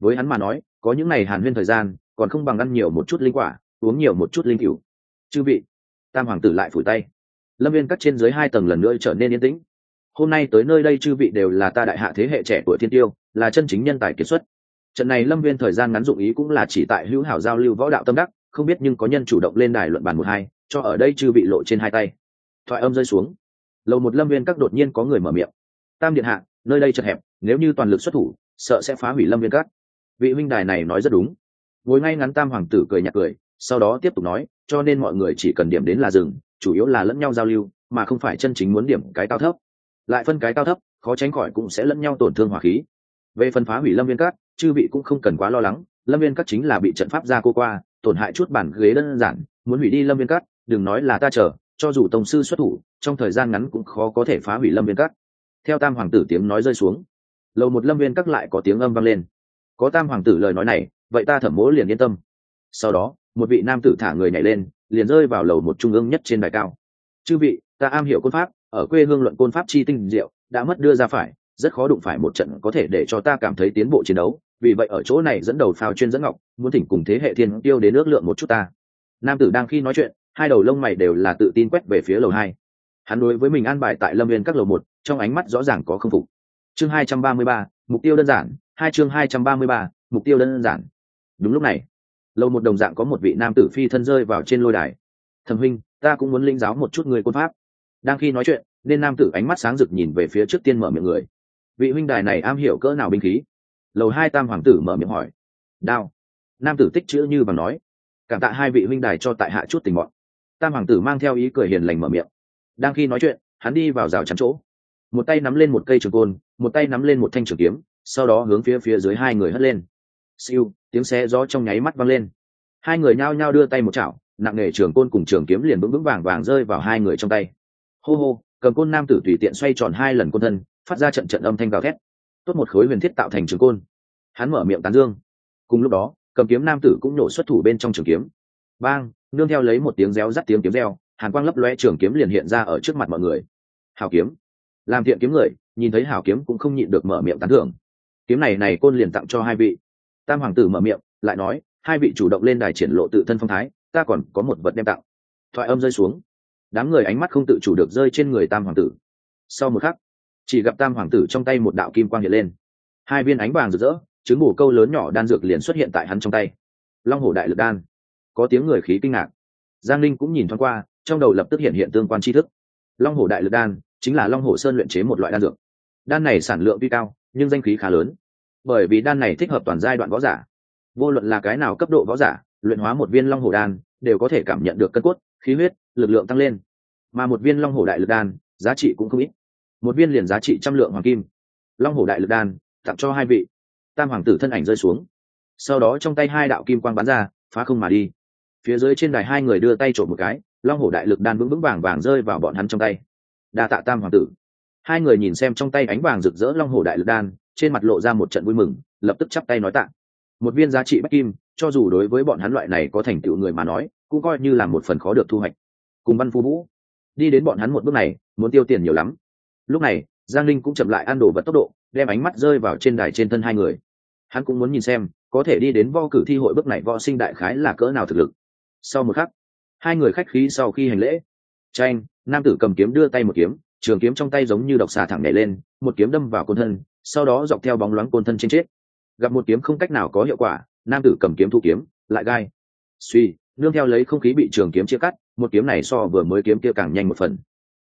Với hắn mà nói, có những ngày hàn huyên thời gian, còn không bằng ăn nhiều một chút linh quả, uống nhiều một chút linh cửu. Chư vị, tam hoàng tử lại phủi tay. Lâm viên cắt trên dưới hai tầng lần nữa trở nên yên tĩnh. Hôm nay tới nơi đây chư vị đều là ta đại hạ thế hệ trẻ tuổi thiên tiêu, là chân chính nhân tài kiệt xuất. Trận này lâm viên thời gian ngắn dụng ý cũng là chỉ tại hữu hảo giao lưu võ đạo tâm đắc, không biết nhưng có nhân chủ động lên đài luận bàn một hai, cho ở đây chư vị lộ trên hai tay. Thoại âm rơi xuống lầu một lâm viên các đột nhiên có người mở miệng. Tam điện hạ, nơi đây chật hẹp, nếu như toàn lực xuất thủ, sợ sẽ phá hủy lâm viên các. Vị huynh đài này nói rất đúng. Ngồi ngay ngắn tam hoàng tử cười nhạt cười, sau đó tiếp tục nói, cho nên mọi người chỉ cần điểm đến là rừng chủ yếu là lẫn nhau giao lưu, mà không phải chân chính muốn điểm cái cao thấp. Lại phân cái cao thấp, khó tránh khỏi cũng sẽ lẫn nhau tổn thương hỏa khí. Về phần phá hủy lâm viên các, chư vị cũng không cần quá lo lắng, lâm viên các chính là bị trận pháp ra cô qua, tổn hại chút bản ghế đơn giản, muốn hủy đi lâm viên các, đừng nói là ta chờ, cho dù tổng sư xuất thủ trong thời gian ngắn cũng khó có thể phá hủy lâm viên các. Theo tam hoàng tử tiếng nói rơi xuống, lầu một lâm viên các lại có tiếng âm vang lên. Có tam hoàng tử lời nói này, vậy ta thẩm mỗ liền yên tâm. Sau đó, một vị nam tử thả người nhảy lên, liền rơi vào lầu một trung ương nhất trên đài cao. Chư vị, ta am hiểu côn pháp, ở quê hương luận côn pháp chi tinh diệu, đã mất đưa ra phải, rất khó đụng phải một trận có thể để cho ta cảm thấy tiến bộ chiến đấu, vì vậy ở chỗ này dẫn đầu phao chuyên dẫn ngọc, muốn thỉnh cùng thế hệ thiên tiêu đến ước lượng một chút ta. Nam tử đang khi nói chuyện, hai đầu lông mày đều là tự tin quét về phía lầu hai hắn đối với mình an bài tại lâm viên các lầu một, trong ánh mắt rõ ràng có khâm phục. Chương hai trăm ba mươi ba, mục tiêu đơn giản. Hai chương hai trăm ba mươi ba, mục tiêu đơn giản. Đúng lúc này, lầu một đồng dạng có một vị nam tử phi thân rơi vào trên lôi đài. Thẩm huynh, ta cũng muốn linh giáo một chút người quân pháp. Đang khi nói chuyện, nên nam tử ánh mắt sáng rực nhìn về phía trước tiên mở miệng người. Vị huynh đài này am hiểu cỡ nào binh khí? Lầu hai tam hoàng tử mở miệng hỏi. Đao. Nam tử tích chữ như bằng nói. Cảm tạ hai vị huynh đài cho tại hạ chút tình bọn. Tam hoàng tử mang theo ý cười hiền lành mở miệng đang khi nói chuyện, hắn đi vào rào chắn chỗ. Một tay nắm lên một cây trường côn, một tay nắm lên một thanh trường kiếm, sau đó hướng phía phía dưới hai người hất lên. Siêu, tiếng xe gió trong nháy mắt văng lên. Hai người nhao nhao đưa tay một chảo, nặng nề trường côn cùng trường kiếm liền vững vững vàng vàng rơi vào hai người trong tay. Hô hô, cầm côn nam tử tùy tiện xoay tròn hai lần côn thân, phát ra trận trận âm thanh gào thét. Tốt một khối huyền thiết tạo thành trường côn. Hắn mở miệng tán dương. Cùng lúc đó, cầm kiếm nam tử cũng nổ xuất thủ bên trong trường kiếm. Bang, nương theo lấy một tiếng réo rắt tiếng kiếm reo hàn quang lấp loe trường kiếm liền hiện ra ở trước mặt mọi người. Hào kiếm. Làm thiện kiếm người, nhìn thấy hào kiếm cũng không nhịn được mở miệng tán thưởng. Kiếm này này côn liền tặng cho hai vị. Tam hoàng tử mở miệng, lại nói, hai vị chủ động lên đài triển lộ tự thân phong thái, ta còn có một vật đem tặng. Thoại âm rơi xuống. Đám người ánh mắt không tự chủ được rơi trên người tam hoàng tử. Sau một khắc, chỉ gặp tam hoàng tử trong tay một đạo kim quang hiện lên. Hai viên ánh vàng rực rỡ, trứng bù câu lớn nhỏ đan dược liền xuất hiện tại hắn trong tay. Long hổ đại lực đan. Có tiếng người khí kinh ngạc. Giang linh cũng nhìn thoáng qua trong đầu lập tức hiện hiện tương quan tri thức. Long hổ đại lực đan chính là long hổ sơn luyện chế một loại đan dược. Đan này sản lượng tuy cao, nhưng danh khí khá lớn. Bởi vì đan này thích hợp toàn giai đoạn võ giả. Vô luận là cái nào cấp độ võ giả, luyện hóa một viên long hổ đan đều có thể cảm nhận được cân cốt, khí huyết, lực lượng tăng lên. Mà một viên long hổ đại lực đan, giá trị cũng không ít. Một viên liền giá trị trăm lượng hoàng kim. Long hổ đại lực đan, tặng cho hai vị. Tam hoàng tử thân ảnh rơi xuống. Sau đó trong tay hai đạo kim quang bắn ra, phá không mà đi. Phía dưới trên đài hai người đưa tay trộm một cái long hổ đại lực đan vững vững vàng vàng rơi vào bọn hắn trong tay. Đa tạ tam hoàng tử. Hai người nhìn xem trong tay ánh vàng rực rỡ long hổ đại lực đan, trên mặt lộ ra một trận vui mừng, lập tức chắp tay nói tạ. Một viên giá trị bách kim, cho dù đối với bọn hắn loại này có thành tựu người mà nói, cũng coi như là một phần khó được thu hoạch. Cùng văn phu vũ, đi đến bọn hắn một bước này, muốn tiêu tiền nhiều lắm. Lúc này, giang linh cũng chậm lại ăn đồ vật tốc độ, đem ánh mắt rơi vào trên đài trên thân hai người. Hắn cũng muốn nhìn xem, có thể đi đến vo cử thi hội bước này võ sinh đại khái là cỡ nào thực lực. Sau một khắc hai người khách khí sau khi hành lễ. Tranh nam tử cầm kiếm đưa tay một kiếm, trường kiếm trong tay giống như độc xà thẳng nhảy lên, một kiếm đâm vào côn thân, sau đó dọc theo bóng loáng côn thân trên chết. Gặp một kiếm không cách nào có hiệu quả, nam tử cầm kiếm thu kiếm, lại gai. Suy, nương theo lấy không khí bị trường kiếm chia cắt, một kiếm này so vừa mới kiếm kia càng nhanh một phần.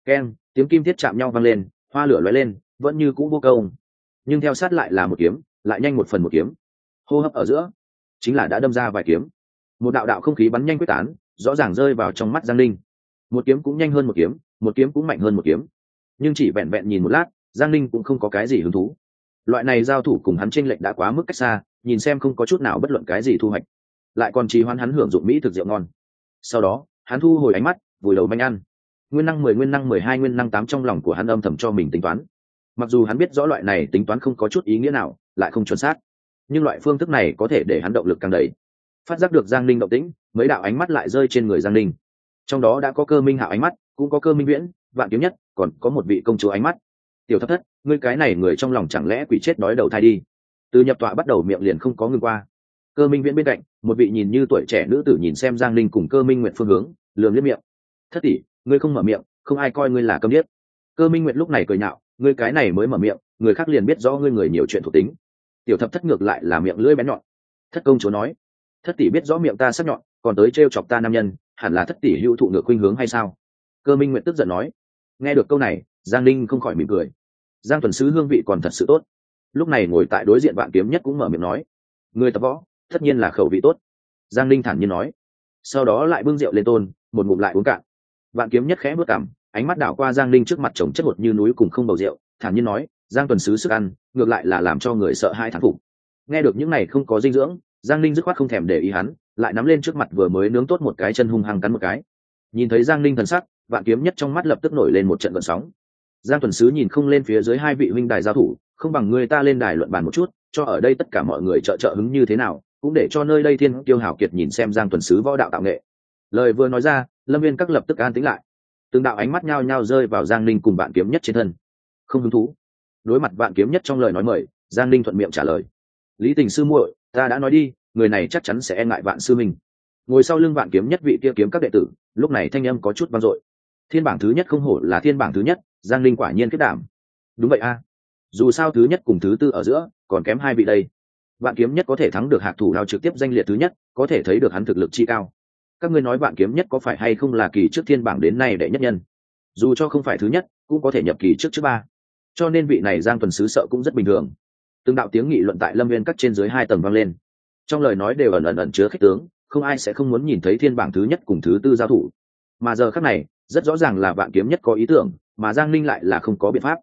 Keng, tiếng kim thiết chạm nhau vang lên, hoa lửa lóe lên, vẫn như cũ vô công. Nhưng theo sát lại là một kiếm, lại nhanh một phần một kiếm. Hô hấp ở giữa, chính là đã đâm ra vài kiếm. Một đạo đạo không khí bắn nhanh quyết tán rõ ràng rơi vào trong mắt giang linh một kiếm cũng nhanh hơn một kiếm một kiếm cũng mạnh hơn một kiếm. Nhưng chỉ vẹn vẹn nhìn một lát, giang linh cũng không có cái gì hứng thú. Loại này giao thủ cùng hắn tranh lệch đã quá mức cách xa, nhìn xem không có chút nào bất luận cái gì thu hoạch. Lại còn trì hoãn hắn hưởng dụng mỹ thực rượu ngon. Sau đó, hắn thu hồi ánh mắt, vùi đầu manh ăn. Nguyên năng mười, nguyên năng mười hai, nguyên năng tám trong lòng của hắn âm thầm cho mình tính toán. Mặc dù hắn biết rõ loại này tính toán không có chút ý nghĩa nào, lại không chuẩn xác. Nhưng loại phương thức này có thể để hắn động lực càng đầy phát giác được giang ninh động tĩnh, mấy đạo ánh mắt lại rơi trên người giang ninh. Trong đó đã có cơ minh hạo ánh mắt, cũng có cơ minh viễn, vạn kiếm nhất, còn có một vị công chúa ánh mắt. Tiểu thất thất, ngươi cái này người trong lòng chẳng lẽ quỷ chết đói đầu thai đi? Từ nhập tọa bắt đầu miệng liền không có ngừng qua. Cơ minh viễn bên cạnh, một vị nhìn như tuổi trẻ nữ tử nhìn xem giang linh cùng cơ minh nguyện phương hướng lường liếc miệng. Thất tỷ, ngươi không mở miệng, không ai coi ngươi là câm điếc. Cơ minh nguyện lúc này cười nhạo, ngươi cái này mới mở miệng, người khác liền biết rõ ngươi người nhiều chuyện thuộc tính. Tiểu thập thất ngược lại là miệng lưỡi bén nhọn. Thất công chúa nói thất tỷ biết rõ miệng ta sắc nhọn, còn tới t chọc ta nam nhân, hẳn là thất tỷ hữu thụ ngược khuynh hướng hay sao? Cơ minh nguyện tức giận nói. Nghe được câu này, giang linh không khỏi mỉm cười. Giang tuần sứ hương vị còn thật sự tốt. Lúc này ngồi tại đối diện vạn kiếm nhất cũng mở miệng nói. Người tập võ, tất nhiên là khẩu vị tốt. Giang linh thản nhiên nói. Sau đó lại bưng rượu lên tôn, một ngụm lại uống cạn. Vạn kiếm nhất khẽ bước cảm ánh mắt đảo qua giang linh trước mặt chồng chất hột như núi cùng không bầu rượu, thản nhiên nói, giang tuần sứ sức ăn, ngược lại là làm cho người sợ hai thán phục. Nghe được những này không có dinh dưỡng giang linh dứt khoát không thèm để ý hắn, lại nắm lên trước mặt vừa mới nướng tốt một cái chân hung hăng cắn một cái. Nhìn thấy giang linh thần sắc, vạn kiếm nhất trong mắt lập tức nổi lên một trận vận sóng. Giang tuần sứ nhìn không lên phía dưới hai vị huynh đài giao thủ, không bằng người ta lên đài luận bàn một chút, cho ở đây tất cả mọi người trợ trợ hứng như thế nào, cũng để cho nơi đây thiên tiêu hảo kiệt nhìn xem giang tuần sứ võ đạo tạo nghệ. Lời vừa nói ra, lâm viên các lập tức an tính lại. Từng đạo ánh mắt nhao nhao rơi vào giang linh cùng bạn kiếm nhất trên thân. Không hứng thú. Đối mặt bạn kiếm nhất trong lời nói mời, giang linh thuận miệng trả lời. Lý tình sư muội ta đã nói đi, người này chắc chắn sẽ e ngại vạn sư mình ngồi sau lưng vạn kiếm nhất vị kia kiếm các đệ tử, lúc này thanh âm có chút vang dội. Thiên bảng thứ nhất không hổ là thiên bảng thứ nhất, giang linh quả nhiên kết đảm. Đúng vậy a. Dù sao thứ nhất cùng thứ tư ở giữa, còn kém hai vị đây. Vạn kiếm nhất có thể thắng được hạc thủ đao trực tiếp danh liệt thứ nhất, có thể thấy được hắn thực lực chi cao. Các ngươi nói vạn kiếm nhất có phải hay không là kỳ trước thiên bảng đến nay đệ nhất nhân? Dù cho không phải thứ nhất, cũng có thể nhập kỳ trước trước ba. Cho nên vị này giang tuần sứ sợ cũng rất bình thường từng đạo tiếng nghị luận tại lâm viên cắt trên dưới hai tầng vang lên. Trong lời nói đều ẩn ẩn ẩn chứa khích tướng, không ai sẽ không muốn nhìn thấy thiên bảng thứ nhất cùng thứ tư giao thủ. Mà giờ khác này, rất rõ ràng là vạn kiếm nhất có ý tưởng, mà giang linh lại là không có biện pháp.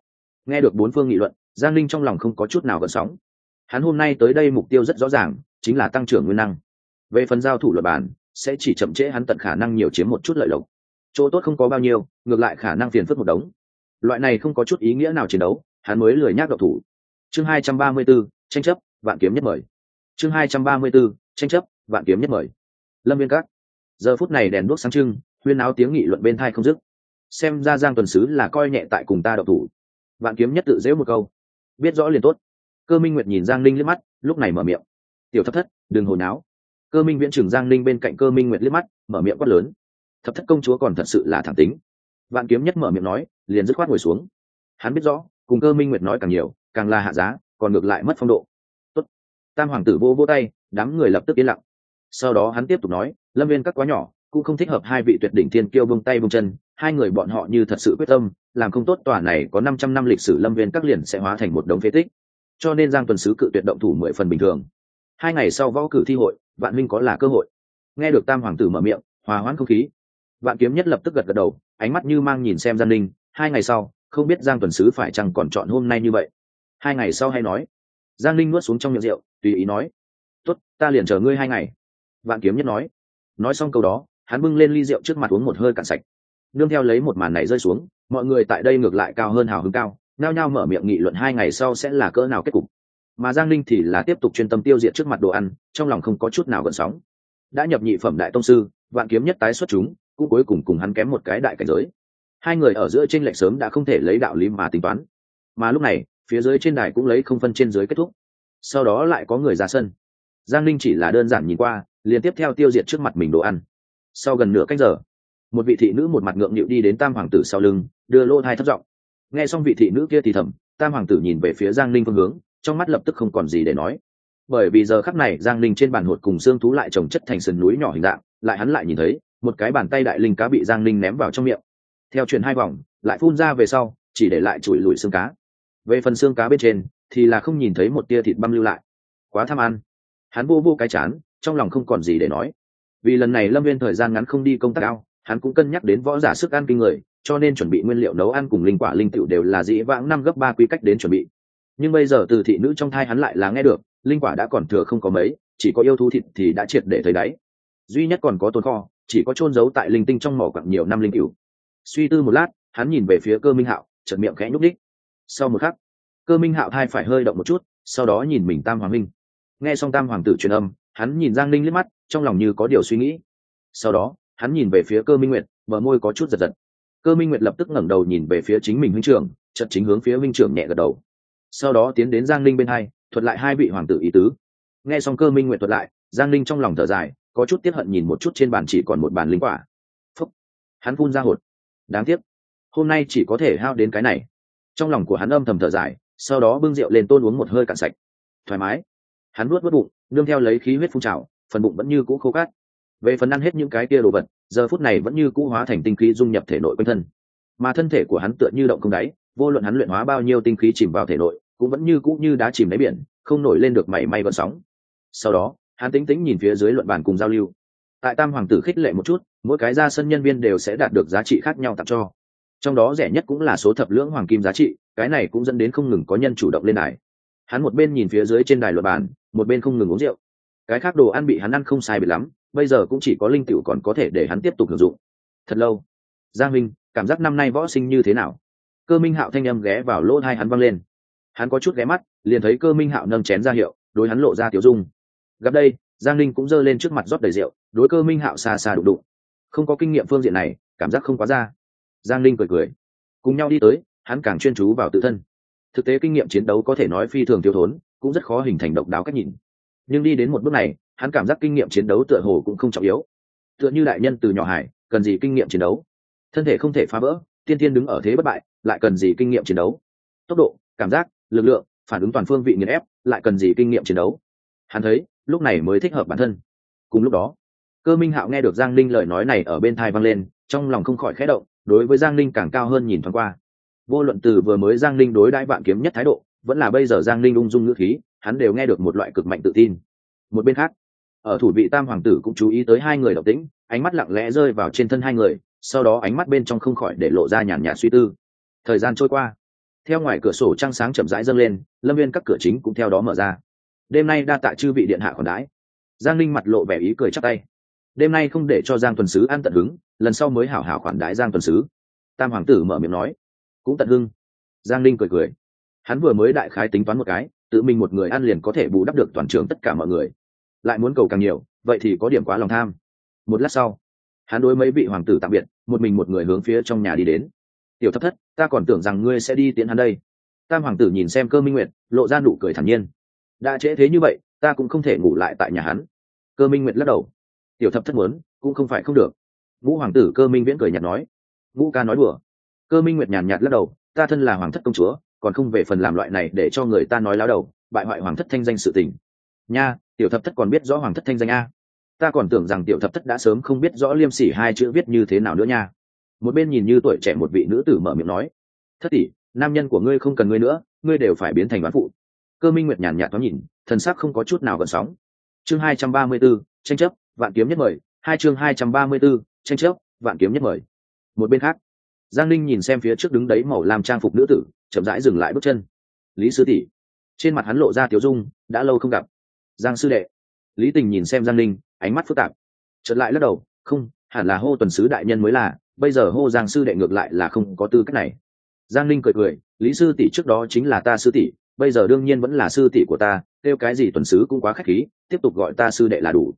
Nghe được bốn phương nghị luận, giang linh trong lòng không có chút nào gợn sóng. Hắn hôm nay tới đây mục tiêu rất rõ ràng, chính là tăng trưởng nguyên năng. Về phần giao thủ luật bản sẽ chỉ chậm trễ hắn tận khả năng nhiều chiếm một chút lợi lộc. Chỗ tốt không có bao nhiêu, ngược lại khả năng phiền phức một đống. Loại này không có chút ý nghĩa nào chiến đấu, hắn mới lười nhác độc thủ chương hai trăm ba mươi 234, tranh chấp vạn kiếm nhất mời. Chương hai trăm ba mươi 234, tranh chấp vạn kiếm nhất mời. Lâm viên các. Giờ phút này đèn đuốc sáng trưng huyên áo tiếng nghị luận bên thai không dứt. Xem ra giang tuần sứ là coi nhẹ tại cùng ta độc thủ. Vạn kiếm nhất tự dễ một câu. Biết rõ liền tốt. Cơ minh nguyệt nhìn giang linh liếc mắt lúc này mở miệng. Tiểu thấp thất đừng hồi náo cơ minh viễn trưởng giang linh bên cạnh cơ minh nguyệt liếc mắt mở miệng quát lớn. Thập thất công chúa còn thật sự là thẳng tính. Vạn kiếm nhất mở miệng nói liền dứt khoát ngồi xuống. Hắn biết rõ cùng cơ minh nguyệt nói càng nhiều càng là hạ giá, còn ngược lại mất phong độ. Tốt. tam hoàng tử vô vô tay, đám người lập tức yên lặng. Sau đó hắn tiếp tục nói, lâm viên các quá nhỏ, cũng không thích hợp hai vị tuyệt đỉnh thiên kiêu bông tay bông chân, hai người bọn họ như thật sự quyết tâm, làm không tốt tòa này có năm trăm năm lịch sử lâm viên các liền sẽ hóa thành một đống phế tích. Cho nên giang tuần sứ cự tuyệt động thủ mười phần bình thường. Hai ngày sau võ cử thi hội, vạn minh có là cơ hội. Nghe được tam hoàng tử mở miệng, hòa hoãn không khí. Vạn kiếm nhất lập tức gật gật đầu, ánh mắt như mang nhìn xem gian linh hai ngày sau, không biết giang tuần sứ phải chăng còn chọn hôm nay như vậy hai ngày sau hay nói. Giang linh nuốt xuống trong miệng rượu tùy ý nói. Tuất, ta liền chờ ngươi hai ngày. Vạn kiếm nhất nói. Nói xong câu đó hắn bưng lên ly rượu trước mặt uống một hơi cạn sạch. Nương theo lấy một màn này rơi xuống mọi người tại đây ngược lại cao hơn hào hứng cao nao nhao mở miệng nghị luận hai ngày sau sẽ là cỡ nào kết cục. Mà giang linh thì là tiếp tục chuyên tâm tiêu diệt trước mặt đồ ăn trong lòng không có chút nào gợn sóng. Đã nhập nhị phẩm đại tông sư vạn kiếm nhất tái xuất chúng cũng cuối cùng cùng hắn kém một cái đại cảnh giới. Hai người ở giữa trên lệch sớm đã không thể lấy đạo lý mà tính toán. Mà lúc này phía dưới trên đài cũng lấy không phân trên dưới kết thúc. Sau đó lại có người ra sân. Giang linh chỉ là đơn giản nhìn qua, liền tiếp theo tiêu diệt trước mặt mình đồ ăn. Sau gần nửa cách giờ, một vị thị nữ một mặt ngượng nghịu đi đến tam hoàng tử sau lưng, đưa lô thai thất giọng. Nghe xong vị thị nữ kia thì thầm, tam hoàng tử nhìn về phía giang linh phương hướng, trong mắt lập tức không còn gì để nói. Bởi vì giờ khắc này giang linh trên bàn hột cùng xương thú lại trồng chất thành sườn núi nhỏ hình dạng, lại hắn lại nhìn thấy, một cái bàn tay đại linh cá bị giang linh ném vào trong miệng. Theo chuyển hai vòng, lại phun ra về sau, chỉ để lại chùi lùi xương cá về phần xương cá bên trên, thì là không nhìn thấy một tia thịt băm lưu lại. Quá tham ăn. Hắn vô vô cái chán, trong lòng không còn gì để nói. Vì lần này lâm viên thời gian ngắn không đi công tác cao hắn cũng cân nhắc đến võ giả sức ăn kinh người, cho nên chuẩn bị nguyên liệu nấu ăn cùng linh quả linh tựu đều là dĩ vãng năm gấp ba quy cách đến chuẩn bị. Nhưng bây giờ từ thị nữ trong thai hắn lại là nghe được, linh quả đã còn thừa không có mấy, chỉ có yêu thú thịt thì đã triệt để thấy đáy. Duy nhất còn có tồn kho, chỉ có trôn giấu tại linh tinh trong mỏ quặng nhiều năm linh cựu suy tư một lát, hắn nhìn về phía cơ minh hạo chật miệng khẽ nhúc đích sau một khắc, cơ minh hạo thai phải hơi động một chút, sau đó nhìn mình tam hoàng minh. Nghe xong tam hoàng tử truyền âm, hắn nhìn giang linh liếc mắt, trong lòng như có điều suy nghĩ. Sau đó, hắn nhìn về phía cơ minh nguyệt, bờ môi có chút giật giật. Cơ minh nguyệt lập tức ngẩng đầu nhìn về phía chính mình huynh trưởng chật chính hướng phía huynh trưởng nhẹ gật đầu. Sau đó tiến đến giang linh bên hai, thuật lại hai vị hoàng tử ý tứ. Nghe xong cơ minh nguyệt thuật lại, giang linh trong lòng thở dài, có chút tiếp hận nhìn một chút trên bàn chỉ còn một bàn linh quả. Phúc! Hắn phun ra hột. Đáng tiếc, hôm nay chỉ có thể hao đến cái này trong lòng của hắn âm thầm thở dài, sau đó bưng rượu lên tôn uống một hơi cạn sạch. Thoải mái. Hắn nuốt vớt bụng, nương theo lấy khí huyết phun trào, phần bụng vẫn như cũ khô cát. Về phần ăn hết những cái kia đồ vật, giờ phút này vẫn như cũ hóa thành tinh khí dung nhập thể nội quanh thân. Mà thân thể của hắn tựa như động không đáy, vô luận hắn luyện hóa bao nhiêu tinh khí chìm vào thể nội, cũng vẫn như cũ như đá chìm đáy biển, không nổi lên được mảy may vận sóng. Sau đó, hắn tính tính nhìn phía dưới luận bàn cùng giao lưu. Tại tam hoàng tử khích lệ một chút, mỗi cái ra sân nhân viên đều sẽ đạt được giá trị khác nhau tặng cho trong đó rẻ nhất cũng là số thập lưỡng hoàng kim giá trị, cái này cũng dẫn đến không ngừng có nhân chủ động lên đài. Hắn một bên nhìn phía dưới trên đài luật bàn một bên không ngừng uống rượu. Cái khác đồ ăn bị hắn ăn không sai bị lắm, bây giờ cũng chỉ có linh tiểu còn có thể để hắn tiếp tục sử dụng. Thật lâu. Giang minh, cảm giác năm nay võ sinh như thế nào? Cơ minh hạo thanh âm ghé vào lỗ hai hắn văng lên. Hắn có chút ghé mắt, liền thấy cơ minh hạo nâng chén ra hiệu, đối hắn lộ ra tiểu dung. Gặp đây, giang linh cũng giơ lên trước mặt rót đầy rượu, đối cơ minh hạo xa xa đụng đụng. Không có kinh nghiệm phương diện này, cảm giác không quá ra giang linh cười cười. Cùng nhau đi tới, hắn càng chuyên chú vào tự thân. Thực tế kinh nghiệm chiến đấu có thể nói phi thường thiếu thốn, cũng rất khó hình thành độc đáo cách nhìn. Nhưng đi đến một bước này, hắn cảm giác kinh nghiệm chiến đấu tựa hồ cũng không trọng yếu. Tựa như đại nhân từ nhỏ hải, cần gì kinh nghiệm chiến đấu? Thân thể không thể phá vỡ, tiên tiên đứng ở thế bất bại, lại cần gì kinh nghiệm chiến đấu? Tốc độ, cảm giác, lực lượng, phản ứng toàn phương vị nghiền ép, lại cần gì kinh nghiệm chiến đấu? Hắn thấy, lúc này mới thích hợp bản thân. Cùng lúc đó, cơ minh hạo nghe được giang linh lời nói này ở bên thai vang lên, trong lòng không khỏi khẽ động đối với giang linh càng cao hơn nhìn thoáng qua. Vô luận từ vừa mới giang linh đối đãi vạn kiếm nhất thái độ, vẫn là bây giờ giang linh ung dung ngữ khí, hắn đều nghe được một loại cực mạnh tự tin. Một bên khác, ở thủ vị tam hoàng tử cũng chú ý tới hai người độc tĩnh, ánh mắt lặng lẽ rơi vào trên thân hai người, sau đó ánh mắt bên trong không khỏi để lộ ra nhàn nhạt suy tư. Thời gian trôi qua, theo ngoài cửa sổ trăng sáng chậm rãi dâng lên, lâm viên các cửa chính cũng theo đó mở ra. Đêm nay đa tạ chư vị điện hạ còn đái giang linh mặt lộ vẻ ý cười chắc tay đêm nay không để cho giang tuần sứ ăn tận hứng, lần sau mới hảo hảo khoản đãi giang tuần sứ. Tam hoàng tử mở miệng nói. Cũng tận hưng giang linh cười cười. Hắn vừa mới đại khái tính toán một cái, tự mình một người ăn liền có thể bù đắp được toàn trường tất cả mọi người. Lại muốn cầu càng nhiều, vậy thì có điểm quá lòng tham. Một lát sau, hắn đối mấy vị hoàng tử tạm biệt, một mình một người hướng phía trong nhà đi đến. Tiểu thất thất, ta còn tưởng rằng ngươi sẽ đi tiến hắn đây. Tam hoàng tử nhìn xem cơ minh nguyệt, lộ ra nụ cười thản nhiên. Đã trễ thế như vậy, ta cũng không thể ngủ lại tại nhà hắn. Cơ minh nguyệt lắc đầu tiểu thập thất muốn cũng không phải không được. Ngũ hoàng tử cơ minh viễn cười nhạt nói. Ngũ ca nói đùa. Cơ minh nguyệt nhàn nhạt lắc đầu ta thân là hoàng thất công chúa còn không về phần làm loại này để cho người ta nói láo đầu bại hoại hoàng thất thanh danh sự tình. Nha tiểu thập thất còn biết rõ hoàng thất thanh danh a? Ta còn tưởng rằng tiểu thập thất đã sớm không biết rõ liêm sỉ hai chữ viết như thế nào nữa nha. Một bên nhìn như tuổi trẻ một vị nữ tử mở miệng nói. Thất tỷ nam nhân của ngươi không cần ngươi nữa ngươi đều phải biến thành đoán phụ. Cơ minh nguyệt nhàn nhạt thoáng nhìn thần sắc không có chút nào gần sóng. Chương hai trăm ba mươi 234, tranh chấp vạn kiếm nhất mời hai chương hai trăm ba mươi 234, tranh chấp vạn kiếm nhất mời. Một bên khác giang ninh nhìn xem phía trước đứng đấy màu làm trang phục nữ tử chậm rãi dừng lại bước chân. Lý sư tỷ. Trên mặt hắn lộ ra tiểu dung đã lâu không gặp. Giang sư đệ. Lý tình nhìn xem giang ninh, ánh mắt phức tạp. Chợt lại lắc đầu không hẳn là hô tuần sứ đại nhân mới là bây giờ hô giang sư đệ ngược lại là không có tư cách này. Giang ninh cười cười lý sư tỷ trước đó chính là ta sư tỷ bây giờ đương nhiên vẫn là sư tỷ của ta kêu cái gì tuần sứ cũng quá k h á c h khí tiếp tục gọi ta sư đệ là đủ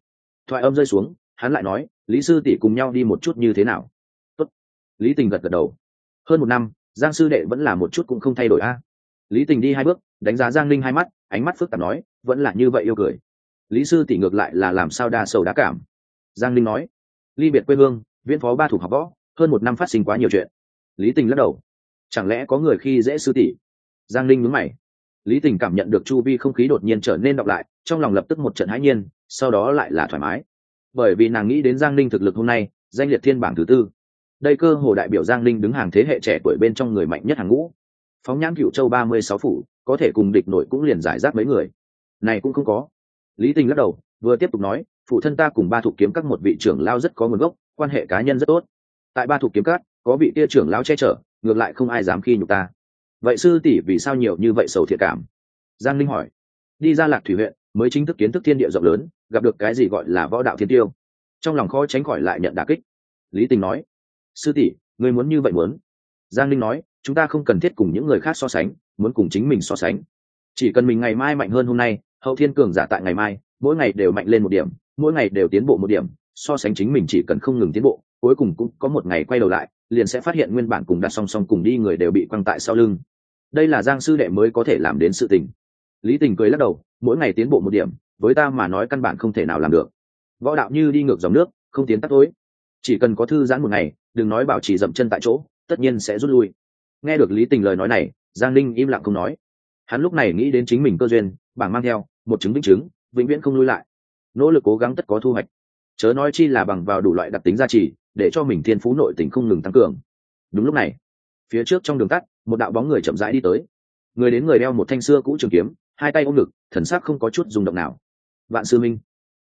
thoại âm rơi xuống, hắn lại nói, lý sư tỷ cùng nhau đi một chút như thế nào? Tốt. lý tình gật gật đầu. Hơn một năm, giang sư đệ vẫn là một chút cũng không thay đổi a. Lý tình đi hai bước, đánh giá giang linh hai mắt, ánh mắt phức tạp nói, vẫn là như vậy yêu cười. Lý sư tỷ ngược lại là làm sao đa sầu đá cảm. Giang linh nói, ly biệt quê hương, viễn phó ba thủ học võ, hơn một năm phát sinh quá nhiều chuyện. Lý tình lắc đầu, chẳng lẽ có người khi dễ sư tỷ? Giang linh nhướng mày lý tình cảm nhận được chu vi không khí đột nhiên trở nên đọc lại, trong lòng lập tức một trận hãi nhiên, sau đó lại là thoải mái. Bởi vì nàng nghĩ đến giang Ninh thực lực hôm nay, danh liệt thiên bảng thứ tư. Đây cơ hồ đại biểu giang Ninh đứng hàng thế hệ trẻ tuổi bên trong người mạnh nhất hàng ngũ. Phóng nhãn cựu châu ba mươi sáu phủ, có thể cùng địch nội cũng liền giải rác mấy người. Này cũng không có. Lý tình lắc đầu, vừa tiếp tục nói, phụ thân ta cùng ba thủ kiếm các một vị trưởng lao rất có nguồn gốc, quan hệ cá nhân rất tốt. Tại ba thủ kiếm các, có vị tia trưởng lao che chở, ngược lại không ai dám khi nhục ta vậy sư tỷ vì sao nhiều như vậy sầu thiệt cảm? Giang linh hỏi. Đi ra lạc thủy huyện, mới chính thức kiến thức thiên địa rộng lớn, gặp được cái gì gọi là võ đạo thiên tiêu. Trong lòng khó tránh khỏi lại nhận đà kích. Lý tình nói. Sư tỷ người muốn như vậy muốn. Giang linh nói, chúng ta không cần thiết cùng những người khác so sánh, muốn cùng chính mình so sánh. Chỉ cần mình ngày mai mạnh hơn hôm nay, hậu thiên cường giả tại ngày mai, mỗi ngày đều mạnh lên một điểm, mỗi ngày đều tiến bộ một điểm, so sánh chính mình chỉ cần không ngừng tiến bộ, cuối cùng cũng có một ngày quay đầu lại, liền sẽ phát hiện nguyên bản cùng đặt song song cùng đi người đều bị quăng tại sau lưng đây là giang sư đệ mới có thể làm đến sự tình. Lý tình cười lắc đầu, mỗi ngày tiến bộ một điểm, với ta mà nói căn bản không thể nào làm được. Võ đạo như đi ngược dòng nước, không tiến tắt tối. Chỉ cần có thư giãn một ngày, đừng nói bảo trì dậm chân tại chỗ, tất nhiên sẽ rút lui. Nghe được lý tình lời nói này, giang linh im lặng không nói. Hắn lúc này nghĩ đến chính mình cơ duyên, bảng mang theo, một chứng vĩnh chứng, vĩnh viễn không lui lại. Nỗ lực cố gắng tất có thu hoạch. Chớ nói chi là bằng vào đủ loại đặc tính gia trì, để cho mình thiên phú nội tình không ngừng tăng cường. Đúng lúc này, phía trước trong đường tắt một đạo bóng người chậm rãi đi tới. Người đến người đeo một thanh xưa cũ trường kiếm, hai tay ôm ngực, thần sắc không có chút rung động nào. Vạn sư minh.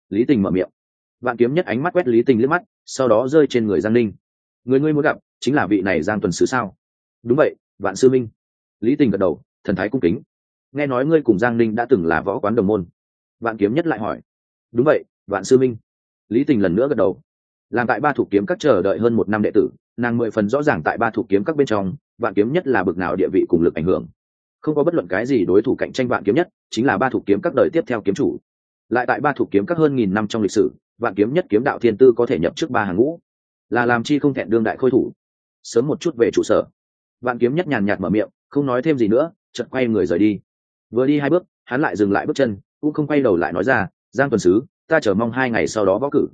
Lý tình mở miệng. Vạn kiếm nhất ánh mắt quét lý tình liếc mắt, sau đó rơi trên người giang ninh. Người ngươi muốn gặp, chính là vị này giang tuần sứ sao? Đúng vậy, vạn sư minh. Lý tình gật đầu, thần thái cung kính. Nghe nói ngươi cùng giang ninh đã từng là võ quán đồng môn. Vạn kiếm nhất lại hỏi. Đúng vậy, vạn sư minh. Lý tình lần nữa gật đầu. Làm tại ba thủ kiếm các chờ đợi hơn một năm đệ tử, nàng mười phần rõ ràng tại ba thủ kiếm các bên trong vạn kiếm nhất là bực nào địa vị cùng lực ảnh hưởng. Không có bất luận cái gì đối thủ cạnh tranh vạn kiếm nhất, chính là ba thủ kiếm các đời tiếp theo kiếm chủ. Lại tại ba thủ kiếm các hơn nghìn năm trong lịch sử, vạn kiếm nhất kiếm đạo thiên tư có thể nhập trước ba hàng ngũ. Là làm chi không thẹn đương đại khôi thủ. Sớm một chút về trụ sở. Vạn kiếm nhất nhàn nhạt mở miệng, không nói thêm gì nữa, chợt quay người rời đi. Vừa đi hai bước, hắn lại dừng lại bước chân, cũng không quay đầu lại nói ra, giang tuần sứ, ta chờ mong hai ngày sau đó võ cử.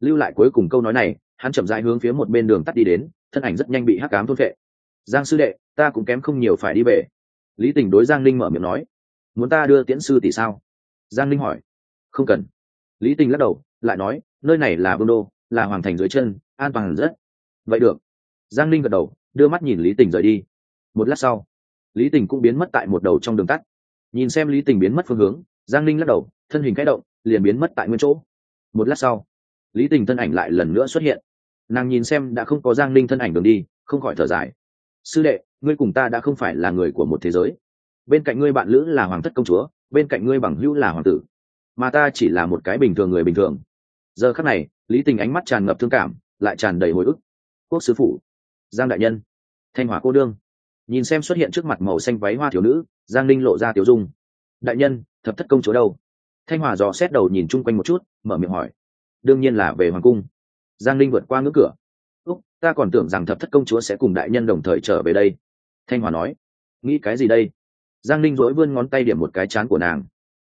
Lưu lại cuối cùng câu nói này, hắn chậm rãi hướng phía một bên đường tắt đi đến, thân ảnh rất nhanh bị hắc cám thôn vệ giang sư đệ, ta cũng kém không nhiều phải đi về. Lý tình đối giang linh mở miệng nói. Muốn ta đưa tiễn sư tỷ sao? Giang linh hỏi. Không cần. Lý tình lắc đầu, lại nói, nơi này là vương đô, là hoàng thành dưới chân, an toàn rất. Vậy được. Giang linh gật đầu, đưa mắt nhìn lý tình rời đi. Một lát sau, lý tình cũng biến mất tại một đầu trong đường tắt. Nhìn xem lý tình biến mất phương hướng, giang linh lắc đầu, thân hình kẽ động, liền biến mất tại nguyên chỗ. Một lát sau, lý tình thân ảnh lại lần nữa xuất hiện. Nàng nhìn xem đã không có giang linh thân ảnh đường đi, không khỏi thở dài sư đệ, ngươi cùng ta đã không phải là người của một thế giới. Bên cạnh ngươi bạn lữ là hoàng thất công chúa, bên cạnh ngươi bằng hữu là hoàng tử. Mà ta chỉ là một cái bình thường người bình thường. Giờ khắc này, lý tình ánh mắt tràn ngập thương cảm, lại tràn đầy hồi ức. Quốc sứ phủ giang đại nhân, thanh hỏa cô đương. Nhìn xem xuất hiện trước mặt màu xanh váy hoa thiếu nữ, giang linh lộ ra tiểu dung. Đại nhân, thập thất công chúa đâu? Thanh hòa dò xét đầu nhìn chung quanh một chút, mở miệng hỏi. Đương nhiên là về hoàng cung. Giang linh vượt qua ngưỡng cửa ta còn tưởng rằng thập thất công chúa sẽ cùng đại nhân đồng thời trở về đây. Thanh hòa nói, nghĩ cái gì đây? Giang linh dỗi vươn ngón tay điểm một cái chán của nàng.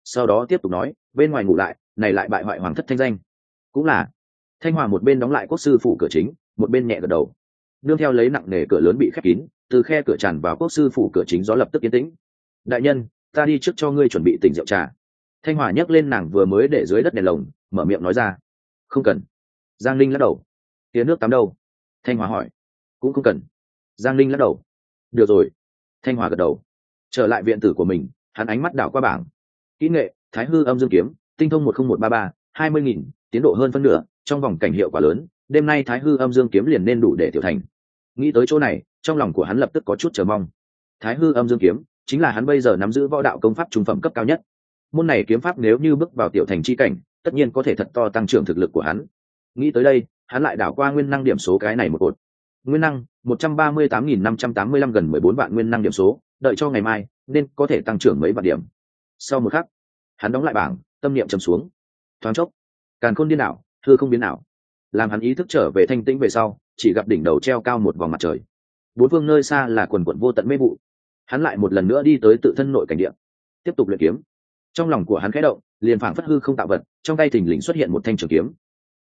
Sau đó tiếp tục nói, bên ngoài ngủ lại, này lại bại hoại hoàng thất thanh danh. Cũng là, thanh hòa một bên đóng lại quốc sư phủ cửa chính, một bên nhẹ gật đầu. Nương theo lấy nặng nề cửa lớn bị khép kín, từ khe cửa tràn vào quốc sư phủ cửa chính gió lập tức yên tĩnh. Đại nhân, ta đi trước cho ngươi chuẩn bị tỉnh rượu trà. Thanh hòa nhấc lên nàng vừa mới để dưới đất đèn lồng, mở miệng nói ra. Không cần. Giang linh lắc đầu. Tía nước tắm đâu? Thanh hòa hỏi. Cũng không cần. Giang linh lắc đầu. Được rồi. Thanh hòa gật đầu. Trở lại viện tử của mình, hắn ánh mắt đảo qua bảng. Kỹ nghệ, thái hư âm dương kiếm, tinh thông một nghìn một ba ba, hai mươi nghìn, tiến độ hơn phân nửa, trong vòng cảnh hiệu quả lớn, đêm nay thái hư âm dương kiếm liền nên đủ để tiểu thành. Nghĩ tới chỗ này, trong lòng của hắn lập tức có chút chờ mong. Thái hư âm dương kiếm, chính là hắn bây giờ nắm giữ võ đạo công pháp trung phẩm cấp cao nhất. Môn này kiếm pháp nếu như bước vào tiểu thành chi cảnh, tất nhiên có thể thật to tăng trưởng thực lực của hắn. Nghĩ tới đây hắn lại đảo qua nguyên năng điểm số cái này một cột. Nguyên năng, một trăm ba mươi tám nghìn năm trăm tám mươi lăm gần mười bốn vạn nguyên năng điểm số, đợi cho ngày mai, nên có thể tăng trưởng mấy vạn điểm. Sau một khắc, hắn đóng lại bảng, tâm niệm trầm xuống. Thoáng chốc, càn khôn điên đảo thưa không biến nào làm hắn ý thức trở về thanh tĩnh về sau, chỉ gặp đỉnh đầu treo cao một vòng mặt trời. Bốn phương nơi xa là quần quận vô tận mê vụ. Hắn lại một lần nữa đi tới tự thân nội cảnh điện tiếp tục luyện kiếm. Trong lòng của hắn khẽ động, liền phảng phất hư không tạo vật, trong tay thình lình xuất hiện một thanh trường kiếm.